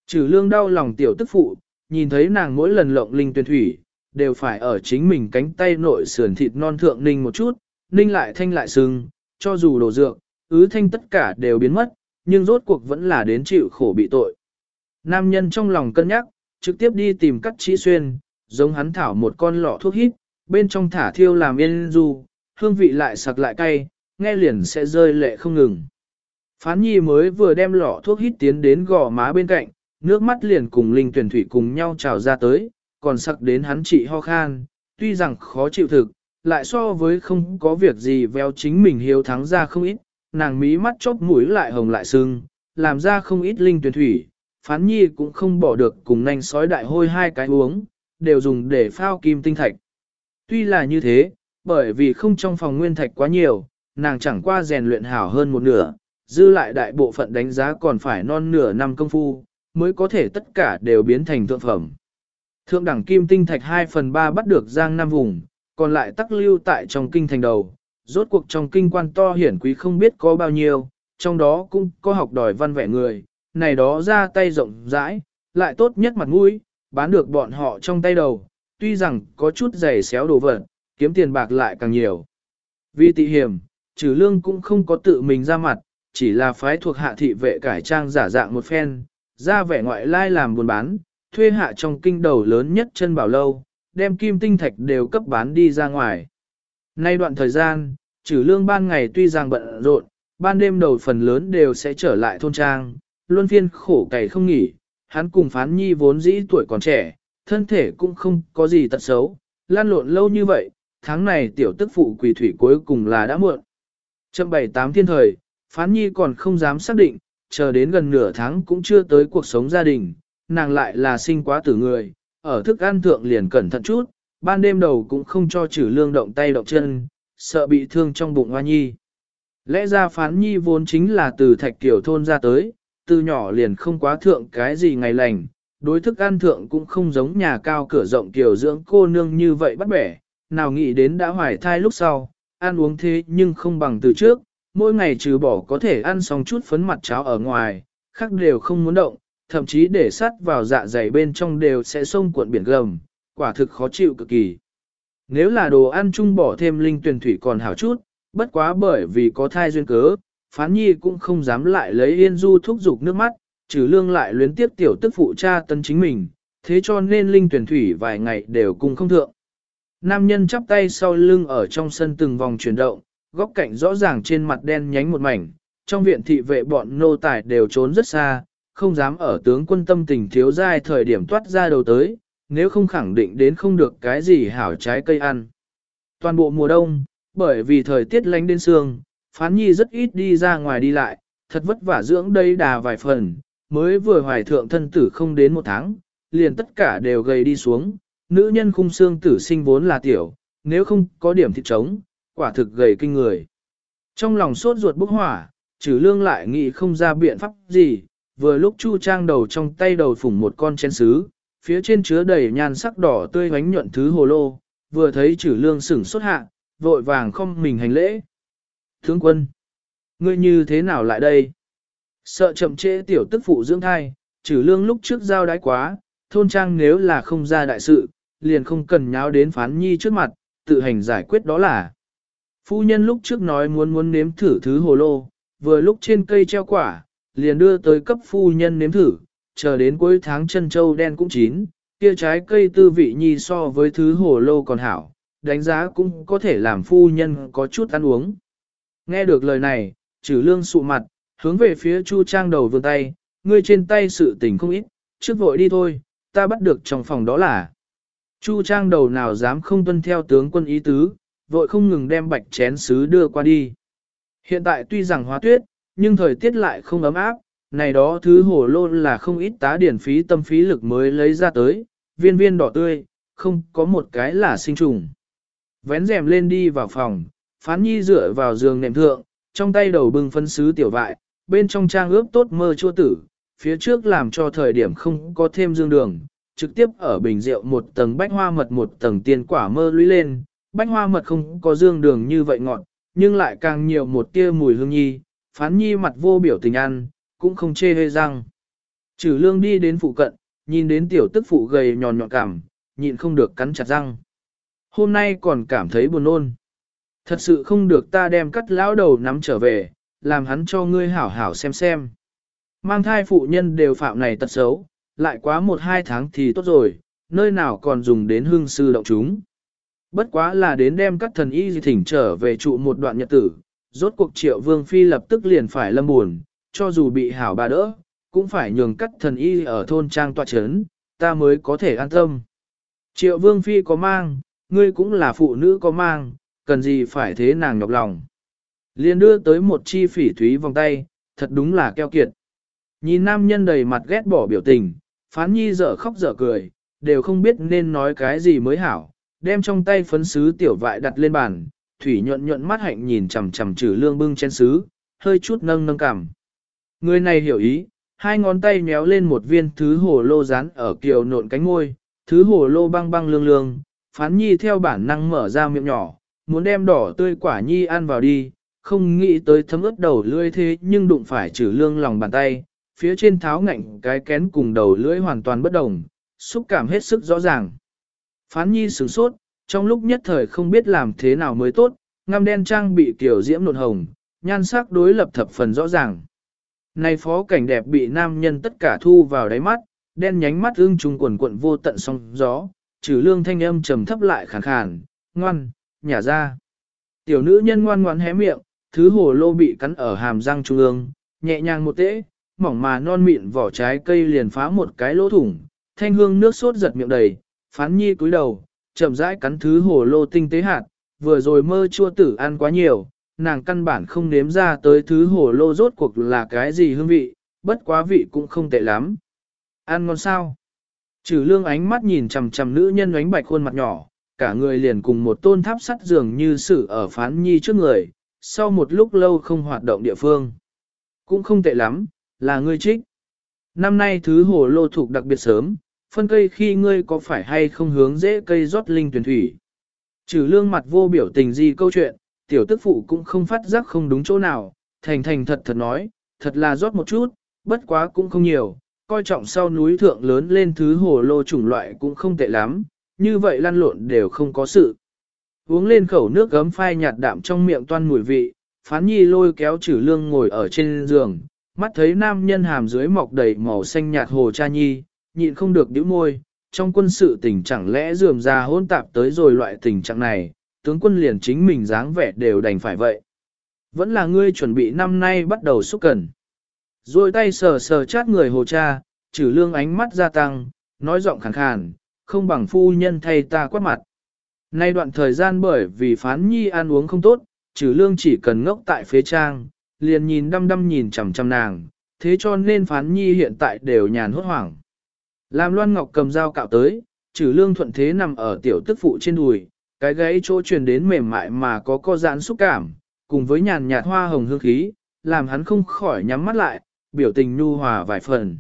A: Trừ lương đau lòng tiểu tức phụ, nhìn thấy nàng mỗi lần lộng linh tuyển thủy, đều phải ở chính mình cánh tay nội sườn thịt non thượng ninh một chút, ninh lại thanh lại sưng, cho dù đồ dược, ứ thanh tất cả đều biến mất, nhưng rốt cuộc vẫn là đến chịu khổ bị tội. Nam nhân trong lòng cân nhắc, trực tiếp đi tìm cắt trí xuyên, giống hắn thảo một con lọ thuốc hít, bên trong thả thiêu làm yên du, hương vị lại sặc lại cay, nghe liền sẽ rơi lệ không ngừng. Phán nhi mới vừa đem lọ thuốc hít tiến đến gò má bên cạnh, nước mắt liền cùng linh tuyển thủy cùng nhau trào ra tới, còn sặc đến hắn trị ho khan, tuy rằng khó chịu thực, lại so với không có việc gì véo chính mình hiếu thắng ra không ít, nàng mí mắt chóp mũi lại hồng lại sưng, làm ra không ít linh tuyển thủy, phán nhi cũng không bỏ được cùng nanh sói đại hôi hai cái uống, đều dùng để phao kim tinh thạch. Tuy là như thế, bởi vì không trong phòng nguyên thạch quá nhiều, nàng chẳng qua rèn luyện hảo hơn một nửa, dư lại đại bộ phận đánh giá còn phải non nửa năm công phu, mới có thể tất cả đều biến thành thượng phẩm. Thượng đẳng kim tinh thạch 2 phần 3 bắt được giang nam vùng, còn lại tắc lưu tại trong kinh thành đầu, rốt cuộc trong kinh quan to hiển quý không biết có bao nhiêu, trong đó cũng có học đòi văn vẻ người, này đó ra tay rộng rãi, lại tốt nhất mặt mũi, bán được bọn họ trong tay đầu, tuy rằng có chút giày xéo đồ vật, kiếm tiền bạc lại càng nhiều. Vì tị hiểm, trừ lương cũng không có tự mình ra mặt, chỉ là phái thuộc hạ thị vệ cải trang giả dạng một phen, ra vẻ ngoại lai làm buôn bán, thuê hạ trong kinh đầu lớn nhất chân bảo lâu, đem kim tinh thạch đều cấp bán đi ra ngoài. Nay đoạn thời gian, trừ lương ban ngày tuy rằng bận rộn, ban đêm đầu phần lớn đều sẽ trở lại thôn trang, luân phiên khổ cày không nghỉ, hắn cùng phán nhi vốn dĩ tuổi còn trẻ, thân thể cũng không có gì tật xấu, lan lộn lâu như vậy, tháng này tiểu tức phụ quỷ thủy cuối cùng là đã muộn. Chậm bảy tám thiên thời, phán nhi còn không dám xác định, chờ đến gần nửa tháng cũng chưa tới cuộc sống gia đình, nàng lại là sinh quá tử người, ở thức ăn thượng liền cẩn thận chút, ban đêm đầu cũng không cho trừ lương động tay động chân, sợ bị thương trong bụng hoa nhi. Lẽ ra phán nhi vốn chính là từ thạch kiểu thôn ra tới, từ nhỏ liền không quá thượng cái gì ngày lành, đối thức ăn thượng cũng không giống nhà cao cửa rộng kiểu dưỡng cô nương như vậy bắt bẻ, nào nghĩ đến đã hoài thai lúc sau, ăn uống thế nhưng không bằng từ trước, mỗi ngày trừ bỏ có thể ăn xong chút phấn mặt cháo ở ngoài, khác đều không muốn động, thậm chí để sắt vào dạ dày bên trong đều sẽ sông cuộn biển gầm, quả thực khó chịu cực kỳ. Nếu là đồ ăn chung bỏ thêm linh tuyển thủy còn hảo chút, bất quá bởi vì có thai duyên cớ, phán nhi cũng không dám lại lấy yên du thúc dục nước mắt, trừ lương lại luyến tiếp tiểu tức phụ cha tân chính mình, thế cho nên linh tuyển thủy vài ngày đều cùng không thượng. Nam nhân chắp tay sau lưng ở trong sân từng vòng chuyển động, góc cạnh rõ ràng trên mặt đen nhánh một mảnh, trong viện thị vệ bọn nô tài đều trốn rất xa, không dám ở tướng quân tâm tình thiếu dai thời điểm toát ra đầu tới, nếu không khẳng định đến không được cái gì hảo trái cây ăn. Toàn bộ mùa đông, bởi vì thời tiết lánh đến sương, phán nhi rất ít đi ra ngoài đi lại, thật vất vả dưỡng đây đà vài phần, mới vừa hoài thượng thân tử không đến một tháng, liền tất cả đều gầy đi xuống, nữ nhân khung xương tử sinh vốn là tiểu, nếu không có điểm thịt trống, quả thực gầy kinh người. Trong lòng sốt ruột bốc hỏa, trừ lương lại nghĩ không ra biện pháp gì, vừa lúc Chu Trang đầu trong tay đầu phủng một con chén sứ, phía trên chứa đầy nhan sắc đỏ tươi bánh nhuận thứ hồ lô, vừa thấy chữ lương sửng xuất hạ, vội vàng không mình hành lễ. Tướng quân, ngươi như thế nào lại đây? Sợ chậm trễ tiểu tức phụ dưỡng thai, trừ lương lúc trước giao đái quá, thôn trang nếu là không ra đại sự, liền không cần nháo đến phán nhi trước mặt, tự hành giải quyết đó là. Phu nhân lúc trước nói muốn muốn nếm thử thứ hồ lô, vừa lúc trên cây treo quả, liền đưa tới cấp phu nhân nếm thử, chờ đến cuối tháng chân châu đen cũng chín, kia trái cây tư vị nhi so với thứ hồ lô còn hảo, đánh giá cũng có thể làm phu nhân có chút ăn uống. Nghe được lời này, trừ lương sụ mặt, hướng về phía Chu Trang đầu vươn tay, ngươi trên tay sự tình không ít, trước vội đi thôi, ta bắt được trong phòng đó là. Chu Trang đầu nào dám không tuân theo tướng quân ý tứ, vội không ngừng đem bạch chén sứ đưa qua đi. Hiện tại tuy rằng hóa tuyết, nhưng thời tiết lại không ấm áp, này đó thứ hồ lô là không ít tá điển phí tâm phí lực mới lấy ra tới, viên viên đỏ tươi, không có một cái là sinh trùng. Vén rèm lên đi vào phòng, phán nhi dựa vào giường nệm thượng, trong tay đầu bưng phân sứ tiểu vại, bên trong trang ướp tốt mơ chua tử, phía trước làm cho thời điểm không có thêm dương đường, trực tiếp ở bình rượu một tầng bách hoa mật một tầng tiền quả mơ lũy lên, bách hoa mật không có dương đường như vậy ngọt, nhưng lại càng nhiều một tia mùi hương nhi, phán nhi mặt vô biểu tình ăn, cũng không chê hê răng. Trừ lương đi đến phụ cận, nhìn đến tiểu tức phụ gầy nhòn nhọn cảm, nhịn không được cắn chặt răng. Hôm nay còn cảm thấy buồn nôn. Thật sự không được ta đem cắt lão đầu nắm trở về, làm hắn cho ngươi hảo hảo xem xem. Mang thai phụ nhân đều phạm này tật xấu, lại quá một hai tháng thì tốt rồi, nơi nào còn dùng đến hương sư động chúng. Bất quá là đến đem các thần y thỉnh trở về trụ một đoạn nhật tử, rốt cuộc triệu vương phi lập tức liền phải lâm buồn, cho dù bị hảo bà đỡ, cũng phải nhường cắt thần y ở thôn trang tọa chấn, ta mới có thể an tâm. Triệu vương phi có mang, ngươi cũng là phụ nữ có mang, cần gì phải thế nàng nhọc lòng. Liên đưa tới một chi phỉ thúy vòng tay, thật đúng là keo kiệt. Nhìn nam nhân đầy mặt ghét bỏ biểu tình, phán nhi dở khóc dở cười, đều không biết nên nói cái gì mới hảo, đem trong tay phấn sứ tiểu vại đặt lên bàn, thủy nhuận nhuận mắt hạnh nhìn chằm chằm trừ lương bưng chén sứ, hơi chút nâng nâng cảm. Người này hiểu ý, hai ngón tay nhéo lên một viên thứ hồ lô rán ở kiều nộn cánh môi, thứ hồ lô băng băng lương lương, phán nhi theo bản năng mở ra miệng nhỏ, muốn đem đỏ tươi quả nhi ăn vào đi, không nghĩ tới thấm ướt đầu lưỡi thế nhưng đụng phải trừ lương lòng bàn tay, phía trên tháo ngạnh cái kén cùng đầu lưỡi hoàn toàn bất đồng, xúc cảm hết sức rõ ràng. Phán nhi sửng sốt, trong lúc nhất thời không biết làm thế nào mới tốt, ngăm đen trang bị kiểu diễm nột hồng, nhan sắc đối lập thập phần rõ ràng. Này phó cảnh đẹp bị nam nhân tất cả thu vào đáy mắt, đen nhánh mắt ương trùng quần quận vô tận song gió, trừ lương thanh âm trầm thấp lại khàn khàn, ngoan, nhả ra. Tiểu nữ nhân ngoan ngoan hé miệng, thứ hồ lô bị cắn ở hàm răng trung ương, nhẹ nhàng một tễ, mỏng mà non mịn vỏ trái cây liền phá một cái lỗ thủng, thanh hương nước sốt giật miệng đầy, phán nhi cúi đầu, chậm rãi cắn thứ hồ lô tinh tế hạt, vừa rồi mơ chua tử ăn quá nhiều, nàng căn bản không nếm ra tới thứ hồ lô rốt cuộc là cái gì hương vị, bất quá vị cũng không tệ lắm. Ăn ngon sao? Trừ lương ánh mắt nhìn chằm chằm nữ nhân ánh bạch khuôn mặt nhỏ, cả người liền cùng một tôn tháp sắt dường như sự ở phán nhi trước người, sau một lúc lâu không hoạt động địa phương. Cũng không tệ lắm, là ngươi trích. Năm nay thứ hồ lô thuộc đặc biệt sớm, phân cây khi ngươi có phải hay không hướng dễ cây rót linh tuyển thủy. Trừ lương mặt vô biểu tình gì câu chuyện, tiểu tức phụ cũng không phát giác không đúng chỗ nào, thành thành thật thật nói, thật là rót một chút, bất quá cũng không nhiều, coi trọng sau núi thượng lớn lên thứ hồ lô chủng loại cũng không tệ lắm, như vậy lăn lộn đều không có sự. Uống lên khẩu nước gấm phai nhạt đạm trong miệng toan mùi vị, phán nhi lôi kéo trừ lương ngồi ở trên giường, mắt thấy nam nhân hàm dưới mọc đầy màu xanh nhạt hồ cha nhi, nhịn không được đĩu môi, trong quân sự tình chẳng lẽ dườm ra hôn tạp tới rồi loại tình trạng này, tướng quân liền chính mình dáng vẻ đều đành phải vậy. Vẫn là ngươi chuẩn bị năm nay bắt đầu xúc cần. Rồi tay sờ sờ chát người hồ cha, trừ lương ánh mắt gia tăng, nói giọng khàn khàn, không bằng phu nhân thay ta quát mặt. Nay đoạn thời gian bởi vì phán nhi ăn uống không tốt, trừ lương chỉ cần ngốc tại phế trang, liền nhìn đăm đăm nhìn chằm chằm nàng, thế cho nên phán nhi hiện tại đều nhàn hốt hoảng. Làm loan ngọc cầm dao cạo tới, trừ lương thuận thế nằm ở tiểu tức phụ trên đùi, cái gáy chỗ truyền đến mềm mại mà có co giãn xúc cảm, cùng với nhàn nhạt hoa hồng hương khí, làm hắn không khỏi nhắm mắt lại, biểu tình nhu hòa vài phần.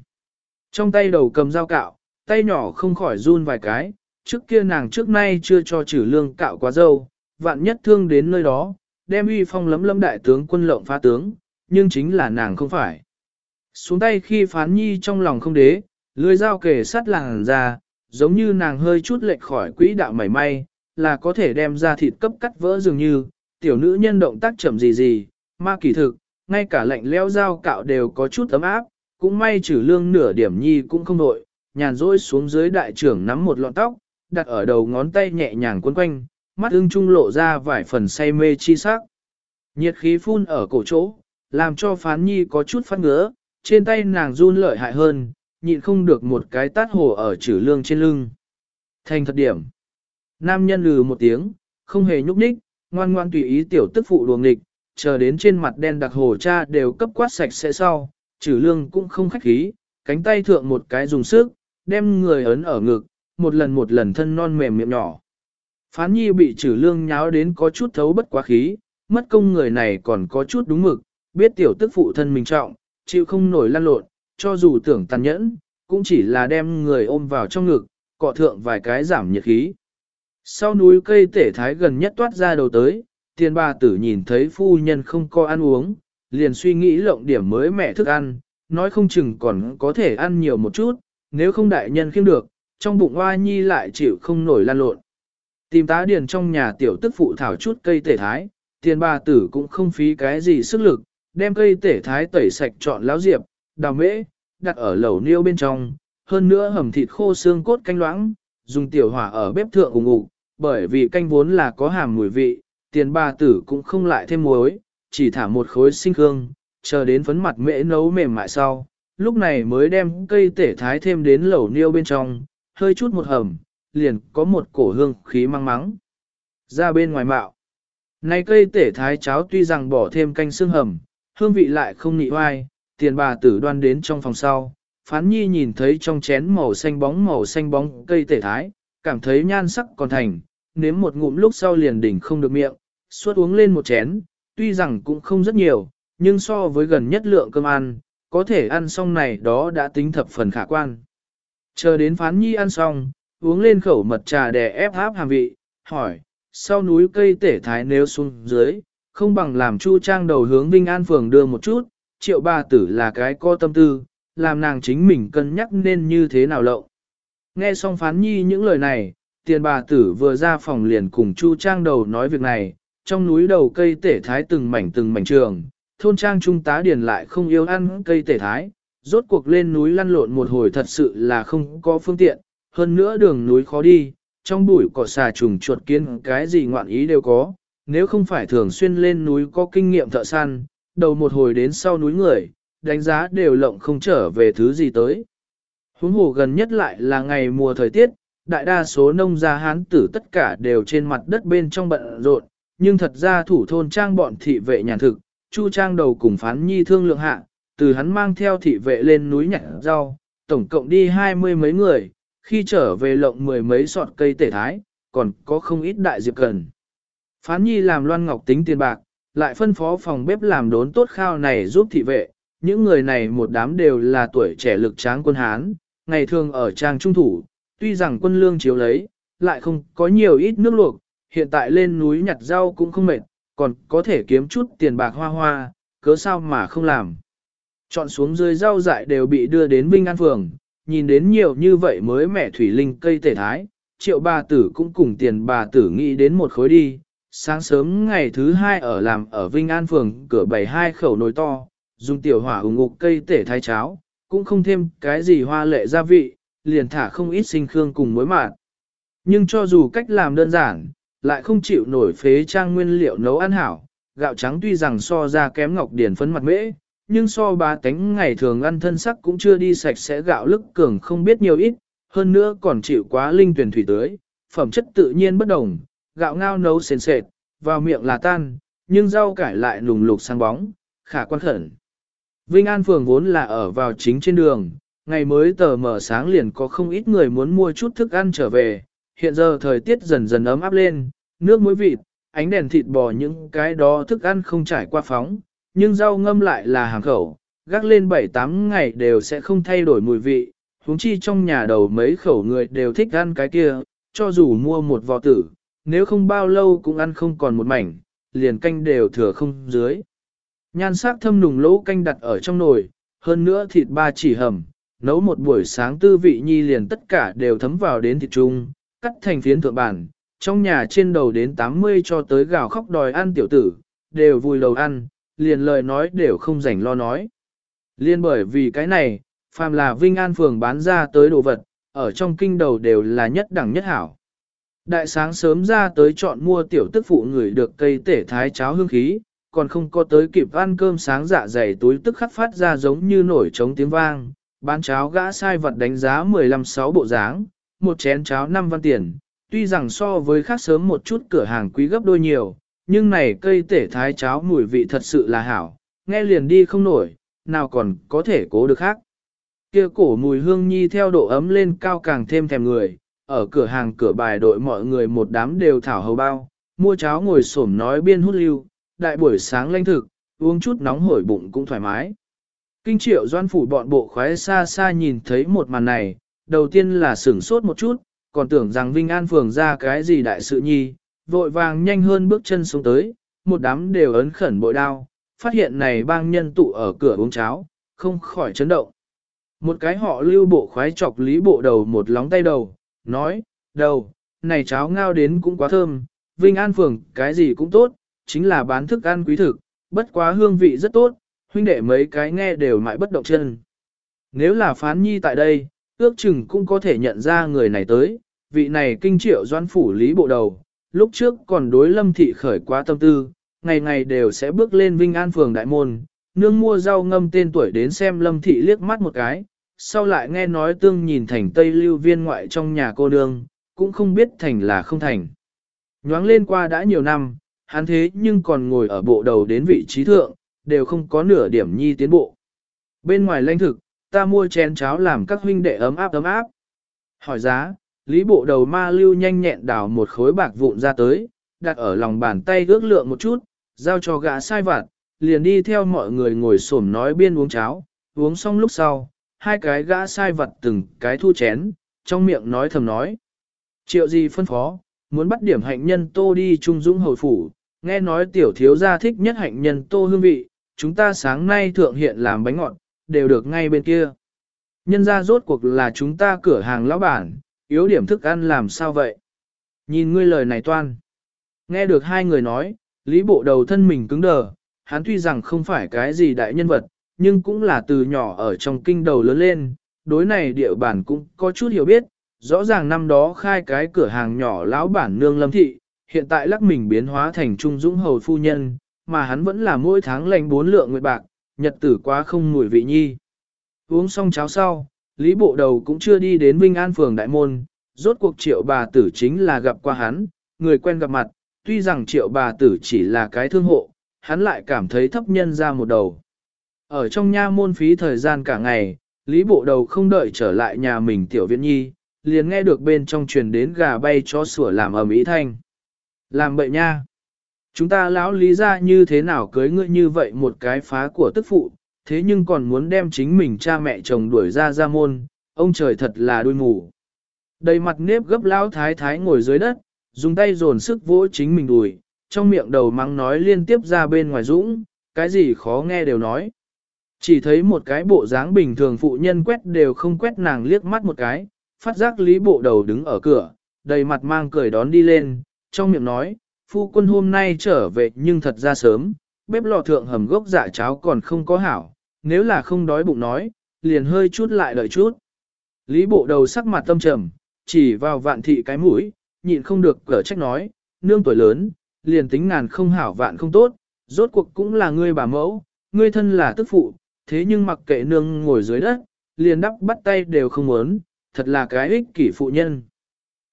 A: Trong tay đầu cầm dao cạo, tay nhỏ không khỏi run vài cái, trước kia nàng trước nay chưa cho trừ lương cạo quá dâu, vạn nhất thương đến nơi đó, đem uy phong lấm lấm đại tướng quân lộng phá tướng, nhưng chính là nàng không phải. Xuống tay khi phán nhi trong lòng không đế, lưỡi dao kề sát làng ra, giống như nàng hơi chút lệch khỏi quỹ đạo mảy may, là có thể đem ra thịt cấp cắt vỡ dường như, tiểu nữ nhân động tác chậm gì gì, ma kỳ thực, ngay cả lệnh leo dao cạo đều có chút ấm áp, cũng may trừ lương nửa điểm nhi cũng không nội, nhàn rỗi xuống dưới đại trưởng nắm một lọn tóc, đặt ở đầu ngón tay nhẹ nhàng quấn quanh, mắt ưng trung lộ ra vài phần say mê chi sắc. Nhiệt khí phun ở cổ chỗ, làm cho phán nhi có chút phát ngứa, trên tay nàng run lợi hại hơn, nhịn không được một cái tát hồ ở chữ lương trên lưng. Thành thật điểm. Nam nhân lừ một tiếng, không hề nhúc nhích, ngoan ngoan tùy ý tiểu tức phụ luồng nghịch, chờ đến trên mặt đen đặc hồ cha đều cấp quát sạch sẽ sau, chữ lương cũng không khách khí, cánh tay thượng một cái dùng sức, đem người ấn ở ngực, một lần một lần thân non mềm miệng nhỏ. Phán nhi bị trừ lương nháo đến có chút thấu bất quá khí, mất công người này còn có chút đúng mực, biết tiểu tức phụ thân mình trọng, chịu không nổi lăn lộn, cho dù tưởng tàn nhẫn, cũng chỉ là đem người ôm vào trong ngực, cọ thượng vài cái giảm nhiệt khí. Sau núi cây tể thái gần nhất toát ra đầu tới, tiền bà tử nhìn thấy phu nhân không có ăn uống, liền suy nghĩ lộng điểm mới mẹ thức ăn, nói không chừng còn có thể ăn nhiều một chút, nếu không đại nhân khiêm được, trong bụng hoa nhi lại chịu không nổi lan lộn. Tìm tá điền trong nhà tiểu tức phụ thảo chút cây tể thái, tiền bà tử cũng không phí cái gì sức lực, đem cây tể thái tẩy sạch chọn láo diệp, đào mễ, đặt ở lẩu niêu bên trong, hơn nữa hầm thịt khô xương cốt canh loãng, dùng tiểu hỏa ở bếp thượng ủng ủ, bởi vì canh vốn là có hàm mùi vị, tiền bà tử cũng không lại thêm muối, chỉ thả một khối sinh hương, chờ đến phấn mặt mễ nấu mềm mại sau, lúc này mới đem cây tể thái thêm đến lẩu niêu bên trong, hơi chút một hầm, liền có một cổ hương khí mang mắng. Ra bên ngoài mạo. Này cây tể thái cháo tuy rằng bỏ thêm canh xương hầm, hương vị lại không nị oai, tiền bà tử đoan đến trong phòng sau. Phán nhi nhìn thấy trong chén màu xanh bóng màu xanh bóng cây tể thái, cảm thấy nhan sắc còn thành, nếm một ngụm lúc sau liền đỉnh không được miệng, suốt uống lên một chén, tuy rằng cũng không rất nhiều, nhưng so với gần nhất lượng cơm ăn, có thể ăn xong này đó đã tính thập phần khả quan. Chờ đến phán nhi ăn xong, uống lên khẩu mật trà đè ép áp hàm vị, hỏi, sau núi cây tể thái nếu xuống dưới, không bằng làm chu trang đầu hướng Vinh An Phường đưa một chút, triệu ba tử là cái co tâm tư, làm nàng chính mình cân nhắc nên như thế nào lậu. Nghe xong phán nhi những lời này, tiền bà tử vừa ra phòng liền cùng chu trang đầu nói việc này, trong núi đầu cây tể thái từng mảnh từng mảnh trường, thôn trang trung tá điền lại không yêu ăn cây tể thái, rốt cuộc lên núi lăn lộn một hồi thật sự là không có phương tiện, hơn nữa đường núi khó đi, trong bụi cỏ xà trùng chuột kiến cái gì ngoạn ý đều có, nếu không phải thường xuyên lên núi có kinh nghiệm thợ săn, đầu một hồi đến sau núi người, đánh giá đều lộng không trở về thứ gì tới. Huống hồ gần nhất lại là ngày mùa thời tiết, đại đa số nông gia hán tử tất cả đều trên mặt đất bên trong bận rộn, nhưng thật ra thủ thôn trang bọn thị vệ nhàn thực, chu trang đầu cùng phán nhi thương lượng hạ, từ hắn mang theo thị vệ lên núi nhặt rau, tổng cộng đi hai mươi mấy người, khi trở về lộng mười mấy sọt cây tể thái, còn có không ít đại diệp cần. Phán nhi làm loan ngọc tính tiền bạc, lại phân phó phòng bếp làm đốn tốt khao này giúp thị vệ, những người này một đám đều là tuổi trẻ lực tráng quân Hán, ngày thường ở trang trung thủ, tuy rằng quân lương chiếu lấy, lại không có nhiều ít nước luộc, hiện tại lên núi nhặt rau cũng không mệt, còn có thể kiếm chút tiền bạc hoa hoa, cớ sao mà không làm. Chọn xuống dưới rau dại đều bị đưa đến Vinh An Phường, nhìn đến nhiều như vậy mới mẹ thủy linh cây tể thái, triệu bà tử cũng cùng tiền bà tử nghĩ đến một khối đi. Sáng sớm ngày thứ hai ở làm ở Vinh An Phường cửa bảy hai khẩu nồi to, dùng tiểu hỏa ủng ngục cây tể thái cháo, cũng không thêm cái gì hoa lệ gia vị, liền thả không ít sinh khương cùng muối mạt. Nhưng cho dù cách làm đơn giản, lại không chịu nổi phế trang nguyên liệu nấu ăn hảo, gạo trắng tuy rằng so ra kém ngọc điển phấn mặt mễ, nhưng so ba tánh ngày thường ăn thân sắc cũng chưa đi sạch sẽ gạo lức cường không biết nhiều ít, hơn nữa còn chịu quá linh tuyển thủy tưới, phẩm chất tự nhiên bất đồng, gạo ngao nấu sền sệt, vào miệng là tan, nhưng rau cải lại nùng lục sang bóng, khả quan khẩn. Vinh An Phường vốn là ở vào chính trên đường, ngày mới tờ mở sáng liền có không ít người muốn mua chút thức ăn trở về, hiện giờ thời tiết dần dần ấm áp lên, nước muối vịt, ánh đèn thịt bò những cái đó thức ăn không trải qua phóng, nhưng rau ngâm lại là hàng khẩu, gác lên 7-8 ngày đều sẽ không thay đổi mùi vị, huống chi trong nhà đầu mấy khẩu người đều thích ăn cái kia, cho dù mua một vò tử, nếu không bao lâu cũng ăn không còn một mảnh, liền canh đều thừa không dưới. Nhan sắc thâm nùng lỗ canh đặt ở trong nồi, hơn nữa thịt ba chỉ hầm, nấu một buổi sáng tư vị nhi liền tất cả đều thấm vào đến thịt trung, cắt thành phiến thượng bản, trong nhà trên đầu đến 80 cho tới gào khóc đòi ăn tiểu tử, đều vui đầu ăn, liền lời nói đều không rảnh lo nói. Liên bởi vì cái này, phàm là Vinh An Phường bán ra tới đồ vật, ở trong kinh đầu đều là nhất đẳng nhất hảo. Đại sáng sớm ra tới chọn mua tiểu tức phụ người được cây tể thái cháo hương khí, còn không có tới kịp ăn cơm sáng dạ dày túi tức khắc phát ra giống như nổi trống tiếng vang, bán cháo gã sai vật đánh giá 15-6 bộ dáng, một chén cháo 5 văn tiền, tuy rằng so với khác sớm một chút cửa hàng quý gấp đôi nhiều, nhưng này cây tể thái cháo mùi vị thật sự là hảo, nghe liền đi không nổi, nào còn có thể cố được khác. Kia cổ mùi hương nhi theo độ ấm lên cao càng thêm thèm người, ở cửa hàng cửa bài đội mọi người một đám đều thảo hầu bao, mua cháo ngồi xổm nói biên hút lưu, đại buổi sáng lanh thực, uống chút nóng hổi bụng cũng thoải mái. Kinh triệu doan phủ bọn bộ khoái xa xa nhìn thấy một màn này, đầu tiên là sửng sốt một chút, còn tưởng rằng Vinh An Phường ra cái gì đại sự nhi, vội vàng nhanh hơn bước chân xuống tới, một đám đều ấn khẩn bội đao, phát hiện này bang nhân tụ ở cửa uống cháo, không khỏi chấn động. Một cái họ lưu bộ khoái chọc lý bộ đầu một lóng tay đầu, nói, đầu, này cháo ngao đến cũng quá thơm, Vinh An Phường cái gì cũng tốt, chính là bán thức ăn quý thực, bất quá hương vị rất tốt, huynh đệ mấy cái nghe đều mãi bất động chân. Nếu là phán nhi tại đây, ước chừng cũng có thể nhận ra người này tới, vị này kinh triệu doan phủ lý bộ đầu, lúc trước còn đối lâm thị khởi quá tâm tư, ngày ngày đều sẽ bước lên Vinh An phường đại môn, nương mua rau ngâm tên tuổi đến xem lâm thị liếc mắt một cái, sau lại nghe nói tương nhìn thành tây lưu viên ngoại trong nhà cô nương, cũng không biết thành là không thành. Nhoáng lên qua đã nhiều năm, hắn thế nhưng còn ngồi ở bộ đầu đến vị trí thượng, đều không có nửa điểm nhi tiến bộ. Bên ngoài lãnh thực, ta mua chén cháo làm các huynh đệ ấm áp ấm áp. Hỏi giá, lý bộ đầu ma lưu nhanh nhẹn đào một khối bạc vụn ra tới, đặt ở lòng bàn tay ước lượng một chút, giao cho gã sai vặt, liền đi theo mọi người ngồi xổm nói biên uống cháo, uống xong lúc sau, hai cái gã sai vật từng cái thu chén, trong miệng nói thầm nói. Triệu gì phân phó, muốn bắt điểm hạnh nhân tô đi trung dũng hồi phủ, nghe nói tiểu thiếu gia thích nhất hạnh nhân tô hương vị, chúng ta sáng nay thượng hiện làm bánh ngọt, đều được ngay bên kia. Nhân ra rốt cuộc là chúng ta cửa hàng lão bản, yếu điểm thức ăn làm sao vậy? Nhìn ngươi lời này toan. Nghe được hai người nói, lý bộ đầu thân mình cứng đờ, hắn tuy rằng không phải cái gì đại nhân vật, nhưng cũng là từ nhỏ ở trong kinh đầu lớn lên, đối này địa bản cũng có chút hiểu biết, rõ ràng năm đó khai cái cửa hàng nhỏ lão bản nương lâm thị, hiện tại lắc mình biến hóa thành trung dũng hầu phu nhân, mà hắn vẫn là mỗi tháng lành bốn lượng nguyệt bạc, nhật tử quá không mùi vị nhi. Uống xong cháo sau, Lý Bộ Đầu cũng chưa đi đến Vinh An Phường Đại Môn, rốt cuộc triệu bà tử chính là gặp qua hắn, người quen gặp mặt, tuy rằng triệu bà tử chỉ là cái thương hộ, hắn lại cảm thấy thấp nhân ra một đầu. Ở trong nha môn phí thời gian cả ngày, Lý Bộ Đầu không đợi trở lại nhà mình tiểu Viễn nhi, liền nghe được bên trong truyền đến gà bay cho sủa làm ầm ĩ thanh. Làm bậy nha. Chúng ta lão lý ra như thế nào cưới ngươi như vậy một cái phá của tức phụ, thế nhưng còn muốn đem chính mình cha mẹ chồng đuổi ra ra môn, ông trời thật là đuôi mù. Đầy mặt nếp gấp lão thái thái ngồi dưới đất, dùng tay dồn sức vỗ chính mình đùi, trong miệng đầu mắng nói liên tiếp ra bên ngoài dũng, cái gì khó nghe đều nói. Chỉ thấy một cái bộ dáng bình thường phụ nhân quét đều không quét nàng liếc mắt một cái, phát giác lý bộ đầu đứng ở cửa, đầy mặt mang cười đón đi lên, trong miệng nói, phu quân hôm nay trở về nhưng thật ra sớm, bếp lò thượng hầm gốc dạ cháo còn không có hảo, nếu là không đói bụng nói, liền hơi chút lại đợi chút. Lý bộ đầu sắc mặt tâm trầm, chỉ vào vạn thị cái mũi, nhịn không được cở trách nói, nương tuổi lớn, liền tính ngàn không hảo vạn không tốt, rốt cuộc cũng là ngươi bà mẫu, ngươi thân là tức phụ, thế nhưng mặc kệ nương ngồi dưới đất, liền đắp bắt tay đều không muốn, thật là cái ích kỷ phụ nhân.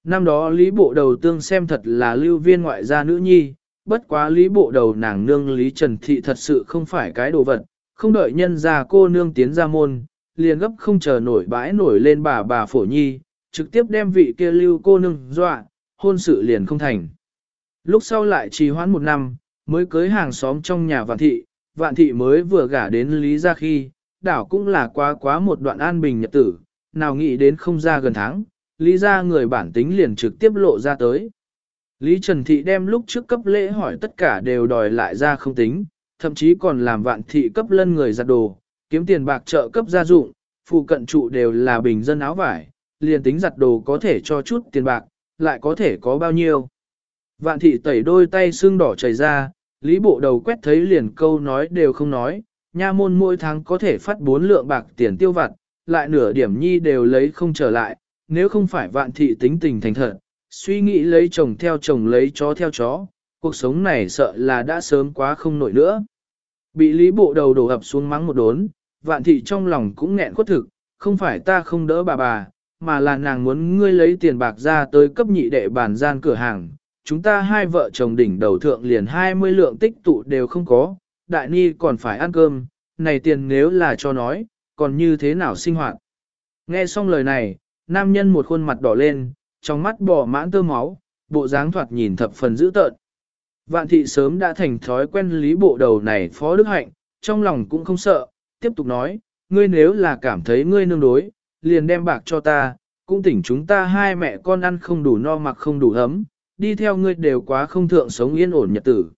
A: Năm đó lý bộ đầu tương xem thật là lưu viên ngoại gia nữ nhi, bất quá lý bộ đầu nàng nương lý trần thị thật sự không phải cái đồ vật, không đợi nhân ra cô nương tiến ra môn, liền gấp không chờ nổi bãi nổi lên bà bà phổ nhi, trực tiếp đem vị kia lưu cô nương dọa, hôn sự liền không thành. Lúc sau lại trì hoãn một năm, mới cưới hàng xóm trong nhà vạn thị, vạn thị mới vừa gả đến lý gia khi, đảo cũng là quá quá một đoạn an bình nhật tử, nào nghĩ đến không ra gần tháng, lý gia người bản tính liền trực tiếp lộ ra tới. Lý Trần Thị đem lúc trước cấp lễ hỏi tất cả đều đòi lại ra không tính, thậm chí còn làm vạn thị cấp lân người giặt đồ, kiếm tiền bạc trợ cấp gia dụng, phụ cận trụ đều là bình dân áo vải, liền tính giặt đồ có thể cho chút tiền bạc, lại có thể có bao nhiêu. Vạn thị tẩy đôi tay xương đỏ chảy ra, lý bộ đầu quét thấy liền câu nói đều không nói, nha môn mỗi tháng có thể phát bốn lượng bạc tiền tiêu vặt, lại nửa điểm nhi đều lấy không trở lại, nếu không phải vạn thị tính tình thành thật, suy nghĩ lấy chồng theo chồng lấy chó theo chó, cuộc sống này sợ là đã sớm quá không nổi nữa. Bị lý bộ đầu đổ ập xuống mắng một đốn, vạn thị trong lòng cũng nghẹn khuất thực, không phải ta không đỡ bà bà, mà là nàng muốn ngươi lấy tiền bạc ra tới cấp nhị đệ bản gian cửa hàng. Chúng ta hai vợ chồng đỉnh đầu thượng liền 20 lượng tích tụ đều không có, đại ni còn phải ăn cơm, này tiền nếu là cho nói, còn như thế nào sinh hoạt. Nghe xong lời này, nam nhân một khuôn mặt đỏ lên, trong mắt bỏ mãn tơ máu, bộ dáng thoạt nhìn thập phần dữ tợn. Vạn thị sớm đã thành thói quen lý bộ đầu này phó đức hạnh, trong lòng cũng không sợ, tiếp tục nói, ngươi nếu là cảm thấy ngươi nương đối, liền đem bạc cho ta, cũng tỉnh chúng ta hai mẹ con ăn không đủ no mặc không đủ ấm, đi theo ngươi đều quá không thượng sống yên ổn nhật tử.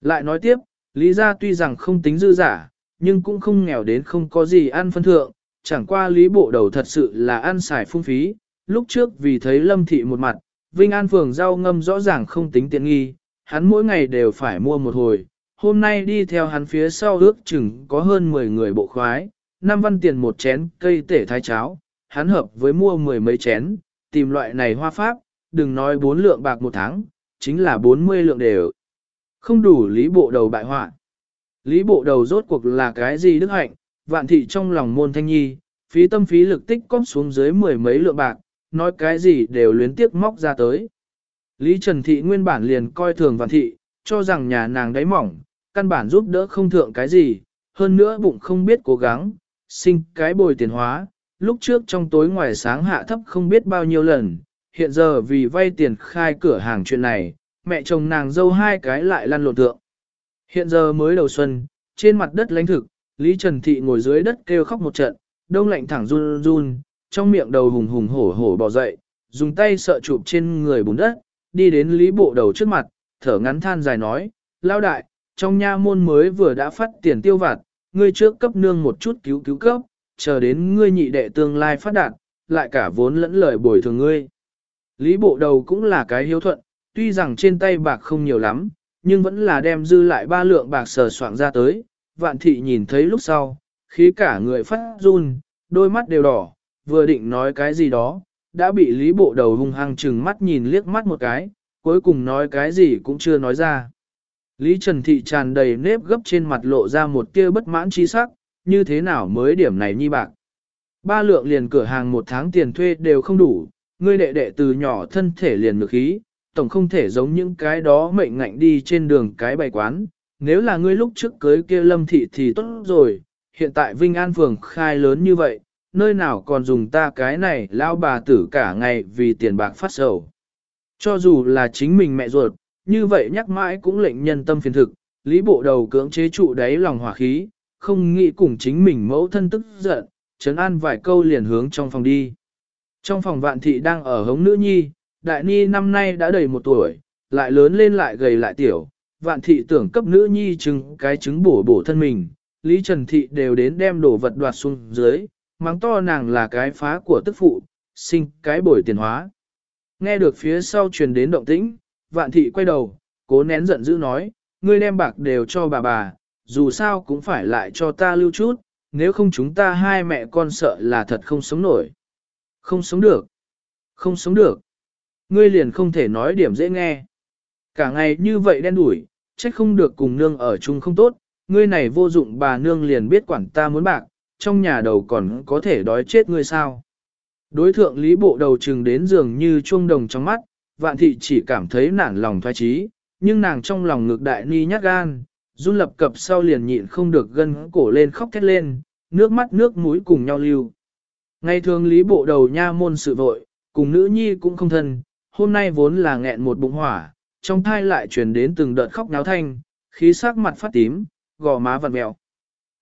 A: Lại nói tiếp, lý gia tuy rằng không tính dư giả, nhưng cũng không nghèo đến không có gì ăn phân thượng, chẳng qua lý bộ đầu thật sự là ăn xài phung phí, lúc trước vì thấy lâm thị một mặt, Vinh An phường rau ngâm rõ ràng không tính tiện nghi, hắn mỗi ngày đều phải mua một hồi, hôm nay đi theo hắn phía sau ước chừng có hơn 10 người bộ khoái, năm văn tiền một chén cây tể thái cháo, hắn hợp với mua mười mấy chén, tìm loại này hoa pháp, đừng nói bốn lượng bạc một tháng, chính là bốn mươi lượng đều. Không đủ lý bộ đầu bại hoạn. Lý bộ đầu rốt cuộc là cái gì đức hạnh, vạn thị trong lòng môn thanh nhi, phí tâm phí lực tích cóp xuống dưới mười mấy lượng bạc, nói cái gì đều luyến tiếc móc ra tới. Lý Trần Thị nguyên bản liền coi thường vạn thị, cho rằng nhà nàng đáy mỏng, căn bản giúp đỡ không thượng cái gì, hơn nữa bụng không biết cố gắng, sinh cái bồi tiền hóa, lúc trước trong tối ngoài sáng hạ thấp không biết bao nhiêu lần, hiện giờ vì vay tiền khai cửa hàng chuyện này, mẹ chồng nàng dâu hai cái lại lăn lộn tượng. Hiện giờ mới đầu xuân, trên mặt đất lãnh thực, Lý Trần Thị ngồi dưới đất kêu khóc một trận, đông lạnh thẳng run run, trong miệng đầu hùng hùng hổ hổ bò dậy, dùng tay sợ chụp trên người bùn đất, đi đến Lý Bộ đầu trước mặt, thở ngắn than dài nói, lao đại, trong nha môn mới vừa đã phát tiền tiêu vặt, ngươi trước cấp nương một chút cứu cứu cấp, chờ đến ngươi nhị đệ tương lai phát đạt, lại cả vốn lẫn lời bồi thường ngươi. Lý bộ đầu cũng là cái hiếu thuận, tuy rằng trên tay bạc không nhiều lắm, nhưng vẫn là đem dư lại ba lượng bạc sờ soạn ra tới, vạn thị nhìn thấy lúc sau, khí cả người phát run, đôi mắt đều đỏ, vừa định nói cái gì đó, đã bị lý bộ đầu hung hăng chừng mắt nhìn liếc mắt một cái, cuối cùng nói cái gì cũng chưa nói ra. Lý Trần Thị tràn đầy nếp gấp trên mặt lộ ra một tia bất mãn chi sắc, như thế nào mới điểm này nhi bạc. Ba lượng liền cửa hàng một tháng tiền thuê đều không đủ, ngươi đệ đệ từ nhỏ thân thể liền ngược khí, tổng không thể giống những cái đó mệnh ngạnh đi trên đường cái bày quán. Nếu là ngươi lúc trước cưới kia lâm thị thì tốt rồi, hiện tại Vinh An Phường khai lớn như vậy, nơi nào còn dùng ta cái này lao bà tử cả ngày vì tiền bạc phát sầu. Cho dù là chính mình mẹ ruột, như vậy nhắc mãi cũng lệnh nhân tâm phiền thực, lý bộ đầu cưỡng chế trụ đáy lòng hỏa khí, không nghĩ cùng chính mình mẫu thân tức giận, trấn an vài câu liền hướng trong phòng đi. Trong phòng vạn thị đang ở hống nữ nhi, đại ni năm nay đã đầy một tuổi, lại lớn lên lại gầy lại tiểu, vạn thị tưởng cấp nữ nhi trứng cái trứng bổ bổ thân mình, Lý Trần Thị đều đến đem đồ vật đoạt xuống dưới, mắng to nàng là cái phá của tức phụ, sinh cái bồi tiền hóa. Nghe được phía sau truyền đến động tĩnh, vạn thị quay đầu, cố nén giận dữ nói, ngươi đem bạc đều cho bà bà, dù sao cũng phải lại cho ta lưu chút, nếu không chúng ta hai mẹ con sợ là thật không sống nổi. Không sống được. Không sống được. Ngươi liền không thể nói điểm dễ nghe. Cả ngày như vậy đen đủi, trách không được cùng nương ở chung không tốt, ngươi này vô dụng bà nương liền biết quản ta muốn bạc, trong nhà đầu còn có thể đói chết ngươi sao. Đối thượng lý bộ đầu trừng đến giường như chuông đồng trong mắt, vạn thị chỉ cảm thấy nản lòng thoái trí, nhưng nàng trong lòng ngược đại ni nhát gan, run lập cập sau liền nhịn không được gân cổ lên khóc thét lên, nước mắt nước mũi cùng nhau lưu. Ngày thường lý bộ đầu nha môn sự vội, cùng nữ nhi cũng không thân, hôm nay vốn là nghẹn một bụng hỏa, trong thai lại truyền đến từng đợt khóc náo thanh, khí sắc mặt phát tím, gò má vặn mèo.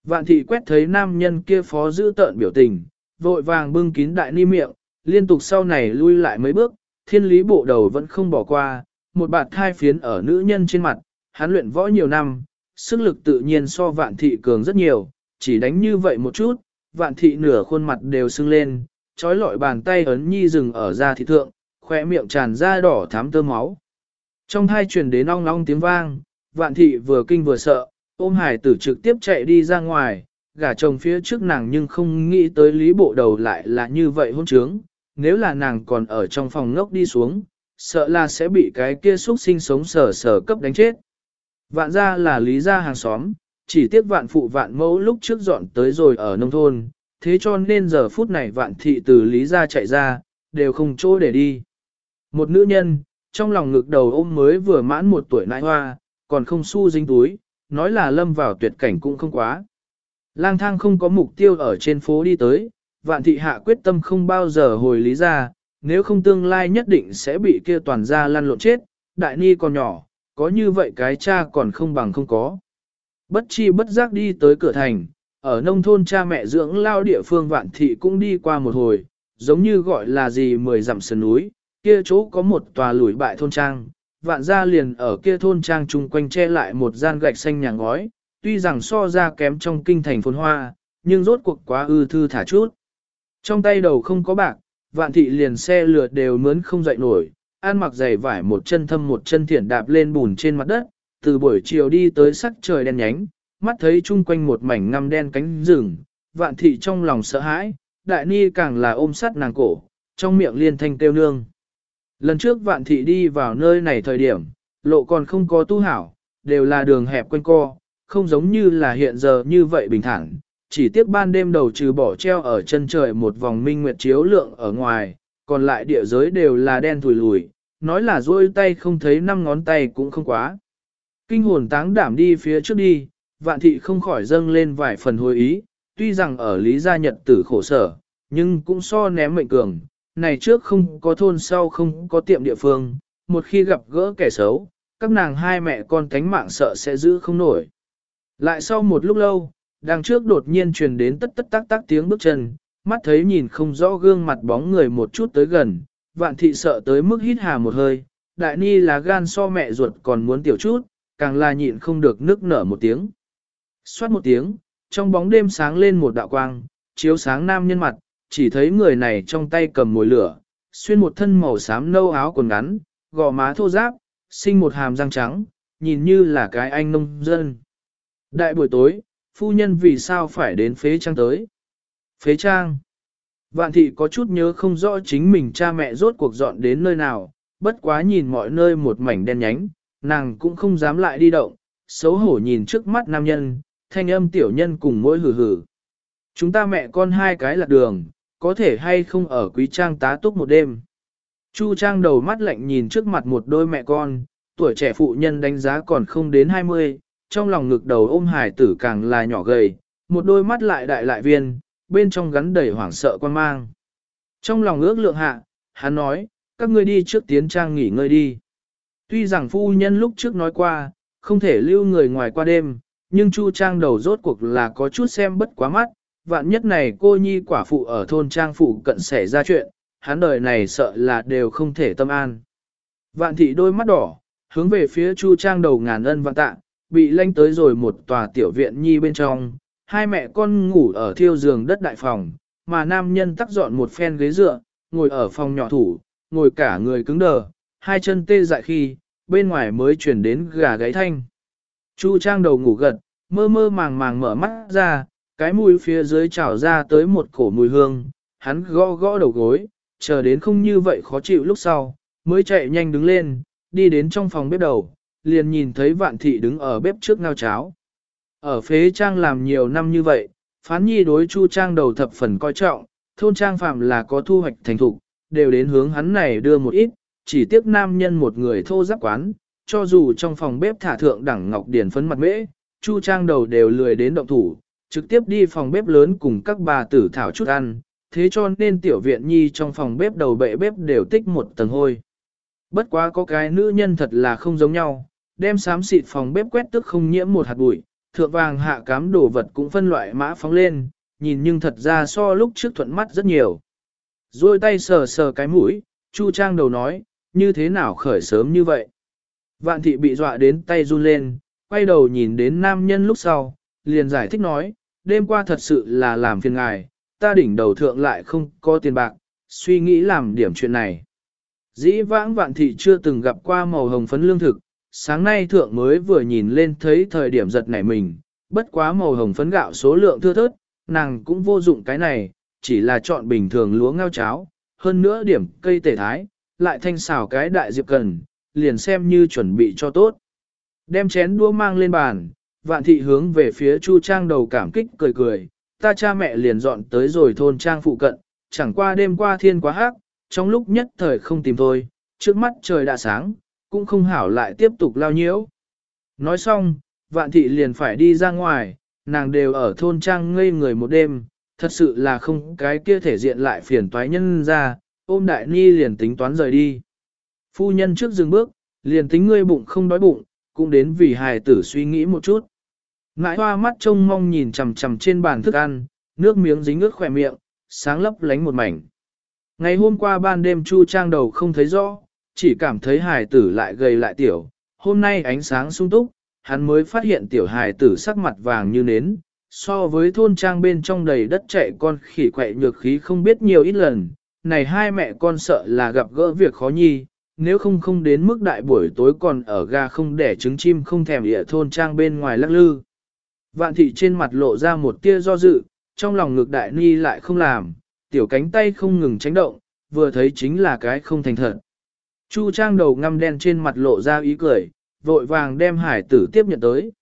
A: Vạn thị quét thấy nam nhân kia phó giữ tợn biểu tình, vội vàng bưng kín đại ni miệng, liên tục sau này lui lại mấy bước, thiên lý bộ đầu vẫn không bỏ qua, một bạt thai phiến ở nữ nhân trên mặt, hắn luyện võ nhiều năm, sức lực tự nhiên so vạn thị cường rất nhiều, chỉ đánh như vậy một chút, vạn thị nửa khuôn mặt đều sưng lên, trói lọi bàn tay ấn nhi rừng ở da thị thượng, khỏe miệng tràn ra đỏ thám tơ máu. Trong hai truyền đến ong ong tiếng vang, vạn thị vừa kinh vừa sợ, ôm hải tử trực tiếp chạy đi ra ngoài, gả chồng phía trước nàng nhưng không nghĩ tới lý bộ đầu lại là như vậy hôn trướng, nếu là nàng còn ở trong phòng ngốc đi xuống, sợ là sẽ bị cái kia xúc sinh sống sở sở cấp đánh chết. Vạn ra là lý gia hàng xóm, chỉ tiếc vạn phụ vạn mẫu lúc trước dọn tới rồi ở nông thôn, thế cho nên giờ phút này vạn thị từ lý gia chạy ra, đều không chỗ để đi. Một nữ nhân, trong lòng ngực đầu ôm mới vừa mãn một tuổi nãi hoa, còn không xu dính túi, nói là lâm vào tuyệt cảnh cũng không quá. Lang thang không có mục tiêu ở trên phố đi tới, vạn thị hạ quyết tâm không bao giờ hồi lý ra, nếu không tương lai nhất định sẽ bị kia toàn gia lăn lộn chết, đại ni còn nhỏ, có như vậy cái cha còn không bằng không có. Bất chi bất giác đi tới cửa thành, ở nông thôn cha mẹ dưỡng lao địa phương vạn thị cũng đi qua một hồi, giống như gọi là gì mười dặm sườn núi, kia chỗ có một tòa lùi bại thôn trang, vạn gia liền ở kia thôn trang chung quanh che lại một gian gạch xanh nhà ngói, tuy rằng so ra kém trong kinh thành phồn hoa, nhưng rốt cuộc quá ư thư thả chút. Trong tay đầu không có bạc, vạn thị liền xe lượt đều mướn không dậy nổi, an mặc giày vải một chân thâm một chân thiển đạp lên bùn trên mặt đất, từ buổi chiều đi tới sắc trời đen nhánh, mắt thấy chung quanh một mảnh ngăm đen cánh rừng, vạn thị trong lòng sợ hãi, đại ni càng là ôm sắt nàng cổ, trong miệng liên thanh kêu nương. Lần trước vạn thị đi vào nơi này thời điểm, lộ còn không có tu hảo, đều là đường hẹp quanh co, không giống như là hiện giờ như vậy bình thản. Chỉ tiếc ban đêm đầu trừ bỏ treo ở chân trời một vòng minh nguyệt chiếu lượng ở ngoài, còn lại địa giới đều là đen thùi lùi, nói là dôi tay không thấy năm ngón tay cũng không quá. Kinh hồn táng đảm đi phía trước đi, vạn thị không khỏi dâng lên vài phần hồi ý, tuy rằng ở Lý Gia Nhật tử khổ sở, nhưng cũng so ném mệnh cường, này trước không có thôn sau không có tiệm địa phương, một khi gặp gỡ kẻ xấu, các nàng hai mẹ con cánh mạng sợ sẽ giữ không nổi. Lại sau một lúc lâu, đằng trước đột nhiên truyền đến tất tất tác tác tiếng bước chân, mắt thấy nhìn không rõ gương mặt bóng người một chút tới gần, vạn thị sợ tới mức hít hà một hơi, đại ni là gan so mẹ ruột còn muốn tiểu chút, càng là nhịn không được nức nở một tiếng. Xoát một tiếng, trong bóng đêm sáng lên một đạo quang, chiếu sáng nam nhân mặt, chỉ thấy người này trong tay cầm mồi lửa, xuyên một thân màu xám nâu áo quần ngắn, gò má thô ráp, sinh một hàm răng trắng, nhìn như là cái anh nông dân. Đại buổi tối, phu nhân vì sao phải đến phế trang tới? Phế trang. Vạn thị có chút nhớ không rõ chính mình cha mẹ rốt cuộc dọn đến nơi nào, bất quá nhìn mọi nơi một mảnh đen nhánh, nàng cũng không dám lại đi động, xấu hổ nhìn trước mắt nam nhân, thanh âm tiểu nhân cùng mỗi hừ hừ Chúng ta mẹ con hai cái lạc đường, có thể hay không ở quý trang tá túc một đêm. Chu trang đầu mắt lạnh nhìn trước mặt một đôi mẹ con, tuổi trẻ phụ nhân đánh giá còn không đến 20, trong lòng ngực đầu ôm hải tử càng là nhỏ gầy, một đôi mắt lại đại lại viên, bên trong gắn đầy hoảng sợ quan mang. Trong lòng ước lượng hạ, hắn nói, các ngươi đi trước tiến trang nghỉ ngơi đi. Tuy rằng phu nhân lúc trước nói qua, không thể lưu người ngoài qua đêm, nhưng Chu Trang đầu rốt cuộc là có chút xem bất quá mắt, vạn nhất này cô nhi quả phụ ở thôn Trang phụ cận xảy ra chuyện, hắn đời này sợ là đều không thể tâm an. Vạn thị đôi mắt đỏ, hướng về phía Chu Trang đầu ngàn ân vạn tạ, bị lanh tới rồi một tòa tiểu viện nhi bên trong, hai mẹ con ngủ ở thiêu giường đất đại phòng, mà nam nhân tắc dọn một phen ghế dựa, ngồi ở phòng nhỏ thủ, ngồi cả người cứng đờ, hai chân tê dại khi, bên ngoài mới chuyển đến gà gáy thanh. Chu Trang đầu ngủ gật, mơ mơ màng màng mở mắt ra, cái mũi phía dưới trào ra tới một cổ mùi hương, hắn gõ gõ đầu gối, chờ đến không như vậy khó chịu lúc sau, mới chạy nhanh đứng lên, đi đến trong phòng bếp đầu, liền nhìn thấy vạn thị đứng ở bếp trước ngao cháo. Ở phế trang làm nhiều năm như vậy, phán nhi đối chu trang đầu thập phần coi trọng, thôn trang phạm là có thu hoạch thành thục, đều đến hướng hắn này đưa một ít, chỉ tiếc nam nhân một người thô giáp quán, cho dù trong phòng bếp thả thượng đẳng ngọc điển phấn mặt mễ, chu trang đầu đều lười đến động thủ, trực tiếp đi phòng bếp lớn cùng các bà tử thảo chút ăn, thế cho nên tiểu viện nhi trong phòng bếp đầu bệ bếp đều tích một tầng hôi. Bất quá có cái nữ nhân thật là không giống nhau, đem xám xịt phòng bếp quét tức không nhiễm một hạt bụi, thượng vàng hạ cám đồ vật cũng phân loại mã phóng lên, nhìn nhưng thật ra so lúc trước thuận mắt rất nhiều. Rồi tay sờ sờ cái mũi, Chu Trang đầu nói, như thế nào khởi sớm như vậy. Vạn thị bị dọa đến tay run lên, quay đầu nhìn đến nam nhân lúc sau, liền giải thích nói, đêm qua thật sự là làm phiền ngài, ta đỉnh đầu thượng lại không có tiền bạc, suy nghĩ làm điểm chuyện này. Dĩ vãng vạn thị chưa từng gặp qua màu hồng phấn lương thực, sáng nay thượng mới vừa nhìn lên thấy thời điểm giật nảy mình, bất quá màu hồng phấn gạo số lượng thưa thớt, nàng cũng vô dụng cái này, chỉ là chọn bình thường lúa ngao cháo, hơn nữa điểm cây tể thái, lại thanh xảo cái đại diệp cần, liền xem như chuẩn bị cho tốt. Đem chén đũa mang lên bàn, vạn thị hướng về phía Chu Trang đầu cảm kích cười cười, ta cha mẹ liền dọn tới rồi thôn Trang phụ cận, chẳng qua đêm qua thiên quá hắc, trong lúc nhất thời không tìm thôi, trước mắt trời đã sáng, cũng không hảo lại tiếp tục lao nhiễu. Nói xong, vạn thị liền phải đi ra ngoài, nàng đều ở thôn Trang ngây người một đêm, thật sự là không cái kia thể diện lại phiền toái nhân ra, ôm đại ni liền tính toán rời đi. Phu nhân trước dừng bước, liền tính ngươi bụng không đói bụng, cũng đến vì hài tử suy nghĩ một chút. Ngãi hoa mắt trông mong nhìn chằm chằm trên bàn thức ăn, nước miếng dính ướt khỏe miệng, sáng lấp lánh một mảnh. Ngày hôm qua ban đêm Chu Trang đầu không thấy rõ, chỉ cảm thấy hài tử lại gầy lại tiểu. Hôm nay ánh sáng sung túc, hắn mới phát hiện tiểu hài tử sắc mặt vàng như nến. So với thôn trang bên trong đầy đất chạy con khỉ quậy nhược khí không biết nhiều ít lần, này hai mẹ con sợ là gặp gỡ việc khó nhi, nếu không không đến mức đại buổi tối còn ở ga không để trứng chim không thèm địa thôn trang bên ngoài lắc lư. Vạn thị trên mặt lộ ra một tia do dự, trong lòng ngược đại ni lại không làm, tiểu cánh tay không ngừng tránh động, vừa thấy chính là cái không thành thật. Chu trang đầu ngăm đen trên mặt lộ ra ý cười, vội vàng đem hải tử tiếp nhận tới.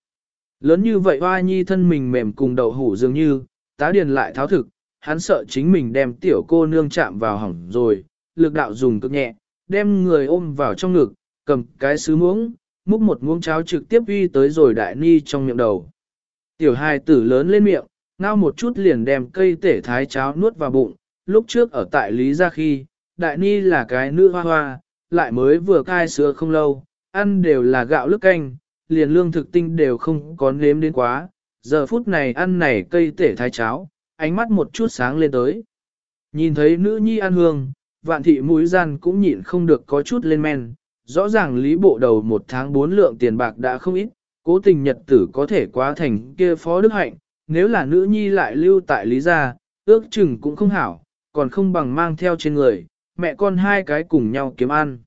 A: Lớn như vậy hoa nhi thân mình mềm cùng đậu hủ dường như, tá điền lại tháo thực, hắn sợ chính mình đem tiểu cô nương chạm vào hỏng rồi, lực đạo dùng cực nhẹ, đem người ôm vào trong ngực, cầm cái sứ muỗng, múc một muỗng cháo trực tiếp uy tới rồi đại ni trong miệng đầu. Tiểu hài tử lớn lên miệng, ngao một chút liền đem cây tể thái cháo nuốt vào bụng, lúc trước ở tại Lý Gia khi, đại ni là cái nữ hoa hoa, lại mới vừa cai sữa không lâu, ăn đều là gạo lức canh, liền lương thực tinh đều không có nếm đến quá, giờ phút này ăn này cây tể thái cháo, ánh mắt một chút sáng lên tới. Nhìn thấy nữ nhi ăn hương, vạn thị mũi gian cũng nhịn không được có chút lên men, rõ ràng lý bộ đầu một tháng bốn lượng tiền bạc đã không ít, cố tình nhật tử có thể quá thành kia phó đức hạnh, nếu là nữ nhi lại lưu tại lý gia, ước chừng cũng không hảo, còn không bằng mang theo trên người, mẹ con hai cái cùng nhau kiếm ăn.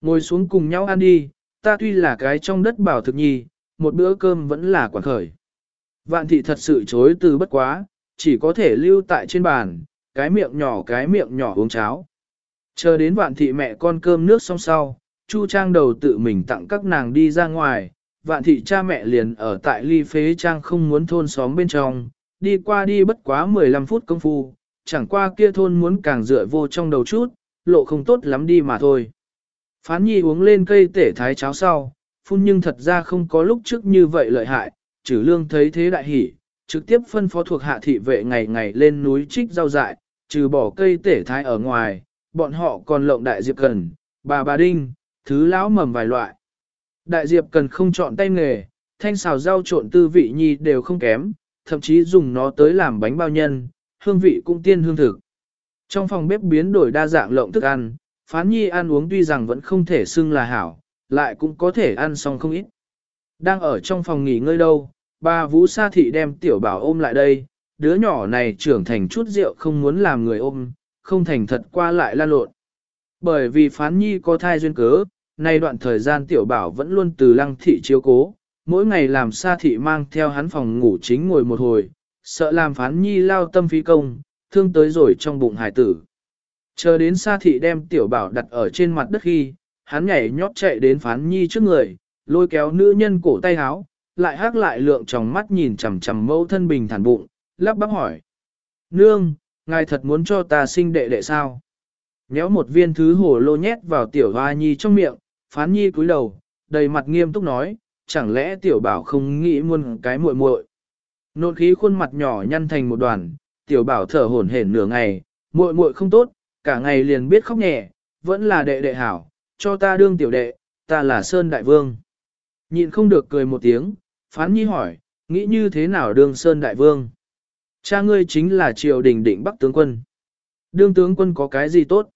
A: Ngồi xuống cùng nhau ăn đi, ta tuy là cái trong đất bảo thực nhi, một bữa cơm vẫn là quả khởi. Vạn thị thật sự chối từ bất quá, chỉ có thể lưu tại trên bàn, cái miệng nhỏ cái miệng nhỏ uống cháo. Chờ đến vạn thị mẹ con cơm nước xong sau, Chu Trang đầu tự mình tặng các nàng đi ra ngoài, vạn thị cha mẹ liền ở tại ly phế trang không muốn thôn xóm bên trong, đi qua đi bất quá 15 phút công phu, chẳng qua kia thôn muốn càng dựa vô trong đầu chút, lộ không tốt lắm đi mà thôi. Phán nhi uống lên cây tể thái cháo sau, phun nhưng thật ra không có lúc trước như vậy lợi hại, trừ lương thấy thế đại hỉ, trực tiếp phân phó thuộc hạ thị vệ ngày ngày lên núi trích rau dại, trừ bỏ cây tể thái ở ngoài, bọn họ còn lộng đại diệp cần, bà bà đinh, thứ lão mầm vài loại. Đại diệp cần không chọn tay nghề, thanh xào rau trộn tư vị nhi đều không kém, thậm chí dùng nó tới làm bánh bao nhân, hương vị cũng tiên hương thực. Trong phòng bếp biến đổi đa dạng lộng thức ăn, phán nhi ăn uống tuy rằng vẫn không thể xưng là hảo, lại cũng có thể ăn xong không ít. Đang ở trong phòng nghỉ ngơi đâu, bà Vũ Sa Thị đem tiểu bảo ôm lại đây, đứa nhỏ này trưởng thành chút rượu không muốn làm người ôm, không thành thật qua lại lan lộn. Bởi vì phán nhi có thai duyên cớ, nay đoạn thời gian tiểu bảo vẫn luôn từ lăng thị chiếu cố, mỗi ngày làm Sa Thị mang theo hắn phòng ngủ chính ngồi một hồi, sợ làm phán nhi lao tâm phí công, thương tới rồi trong bụng hải tử. Chờ đến Sa Thị đem tiểu bảo đặt ở trên mặt đất khi, hắn nhảy nhót chạy đến phán nhi trước người, lôi kéo nữ nhân cổ tay háo, lại hát lại lượng trong mắt nhìn chằm chằm mẫu thân bình thản bụng, lắp bắp hỏi. Nương, ngài thật muốn cho ta sinh đệ đệ sao? Nhéo một viên thứ hồ lô nhét vào tiểu hoa nhi trong miệng, phán nhi cúi đầu, đầy mặt nghiêm túc nói, chẳng lẽ tiểu bảo không nghĩ muôn cái muội muội? Nôn khí khuôn mặt nhỏ nhăn thành một đoàn, tiểu bảo thở hổn hển nửa ngày, muội muội không tốt, cả ngày liền biết khóc nhẹ, vẫn là đệ đệ hảo, cho ta đương tiểu đệ, ta là Sơn Đại Vương. Nhịn không được cười một tiếng, phán nhi hỏi, nghĩ như thế nào đương Sơn Đại Vương? Cha ngươi chính là triều đình định bắc tướng quân. Đương tướng quân có cái gì tốt?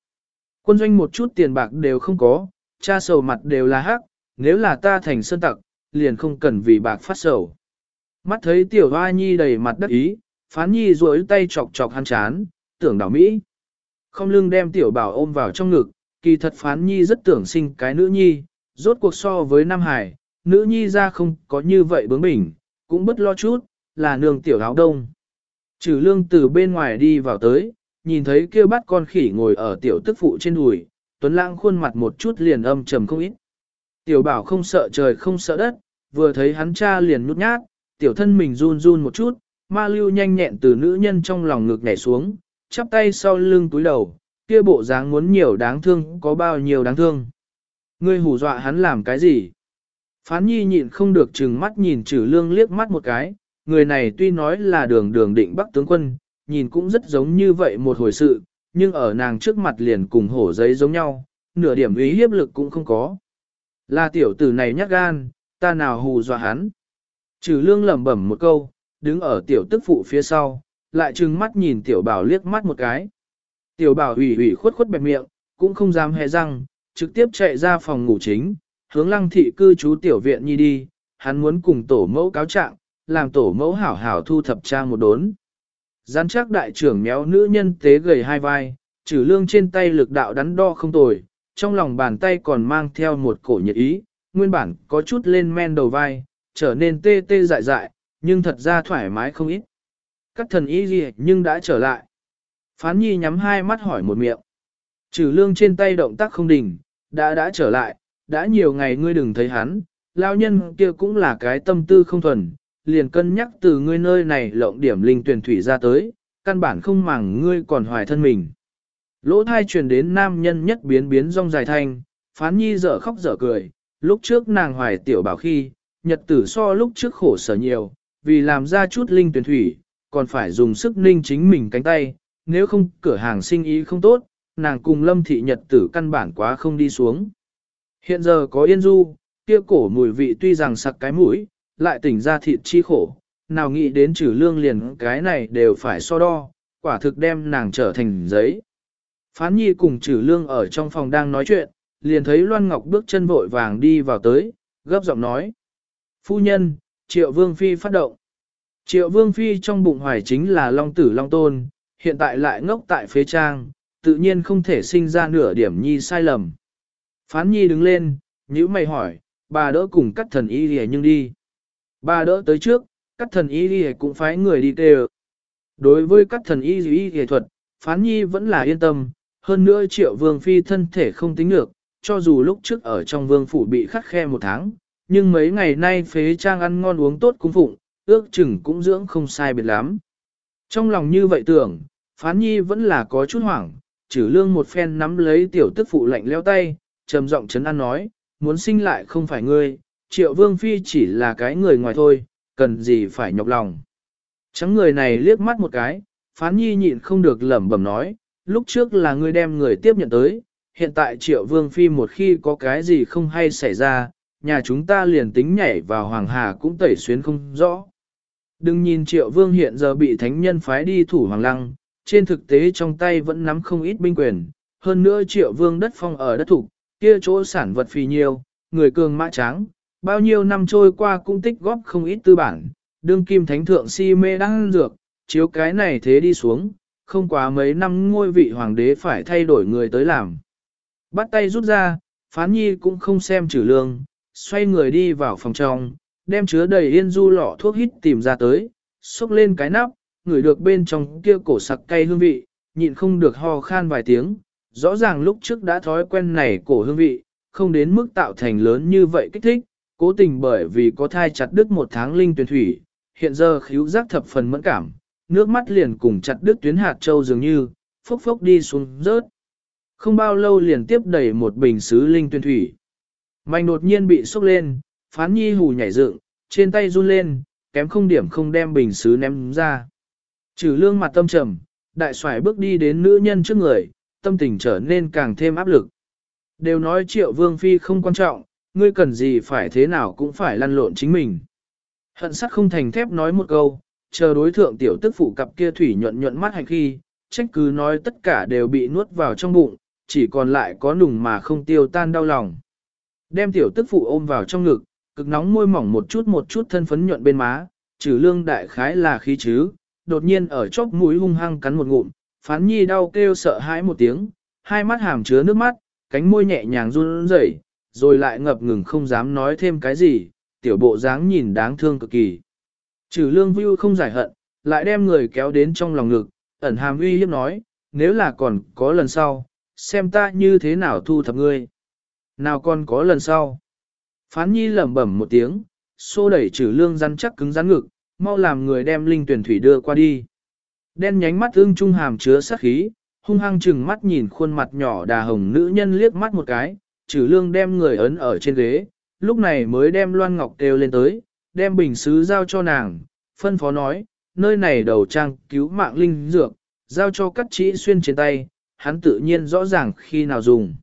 A: Quân doanh một chút tiền bạc đều không có, cha sầu mặt đều là hắc, nếu là ta thành sơn tặc, liền không cần vì bạc phát sầu. Mắt thấy tiểu hoa nhi đầy mặt đắc ý, phán nhi duỗi tay chọc chọc hắn chán, tưởng đảo Mỹ. Không lưng đem tiểu bảo ôm vào trong ngực, kỳ thật phán nhi rất tưởng sinh cái nữ nhi, rốt cuộc so với Nam Hải, nữ nhi ra không có như vậy bướng bỉnh, cũng bất lo chút, là nương tiểu áo đông. Trừ lương từ bên ngoài đi vào tới, nhìn thấy kia bắt con khỉ ngồi ở tiểu tức phụ trên đùi, tuấn lãng khuôn mặt một chút liền âm trầm không ít. Tiểu bảo không sợ trời không sợ đất, vừa thấy hắn cha liền nhút nhát, tiểu thân mình run run một chút, ma lưu nhanh nhẹn từ nữ nhân trong lòng ngực nhảy xuống, chắp tay sau lưng túi đầu, kia bộ dáng muốn nhiều đáng thương có bao nhiêu đáng thương. Ngươi hù dọa hắn làm cái gì? Phán nhi nhịn không được chừng mắt nhìn trừ lương liếc mắt một cái, người này tuy nói là đường đường định bắc tướng quân, nhìn cũng rất giống như vậy một hồi sự, nhưng ở nàng trước mặt liền cùng hổ giấy giống nhau, nửa điểm ý hiếp lực cũng không có. Là tiểu tử này nhát gan, ta nào hù dọa hắn. Trừ lương lẩm bẩm một câu, đứng ở tiểu tức phụ phía sau, lại trừng mắt nhìn tiểu bảo liếc mắt một cái. Tiểu bảo ủy ủy khuất khuất bẹp miệng, cũng không dám hé răng, trực tiếp chạy ra phòng ngủ chính, hướng lăng thị cư trú tiểu viện nhi đi, hắn muốn cùng tổ mẫu cáo trạng, làm tổ mẫu hảo hảo thu thập trang một đốn. Gián chắc đại trưởng méo nữ nhân tế gầy hai vai, trừ lương trên tay lực đạo đắn đo không tồi, trong lòng bàn tay còn mang theo một cổ nhiệt ý, nguyên bản có chút lên men đầu vai, trở nên tê tê dại dại, nhưng thật ra thoải mái không ít. Các thần ý gì nhưng đã trở lại. Phán nhi nhắm hai mắt hỏi một miệng. Trừ lương trên tay động tác không đình, đã đã trở lại, đã nhiều ngày ngươi đừng thấy hắn, lao nhân kia cũng là cái tâm tư không thuần, liền cân nhắc từ ngươi nơi này lộng điểm linh tuyển thủy ra tới, căn bản không màng ngươi còn hoài thân mình. Lỗ thai truyền đến nam nhân nhất biến biến rong dài thanh, phán nhi dở khóc dở cười, lúc trước nàng hoài tiểu bảo khi, nhật tử so lúc trước khổ sở nhiều, vì làm ra chút linh tuyển thủy, còn phải dùng sức ninh chính mình cánh tay, nếu không cửa hàng sinh ý không tốt, nàng cùng lâm thị nhật tử căn bản quá không đi xuống. Hiện giờ có yên du, kia cổ mùi vị tuy rằng sặc cái mũi, lại tỉnh ra thịt chi khổ, nào nghĩ đến trừ lương liền cái này đều phải so đo, quả thực đem nàng trở thành giấy. Phán nhi cùng trừ lương ở trong phòng đang nói chuyện, liền thấy Loan Ngọc bước chân vội vàng đi vào tới, gấp giọng nói. Phu nhân, triệu vương phi phát động. Triệu vương phi trong bụng hoài chính là long tử long tôn, hiện tại lại ngốc tại phế trang, tự nhiên không thể sinh ra nửa điểm nhi sai lầm. Phán nhi đứng lên, nhíu mày hỏi, bà đỡ cùng cắt thần y gì nhưng đi. Bà đỡ tới trước, cắt thần y gì cũng phái người đi kêu. Đối với cắt thần y gì y thuật, phán nhi vẫn là yên tâm, hơn nữa triệu vương phi thân thể không tính được, cho dù lúc trước ở trong vương phủ bị khắc khe một tháng, nhưng mấy ngày nay phế trang ăn ngon uống tốt cung phụng, ước chừng cũng dưỡng không sai biệt lắm. Trong lòng như vậy tưởng, phán nhi vẫn là có chút hoảng, trừ lương một phen nắm lấy tiểu tức phụ lạnh leo tay, trầm giọng chấn an nói, muốn sinh lại không phải ngươi, triệu vương phi chỉ là cái người ngoài thôi, cần gì phải nhọc lòng. Trắng người này liếc mắt một cái, phán nhi nhịn không được lẩm bẩm nói, lúc trước là ngươi đem người tiếp nhận tới, hiện tại triệu vương phi một khi có cái gì không hay xảy ra, nhà chúng ta liền tính nhảy vào hoàng hà cũng tẩy xuyến không rõ. Đừng nhìn triệu vương hiện giờ bị thánh nhân phái đi thủ hoàng lăng, trên thực tế trong tay vẫn nắm không ít binh quyền, hơn nữa triệu vương đất phong ở đất thủ, kia chỗ sản vật phì nhiều, người cường mã tráng, bao nhiêu năm trôi qua cũng tích góp không ít tư bản, đương kim thánh thượng si mê đang dược, chiếu cái này thế đi xuống, không quá mấy năm ngôi vị hoàng đế phải thay đổi người tới làm. Bắt tay rút ra, phán nhi cũng không xem trừ lương, xoay người đi vào phòng trong, đem chứa đầy yên du lọ thuốc hít tìm ra tới, xúc lên cái nắp, ngửi được bên trong kia cổ sặc cay hương vị, nhịn không được ho khan vài tiếng, rõ ràng lúc trước đã thói quen này cổ hương vị, không đến mức tạo thành lớn như vậy kích thích, cố tình bởi vì có thai chặt đứt một tháng linh tuyển thủy, hiện giờ khíu giác thập phần mẫn cảm, nước mắt liền cùng chặt đứt tuyến hạt châu dường như, phốc phốc đi xuống rớt. Không bao lâu liền tiếp đẩy một bình xứ linh tuyển thủy. Mạnh đột nhiên bị sốc lên, phán nhi hù nhảy dựng, trên tay run lên, kém không điểm không đem bình xứ ném ra. Trừ lương mặt tâm trầm, đại xoài bước đi đến nữ nhân trước người, tâm tình trở nên càng thêm áp lực. Đều nói triệu vương phi không quan trọng, ngươi cần gì phải thế nào cũng phải lăn lộn chính mình. Hận sắt không thành thép nói một câu, chờ đối thượng tiểu tức phụ cặp kia thủy nhuận nhuận mắt hành khi, trách cứ nói tất cả đều bị nuốt vào trong bụng, chỉ còn lại có nùng mà không tiêu tan đau lòng. Đem tiểu tức phụ ôm vào trong ngực, cực nóng môi mỏng một chút một chút thân phấn nhuận bên má, trừ lương đại khái là khí chứ, đột nhiên ở chóp mũi hung hăng cắn một ngụm, phán nhi đau kêu sợ hãi một tiếng, hai mắt hàm chứa nước mắt, cánh môi nhẹ nhàng run rẩy, rồi lại ngập ngừng không dám nói thêm cái gì, tiểu bộ dáng nhìn đáng thương cực kỳ. Trừ lương view không giải hận, lại đem người kéo đến trong lòng ngực, ẩn hàm uy hiếp nói, nếu là còn có lần sau, xem ta như thế nào thu thập ngươi. Nào còn có lần sau. Phán nhi lẩm bẩm một tiếng, xô đẩy trừ lương rắn chắc cứng rắn ngực, mau làm người đem linh tuyển thủy đưa qua đi. Đen nhánh mắt ương trung hàm chứa sát khí, hung hăng chừng mắt nhìn khuôn mặt nhỏ đà hồng nữ nhân liếc mắt một cái, trừ lương đem người ấn ở trên ghế, lúc này mới đem loan ngọc đều lên tới, đem bình xứ giao cho nàng, phân phó nói, nơi này đầu trang cứu mạng linh dược, giao cho cắt chỉ xuyên trên tay, hắn tự nhiên rõ ràng khi nào dùng.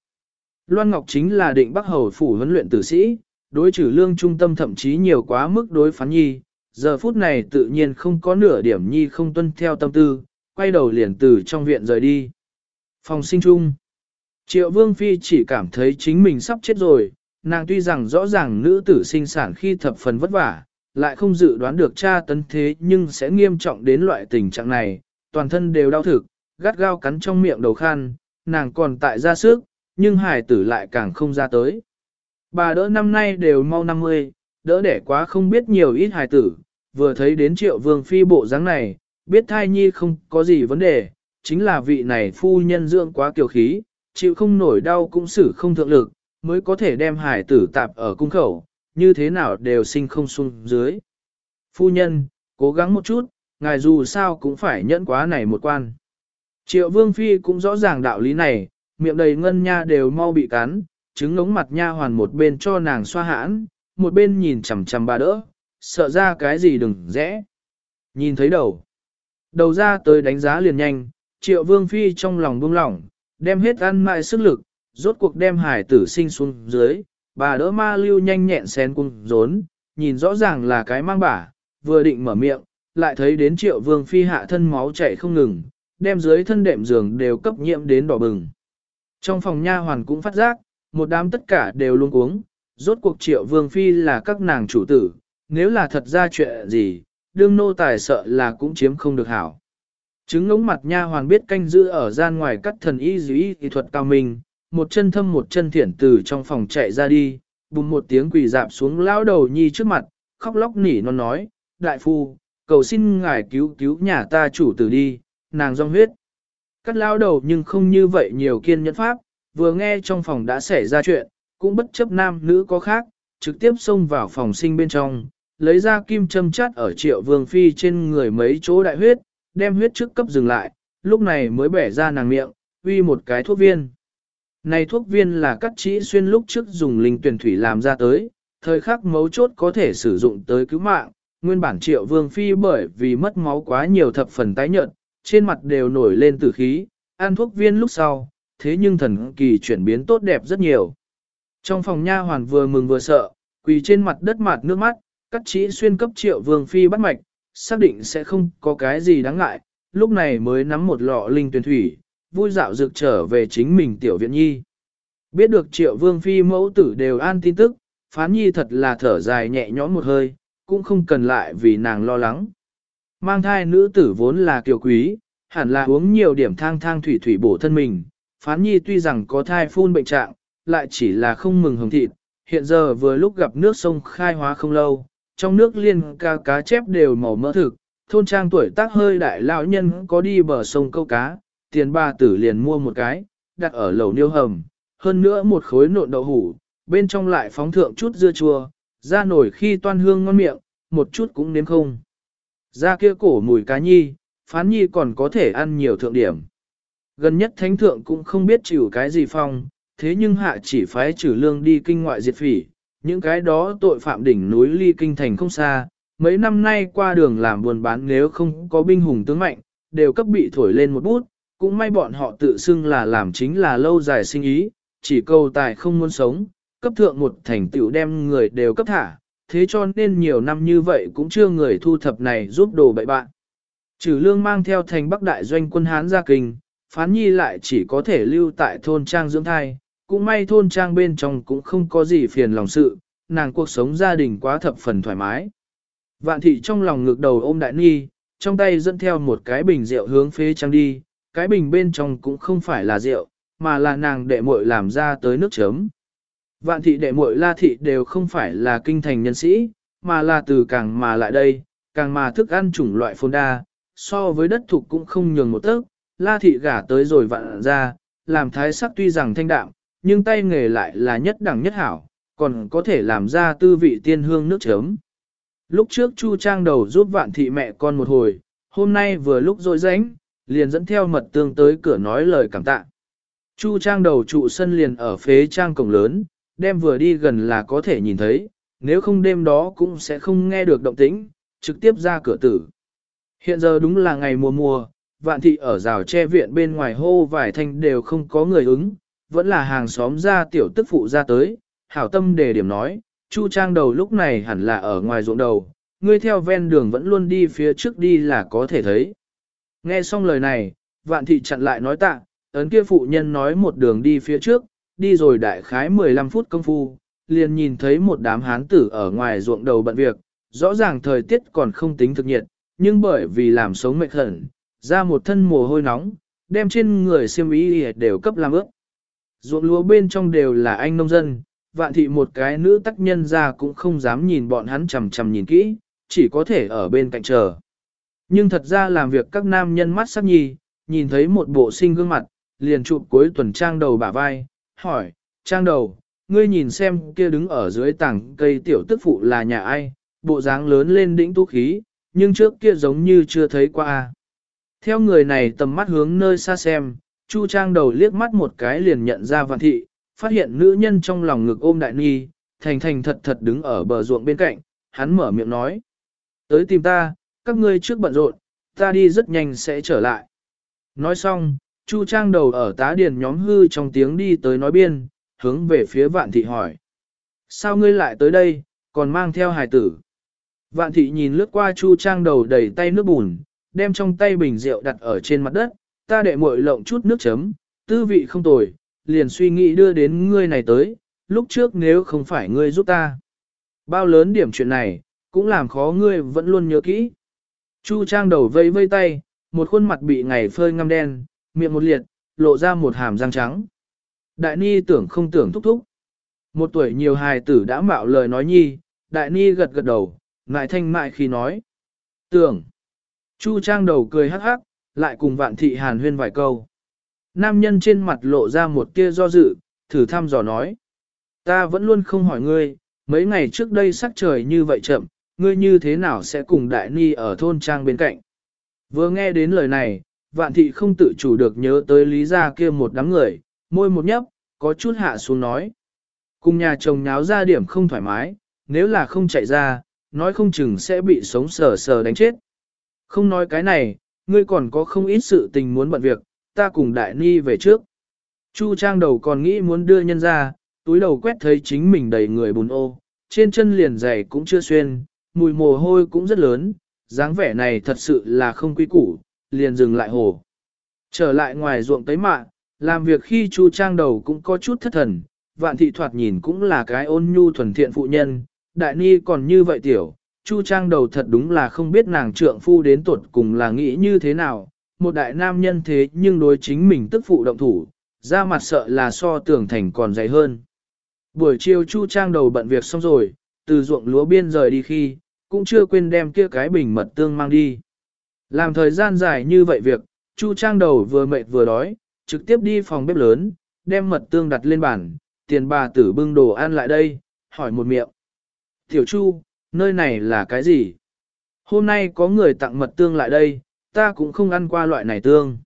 A: Loan Ngọc chính là định Bắc Hầu phủ huấn luyện tử sĩ, đối trừ lương trung tâm thậm chí nhiều quá mức đối phán nhi, giờ phút này tự nhiên không có nửa điểm nhi không tuân theo tâm tư, quay đầu liền từ trong viện rời đi. Phòng sinh trung. Triệu Vương Phi chỉ cảm thấy chính mình sắp chết rồi, nàng tuy rằng rõ ràng nữ tử sinh sản khi thập phần vất vả, lại không dự đoán được cha tấn thế nhưng sẽ nghiêm trọng đến loại tình trạng này, toàn thân đều đau thực, gắt gao cắn trong miệng đầu khan, nàng còn tại ra sức, nhưng hải tử lại càng không ra tới. Bà đỡ năm nay đều mau 50, đỡ đẻ quá không biết nhiều ít hài tử, vừa thấy đến triệu vương phi bộ dáng này, biết thai nhi không có gì vấn đề, chính là vị này phu nhân dưỡng quá kiều khí, chịu không nổi đau cũng xử không thượng lực, mới có thể đem hải tử tạp ở cung khẩu, như thế nào đều sinh không xuống dưới. Phu nhân, cố gắng một chút, ngài dù sao cũng phải nhẫn quá này một quan. Triệu vương phi cũng rõ ràng đạo lý này, miệng đầy ngân nha đều mau bị cắn, trứng ngống mặt nha hoàn một bên cho nàng xoa hãn, một bên nhìn chằm chằm bà đỡ, sợ ra cái gì đừng rẽ. Nhìn thấy đầu. Đầu ra tới đánh giá liền nhanh, triệu vương phi trong lòng buông lỏng, đem hết ăn mại sức lực, rốt cuộc đem hải tử sinh xuống dưới, bà đỡ ma lưu nhanh nhẹn xén cung rốn, nhìn rõ ràng là cái mang bả, vừa định mở miệng, lại thấy đến triệu vương phi hạ thân máu chảy không ngừng, đem dưới thân đệm giường đều cấp nhiễm đến đỏ bừng. Trong phòng nha hoàn cũng phát giác, một đám tất cả đều luôn uống, rốt cuộc triệu vương phi là các nàng chủ tử, nếu là thật ra chuyện gì, đương nô tài sợ là cũng chiếm không được hảo. Chứng ngống mặt nha hoàn biết canh giữ ở gian ngoài cắt thần y dĩ y thuật cao minh, một chân thâm một chân thiển từ trong phòng chạy ra đi, bùng một tiếng quỳ dạp xuống lão đầu nhi trước mặt, khóc lóc nỉ non nói, đại phu, cầu xin ngài cứu cứu nhà ta chủ tử đi, nàng rong huyết. Cắt lão đầu nhưng không như vậy nhiều kiên nhẫn pháp, vừa nghe trong phòng đã xảy ra chuyện, cũng bất chấp nam nữ có khác, trực tiếp xông vào phòng sinh bên trong, lấy ra kim châm chát ở triệu vương phi trên người mấy chỗ đại huyết, đem huyết trước cấp dừng lại, lúc này mới bẻ ra nàng miệng, uy một cái thuốc viên. Này thuốc viên là cắt chỉ xuyên lúc trước dùng linh tuyển thủy làm ra tới, thời khắc mấu chốt có thể sử dụng tới cứu mạng, nguyên bản triệu vương phi bởi vì mất máu quá nhiều thập phần tái nhợt, trên mặt đều nổi lên tử khí, ăn thuốc viên lúc sau, thế nhưng thần kỳ chuyển biến tốt đẹp rất nhiều. Trong phòng nha hoàn vừa mừng vừa sợ, quỳ trên mặt đất mặt nước mắt, cắt chỉ xuyên cấp triệu vương phi bắt mạch, xác định sẽ không có cái gì đáng ngại, lúc này mới nắm một lọ linh tuyển thủy, vui dạo dược trở về chính mình tiểu viện nhi. Biết được triệu vương phi mẫu tử đều an tin tức, phán nhi thật là thở dài nhẹ nhõm một hơi, cũng không cần lại vì nàng lo lắng. Mang thai nữ tử vốn là kiều quý, hẳn là uống nhiều điểm thang thang thủy thủy bổ thân mình. Phán nhi tuy rằng có thai phun bệnh trạng, lại chỉ là không mừng hồng thịt. Hiện giờ vừa lúc gặp nước sông khai hóa không lâu, trong nước liên ca cá chép đều màu mỡ thực. Thôn trang tuổi tác hơi đại lão nhân có đi bờ sông câu cá, tiền ba tử liền mua một cái, đặt ở lầu niêu hầm. Hơn nữa một khối nộn đậu hủ, bên trong lại phóng thượng chút dưa chua, ra nổi khi toan hương ngon miệng, một chút cũng nếm không. Ra kia cổ mùi cá nhi, phán nhi còn có thể ăn nhiều thượng điểm. Gần nhất thánh thượng cũng không biết chịu cái gì phong, thế nhưng hạ chỉ phái trừ lương đi kinh ngoại diệt phỉ, những cái đó tội phạm đỉnh núi ly kinh thành không xa, mấy năm nay qua đường làm buồn bán nếu không có binh hùng tướng mạnh, đều cấp bị thổi lên một bút, cũng may bọn họ tự xưng là làm chính là lâu dài sinh ý, chỉ câu tài không muốn sống, cấp thượng một thành tựu đem người đều cấp thả, thế cho nên nhiều năm như vậy cũng chưa người thu thập này giúp đồ bậy bạn. Trừ lương mang theo thành bắc đại doanh quân Hán ra kinh, phán nhi lại chỉ có thể lưu tại thôn trang dưỡng thai, cũng may thôn trang bên trong cũng không có gì phiền lòng sự, nàng cuộc sống gia đình quá thập phần thoải mái. Vạn thị trong lòng ngược đầu ôm đại ni, trong tay dẫn theo một cái bình rượu hướng phế trang đi, cái bình bên trong cũng không phải là rượu, mà là nàng đệ muội làm ra tới nước chấm. Vạn thị đệ muội la thị đều không phải là kinh thành nhân sĩ, mà là từ càng mà lại đây, càng mà thức ăn chủng loại phôn đa, so với đất thục cũng không nhường một tấc, la thị gả tới rồi vạn ra, làm thái sắc tuy rằng thanh đạm, nhưng tay nghề lại là nhất đẳng nhất hảo, còn có thể làm ra tư vị tiên hương nước chấm. Lúc trước Chu Trang đầu giúp vạn thị mẹ con một hồi, hôm nay vừa lúc rỗi ránh, liền dẫn theo mật tương tới cửa nói lời cảm tạ. Chu Trang đầu trụ sân liền ở phế trang cổng lớn, đem vừa đi gần là có thể nhìn thấy, nếu không đêm đó cũng sẽ không nghe được động tĩnh, trực tiếp ra cửa tử. Hiện giờ đúng là ngày mùa mùa, vạn thị ở rào che viện bên ngoài hô vài thanh đều không có người ứng, vẫn là hàng xóm ra tiểu tức phụ ra tới, hảo tâm đề điểm nói, Chu Trang đầu lúc này hẳn là ở ngoài ruộng đầu, ngươi theo ven đường vẫn luôn đi phía trước đi là có thể thấy. Nghe xong lời này, vạn thị chặn lại nói tạ, ấn kia phụ nhân nói một đường đi phía trước, đi rồi đại khái 15 phút công phu, liền nhìn thấy một đám hán tử ở ngoài ruộng đầu bận việc, rõ ràng thời tiết còn không tính thực nhiệt, nhưng bởi vì làm sống mệt hẳn, ra một thân mồ hôi nóng, đem trên người xiêm y đều cấp làm ướt. Ruộng lúa bên trong đều là anh nông dân, vạn thị một cái nữ tác nhân ra cũng không dám nhìn bọn hắn chằm chằm nhìn kỹ, chỉ có thể ở bên cạnh chờ. Nhưng thật ra làm việc các nam nhân mắt sắc nhi, nhìn thấy một bộ sinh gương mặt, liền chụp cuối tuần trang đầu bả vai, hỏi, trang đầu, ngươi nhìn xem kia đứng ở dưới tảng cây tiểu tức phụ là nhà ai, bộ dáng lớn lên đỉnh tú khí, nhưng trước kia giống như chưa thấy qua. Theo người này tầm mắt hướng nơi xa xem, Chu Trang đầu liếc mắt một cái liền nhận ra Vạn Thị, phát hiện nữ nhân trong lòng ngực ôm đại ni, thành thành thật thật đứng ở bờ ruộng bên cạnh, hắn mở miệng nói. Tới tìm ta, các ngươi trước bận rộn, ta đi rất nhanh sẽ trở lại. Nói xong, Chu Trang đầu ở tá điền nhóm hư trong tiếng đi tới nói biên, hướng về phía Vạn Thị hỏi. Sao ngươi lại tới đây, còn mang theo hài tử? Vạn Thị nhìn lướt qua Chu Trang đầu đầy tay nước bùn, đem trong tay bình rượu đặt ở trên mặt đất, ta đệ muội lộng chút nước chấm, tư vị không tồi, liền suy nghĩ đưa đến ngươi này tới, lúc trước nếu không phải ngươi giúp ta. Bao lớn điểm chuyện này, cũng làm khó ngươi vẫn luôn nhớ kỹ. Chu Trang đầu vây vây tay, một khuôn mặt bị ngày phơi ngăm đen, miệng một liệt, lộ ra một hàm răng trắng. Đại Ni tưởng không tưởng thúc thúc. Một tuổi nhiều hài tử đã mạo lời nói nhi, Đại Ni gật gật đầu, ngại thanh mại khi nói. Tưởng. Chu Trang đầu cười hắc hắc, lại cùng vạn thị hàn huyên vài câu. Nam nhân trên mặt lộ ra một tia do dự, thử thăm dò nói. Ta vẫn luôn không hỏi ngươi, mấy ngày trước đây sắc trời như vậy chậm, ngươi như thế nào sẽ cùng đại ni ở thôn trang bên cạnh. Vừa nghe đến lời này, vạn thị không tự chủ được nhớ tới lý gia kia một đám người, môi một nhấp, có chút hạ xuống nói. Cùng nhà chồng nháo ra điểm không thoải mái, nếu là không chạy ra, nói không chừng sẽ bị sống sờ sờ đánh chết. Không nói cái này, ngươi còn có không ít sự tình muốn bận việc, ta cùng đại ni về trước. Chu trang đầu còn nghĩ muốn đưa nhân ra, túi đầu quét thấy chính mình đầy người bùn ô, trên chân liền giày cũng chưa xuyên, mùi mồ hôi cũng rất lớn, dáng vẻ này thật sự là không quý củ, liền dừng lại hồ. Trở lại ngoài ruộng tới mạ, làm việc khi chu trang đầu cũng có chút thất thần, vạn thị thoạt nhìn cũng là cái ôn nhu thuần thiện phụ nhân, đại ni còn như vậy tiểu, chu trang đầu thật đúng là không biết nàng trượng phu đến tuột cùng là nghĩ như thế nào, một đại nam nhân thế nhưng đối chính mình tức phụ động thủ, ra mặt sợ là so tưởng thành còn dày hơn. Buổi chiều chu trang đầu bận việc xong rồi, từ ruộng lúa biên rời đi khi, cũng chưa quên đem kia cái bình mật tương mang đi. Làm thời gian dài như vậy việc, chu trang đầu vừa mệt vừa đói, trực tiếp đi phòng bếp lớn, đem mật tương đặt lên bàn, tiền bà tử bưng đồ ăn lại đây, hỏi một miệng. Tiểu chu, nơi này là cái gì? Hôm nay có người tặng mật tương lại đây, ta cũng không ăn qua loại này tương.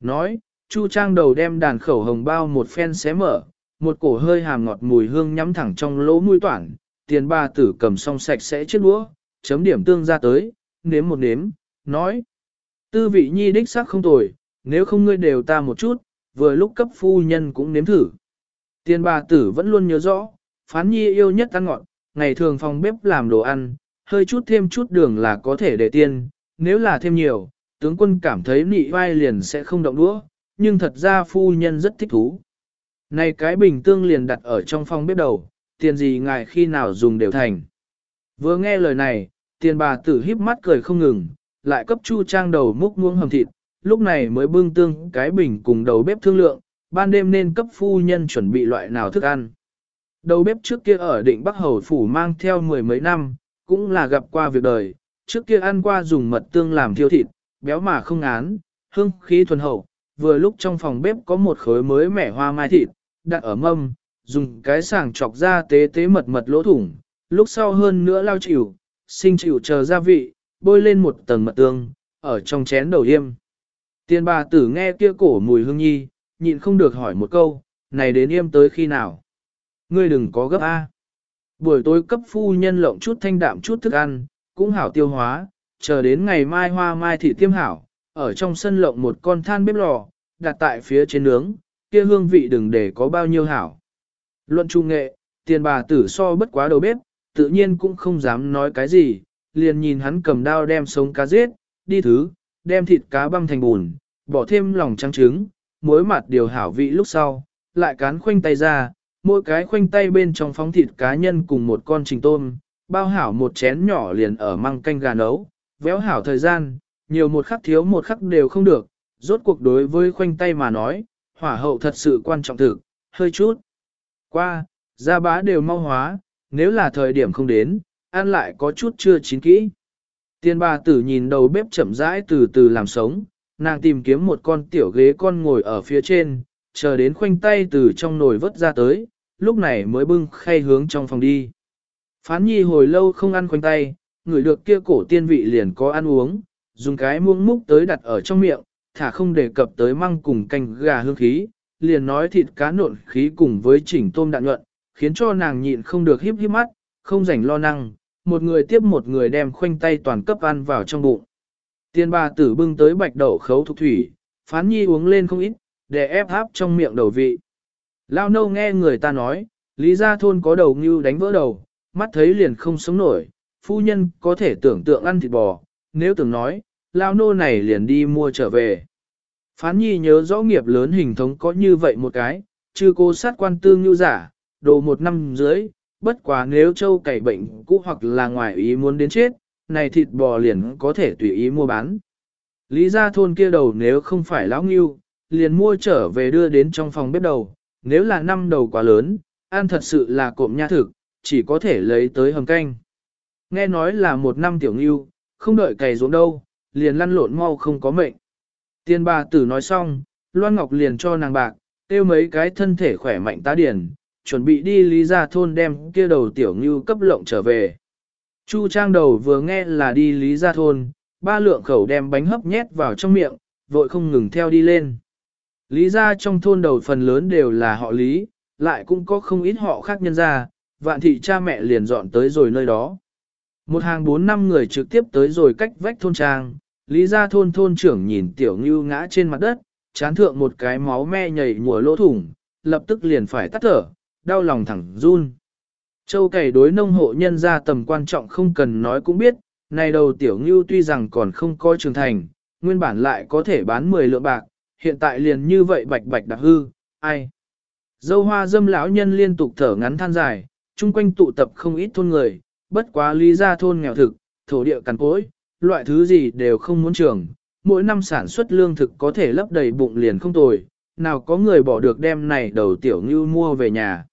A: Nói, Chu Trang đầu đem đàn khẩu hồng bao một phen xé mở, một cổ hơi hàm ngọt mùi hương nhắm thẳng trong lỗ mũi toản, tiền ba tử cầm xong sạch sẽ chiếc đũa, chấm điểm tương ra tới, nếm một nếm, nói. Tư vị nhi đích sắc không tồi, nếu không ngươi đều ta một chút, vừa lúc cấp phu nhân cũng nếm thử. Tiền bà tử vẫn luôn nhớ rõ, phán nhi yêu nhất ăn ngọt, ngày thường phòng bếp làm đồ ăn, hơi chút thêm chút đường là có thể để tiên, nếu là thêm nhiều, tướng quân cảm thấy nị vai liền sẽ không động đũa, nhưng thật ra phu nhân rất thích thú. Này cái bình tương liền đặt ở trong phòng bếp đầu, tiền gì ngài khi nào dùng đều thành. Vừa nghe lời này, tiền bà tử híp mắt cười không ngừng, lại cấp chu trang đầu múc muông hầm thịt, lúc này mới bưng tương cái bình cùng đầu bếp thương lượng, ban đêm nên cấp phu nhân chuẩn bị loại nào thức ăn. Đầu bếp trước kia ở định Bắc Hầu Phủ mang theo mười mấy năm, cũng là gặp qua việc đời, trước kia ăn qua dùng mật tương làm thiêu thịt, béo mà không án, hương khí thuần hậu, vừa lúc trong phòng bếp có một khối mới mẻ hoa mai thịt, đặt ở mâm, dùng cái sàng chọc ra tế tế mật mật lỗ thủng, lúc sau hơn nữa lao chịu, sinh chịu chờ gia vị, bôi lên một tầng mật tương, ở trong chén đầu yêm. Tiên bà tử nghe kia cổ mùi hương nhi, nhịn không được hỏi một câu, này đến yêm tới khi nào? Ngươi đừng có gấp A. Buổi tối cấp phu nhân lộng chút thanh đạm chút thức ăn, cũng hảo tiêu hóa, chờ đến ngày mai hoa mai thị tiêm hảo, ở trong sân lộng một con than bếp lò, đặt tại phía trên nướng, kia hương vị đừng để có bao nhiêu hảo. Luận trung nghệ, tiền bà tử so bất quá đầu bếp, tự nhiên cũng không dám nói cái gì, liền nhìn hắn cầm dao đem sống cá giết, đi thứ, đem thịt cá băm thành bùn, bỏ thêm lòng trắng trứng, muối mặt điều hảo vị lúc sau, lại cán khoanh tay ra, mỗi cái khoanh tay bên trong phóng thịt cá nhân cùng một con trình tôm, bao hảo một chén nhỏ liền ở măng canh gà nấu, véo hảo thời gian, nhiều một khắc thiếu một khắc đều không được, rốt cuộc đối với khoanh tay mà nói, hỏa hậu thật sự quan trọng thực, hơi chút. Qua, gia bá đều mau hóa, nếu là thời điểm không đến, ăn lại có chút chưa chín kỹ. Tiên bà tử nhìn đầu bếp chậm rãi từ từ làm sống, nàng tìm kiếm một con tiểu ghế con ngồi ở phía trên, chờ đến khoanh tay từ trong nồi vớt ra tới, lúc này mới bưng khay hướng trong phòng đi. Phán nhi hồi lâu không ăn khoanh tay, người được kia cổ tiên vị liền có ăn uống, dùng cái muỗng múc tới đặt ở trong miệng, thả không đề cập tới măng cùng canh gà hương khí, liền nói thịt cá nộn khí cùng với chỉnh tôm đạn nhuận, khiến cho nàng nhịn không được híp híp mắt, không rảnh lo năng, một người tiếp một người đem khoanh tay toàn cấp ăn vào trong bụng. Tiên bà tử bưng tới bạch đậu khấu thục thủy, phán nhi uống lên không ít, để ép háp trong miệng đầu vị. Lao nâu nghe người ta nói, lý gia thôn có đầu ngưu đánh vỡ đầu, mắt thấy liền không sống nổi, phu nhân có thể tưởng tượng ăn thịt bò, nếu tưởng nói, lao nô này liền đi mua trở về. Phán nhi nhớ rõ nghiệp lớn hình thống có như vậy một cái, chứ cô sát quan tương như giả, đồ một năm dưới, bất quá nếu châu cày bệnh cũ hoặc là ngoài ý muốn đến chết, này thịt bò liền có thể tùy ý mua bán. Lý gia thôn kia đầu nếu không phải lão ngưu, liền mua trở về đưa đến trong phòng bếp đầu, nếu là năm đầu quá lớn, ăn thật sự là cộm nha thực, chỉ có thể lấy tới hầm canh. Nghe nói là một năm tiểu ngưu, không đợi cày ruộng đâu, liền lăn lộn mau không có mệnh. Tiên bà tử nói xong, Loan Ngọc liền cho nàng bạc, tiêu mấy cái thân thể khỏe mạnh tá điển, chuẩn bị đi lý gia thôn đem kia đầu tiểu ngưu cấp lộng trở về. Chu trang đầu vừa nghe là đi lý gia thôn, ba lượng khẩu đem bánh hấp nhét vào trong miệng, vội không ngừng theo đi lên. Lý gia trong thôn đầu phần lớn đều là họ lý, lại cũng có không ít họ khác nhân gia, vạn thị cha mẹ liền dọn tới rồi nơi đó. Một hàng bốn năm người trực tiếp tới rồi cách vách thôn trang, lý gia thôn thôn trưởng nhìn tiểu ngưu ngã trên mặt đất, chán thượng một cái máu me nhảy mùa lỗ thủng, lập tức liền phải tắt thở, đau lòng thẳng run. Châu cày đối nông hộ nhân ra tầm quan trọng không cần nói cũng biết, này đầu tiểu ngưu tuy rằng còn không coi trưởng thành, nguyên bản lại có thể bán 10 lượng bạc, hiện tại liền như vậy bạch bạch đặc hư, ai. Dâu hoa dâm lão nhân liên tục thở ngắn than dài, chung quanh tụ tập không ít thôn người, bất quá lý ra thôn nghèo thực, thổ địa cằn cối, loại thứ gì đều không muốn trường, mỗi năm sản xuất lương thực có thể lấp đầy bụng liền không tồi, nào có người bỏ được đem này đầu tiểu ngưu mua về nhà.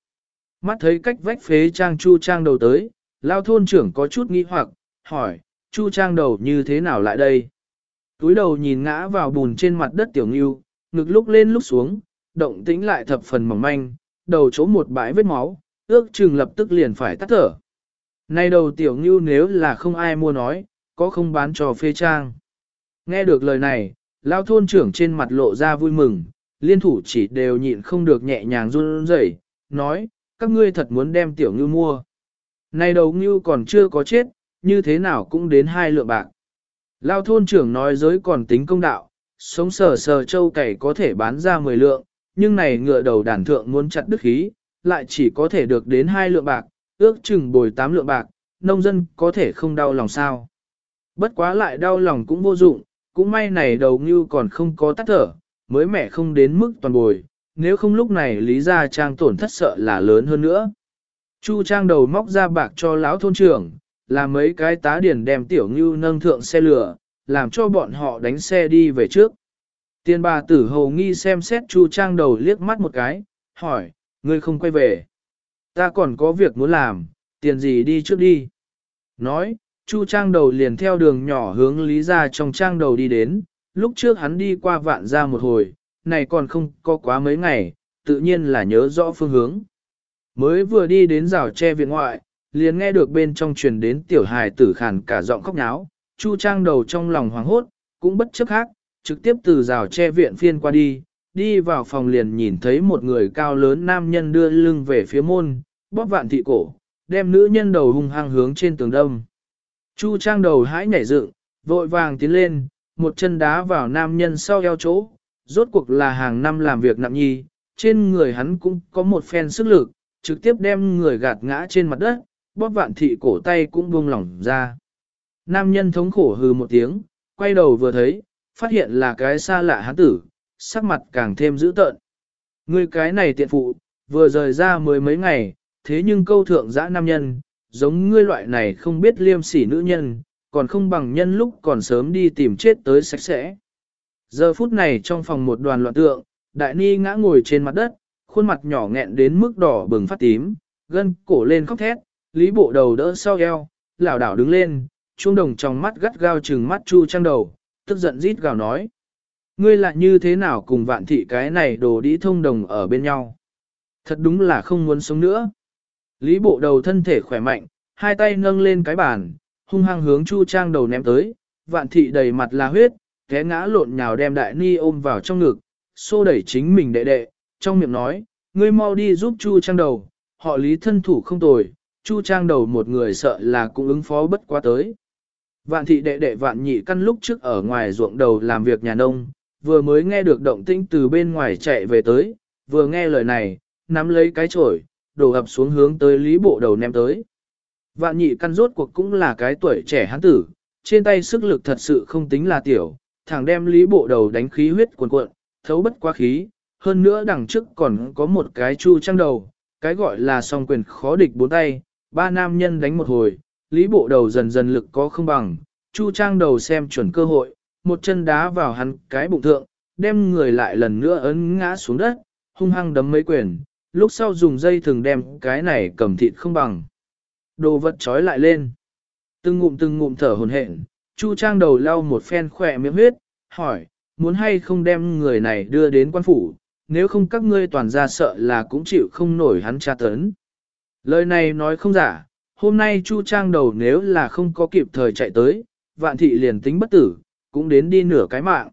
A: Mắt thấy cách vách phế trang chu trang đầu tới, lao thôn trưởng có chút nghi hoặc, hỏi, chu trang đầu như thế nào lại đây? Túi đầu nhìn ngã vào bùn trên mặt đất tiểu ngưu, ngực lúc lên lúc xuống, động tĩnh lại thập phần mỏng manh, đầu chỗ một bãi vết máu, ước chừng lập tức liền phải tắt thở. Nay đầu tiểu ngưu nếu là không ai mua nói, có không bán cho phê trang. Nghe được lời này, lao thôn trưởng trên mặt lộ ra vui mừng, liên thủ chỉ đều nhịn không được nhẹ nhàng run rẩy, nói, các ngươi thật muốn đem tiểu ngưu mua. nay đầu ngưu còn chưa có chết, như thế nào cũng đến hai lượng bạc. Lao thôn trưởng nói giới còn tính công đạo, sống sờ sờ châu cày có thể bán ra 10 lượng, nhưng này ngựa đầu đàn thượng muốn chặt đức khí, lại chỉ có thể được đến hai lượng bạc, ước chừng bồi 8 lượng bạc, nông dân có thể không đau lòng sao. Bất quá lại đau lòng cũng vô dụng, cũng may này đầu ngưu còn không có tắt thở, mới mẻ không đến mức toàn bồi, nếu không lúc này lý gia trang tổn thất sợ là lớn hơn nữa. Chu trang đầu móc ra bạc cho lão thôn trưởng, là mấy cái tá điển đem tiểu ngưu nâng thượng xe lửa, làm cho bọn họ đánh xe đi về trước. Tiên bà tử hầu nghi xem xét chu trang đầu liếc mắt một cái, hỏi, ngươi không quay về. Ta còn có việc muốn làm, tiền gì đi trước đi. Nói, chu trang đầu liền theo đường nhỏ hướng lý ra trong trang đầu đi đến, lúc trước hắn đi qua vạn ra một hồi, này còn không có quá mấy ngày, tự nhiên là nhớ rõ phương hướng. Mới vừa đi đến rào tre viện ngoại, liền nghe được bên trong truyền đến tiểu hài tử khàn cả giọng khóc náo, chu trang đầu trong lòng hoảng hốt, cũng bất chấp khác, trực tiếp từ rào tre viện phiên qua đi, đi vào phòng liền nhìn thấy một người cao lớn nam nhân đưa lưng về phía môn, bóp vạn thị cổ, đem nữ nhân đầu hung hăng hướng trên tường đông. Chu trang đầu hãi nhảy dựng, vội vàng tiến lên, một chân đá vào nam nhân sau eo chỗ, rốt cuộc là hàng năm làm việc nặng nhi, trên người hắn cũng có một phen sức lực, trực tiếp đem người gạt ngã trên mặt đất, bóp vạn thị cổ tay cũng buông lỏng ra. Nam nhân thống khổ hừ một tiếng, quay đầu vừa thấy, phát hiện là cái xa lạ hắn tử, sắc mặt càng thêm dữ tợn. Người cái này tiện phụ, vừa rời ra mười mấy ngày, thế nhưng câu thượng dã nam nhân, giống ngươi loại này không biết liêm sỉ nữ nhân, còn không bằng nhân lúc còn sớm đi tìm chết tới sạch sẽ. Giờ phút này trong phòng một đoàn loạn tượng, đại ni ngã ngồi trên mặt đất, khuôn mặt nhỏ nghẹn đến mức đỏ bừng phát tím, gân cổ lên khóc thét, lý bộ đầu đỡ sau eo, lảo đảo đứng lên, trung đồng trong mắt gắt gao trừng mắt chu trang đầu, tức giận rít gào nói. Ngươi lại như thế nào cùng vạn thị cái này đồ đĩ thông đồng ở bên nhau? Thật đúng là không muốn sống nữa. Lý bộ đầu thân thể khỏe mạnh, hai tay nâng lên cái bàn, hung hăng hướng Chu Trang đầu ném tới, vạn thị đầy mặt là huyết, té ngã lộn nhào đem đại ni ôm vào trong ngực, xô đẩy chính mình đệ đệ, trong miệng nói, ngươi mau đi giúp Chu Trang đầu, họ lý thân thủ không tồi, Chu Trang đầu một người sợ là cũng ứng phó bất quá tới. Vạn thị đệ đệ vạn nhị căn lúc trước ở ngoài ruộng đầu làm việc nhà nông, vừa mới nghe được động tĩnh từ bên ngoài chạy về tới, vừa nghe lời này, nắm lấy cái chổi, đổ ập xuống hướng tới lý bộ đầu ném tới. Vạn nhị căn rốt cuộc cũng là cái tuổi trẻ hắn tử, trên tay sức lực thật sự không tính là tiểu, thẳng đem lý bộ đầu đánh khí huyết cuồn cuộn, thấu bất quá khí, hơn nữa đằng trước còn có một cái chu trang đầu, cái gọi là song quyền khó địch bốn tay, ba nam nhân đánh một hồi, lý bộ đầu dần dần lực có không bằng, chu trang đầu xem chuẩn cơ hội, một chân đá vào hắn cái bụng thượng, đem người lại lần nữa ấn ngã xuống đất, hung hăng đấm mấy quyền, lúc sau dùng dây thường đem cái này cầm thịt không bằng. Đồ vật trói lại lên. Từng ngụm từng ngụm thở hồn hển, Chu Trang đầu lau một phen khỏe miệng huyết, hỏi, muốn hay không đem người này đưa đến quan phủ, nếu không các ngươi toàn ra sợ là cũng chịu không nổi hắn tra tấn. Lời này nói không giả, hôm nay Chu Trang đầu nếu là không có kịp thời chạy tới, vạn thị liền tính bất tử, cũng đến đi nửa cái mạng.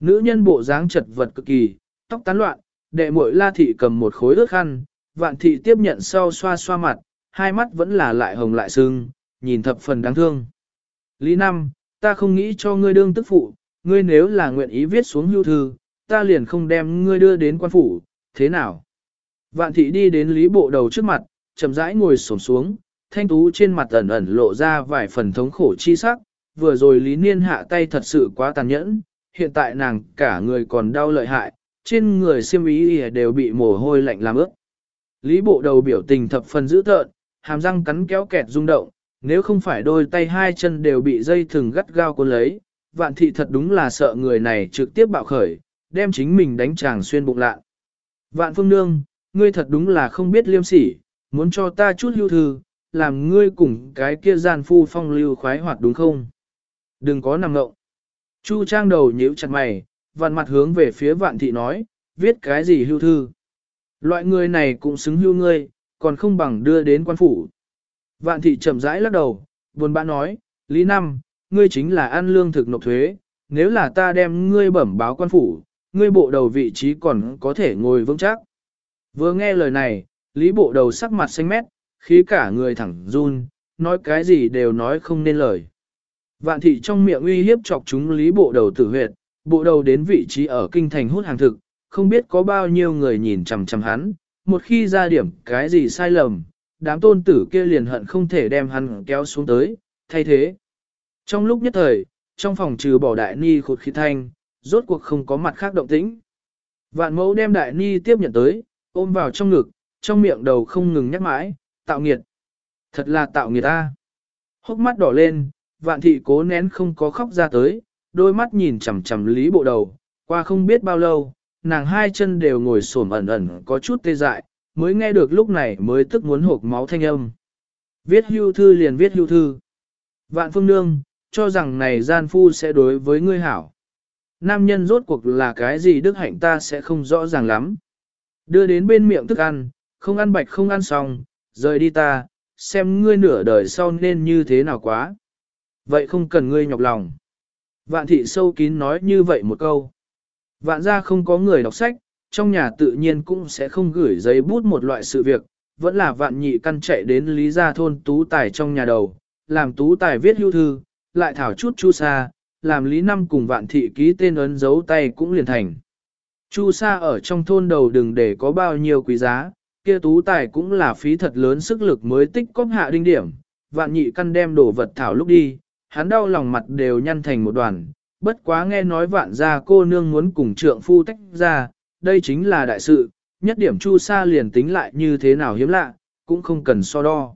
A: Nữ nhân bộ dáng chật vật cực kỳ, tóc tán loạn, đệ muội la thị cầm một khối ướt khăn, vạn thị tiếp nhận sau xoa xoa mặt, hai mắt vẫn là lại hồng lại sưng, nhìn thập phần đáng thương. Lý Năm, ta không nghĩ cho ngươi đương tức phụ, ngươi nếu là nguyện ý viết xuống hưu thư, ta liền không đem ngươi đưa đến quan phủ, thế nào? Vạn thị đi đến lý bộ đầu trước mặt, chậm rãi ngồi xổm xuống, thanh tú trên mặt ẩn ẩn lộ ra vài phần thống khổ chi sắc, vừa rồi lý niên hạ tay thật sự quá tàn nhẫn, hiện tại nàng cả người còn đau lợi hại, trên người xiêm ý đều bị mồ hôi lạnh làm ướt. Lý bộ đầu biểu tình thập phần dữ tợn, hàm răng cắn kéo kẹt rung động, nếu không phải đôi tay hai chân đều bị dây thừng gắt gao cuốn lấy, vạn thị thật đúng là sợ người này trực tiếp bạo khởi, đem chính mình đánh chàng xuyên bụng lạ. Vạn phương nương, ngươi thật đúng là không biết liêm sỉ, muốn cho ta chút hưu thư, làm ngươi cùng cái kia gian phu phong lưu khoái hoạt đúng không? Đừng có nằm ngộng. Chu trang đầu nhíu chặt mày, vạn mặt hướng về phía vạn thị nói, viết cái gì hưu thư? Loại người này cũng xứng hưu ngươi, còn không bằng đưa đến quan phủ. Vạn thị chậm rãi lắc đầu, buồn bã nói, Lý Năm, ngươi chính là ăn lương thực nộp thuế, nếu là ta đem ngươi bẩm báo quan phủ, ngươi bộ đầu vị trí còn có thể ngồi vững chắc. Vừa nghe lời này, Lý bộ đầu sắc mặt xanh mét, khí cả người thẳng run, nói cái gì đều nói không nên lời. Vạn thị trong miệng uy hiếp chọc chúng Lý bộ đầu tử huyệt, bộ đầu đến vị trí ở kinh thành hút hàng thực, không biết có bao nhiêu người nhìn chằm chằm hắn, một khi ra điểm cái gì sai lầm, đám tôn tử kia liền hận không thể đem hắn kéo xuống tới, thay thế. Trong lúc nhất thời, trong phòng trừ bỏ đại ni khụt khí thanh, rốt cuộc không có mặt khác động tĩnh. Vạn mẫu đem đại ni tiếp nhận tới, ôm vào trong ngực, trong miệng đầu không ngừng nhắc mãi, tạo nghiệt. Thật là tạo nghiệt ta. Hốc mắt đỏ lên, vạn thị cố nén không có khóc ra tới, đôi mắt nhìn chằm chằm lý bộ đầu, qua không biết bao lâu, nàng hai chân đều ngồi xổm ẩn ẩn có chút tê dại, mới nghe được lúc này mới tức muốn hộp máu thanh âm. Viết hưu thư liền viết hưu thư. Vạn phương nương, cho rằng này gian phu sẽ đối với ngươi hảo. Nam nhân rốt cuộc là cái gì đức hạnh ta sẽ không rõ ràng lắm. Đưa đến bên miệng thức ăn, không ăn bạch không ăn xong, rời đi ta, xem ngươi nửa đời sau nên như thế nào quá. Vậy không cần ngươi nhọc lòng. Vạn thị sâu kín nói như vậy một câu. Vạn ra không có người đọc sách, trong nhà tự nhiên cũng sẽ không gửi giấy bút một loại sự việc, vẫn là vạn nhị căn chạy đến lý gia thôn tú tài trong nhà đầu, làm tú tài viết hưu thư, lại thảo chút chu sa, làm lý năm cùng vạn thị ký tên ấn dấu tay cũng liền thành. Chu sa ở trong thôn đầu đừng để có bao nhiêu quý giá, kia tú tài cũng là phí thật lớn sức lực mới tích cóp hạ đinh điểm, vạn nhị căn đem đồ vật thảo lúc đi, hắn đau lòng mặt đều nhăn thành một đoàn, bất quá nghe nói vạn gia cô nương muốn cùng trượng phu tách ra, đây chính là đại sự, nhất điểm chu sa liền tính lại như thế nào hiếm lạ, cũng không cần so đo.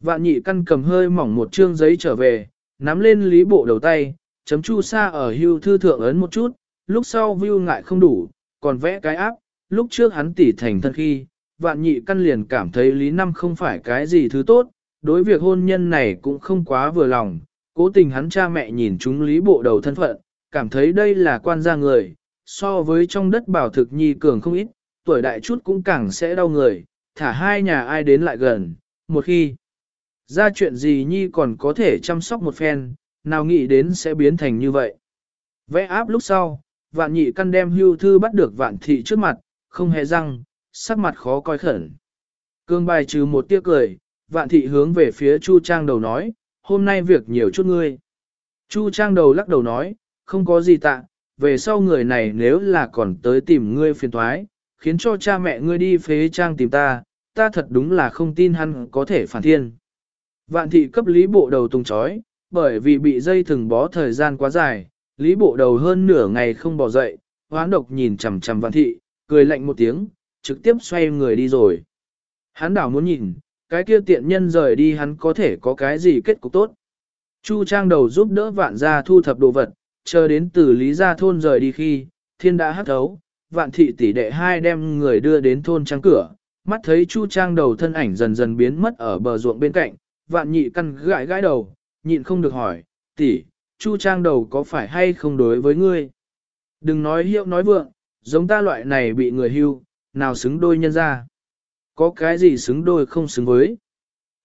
A: Vạn nhị căn cầm hơi mỏng một chương giấy trở về, nắm lên lý bộ đầu tay, chấm chu sa ở hưu thư thượng ấn một chút, lúc sau view ngại không đủ, còn vẽ cái áp, lúc trước hắn tỉ thành thân khi, vạn nhị căn liền cảm thấy lý năm không phải cái gì thứ tốt, đối việc hôn nhân này cũng không quá vừa lòng, cố tình hắn cha mẹ nhìn chúng lý bộ đầu thân phận, cảm thấy đây là quan gia người, so với trong đất bảo thực nhi cường không ít, tuổi đại chút cũng càng sẽ đau người, thả hai nhà ai đến lại gần, một khi ra chuyện gì nhi còn có thể chăm sóc một phen, nào nghĩ đến sẽ biến thành như vậy. Vẽ áp lúc sau, vạn nhị căn đem hưu thư bắt được vạn thị trước mặt, không hề răng, sắc mặt khó coi khẩn. Cương bài trừ một tiếc cười, vạn thị hướng về phía Chu Trang đầu nói, hôm nay việc nhiều chút ngươi. Chu Trang đầu lắc đầu nói, không có gì tạ, về sau người này nếu là còn tới tìm ngươi phiền thoái, khiến cho cha mẹ ngươi đi phế trang tìm ta, ta thật đúng là không tin hắn có thể phản thiên. Vạn thị cấp lý bộ đầu tung chói, bởi vì bị dây thừng bó thời gian quá dài, lý bộ đầu hơn nửa ngày không bỏ dậy, hoán độc nhìn chằm chằm vạn thị, cười lạnh một tiếng, trực tiếp xoay người đi rồi. Hắn đảo muốn nhìn, cái kia tiện nhân rời đi hắn có thể có cái gì kết cục tốt. Chu trang đầu giúp đỡ vạn gia thu thập đồ vật, chờ đến từ lý gia thôn rời đi khi, thiên đã hắc thấu, vạn thị tỷ đệ hai đem người đưa đến thôn trang cửa, mắt thấy chu trang đầu thân ảnh dần dần biến mất ở bờ ruộng bên cạnh, vạn nhị căn gãi gãi đầu, nhịn không được hỏi, tỷ, chu trang đầu có phải hay không đối với ngươi? Đừng nói hiệu nói vượng, giống ta loại này bị người hưu, nào xứng đôi nhân ra. Có cái gì xứng đôi không xứng với.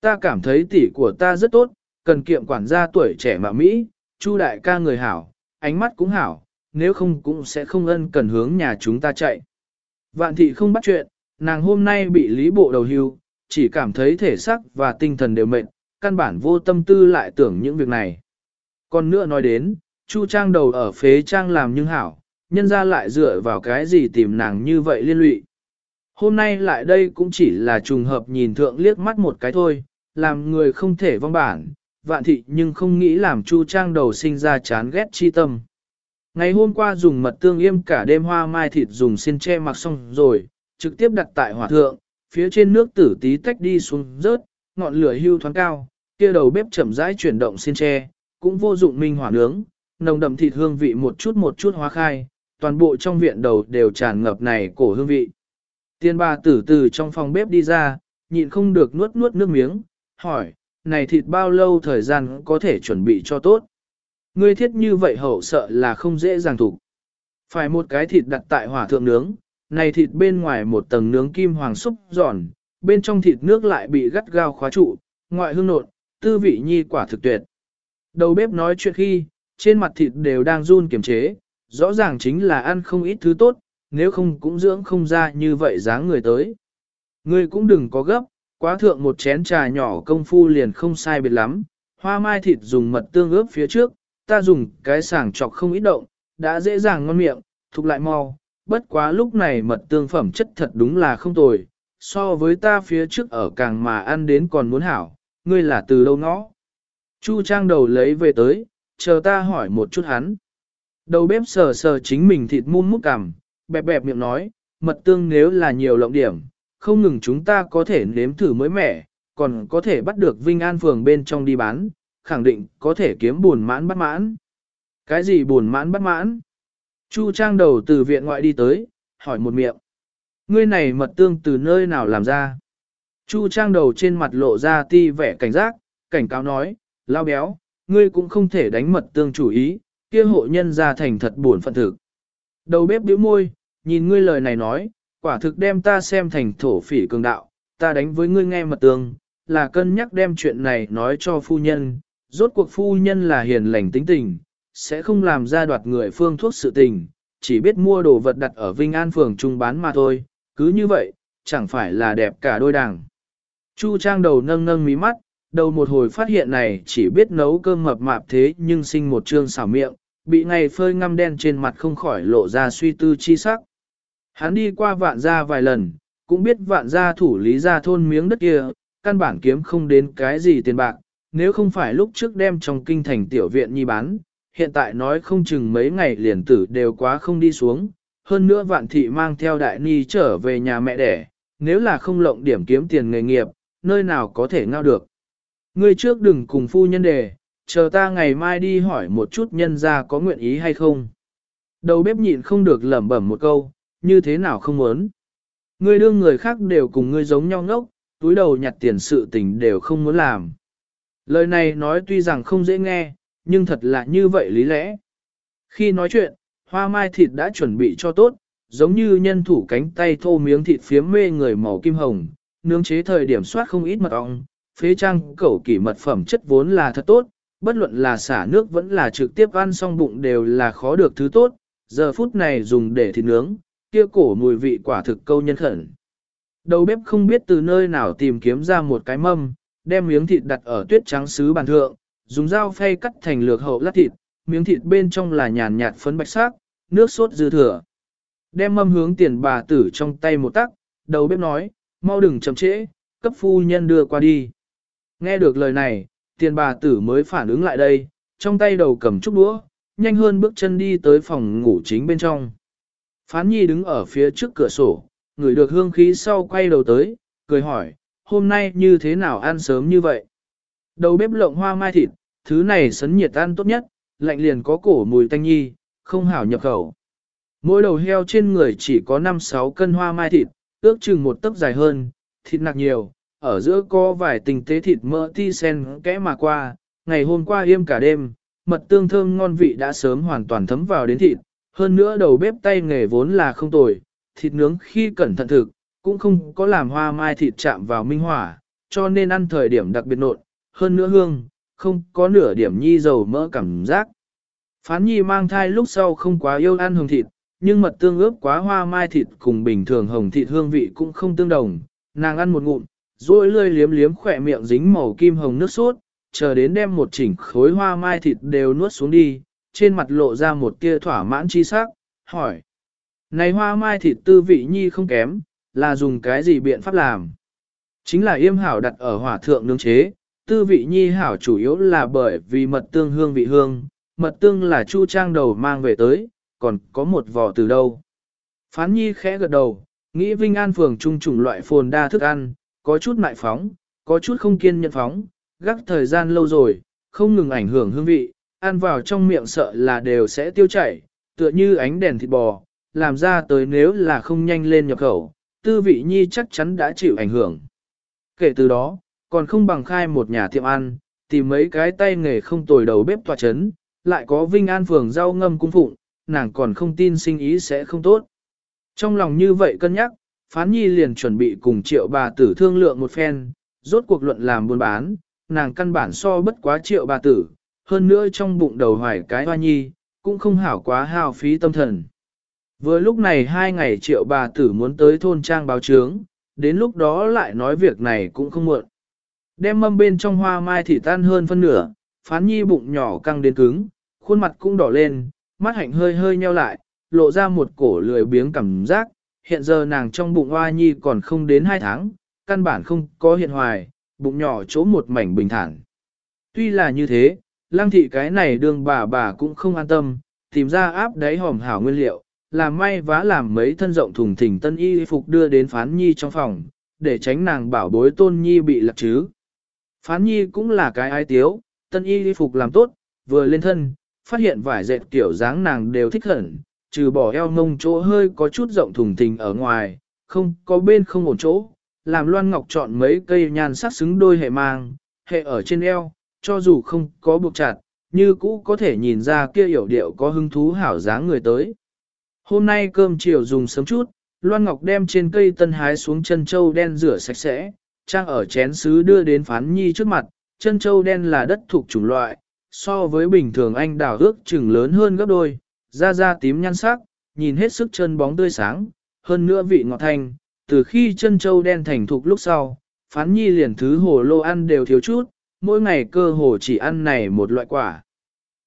A: Ta cảm thấy tỷ của ta rất tốt, cần kiệm quản gia tuổi trẻ mà Mỹ, chu đại ca người hảo, ánh mắt cũng hảo, nếu không cũng sẽ không ân cần hướng nhà chúng ta chạy. Vạn thị không bắt chuyện, nàng hôm nay bị lý bộ đầu hưu, chỉ cảm thấy thể xác và tinh thần đều mệt, căn bản vô tâm tư lại tưởng những việc này. Còn nữa nói đến, Chu Trang đầu ở phế Trang làm nhưng hảo, nhân ra lại dựa vào cái gì tìm nàng như vậy liên lụy. Hôm nay lại đây cũng chỉ là trùng hợp nhìn thượng liếc mắt một cái thôi, làm người không thể vong bản, vạn thị nhưng không nghĩ làm Chu Trang đầu sinh ra chán ghét chi tâm. Ngày hôm qua dùng mật tương yêm cả đêm hoa mai thịt dùng xin che mặc xong rồi, trực tiếp đặt tại hỏa thượng, phía trên nước tử tí tách đi xuống rớt, ngọn lửa hưu thoáng cao, kia đầu bếp chậm rãi chuyển động xin che, cũng vô dụng minh hỏa nướng, nồng đậm thịt hương vị một chút một chút hóa khai, toàn bộ trong viện đầu đều tràn ngập này cổ hương vị. Tiên bà tử từ trong phòng bếp đi ra, nhịn không được nuốt nuốt nước miếng, hỏi, này thịt bao lâu thời gian có thể chuẩn bị cho tốt? Ngươi thiết như vậy hậu sợ là không dễ dàng thủ. Phải một cái thịt đặt tại hỏa thượng nướng, này thịt bên ngoài một tầng nướng kim hoàng xúc giòn, bên trong thịt nước lại bị gắt gao khóa trụ, ngoại hương nột, tư vị nhi quả thực tuyệt. Đầu bếp nói chuyện khi, trên mặt thịt đều đang run kiềm chế, rõ ràng chính là ăn không ít thứ tốt, nếu không cũng dưỡng không ra như vậy dáng người tới. Ngươi cũng đừng có gấp, quá thượng một chén trà nhỏ công phu liền không sai biệt lắm, hoa mai thịt dùng mật tương ướp phía trước, ta dùng cái sảng chọc không ít động, đã dễ dàng ngon miệng, thuộc lại mau, bất quá lúc này mật tương phẩm chất thật đúng là không tồi, so với ta phía trước ở càng mà ăn đến còn muốn hảo, ngươi là từ đâu ngõ. Chu trang đầu lấy về tới, chờ ta hỏi một chút hắn. Đầu bếp sờ sờ chính mình thịt muôn mút cằm, bẹp bẹp miệng nói, mật tương nếu là nhiều lộng điểm, không ngừng chúng ta có thể nếm thử mới mẻ, còn có thể bắt được Vinh An phường bên trong đi bán, khẳng định có thể kiếm buồn mãn bắt mãn. Cái gì buồn mãn bắt mãn? Chu trang đầu từ viện ngoại đi tới, hỏi một miệng. Ngươi này mật tương từ nơi nào làm ra? Chu trang đầu trên mặt lộ ra ti vẻ cảnh giác, cảnh cáo nói, lao béo, ngươi cũng không thể đánh mật tương chủ ý, kia hộ nhân ra thành thật buồn phận thực. Đầu bếp bĩu môi, nhìn ngươi lời này nói, quả thực đem ta xem thành thổ phỉ cường đạo, ta đánh với ngươi nghe mật tường là cân nhắc đem chuyện này nói cho phu nhân, rốt cuộc phu nhân là hiền lành tính tình, sẽ không làm ra đoạt người phương thuốc sự tình, chỉ biết mua đồ vật đặt ở Vinh An phường trung bán mà thôi, cứ như vậy, chẳng phải là đẹp cả đôi đảng. Chu Trang đầu nâng nâng mí mắt, đầu một hồi phát hiện này chỉ biết nấu cơm mập mạp thế nhưng sinh một trương xảo miệng, bị ngày phơi ngăm đen trên mặt không khỏi lộ ra suy tư chi sắc. Hắn đi qua vạn gia vài lần, cũng biết vạn gia thủ lý gia thôn miếng đất kia, căn bản kiếm không đến cái gì tiền bạc, nếu không phải lúc trước đem trong kinh thành tiểu viện nhi bán, hiện tại nói không chừng mấy ngày liền tử đều quá không đi xuống, hơn nữa vạn thị mang theo đại ni trở về nhà mẹ đẻ, nếu là không lộng điểm kiếm tiền nghề nghiệp, nơi nào có thể ngao được. Ngươi trước đừng cùng phu nhân đề, chờ ta ngày mai đi hỏi một chút nhân ra có nguyện ý hay không. Đầu bếp nhịn không được lẩm bẩm một câu, như thế nào không muốn. Ngươi đương người khác đều cùng ngươi giống nhau ngốc, túi đầu nhặt tiền sự tình đều không muốn làm. Lời này nói tuy rằng không dễ nghe, nhưng thật là như vậy lý lẽ. Khi nói chuyện, hoa mai thịt đã chuẩn bị cho tốt, giống như nhân thủ cánh tay thô miếng thịt phiếm mê người màu kim hồng, nướng chế thời điểm soát không ít mật ong, phế trang cẩu kỷ mật phẩm chất vốn là thật tốt, bất luận là xả nước vẫn là trực tiếp ăn xong bụng đều là khó được thứ tốt, giờ phút này dùng để thịt nướng, kia cổ mùi vị quả thực câu nhân khẩn. Đầu bếp không biết từ nơi nào tìm kiếm ra một cái mâm, đem miếng thịt đặt ở tuyết trắng sứ bàn thượng, dùng dao phay cắt thành lược hậu lát thịt, miếng thịt bên trong là nhàn nhạt phấn bạch sắc, nước sốt dư thừa. Đem mâm hướng tiền bà tử trong tay một tắc, đầu bếp nói, mau đừng chậm trễ, cấp phu nhân đưa qua đi. Nghe được lời này, tiền bà tử mới phản ứng lại đây, trong tay đầu cầm chút đũa, nhanh hơn bước chân đi tới phòng ngủ chính bên trong. Phán nhi đứng ở phía trước cửa sổ, ngửi được hương khí sau quay đầu tới, cười hỏi, hôm nay như thế nào ăn sớm như vậy? Đầu bếp lộng hoa mai thịt, thứ này sấn nhiệt ăn tốt nhất, lạnh liền có cổ mùi tanh nhi, không hảo nhập khẩu. Mỗi đầu heo trên người chỉ có 5-6 cân hoa mai thịt, ước chừng một tấc dài hơn, thịt nạc nhiều, ở giữa có vài tình tế thịt mỡ ti sen kẽ mà qua, ngày hôm qua yêm cả đêm, mật tương thơm ngon vị đã sớm hoàn toàn thấm vào đến thịt, hơn nữa đầu bếp tay nghề vốn là không tồi, thịt nướng khi cẩn thận thực, cũng không có làm hoa mai thịt chạm vào minh hỏa, cho nên ăn thời điểm đặc biệt nộn, hơn nữa hương, không có nửa điểm nhi dầu mỡ cảm giác. Phán nhi mang thai lúc sau không quá yêu ăn hồng thịt, nhưng mật tương ướp quá hoa mai thịt cùng bình thường hồng thịt hương vị cũng không tương đồng, nàng ăn một ngụm, rồi lươi liếm liếm khỏe miệng dính màu kim hồng nước sốt, chờ đến đem một chỉnh khối hoa mai thịt đều nuốt xuống đi, trên mặt lộ ra một tia thỏa mãn chi sắc, hỏi. Này hoa mai thịt tư vị nhi không kém, là dùng cái gì biện pháp làm? Chính là yêm hảo đặt ở hỏa thượng nướng chế, tư vị nhi hảo chủ yếu là bởi vì mật tương hương vị hương, mật tương là chu trang đầu mang về tới, còn có một vỏ từ đâu. Phán nhi khẽ gật đầu, nghĩ Vinh An phường trung chủng loại phồn đa thức ăn, có chút mại phóng, có chút không kiên nhẫn phóng, gác thời gian lâu rồi, không ngừng ảnh hưởng hương vị, ăn vào trong miệng sợ là đều sẽ tiêu chảy, tựa như ánh đèn thịt bò, làm ra tới nếu là không nhanh lên nhập khẩu, tư vị nhi chắc chắn đã chịu ảnh hưởng. Kể từ đó, còn không bằng khai một nhà tiệm ăn, tìm mấy cái tay nghề không tồi đầu bếp tòa chấn, lại có Vinh An phường rau ngâm cung phụng, nàng còn không tin sinh ý sẽ không tốt. Trong lòng như vậy cân nhắc, Phán Nhi liền chuẩn bị cùng triệu bà tử thương lượng một phen, rốt cuộc luận làm buôn bán, nàng căn bản so bất quá triệu bà tử, hơn nữa trong bụng đầu hoài cái hoa nhi, cũng không hảo quá hao phí tâm thần. Vừa lúc này hai ngày triệu bà tử muốn tới thôn trang báo trướng, đến lúc đó lại nói việc này cũng không muộn. Đem mâm bên trong hoa mai thì tan hơn phân nửa, phán nhi bụng nhỏ căng đến cứng, khuôn mặt cũng đỏ lên, mắt hạnh hơi hơi nheo lại, lộ ra một cổ lười biếng cảm giác, hiện giờ nàng trong bụng hoa nhi còn không đến hai tháng, căn bản không có hiện hoài, bụng nhỏ chỗ một mảnh bình thản. Tuy là như thế, lang thị cái này đường bà bà cũng không an tâm, tìm ra áp đáy hòm hảo nguyên liệu, làm may vá làm mấy thân rộng thùng thình tân y phục đưa đến phán nhi trong phòng, để tránh nàng bảo bối tôn nhi bị lạc chứ. Phán nhi cũng là cái ai tiếu, tân y phục làm tốt, vừa lên thân, phát hiện vải dệt kiểu dáng nàng đều thích hẳn, trừ bỏ eo mông chỗ hơi có chút rộng thùng thình ở ngoài, không có bên không ổn chỗ, làm Loan Ngọc chọn mấy cây nhan sắc xứng đôi hệ mang, hệ ở trên eo, cho dù không có buộc chặt, như cũ có thể nhìn ra kia hiểu điệu có hứng thú hảo dáng người tới. Hôm nay cơm chiều dùng sớm chút, Loan Ngọc đem trên cây tân hái xuống chân châu đen rửa sạch sẽ, trang ở chén sứ đưa đến phán nhi trước mặt, chân châu đen là đất thuộc chủng loại, so với bình thường anh đào ước chừng lớn hơn gấp đôi, da da tím nhăn sắc, nhìn hết sức chân bóng tươi sáng, hơn nữa vị ngọt thanh, từ khi chân châu đen thành thục lúc sau, phán nhi liền thứ hồ lô ăn đều thiếu chút, mỗi ngày cơ hồ chỉ ăn này một loại quả.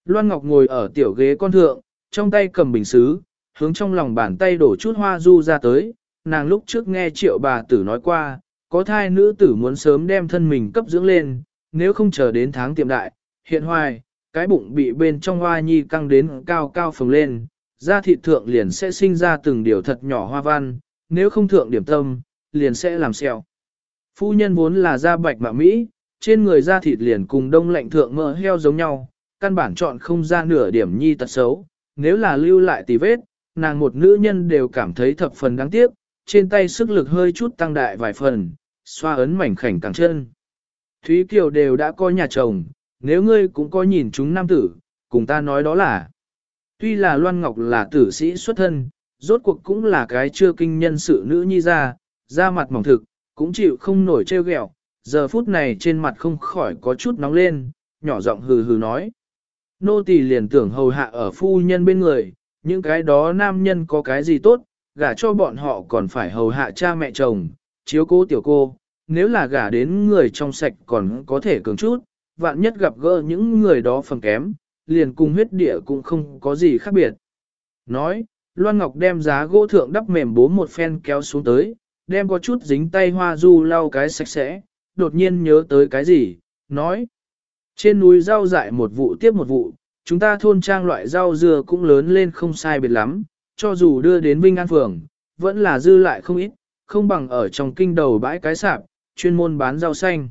A: Loan Ngọc ngồi ở tiểu ghế con thượng, trong tay cầm bình xứ, hướng trong lòng bàn tay đổ chút hoa du ra tới, nàng lúc trước nghe triệu bà tử nói qua, có thai nữ tử muốn sớm đem thân mình cấp dưỡng lên, nếu không chờ đến tháng tiệm đại, hiện hoài, cái bụng bị bên trong hoa nhi căng đến cao cao phồng lên, da thịt thượng liền sẽ sinh ra từng điều thật nhỏ hoa văn, nếu không thượng điểm tâm, liền sẽ làm sẹo. Phu nhân vốn là da bạch mạ Mỹ, trên người da thịt liền cùng đông lạnh thượng mỡ heo giống nhau, căn bản chọn không ra nửa điểm nhi tật xấu, nếu là lưu lại tì vết, nàng một nữ nhân đều cảm thấy thập phần đáng tiếc, trên tay sức lực hơi chút tăng đại vài phần, xoa ấn mảnh khảnh càng chân. Thúy Kiều đều đã có nhà chồng, nếu ngươi cũng có nhìn chúng nam tử, cùng ta nói đó là. Tuy là Loan Ngọc là tử sĩ xuất thân, rốt cuộc cũng là cái chưa kinh nhân sự nữ nhi ra, da mặt mỏng thực, cũng chịu không nổi trêu ghẹo giờ phút này trên mặt không khỏi có chút nóng lên, nhỏ giọng hừ hừ nói. Nô tỳ liền tưởng hầu hạ ở phu nhân bên người, những cái đó nam nhân có cái gì tốt, gả cho bọn họ còn phải hầu hạ cha mẹ chồng, chiếu cố tiểu cô, nếu là gả đến người trong sạch còn có thể cường chút, vạn nhất gặp gỡ những người đó phần kém, liền cùng huyết địa cũng không có gì khác biệt. Nói, Loan Ngọc đem giá gỗ thượng đắp mềm bố một phen kéo xuống tới, đem có chút dính tay hoa du lau cái sạch sẽ, đột nhiên nhớ tới cái gì, nói. Trên núi rau dại một vụ tiếp một vụ, chúng ta thôn trang loại rau dừa cũng lớn lên không sai biệt lắm, cho dù đưa đến Vinh An Phường, vẫn là dư lại không ít, không bằng ở trong kinh đầu bãi cái sạp, chuyên môn bán rau xanh.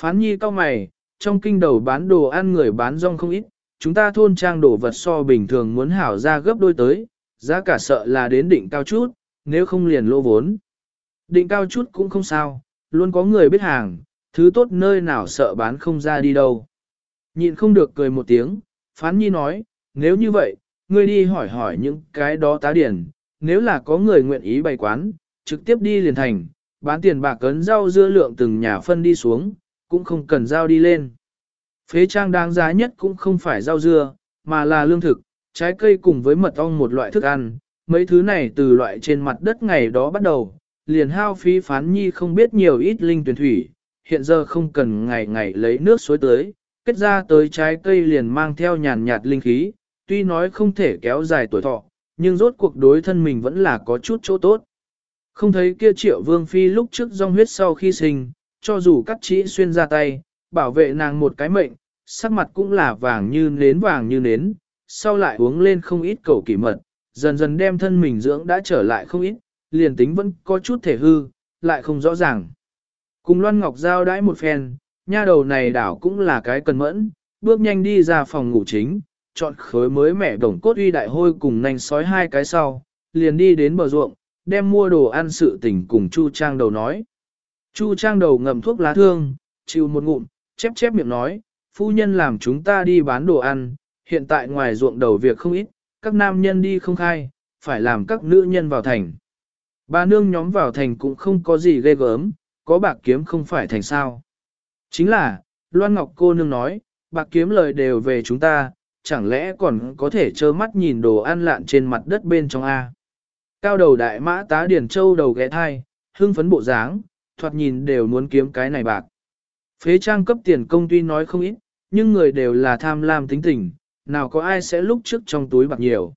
A: Phán nhi cao mày, trong kinh đầu bán đồ ăn người bán rong không ít, chúng ta thôn trang đồ vật so bình thường muốn hảo ra gấp đôi tới, giá cả sợ là đến định cao chút, nếu không liền lỗ vốn. Định cao chút cũng không sao, luôn có người biết hàng, thứ tốt nơi nào sợ bán không ra đi đâu. Nhịn không được cười một tiếng, phán nhi nói, nếu như vậy, ngươi đi hỏi hỏi những cái đó tá điển, nếu là có người nguyện ý bày quán, trực tiếp đi liền thành, bán tiền bạc cấn rau dưa lượng từng nhà phân đi xuống, cũng không cần rau đi lên. Phế trang đáng giá nhất cũng không phải rau dưa, mà là lương thực, trái cây cùng với mật ong một loại thức ăn, mấy thứ này từ loại trên mặt đất ngày đó bắt đầu, liền hao phí phán nhi không biết nhiều ít linh tuyển thủy, hiện giờ không cần ngày ngày lấy nước suối tới, kết ra tới trái cây liền mang theo nhàn nhạt linh khí, tuy nói không thể kéo dài tuổi thọ, nhưng rốt cuộc đối thân mình vẫn là có chút chỗ tốt. Không thấy kia triệu vương phi lúc trước rong huyết sau khi sinh, cho dù cắt chỉ xuyên ra tay, bảo vệ nàng một cái mệnh, sắc mặt cũng là vàng như nến vàng như nến, sau lại uống lên không ít cầu kỳ mật, dần dần đem thân mình dưỡng đã trở lại không ít, liền tính vẫn có chút thể hư, lại không rõ ràng. Cùng Loan Ngọc Giao đãi một phen, nha đầu này đảo cũng là cái cần mẫn, bước nhanh đi ra phòng ngủ chính, chọn khối mới mẻ đồng cốt uy đại hôi cùng nành sói hai cái sau, liền đi đến bờ ruộng, đem mua đồ ăn sự tình cùng Chu Trang đầu nói. Chu Trang đầu ngậm thuốc lá thương, chịu một ngụm, chép chép miệng nói, phu nhân làm chúng ta đi bán đồ ăn, hiện tại ngoài ruộng đầu việc không ít, các nam nhân đi không khai, phải làm các nữ nhân vào thành. Ba nương nhóm vào thành cũng không có gì ghê gớm, có bạc kiếm không phải thành sao. Chính là, Loan Ngọc cô nương nói, bạc kiếm lời đều về chúng ta, chẳng lẽ còn có thể trơ mắt nhìn đồ ăn lạn trên mặt đất bên trong A. Cao đầu đại mã tá điển châu đầu ghé thai, hưng phấn bộ dáng, thoạt nhìn đều muốn kiếm cái này bạc. Phế trang cấp tiền công tuy nói không ít, nhưng người đều là tham lam tính tình, nào có ai sẽ lúc trước trong túi bạc nhiều.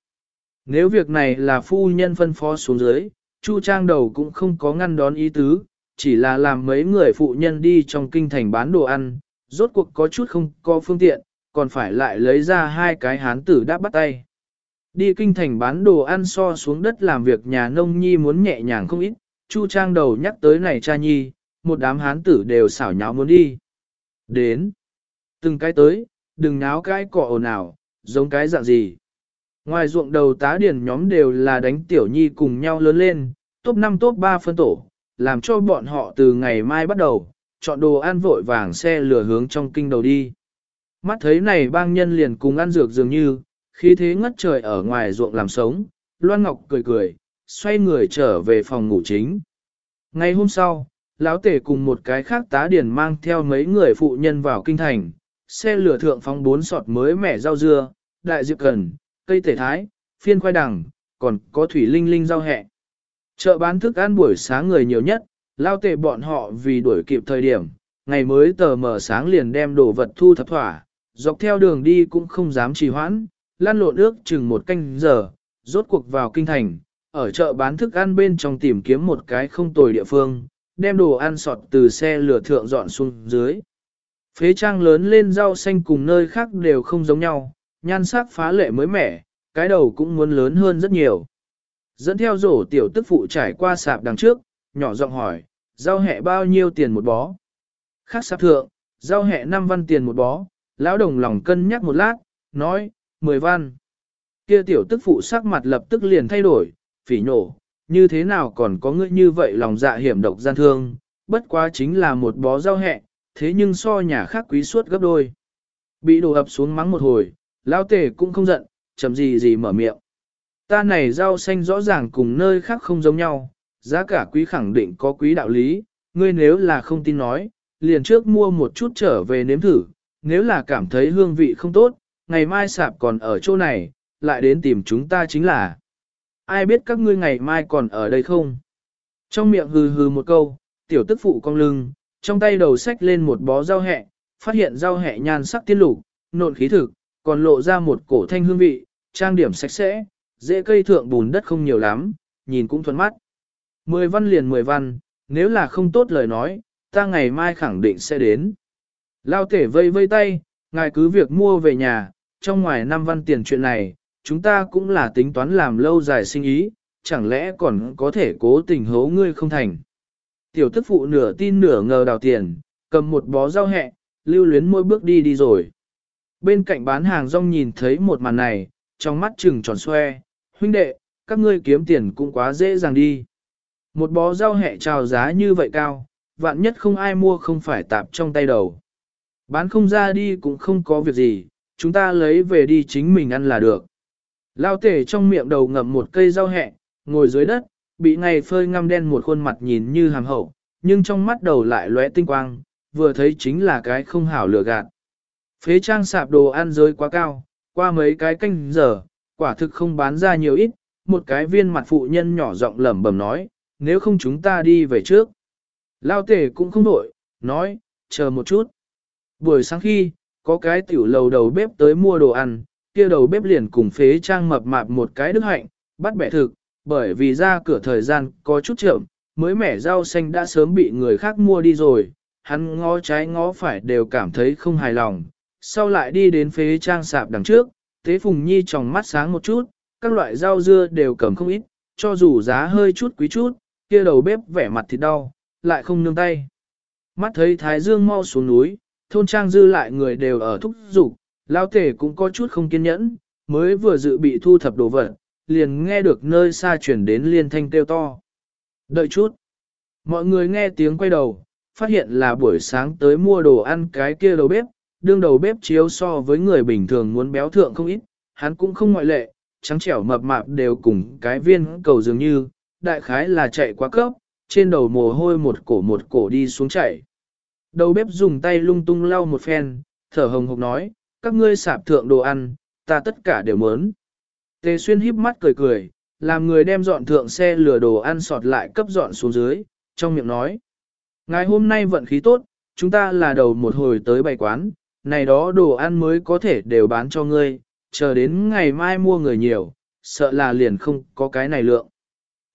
A: Nếu việc này là phu nhân phân phó xuống dưới, Chu Trang đầu cũng không có ngăn đón ý tứ, chỉ là làm mấy người phụ nhân đi trong kinh thành bán đồ ăn, rốt cuộc có chút không có phương tiện, còn phải lại lấy ra hai cái hán tử đáp bắt tay. Đi kinh thành bán đồ ăn so xuống đất làm việc nhà nông nhi muốn nhẹ nhàng không ít, Chu Trang đầu nhắc tới này cha nhi, một đám hán tử đều xảo nháo muốn đi. Đến. Từng cái tới, đừng náo cái cọ ồn ào, giống cái dạng gì. Ngoài ruộng đầu tá điển nhóm đều là đánh tiểu nhi cùng nhau lớn lên, top 5 top 3 phân tổ, làm cho bọn họ từ ngày mai bắt đầu, chọn đồ ăn vội vàng xe lửa hướng trong kinh đầu đi. Mắt thấy này bang nhân liền cùng ăn dược dường như, khí thế ngất trời ở ngoài ruộng làm sống, Loan Ngọc cười cười, xoay người trở về phòng ngủ chính. Ngày hôm sau, lão tể cùng một cái khác tá điển mang theo mấy người phụ nhân vào kinh thành, xe lửa thượng phóng bốn sọt mới mẻ rau dưa, đại diệp cần, cây thể thái, phiên khoai đằng, còn có thủy linh linh rau hẹ. Chợ bán thức ăn buổi sáng người nhiều nhất, lao tệ bọn họ vì đuổi kịp thời điểm, ngày mới tờ mở sáng liền đem đồ vật thu thập thỏa, dọc theo đường đi cũng không dám trì hoãn, lan lộn ước chừng một canh giờ, rốt cuộc vào kinh thành, ở chợ bán thức ăn bên trong tìm kiếm một cái không tồi địa phương, đem đồ ăn sọt từ xe lửa thượng dọn xuống dưới. Phế trang lớn lên rau xanh cùng nơi khác đều không giống nhau, nhan sắc phá lệ mới mẻ, cái đầu cũng muốn lớn hơn rất nhiều. Dẫn theo rổ tiểu tức phụ trải qua sạp đằng trước, nhỏ giọng hỏi, rau hẹ bao nhiêu tiền một bó? Khác sạp thượng, rau hẹ 5 văn tiền một bó, lão đồng lòng cân nhắc một lát, nói, 10 văn. Kia tiểu tức phụ sắc mặt lập tức liền thay đổi, phỉ nhổ, như thế nào còn có ngươi như vậy lòng dạ hiểm độc gian thương, bất quá chính là một bó rau hẹ, thế nhưng so nhà khác quý suốt gấp đôi. Bị đổ ập xuống mắng một hồi, lão tề cũng không giận, chậm gì gì mở miệng. Ta này rau xanh rõ ràng cùng nơi khác không giống nhau, giá cả quý khẳng định có quý đạo lý, ngươi nếu là không tin nói, liền trước mua một chút trở về nếm thử, nếu là cảm thấy hương vị không tốt, ngày mai sạp còn ở chỗ này, lại đến tìm chúng ta chính là. Ai biết các ngươi ngày mai còn ở đây không? Trong miệng hừ hừ một câu, tiểu tức phụ cong lưng, trong tay đầu xách lên một bó rau hẹ, phát hiện rau hẹ nhan sắc tiên lục, nộn khí thực, còn lộ ra một cổ thanh hương vị, trang điểm sạch sẽ, dễ cây thượng bùn đất không nhiều lắm, nhìn cũng thuận mắt. Mười văn liền mười văn, nếu là không tốt lời nói, ta ngày mai khẳng định sẽ đến. Lao tể vây vây tay, ngài cứ việc mua về nhà, trong ngoài năm văn tiền chuyện này, chúng ta cũng là tính toán làm lâu dài sinh ý, chẳng lẽ còn có thể cố tình hố ngươi không thành. Tiểu tức phụ nửa tin nửa ngờ đào tiền, cầm một bó rau hẹ, lưu luyến môi bước đi đi rồi. Bên cạnh bán hàng rong nhìn thấy một màn này, trong mắt trừng tròn xoe, huynh đệ, các ngươi kiếm tiền cũng quá dễ dàng đi. Một bó rau hẹ trào giá như vậy cao, vạn nhất không ai mua không phải tạp trong tay đầu. Bán không ra đi cũng không có việc gì, chúng ta lấy về đi chính mình ăn là được. Lao tể trong miệng đầu ngậm một cây rau hẹ, ngồi dưới đất, bị ngày phơi ngăm đen một khuôn mặt nhìn như hàm hậu, nhưng trong mắt đầu lại lóe tinh quang, vừa thấy chính là cái không hảo lừa gạt. Phế trang sạp đồ ăn giới quá cao, qua mấy cái canh giờ, quả thực không bán ra nhiều ít, một cái viên mặt phụ nhân nhỏ giọng lẩm bẩm nói, nếu không chúng ta đi về trước. Lao tể cũng không đổi, nói, chờ một chút. Buổi sáng khi, có cái tiểu lầu đầu bếp tới mua đồ ăn, kia đầu bếp liền cùng phế trang mập mạp một cái đức hạnh, bắt bẻ thực, bởi vì ra cửa thời gian có chút chậm, mới mẻ rau xanh đã sớm bị người khác mua đi rồi, hắn ngó trái ngó phải đều cảm thấy không hài lòng, sau lại đi đến phế trang sạp đằng trước, Tế Phùng Nhi tròng mắt sáng một chút, các loại rau dưa đều cầm không ít, cho dù giá hơi chút quý chút, kia đầu bếp vẻ mặt thì đau, lại không nương tay. Mắt thấy Thái Dương mau xuống núi, thôn trang dư lại người đều ở thúc dục lao tể cũng có chút không kiên nhẫn, mới vừa dự bị thu thập đồ vật, liền nghe được nơi xa chuyển đến liên thanh kêu to. Đợi chút. Mọi người nghe tiếng quay đầu, phát hiện là buổi sáng tới mua đồ ăn cái kia đầu bếp, đương đầu bếp chiếu so với người bình thường muốn béo thượng không ít, hắn cũng không ngoại lệ, trắng trẻo mập mạp đều cùng cái viên cầu dường như, đại khái là chạy quá cấp, trên đầu mồ hôi một cổ một cổ đi xuống chạy. Đầu bếp dùng tay lung tung lau một phen, thở hồng hộc nói, các ngươi sạp thượng đồ ăn, ta tất cả đều mớn. Tề xuyên híp mắt cười cười, làm người đem dọn thượng xe lửa đồ ăn sọt lại cấp dọn xuống dưới, trong miệng nói. Ngày hôm nay vận khí tốt, chúng ta là đầu một hồi tới bày quán, này đó đồ ăn mới có thể đều bán cho ngươi, chờ đến ngày mai mua người nhiều, sợ là liền không có cái này lượng.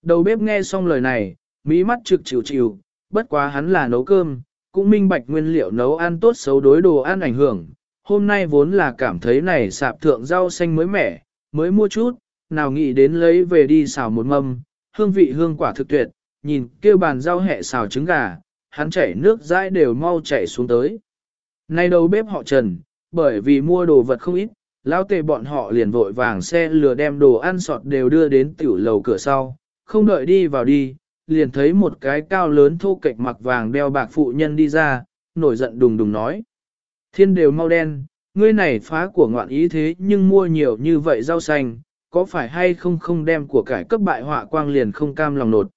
A: Đầu bếp nghe xong lời này, mỹ mắt trực chịu chịu, bất quá hắn là nấu cơm, cũng minh bạch nguyên liệu nấu ăn tốt xấu đối đồ ăn ảnh hưởng. Hôm nay vốn là cảm thấy này sạp thượng rau xanh mới mẻ, mới mua chút, nào nghĩ đến lấy về đi xào một mâm, hương vị hương quả thực tuyệt, nhìn kêu bàn rau hẹ xào trứng gà, hắn chảy nước dãi đều mau chảy xuống tới. Nay đầu bếp họ Trần, bởi vì mua đồ vật không ít, lão tề bọn họ liền vội vàng xe lừa đem đồ ăn sọt đều đưa đến tiểu lầu cửa sau, không đợi đi vào đi, liền thấy một cái cao lớn thô kệch mặc vàng đeo bạc phụ nhân đi ra, nổi giận đùng đùng nói. Thiên đều mau đen, ngươi này phá của ngoạn ý thế nhưng mua nhiều như vậy rau xanh, có phải hay không không đem của cải cấp bại họa quang liền không cam lòng nột.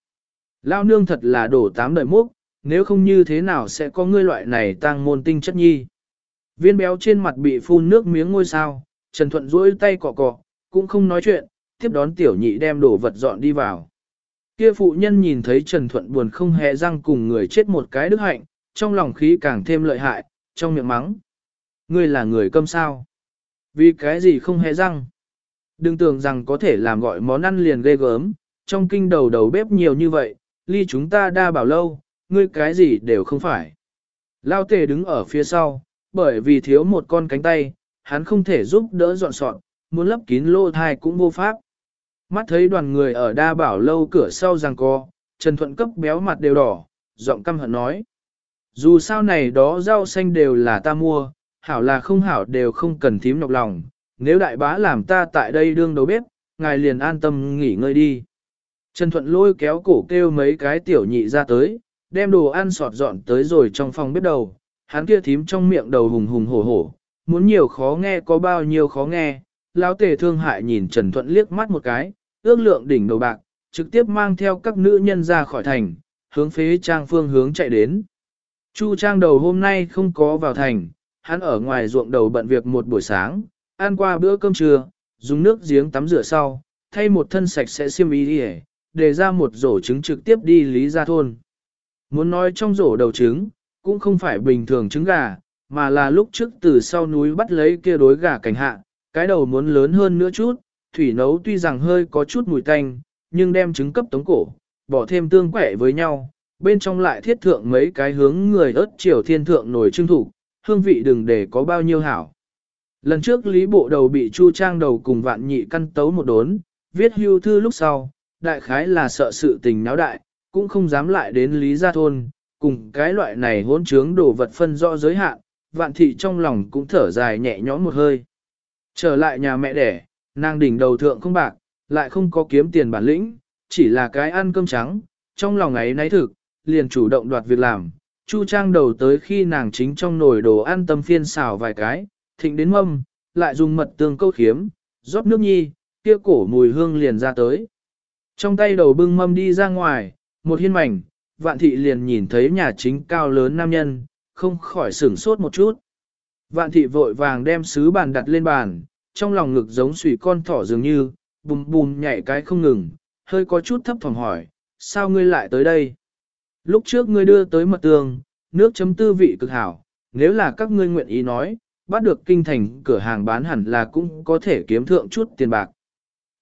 A: Lao nương thật là đổ tám đời múc, nếu không như thế nào sẽ có ngươi loại này tăng môn tinh chất nhi. Viên béo trên mặt bị phun nước miếng ngôi sao, Trần Thuận duỗi tay cọ cọ, cũng không nói chuyện, tiếp đón tiểu nhị đem đồ vật dọn đi vào. Kia phụ nhân nhìn thấy Trần Thuận buồn không hề răng cùng người chết một cái đức hạnh, trong lòng khí càng thêm lợi hại, trong miệng mắng. Ngươi là người câm sao? Vì cái gì không hề răng? Đừng tưởng rằng có thể làm gọi món ăn liền ghê gớm, trong kinh đầu đầu bếp nhiều như vậy, ly chúng ta đa bảo lâu, ngươi cái gì đều không phải. Lao tề đứng ở phía sau, bởi vì thiếu một con cánh tay, hắn không thể giúp đỡ dọn soạn, muốn lấp kín lô thai cũng vô pháp. Mắt thấy đoàn người ở đa bảo lâu cửa sau rằng co, Trần Thuận cấp béo mặt đều đỏ, giọng căm hận nói. Dù sao này đó rau xanh đều là ta mua, hảo là không hảo đều không cần thím nhọc lòng, nếu đại bá làm ta tại đây đương đầu bếp, ngài liền an tâm nghỉ ngơi đi. Trần Thuận lôi kéo cổ kêu mấy cái tiểu nhị ra tới, đem đồ ăn sọt dọn tới rồi trong phòng bếp đầu, hắn kia thím trong miệng đầu hùng hùng hổ hổ, muốn nhiều khó nghe có bao nhiêu khó nghe, lão tề thương hại nhìn Trần Thuận liếc mắt một cái, ước lượng đỉnh đầu bạc, trực tiếp mang theo các nữ nhân ra khỏi thành, hướng phế trang phương hướng chạy đến. Chu trang đầu hôm nay không có vào thành, hắn ở ngoài ruộng đầu bận việc một buổi sáng, ăn qua bữa cơm trưa, dùng nước giếng tắm rửa sau, thay một thân sạch sẽ xiêm y đi để ra một rổ trứng trực tiếp đi lý gia thôn. Muốn nói trong rổ đầu trứng, cũng không phải bình thường trứng gà, mà là lúc trước từ sau núi bắt lấy kia đối gà cảnh hạ, cái đầu muốn lớn hơn nữa chút, thủy nấu tuy rằng hơi có chút mùi tanh, nhưng đem trứng cấp tống cổ, bỏ thêm tương quẻ với nhau, bên trong lại thiết thượng mấy cái hướng người ớt triều thiên thượng nổi trưng thủ, hương vị đừng để có bao nhiêu hảo. Lần trước Lý Bộ Đầu bị Chu Trang đầu cùng vạn nhị căn tấu một đốn, viết hưu thư lúc sau, đại khái là sợ sự tình náo đại, cũng không dám lại đến Lý Gia Thôn, cùng cái loại này hỗn trướng đồ vật phân rõ giới hạn, vạn thị trong lòng cũng thở dài nhẹ nhõm một hơi. Trở lại nhà mẹ đẻ, nàng đỉnh đầu thượng không bạc, lại không có kiếm tiền bản lĩnh, chỉ là cái ăn cơm trắng, trong lòng ấy náy thực, liền chủ động đoạt việc làm. Chu trang đầu tới khi nàng chính trong nồi đồ ăn tâm phiên xào vài cái, thịnh đến mâm, lại dùng mật tương câu khiếm, rót nước nhi, kia cổ mùi hương liền ra tới. Trong tay đầu bưng mâm đi ra ngoài, một hiên mảnh, vạn thị liền nhìn thấy nhà chính cao lớn nam nhân, không khỏi sửng sốt một chút. Vạn thị vội vàng đem sứ bàn đặt lên bàn, trong lòng ngực giống sủy con thỏ dường như, bùm bùm nhảy cái không ngừng, hơi có chút thấp phòng hỏi, sao ngươi lại tới đây? Lúc trước ngươi đưa tới mật tường, nước chấm tư vị cực hảo, nếu là các ngươi nguyện ý nói, bắt được kinh thành cửa hàng bán hẳn là cũng có thể kiếm thượng chút tiền bạc.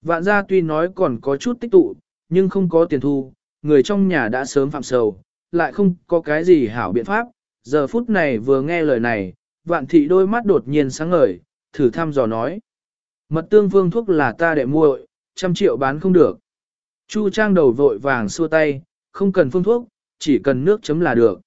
A: Vạn gia tuy nói còn có chút tích tụ, nhưng không có tiền thu, người trong nhà đã sớm phạm sầu, lại không có cái gì hảo biện pháp. Giờ phút này vừa nghe lời này, vạn thị đôi mắt đột nhiên sáng ngời, thử thăm dò nói. Mật tương vương thuốc là ta đệ muội, trăm triệu bán không được. Chu trang đầu vội vàng xua tay, không cần phương thuốc, chỉ cần nước chấm là được.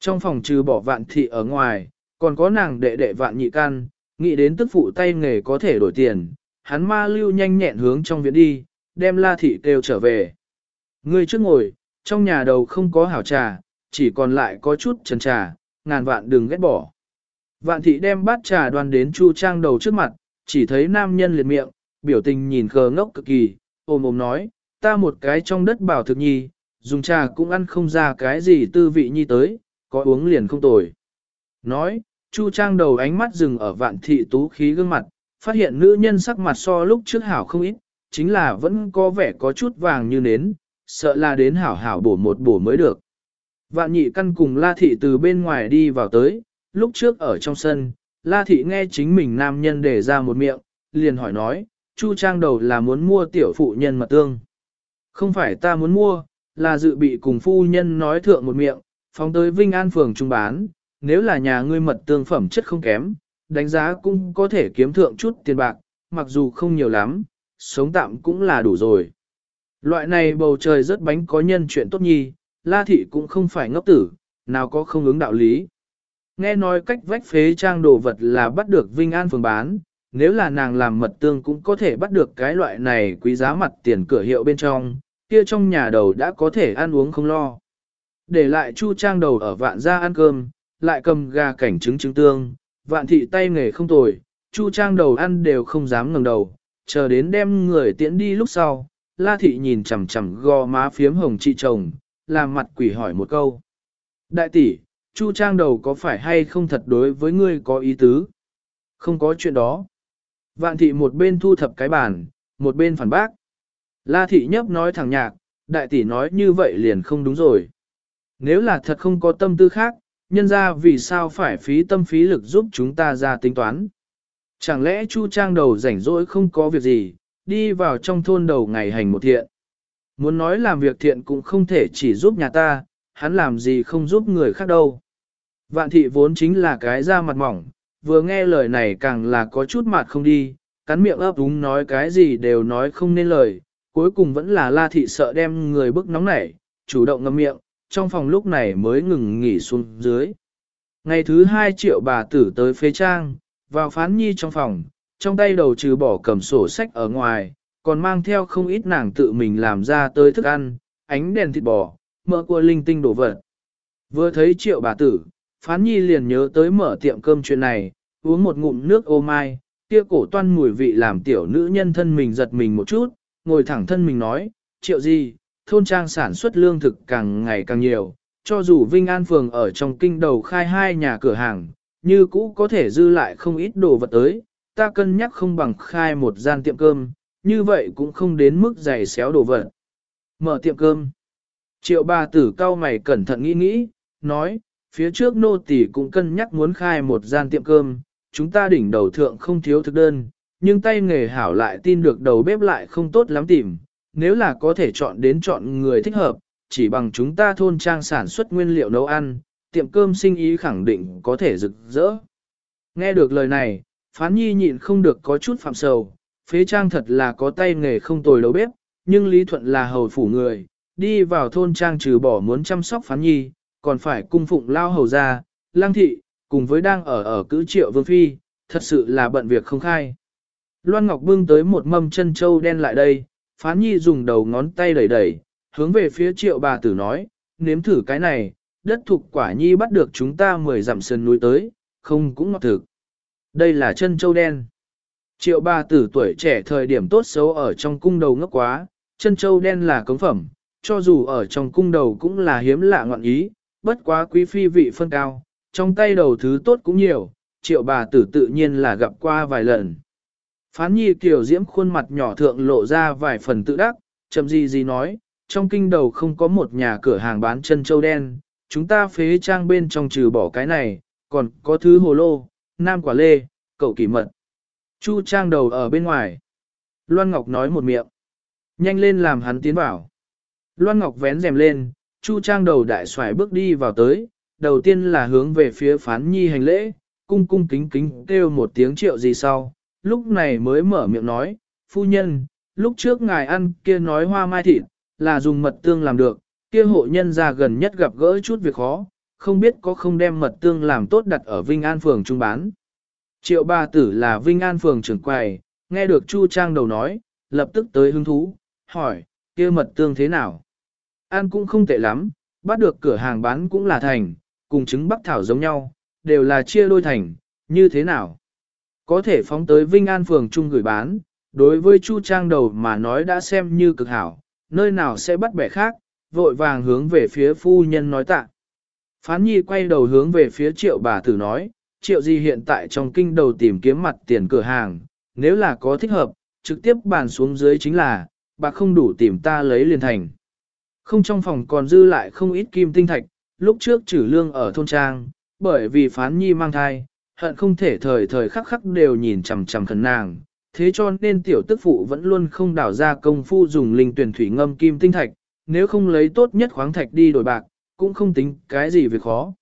A: Trong phòng trừ bỏ vạn thị ở ngoài, còn có nàng đệ đệ vạn nhị can, nghĩ đến tức phụ tay nghề có thể đổi tiền, hắn ma lưu nhanh nhẹn hướng trong viện đi, đem la thị kêu trở về. Ngươi trước ngồi, trong nhà đầu không có hảo trà, chỉ còn lại có chút trần trà, ngàn vạn đừng ghét bỏ. Vạn thị đem bát trà đoan đến chu trang đầu trước mặt, chỉ thấy nam nhân liệt miệng, biểu tình nhìn khờ ngốc cực kỳ, ôm ôm nói, ta một cái trong đất bảo thực nhi, dùng trà cũng ăn không ra cái gì tư vị nhi tới, có uống liền không tồi. Nói, chu trang đầu ánh mắt dừng ở vạn thị tú khí gương mặt, phát hiện nữ nhân sắc mặt so lúc trước hảo không ít, chính là vẫn có vẻ có chút vàng như nến, sợ là đến hảo hảo bổ một bổ mới được. Vạn nhị căn cùng La Thị từ bên ngoài đi vào tới, lúc trước ở trong sân, La Thị nghe chính mình nam nhân để ra một miệng, liền hỏi nói, Chu Trang đầu là muốn mua tiểu phụ nhân mật tương. Không phải ta muốn mua, là dự bị cùng phu nhân nói thượng một miệng, phóng tới Vinh An phường trung bán, nếu là nhà ngươi mật tương phẩm chất không kém, đánh giá cũng có thể kiếm thượng chút tiền bạc, mặc dù không nhiều lắm, sống tạm cũng là đủ rồi. Loại này bầu trời rất bánh có nhân chuyện tốt nhi, La Thị cũng không phải ngốc tử, nào có không ứng đạo lý. Nghe nói cách vách phế trang đồ vật là bắt được Vinh An phường bán, nếu là nàng làm mật tương cũng có thể bắt được cái loại này quý giá mặt tiền cửa hiệu bên trong, kia trong nhà đầu đã có thể ăn uống không lo. Để lại chu trang đầu ở vạn gia ăn cơm, lại cầm gà cảnh trứng trứng tương, vạn thị tay nghề không tồi, chu trang đầu ăn đều không dám ngẩng đầu, chờ đến đem người tiễn đi lúc sau, la thị nhìn chằm chằm gò má phiếm hồng chị chồng, làm mặt quỷ hỏi một câu. Đại tỷ, chu trang đầu có phải hay không thật đối với ngươi có ý tứ? Không có chuyện đó. Vạn thị một bên thu thập cái bàn, một bên phản bác. La thị nhấp nói thẳng nhạc, đại tỷ nói như vậy liền không đúng rồi. Nếu là thật không có tâm tư khác, nhân ra vì sao phải phí tâm phí lực giúp chúng ta ra tính toán. Chẳng lẽ Chu Trang đầu rảnh rỗi không có việc gì, đi vào trong thôn đầu ngày hành một thiện. Muốn nói làm việc thiện cũng không thể chỉ giúp nhà ta, hắn làm gì không giúp người khác đâu. Vạn thị vốn chính là cái da mặt mỏng, vừa nghe lời này càng là có chút mặt không đi, cắn miệng ấp úng nói cái gì đều nói không nên lời, cuối cùng vẫn là la thị sợ đem người bức nóng nảy, chủ động ngậm miệng, trong phòng lúc này mới ngừng nghỉ xuống dưới. Ngày thứ hai triệu bà tử tới phế trang, vào phán nhi trong phòng, trong tay đầu trừ bỏ cầm sổ sách ở ngoài, còn mang theo không ít nàng tự mình làm ra tới thức ăn, ánh đèn thịt bò, mỡ cua linh tinh đổ vật. Vừa thấy triệu bà tử, phán nhi liền nhớ tới mở tiệm cơm chuyện này, uống một ngụm nước ô mai, kia cổ toan mùi vị làm tiểu nữ nhân thân mình giật mình một chút, ngồi thẳng thân mình nói, triệu gì, thôn trang sản xuất lương thực càng ngày càng nhiều, cho dù Vinh An Phường ở trong kinh đầu khai hai nhà cửa hàng, như cũ có thể dư lại không ít đồ vật tới, ta cân nhắc không bằng khai một gian tiệm cơm, như vậy cũng không đến mức dày xéo đồ vật. Mở tiệm cơm. Triệu bà tử cao mày cẩn thận nghĩ nghĩ, nói, phía trước nô tỳ cũng cân nhắc muốn khai một gian tiệm cơm, chúng ta đỉnh đầu thượng không thiếu thực đơn, nhưng tay nghề hảo lại tin được đầu bếp lại không tốt lắm tìm, nếu là có thể chọn đến chọn người thích hợp, chỉ bằng chúng ta thôn trang sản xuất nguyên liệu nấu ăn, tiệm cơm sinh ý khẳng định có thể rực rỡ. Nghe được lời này, phán nhi nhịn không được có chút phạm sầu, phế trang thật là có tay nghề không tồi đấu bếp, nhưng Lý Thuận là hầu phủ người, đi vào thôn trang trừ bỏ muốn chăm sóc phán nhi, còn phải cung phụng lao hầu ra, lang thị, cùng với đang ở ở cữ triệu vương phi, thật sự là bận việc không khai. Loan Ngọc bưng tới một mâm chân châu đen lại đây, phán nhi dùng đầu ngón tay đẩy đẩy, hướng về phía triệu bà tử nói, nếm thử cái này, đất thục quả nhi bắt được chúng ta mười dặm sơn núi tới, không cũng ngọt thực. Đây là chân châu đen. Triệu bà tử tuổi trẻ thời điểm tốt xấu ở trong cung đầu ngốc quá, chân châu đen là cống phẩm, cho dù ở trong cung đầu cũng là hiếm lạ ngọn ý, bất quá quý phi vị phân cao, trong tay đầu thứ tốt cũng nhiều, triệu bà tử tự nhiên là gặp qua vài lần. Phán nhi kiểu diễm khuôn mặt nhỏ thượng lộ ra vài phần tự đắc, chậm gì gì nói, trong kinh đầu không có một nhà cửa hàng bán chân châu đen, chúng ta phế trang bên trong trừ bỏ cái này, còn có thứ hồ lô, nam quả lê, cậu kỳ mật. Chu trang đầu ở bên ngoài. Loan Ngọc nói một miệng. Nhanh lên làm hắn tiến vào. Loan Ngọc vén rèm lên, Chu trang đầu đại xoài bước đi vào tới, đầu tiên là hướng về phía phán nhi hành lễ, cung cung kính kính kêu một tiếng triệu gì sau, lúc này mới mở miệng nói, phu nhân, lúc trước ngài ăn kia nói hoa mai thịt, là dùng mật tương làm được, kia hộ nhân ra gần nhất gặp gỡ chút việc khó, không biết có không đem mật tương làm tốt đặt ở Vinh An phường trung bán. Triệu bà tử là Vinh An phường trưởng quầy, nghe được Chu Trang đầu nói, lập tức tới hứng thú, hỏi, kia mật tương thế nào? An cũng không tệ lắm, bắt được cửa hàng bán cũng là thành, cùng trứng bắc thảo giống nhau, đều là chia đôi thành, như thế nào? Có thể phóng tới Vinh An phường trung gửi bán, đối với Chu Trang đầu mà nói đã xem như cực hảo, nơi nào sẽ bắt bẻ khác, vội vàng hướng về phía phu nhân nói tạ. Phán nhi quay đầu hướng về phía triệu bà tử nói, triệu gì hiện tại trong kinh đầu tìm kiếm mặt tiền cửa hàng, nếu là có thích hợp, trực tiếp bàn xuống dưới chính là, bà không đủ tìm ta lấy liền thành. Không trong phòng còn dư lại không ít kim tinh thạch, lúc trước trừ lương ở thôn trang, bởi vì phán nhi mang thai, hận không thể thời thời khắc khắc đều nhìn chằm chằm khẩn nàng, thế cho nên tiểu tức phụ vẫn luôn không đảo ra công phu dùng linh tuyển thủy ngâm kim tinh thạch, nếu không lấy tốt nhất khoáng thạch đi đổi bạc, cũng không tính cái gì việc khó.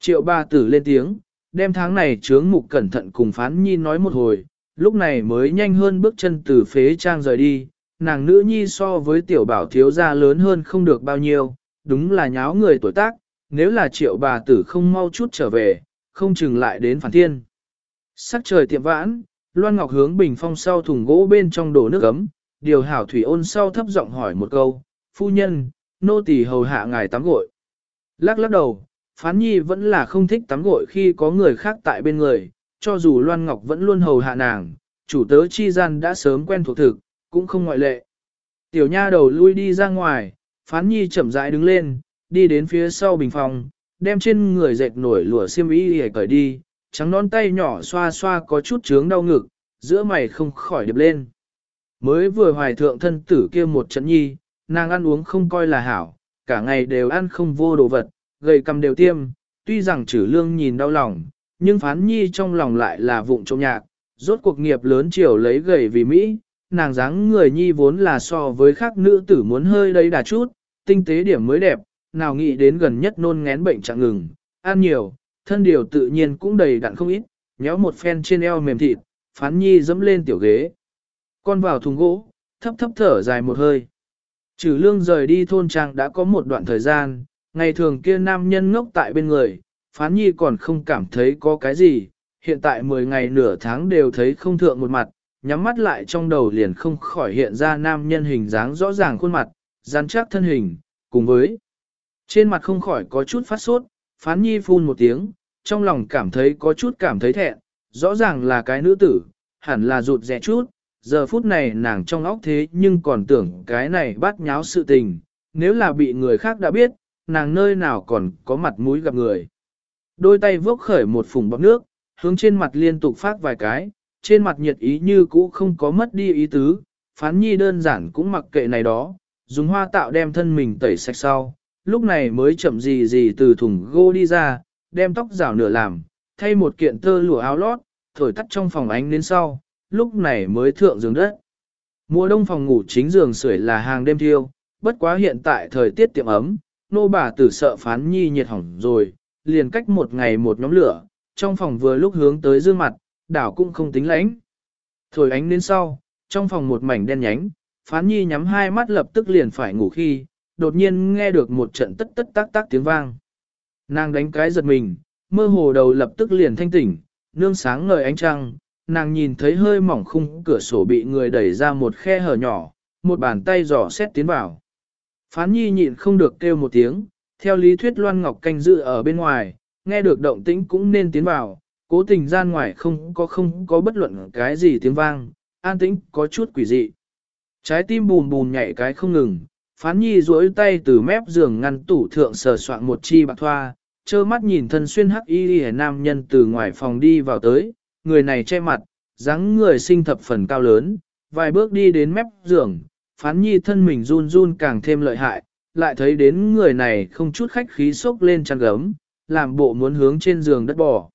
A: Triệu ba tử lên tiếng, đem tháng này trướng mục cẩn thận cùng phán nhi nói một hồi, lúc này mới nhanh hơn bước chân từ phế trang rời đi, nàng nữ nhi so với tiểu bảo thiếu gia lớn hơn không được bao nhiêu, đúng là nháo người tuổi tác, nếu là triệu bà tử không mau chút trở về, không chừng lại đến phản thiên. Sắc trời tiệm vãn, Loan Ngọc hướng bình phong sau thùng gỗ bên trong đổ nước ấm, điều hảo thủy ôn sau thấp giọng hỏi một câu, phu nhân, nô tỳ hầu hạ ngài tắm gội. Lắc lắc đầu, phán nhi vẫn là không thích tắm gội khi có người khác tại bên người, cho dù Loan Ngọc vẫn luôn hầu hạ nàng, chủ tớ chi gian đã sớm quen thuộc thực, cũng không ngoại lệ. Tiểu nha đầu lui đi ra ngoài, phán nhi chậm rãi đứng lên, đi đến phía sau bình phòng, đem trên người dệt nổi lụa xiêm y để cởi đi, trắng non tay nhỏ xoa xoa có chút chướng đau ngực, giữa mày không khỏi điệp lên. Mới vừa hoài thượng thân tử kia một trận nhi, nàng ăn uống không coi là hảo, cả ngày đều ăn không vô đồ vật, gầy cầm đều tiêm, tuy rằng trừ lương nhìn đau lòng, nhưng phán nhi trong lòng lại là vụng trông nhạc, rốt cuộc nghiệp lớn chiều lấy gầy vì Mỹ, nàng dáng người nhi vốn là so với khác nữ tử muốn hơi đấy đà chút, tinh tế điểm mới đẹp, nào nghĩ đến gần nhất nôn ngén bệnh chẳng ngừng, ăn nhiều, thân điều tự nhiên cũng đầy đặn không ít, nhéo một phen trên eo mềm thịt, phán nhi dẫm lên tiểu ghế. Con vào thùng gỗ, thấp thấp thở dài một hơi. Trừ lương rời đi thôn trang đã có một đoạn thời gian, ngày thường kia nam nhân ngốc tại bên người, phán nhi còn không cảm thấy có cái gì, hiện tại 10 ngày nửa tháng đều thấy không thượng một mặt, nhắm mắt lại trong đầu liền không khỏi hiện ra nam nhân hình dáng rõ ràng khuôn mặt, rắn chắc thân hình, cùng với trên mặt không khỏi có chút phát sốt, phán nhi phun một tiếng, trong lòng cảm thấy có chút cảm thấy thẹn, rõ ràng là cái nữ tử, hẳn là rụt rẻ chút, giờ phút này nàng trong óc thế nhưng còn tưởng cái này bắt nháo sự tình, nếu là bị người khác đã biết, nàng nơi nào còn có mặt mũi gặp người. Đôi tay vốc khởi một phùng bọc nước, hướng trên mặt liên tục phát vài cái, trên mặt nhiệt ý như cũ không có mất đi ý tứ, phán nhi đơn giản cũng mặc kệ này đó, dùng hoa tạo đem thân mình tẩy sạch sau, lúc này mới chậm gì gì từ thùng gô đi ra, đem tóc rào nửa làm, thay một kiện tơ lụa áo lót, thổi tắt trong phòng ánh đến sau, lúc này mới thượng giường đất. Mùa đông phòng ngủ chính giường sưởi là hàng đêm thiêu, bất quá hiện tại thời tiết tiệm ấm, nô bà tử sợ phán nhi nhiệt hỏng rồi, liền cách một ngày một nhóm lửa, trong phòng vừa lúc hướng tới dương mặt, đảo cũng không tính lãnh. Thổi ánh đến sau, trong phòng một mảnh đen nhánh, phán nhi nhắm hai mắt lập tức liền phải ngủ khi, đột nhiên nghe được một trận tất tất tác tác tiếng vang. Nàng đánh cái giật mình, mơ hồ đầu lập tức liền thanh tỉnh, nương sáng ngời ánh trăng, nàng nhìn thấy hơi mỏng khung cửa sổ bị người đẩy ra một khe hở nhỏ, một bàn tay giỏ xét tiến vào. Phán nhi nhịn không được kêu một tiếng, theo lý thuyết Loan Ngọc canh dự ở bên ngoài, nghe được động tĩnh cũng nên tiến vào, cố tình gian ngoài không có không có bất luận cái gì tiếng vang, an tĩnh có chút quỷ dị. Trái tim bùn bùn nhảy cái không ngừng, phán nhi duỗi tay từ mép giường ngăn tủ thượng sờ soạn một chi bạc thoa, trơ mắt nhìn thân xuyên hắc y hề nam nhân từ ngoài phòng đi vào tới, người này che mặt, dáng người sinh thập phần cao lớn, vài bước đi đến mép giường, phán nhi thân mình run run càng thêm lợi hại, lại thấy đến người này không chút khách khí sốc lên chăn gấm, làm bộ muốn hướng trên giường đất bò.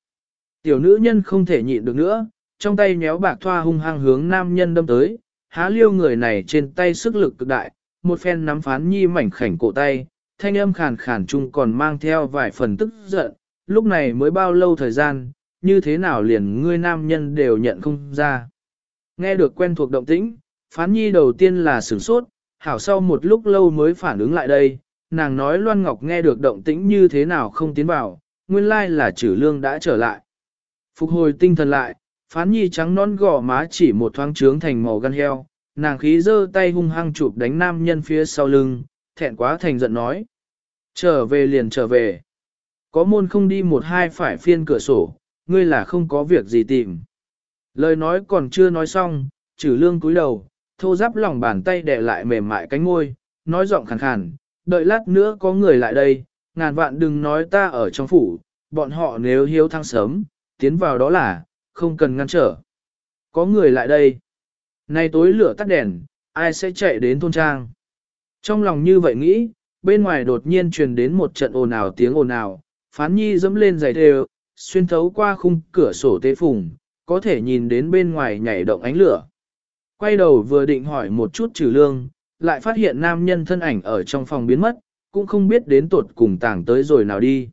A: Tiểu nữ nhân không thể nhịn được nữa, trong tay nhéo bạc thoa hung hăng hướng nam nhân đâm tới, há liêu người này trên tay sức lực cực đại, một phen nắm phán nhi mảnh khảnh cổ tay, thanh âm khàn khàn chung còn mang theo vài phần tức giận, lúc này mới bao lâu thời gian, như thế nào liền ngươi nam nhân đều nhận không ra. Nghe được quen thuộc động tĩnh, phán nhi đầu tiên là sửng sốt, hảo sau một lúc lâu mới phản ứng lại đây, nàng nói Loan Ngọc nghe được động tĩnh như thế nào không tiến vào, nguyên lai là trừ lương đã trở lại. Phục hồi tinh thần lại, phán nhi trắng non gò má chỉ một thoáng trướng thành màu gan heo, nàng khí giơ tay hung hăng chụp đánh nam nhân phía sau lưng, thẹn quá thành giận nói. Trở về liền trở về. Có môn không đi một hai phải phiên cửa sổ, ngươi là không có việc gì tìm. Lời nói còn chưa nói xong, trừ lương cúi đầu, thô giáp lòng bàn tay đè lại mềm mại cánh môi, nói giọng khàn khàn, đợi lát nữa có người lại đây, ngàn vạn đừng nói ta ở trong phủ, bọn họ nếu hiếu thăng sớm, tiến vào đó là, không cần ngăn trở. Có người lại đây. Nay tối lửa tắt đèn, ai sẽ chạy đến thôn trang. Trong lòng như vậy nghĩ, bên ngoài đột nhiên truyền đến một trận ồn ào tiếng ồn ào, phán nhi dẫm lên giày đều, xuyên thấu qua khung cửa sổ tế phùng, có thể nhìn đến bên ngoài nhảy động ánh lửa. Quay đầu vừa định hỏi một chút trừ lương, lại phát hiện nam nhân thân ảnh ở trong phòng biến mất, cũng không biết đến tuột cùng tàng tới rồi nào đi.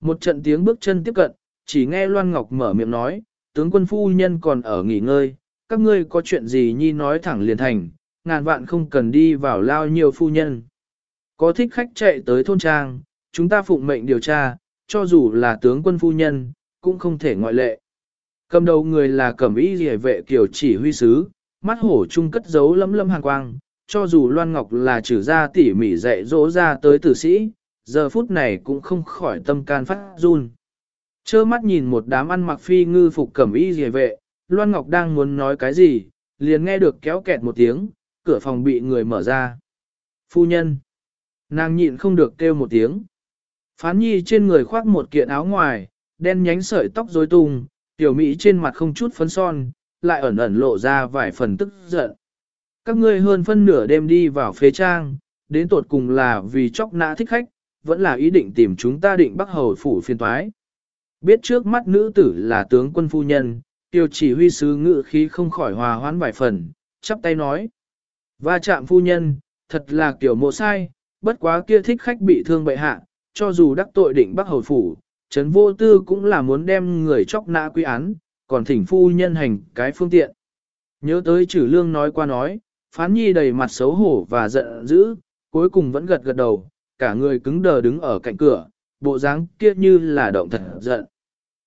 A: Một trận tiếng bước chân tiếp cận, chỉ nghe Loan Ngọc mở miệng nói, tướng quân phu nhân còn ở nghỉ ngơi, các ngươi có chuyện gì nhi nói thẳng liền thành, ngàn vạn không cần đi vào lao nhiều phu nhân. Có thích khách chạy tới thôn trang, chúng ta phụng mệnh điều tra, cho dù là tướng quân phu nhân, cũng không thể ngoại lệ. Cầm đầu người là cẩm y rỉa vệ kiểu chỉ huy sứ, mắt hổ trung cất giấu lấm lấm hàng quang, cho dù Loan Ngọc là trừ ra tỉ mỉ dạy dỗ ra tới tử sĩ, giờ phút này cũng không khỏi tâm can phát run. Chơ mắt nhìn một đám ăn mặc phi ngư phục cẩm y rìa vệ, Loan Ngọc đang muốn nói cái gì, liền nghe được kéo kẹt một tiếng, cửa phòng bị người mở ra. Phu nhân. Nàng nhịn không được kêu một tiếng. Phán nhi trên người khoác một kiện áo ngoài, đen nhánh sợi tóc rối tung, tiểu mỹ trên mặt không chút phấn son, lại ẩn ẩn lộ ra vài phần tức giận. Các ngươi hơn phân nửa đêm đi vào phế trang, đến tột cùng là vì chóc nã thích khách, vẫn là ý định tìm chúng ta định bắt hầu phủ phiên toái. Biết trước mắt nữ tử là tướng quân phu nhân, tiêu chỉ huy sứ ngự khí không khỏi hòa hoãn vài phần, chắp tay nói. Va chạm phu nhân, thật là kiểu mộ sai, bất quá kia thích khách bị thương bệ hạ, cho dù đắc tội định bắc hầu phủ, Trấn vô tư cũng là muốn đem người chóc nã quy án, còn thỉnh phu nhân hành cái phương tiện. Nhớ tới trừ lương nói qua nói, phán nhi đầy mặt xấu hổ và giận dữ, cuối cùng vẫn gật gật đầu, cả người cứng đờ đứng ở cạnh cửa, bộ dáng kia như là động thật giận.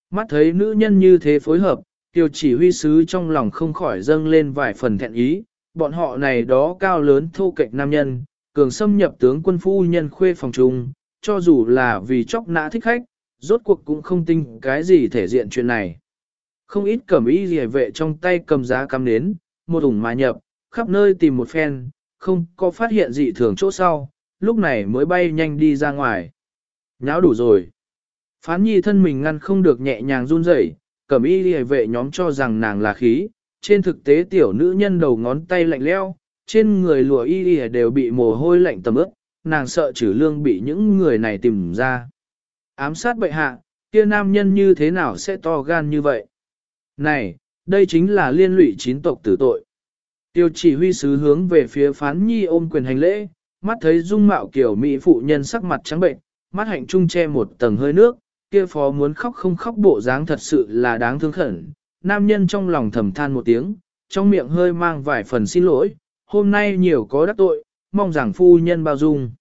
A: Mắt thấy nữ nhân như thế phối hợp, tiêu chỉ huy sứ trong lòng không khỏi dâng lên vài phần thẹn ý, bọn họ này đó cao lớn thô kệch nam nhân, cường xâm nhập tướng quân phu nhân khuê phòng trung, cho dù là vì chóc nã thích khách, rốt cuộc cũng không tin cái gì thể diện chuyện này. Không ít cẩm y rìa vệ trong tay cầm giá cắm nến, một ủng mà nhập, khắp nơi tìm một phen, không có phát hiện gì thường chỗ sau, lúc này mới bay nhanh đi ra ngoài. Nháo đủ rồi. Phán nhi thân mình ngăn không được nhẹ nhàng run rẩy, cẩm y rìa vệ nhóm cho rằng nàng là khí, trên thực tế tiểu nữ nhân đầu ngón tay lạnh leo, trên người lụa y rìa đều bị mồ hôi lạnh tầm ướt, nàng sợ trừ lương bị những người này tìm ra. Ám sát bệ hạ, kia nam nhân như thế nào sẽ to gan như vậy? Này, đây chính là liên lụy chín tộc tử tội. Tiêu chỉ huy sứ hướng về phía phán nhi ôm quyền hành lễ, mắt thấy dung mạo kiểu mỹ phụ nhân sắc mặt trắng bệnh, mắt hạnh trung che một tầng hơi nước, kia phó muốn khóc không khóc bộ dáng thật sự là đáng thương khẩn. Nam nhân trong lòng thầm than một tiếng, trong miệng hơi mang vài phần xin lỗi, hôm nay nhiều có đắc tội, mong rằng phu nhân bao dung.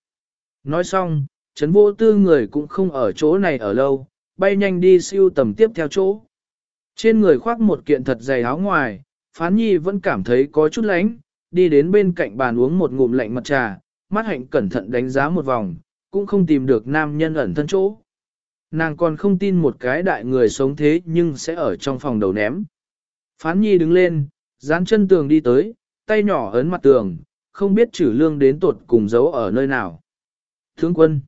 A: Nói xong, chấn vô tư người cũng không ở chỗ này ở lâu, bay nhanh đi siêu tầm tiếp theo chỗ. Trên người khoác một kiện thật dày áo ngoài, phán nhi vẫn cảm thấy có chút lánh, đi đến bên cạnh bàn uống một ngụm lạnh mặt trà, mắt hạnh cẩn thận đánh giá một vòng, cũng không tìm được nam nhân ẩn thân chỗ. Nàng còn không tin một cái đại người sống thế nhưng sẽ ở trong phòng đầu ném. Phán nhi đứng lên, dán chân tường đi tới, tay nhỏ ấn mặt tường, không biết chử lương đến tột cùng giấu ở nơi nào. Thướng quân.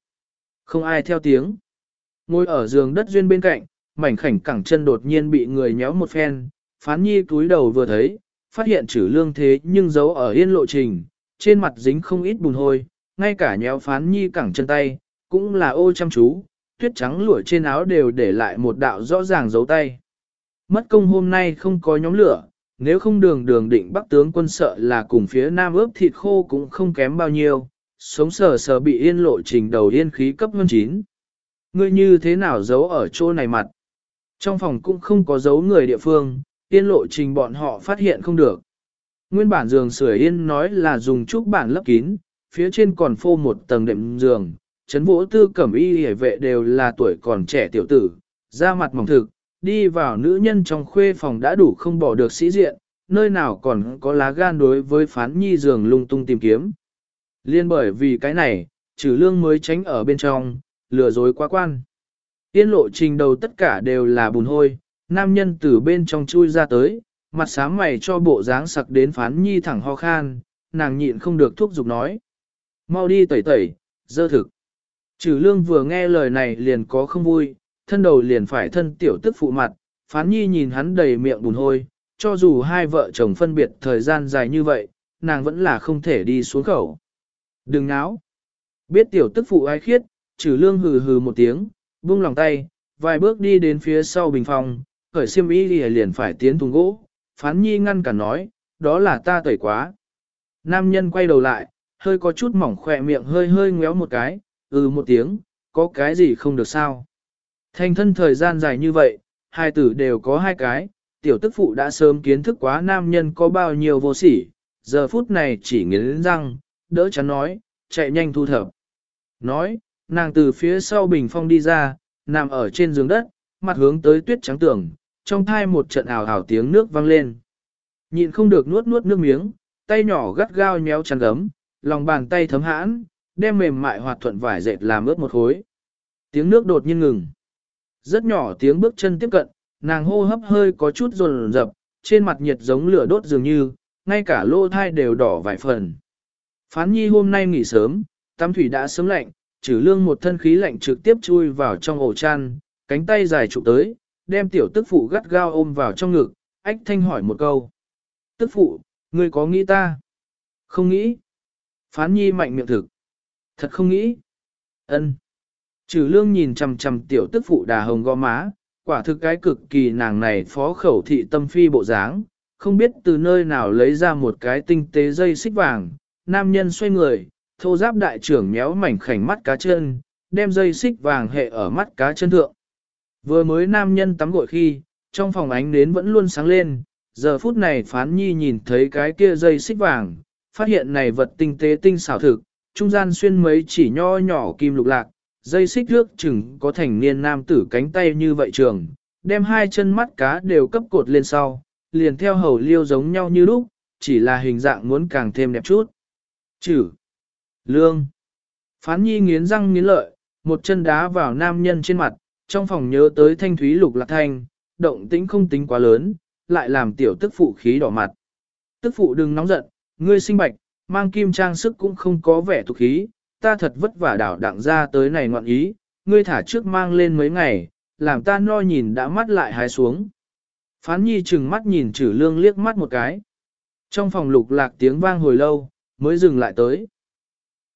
A: Không ai theo tiếng. Ngồi ở giường đất duyên bên cạnh, mảnh khảnh cẳng chân đột nhiên bị người nhéo một phen, phán nhi túi đầu vừa thấy, phát hiện chữ lương thế nhưng giấu ở yên lộ trình, trên mặt dính không ít bùn hôi, ngay cả nhéo phán nhi cẳng chân tay, cũng là ô chăm chú, tuyết trắng lụa trên áo đều để lại một đạo rõ ràng dấu tay. Mất công hôm nay không có nhóm lửa, nếu không đường đường định bắc tướng quân sợ là cùng phía nam ướp thịt khô cũng không kém bao nhiêu, sống sờ sờ bị yên lộ trình đầu yên khí cấp hơn chín. Ngươi như thế nào giấu ở chỗ này mặt? Trong phòng cũng không có dấu người địa phương, yên lộ trình bọn họ phát hiện không được. Nguyên bản giường sửa yên nói là dùng trúc bản lấp kín, phía trên còn phô một tầng đệm giường, chấn vũ tư cẩm y hề vệ đều là tuổi còn trẻ tiểu tử, da mặt mỏng thực, đi vào nữ nhân trong khuê phòng đã đủ không bỏ được sĩ diện, nơi nào còn có lá gan đối với phán nhi giường lung tung tìm kiếm. Liên bởi vì cái này, trừ lương mới tránh ở bên trong, lừa dối quá quan. Tiên lộ trình đầu tất cả đều là bùn hôi, nam nhân từ bên trong chui ra tới, mặt sáng mày cho bộ dáng sặc đến phán nhi thẳng ho khan, nàng nhịn không được thúc giục nói. Mau đi tẩy tẩy, dơ thực. Trừ lương vừa nghe lời này liền có không vui, thân đầu liền phải thân tiểu tức phụ mặt, phán nhi nhìn hắn đầy miệng bùn hôi, cho dù hai vợ chồng phân biệt thời gian dài như vậy, nàng vẫn là không thể đi xuống khẩu. Đừng náo. Biết tiểu tức phụ ai khiết, trừ lương hừ hừ một tiếng, buông lòng tay, vài bước đi đến phía sau bình phòng, khởi xiêm y liền phải tiến thùng gỗ, phán nhi ngăn cả nói, đó là ta tẩy quá. Nam nhân quay đầu lại, hơi có chút mỏng khỏe miệng hơi hơi ngéo một cái, ừ một tiếng, có cái gì không được sao. Thành thân thời gian dài như vậy, hai tử đều có hai cái, tiểu tức phụ đã sớm kiến thức quá nam nhân có bao nhiêu vô sỉ, giờ phút này chỉ nghiến răng, đỡ chắn nói, chạy nhanh thu thập. Nói, nàng từ phía sau bình phong đi ra, nằm ở trên giường đất, mặt hướng tới tuyết trắng tường, trong thai một trận ảo ảo tiếng nước vang lên. Nhịn không được nuốt nuốt nước miếng, tay nhỏ gắt gao nhéo chăn gấm, lòng bàn tay thấm hãn, đem mềm mại hoạt thuận vải dệt làm ướt một khối. Tiếng nước đột nhiên ngừng. Rất nhỏ tiếng bước chân tiếp cận, nàng hô hấp hơi có chút rồn rập, trên mặt nhiệt giống lửa đốt dường như, ngay cả lô thai đều đỏ vài phần. Phán nhi hôm nay nghỉ sớm, tắm thủy đã sớm lạnh, trừ lương một thân khí lạnh trực tiếp chui vào trong ổ chăn, cánh tay dài trụ tới, đem tiểu tức phụ gắt gao ôm vào trong ngực, ách thanh hỏi một câu. Tức phụ, ngươi có nghĩ ta? Không nghĩ. Phán nhi mạnh miệng thực. Thật không nghĩ. ân Trừ lương nhìn chằm chằm tiểu tức phụ đà hồng gò má, quả thực cái cực kỳ nàng này phó khẩu thị tâm phi bộ dáng, không biết từ nơi nào lấy ra một cái tinh tế dây xích vàng, nam nhân xoay người, thô giáp đại trưởng méo mảnh khảnh mắt cá chân, đem dây xích vàng hệ ở mắt cá chân thượng. Vừa mới nam nhân tắm gội khi, trong phòng ánh nến vẫn luôn sáng lên, giờ phút này phán nhi nhìn thấy cái kia dây xích vàng, phát hiện này vật tinh tế tinh xảo thực, trung gian xuyên mấy chỉ nho nhỏ kim lục lạc, dây xích trước chừng có thành niên nam tử cánh tay như vậy trường, đem hai chân mắt cá đều cấp cột lên sau, liền theo hầu liêu giống nhau như lúc, chỉ là hình dạng muốn càng thêm đẹp chút. Chử. Lương. Phán nhi nghiến răng nghiến lợi, một chân đá vào nam nhân trên mặt, trong phòng nhớ tới thanh thúy lục lạc thanh, động tĩnh không tính quá lớn, lại làm tiểu tức phụ khí đỏ mặt. Tức phụ đừng nóng giận, ngươi sinh bạch, mang kim trang sức cũng không có vẻ tục khí, ta thật vất vả đảo đặng ra tới này ngoạn ý, ngươi thả trước mang lên mấy ngày, làm ta no nhìn đã mắt lại hái xuống. Phán nhi chừng mắt nhìn chử lương liếc mắt một cái. Trong phòng lục lạc tiếng vang hồi lâu, mới dừng lại tới.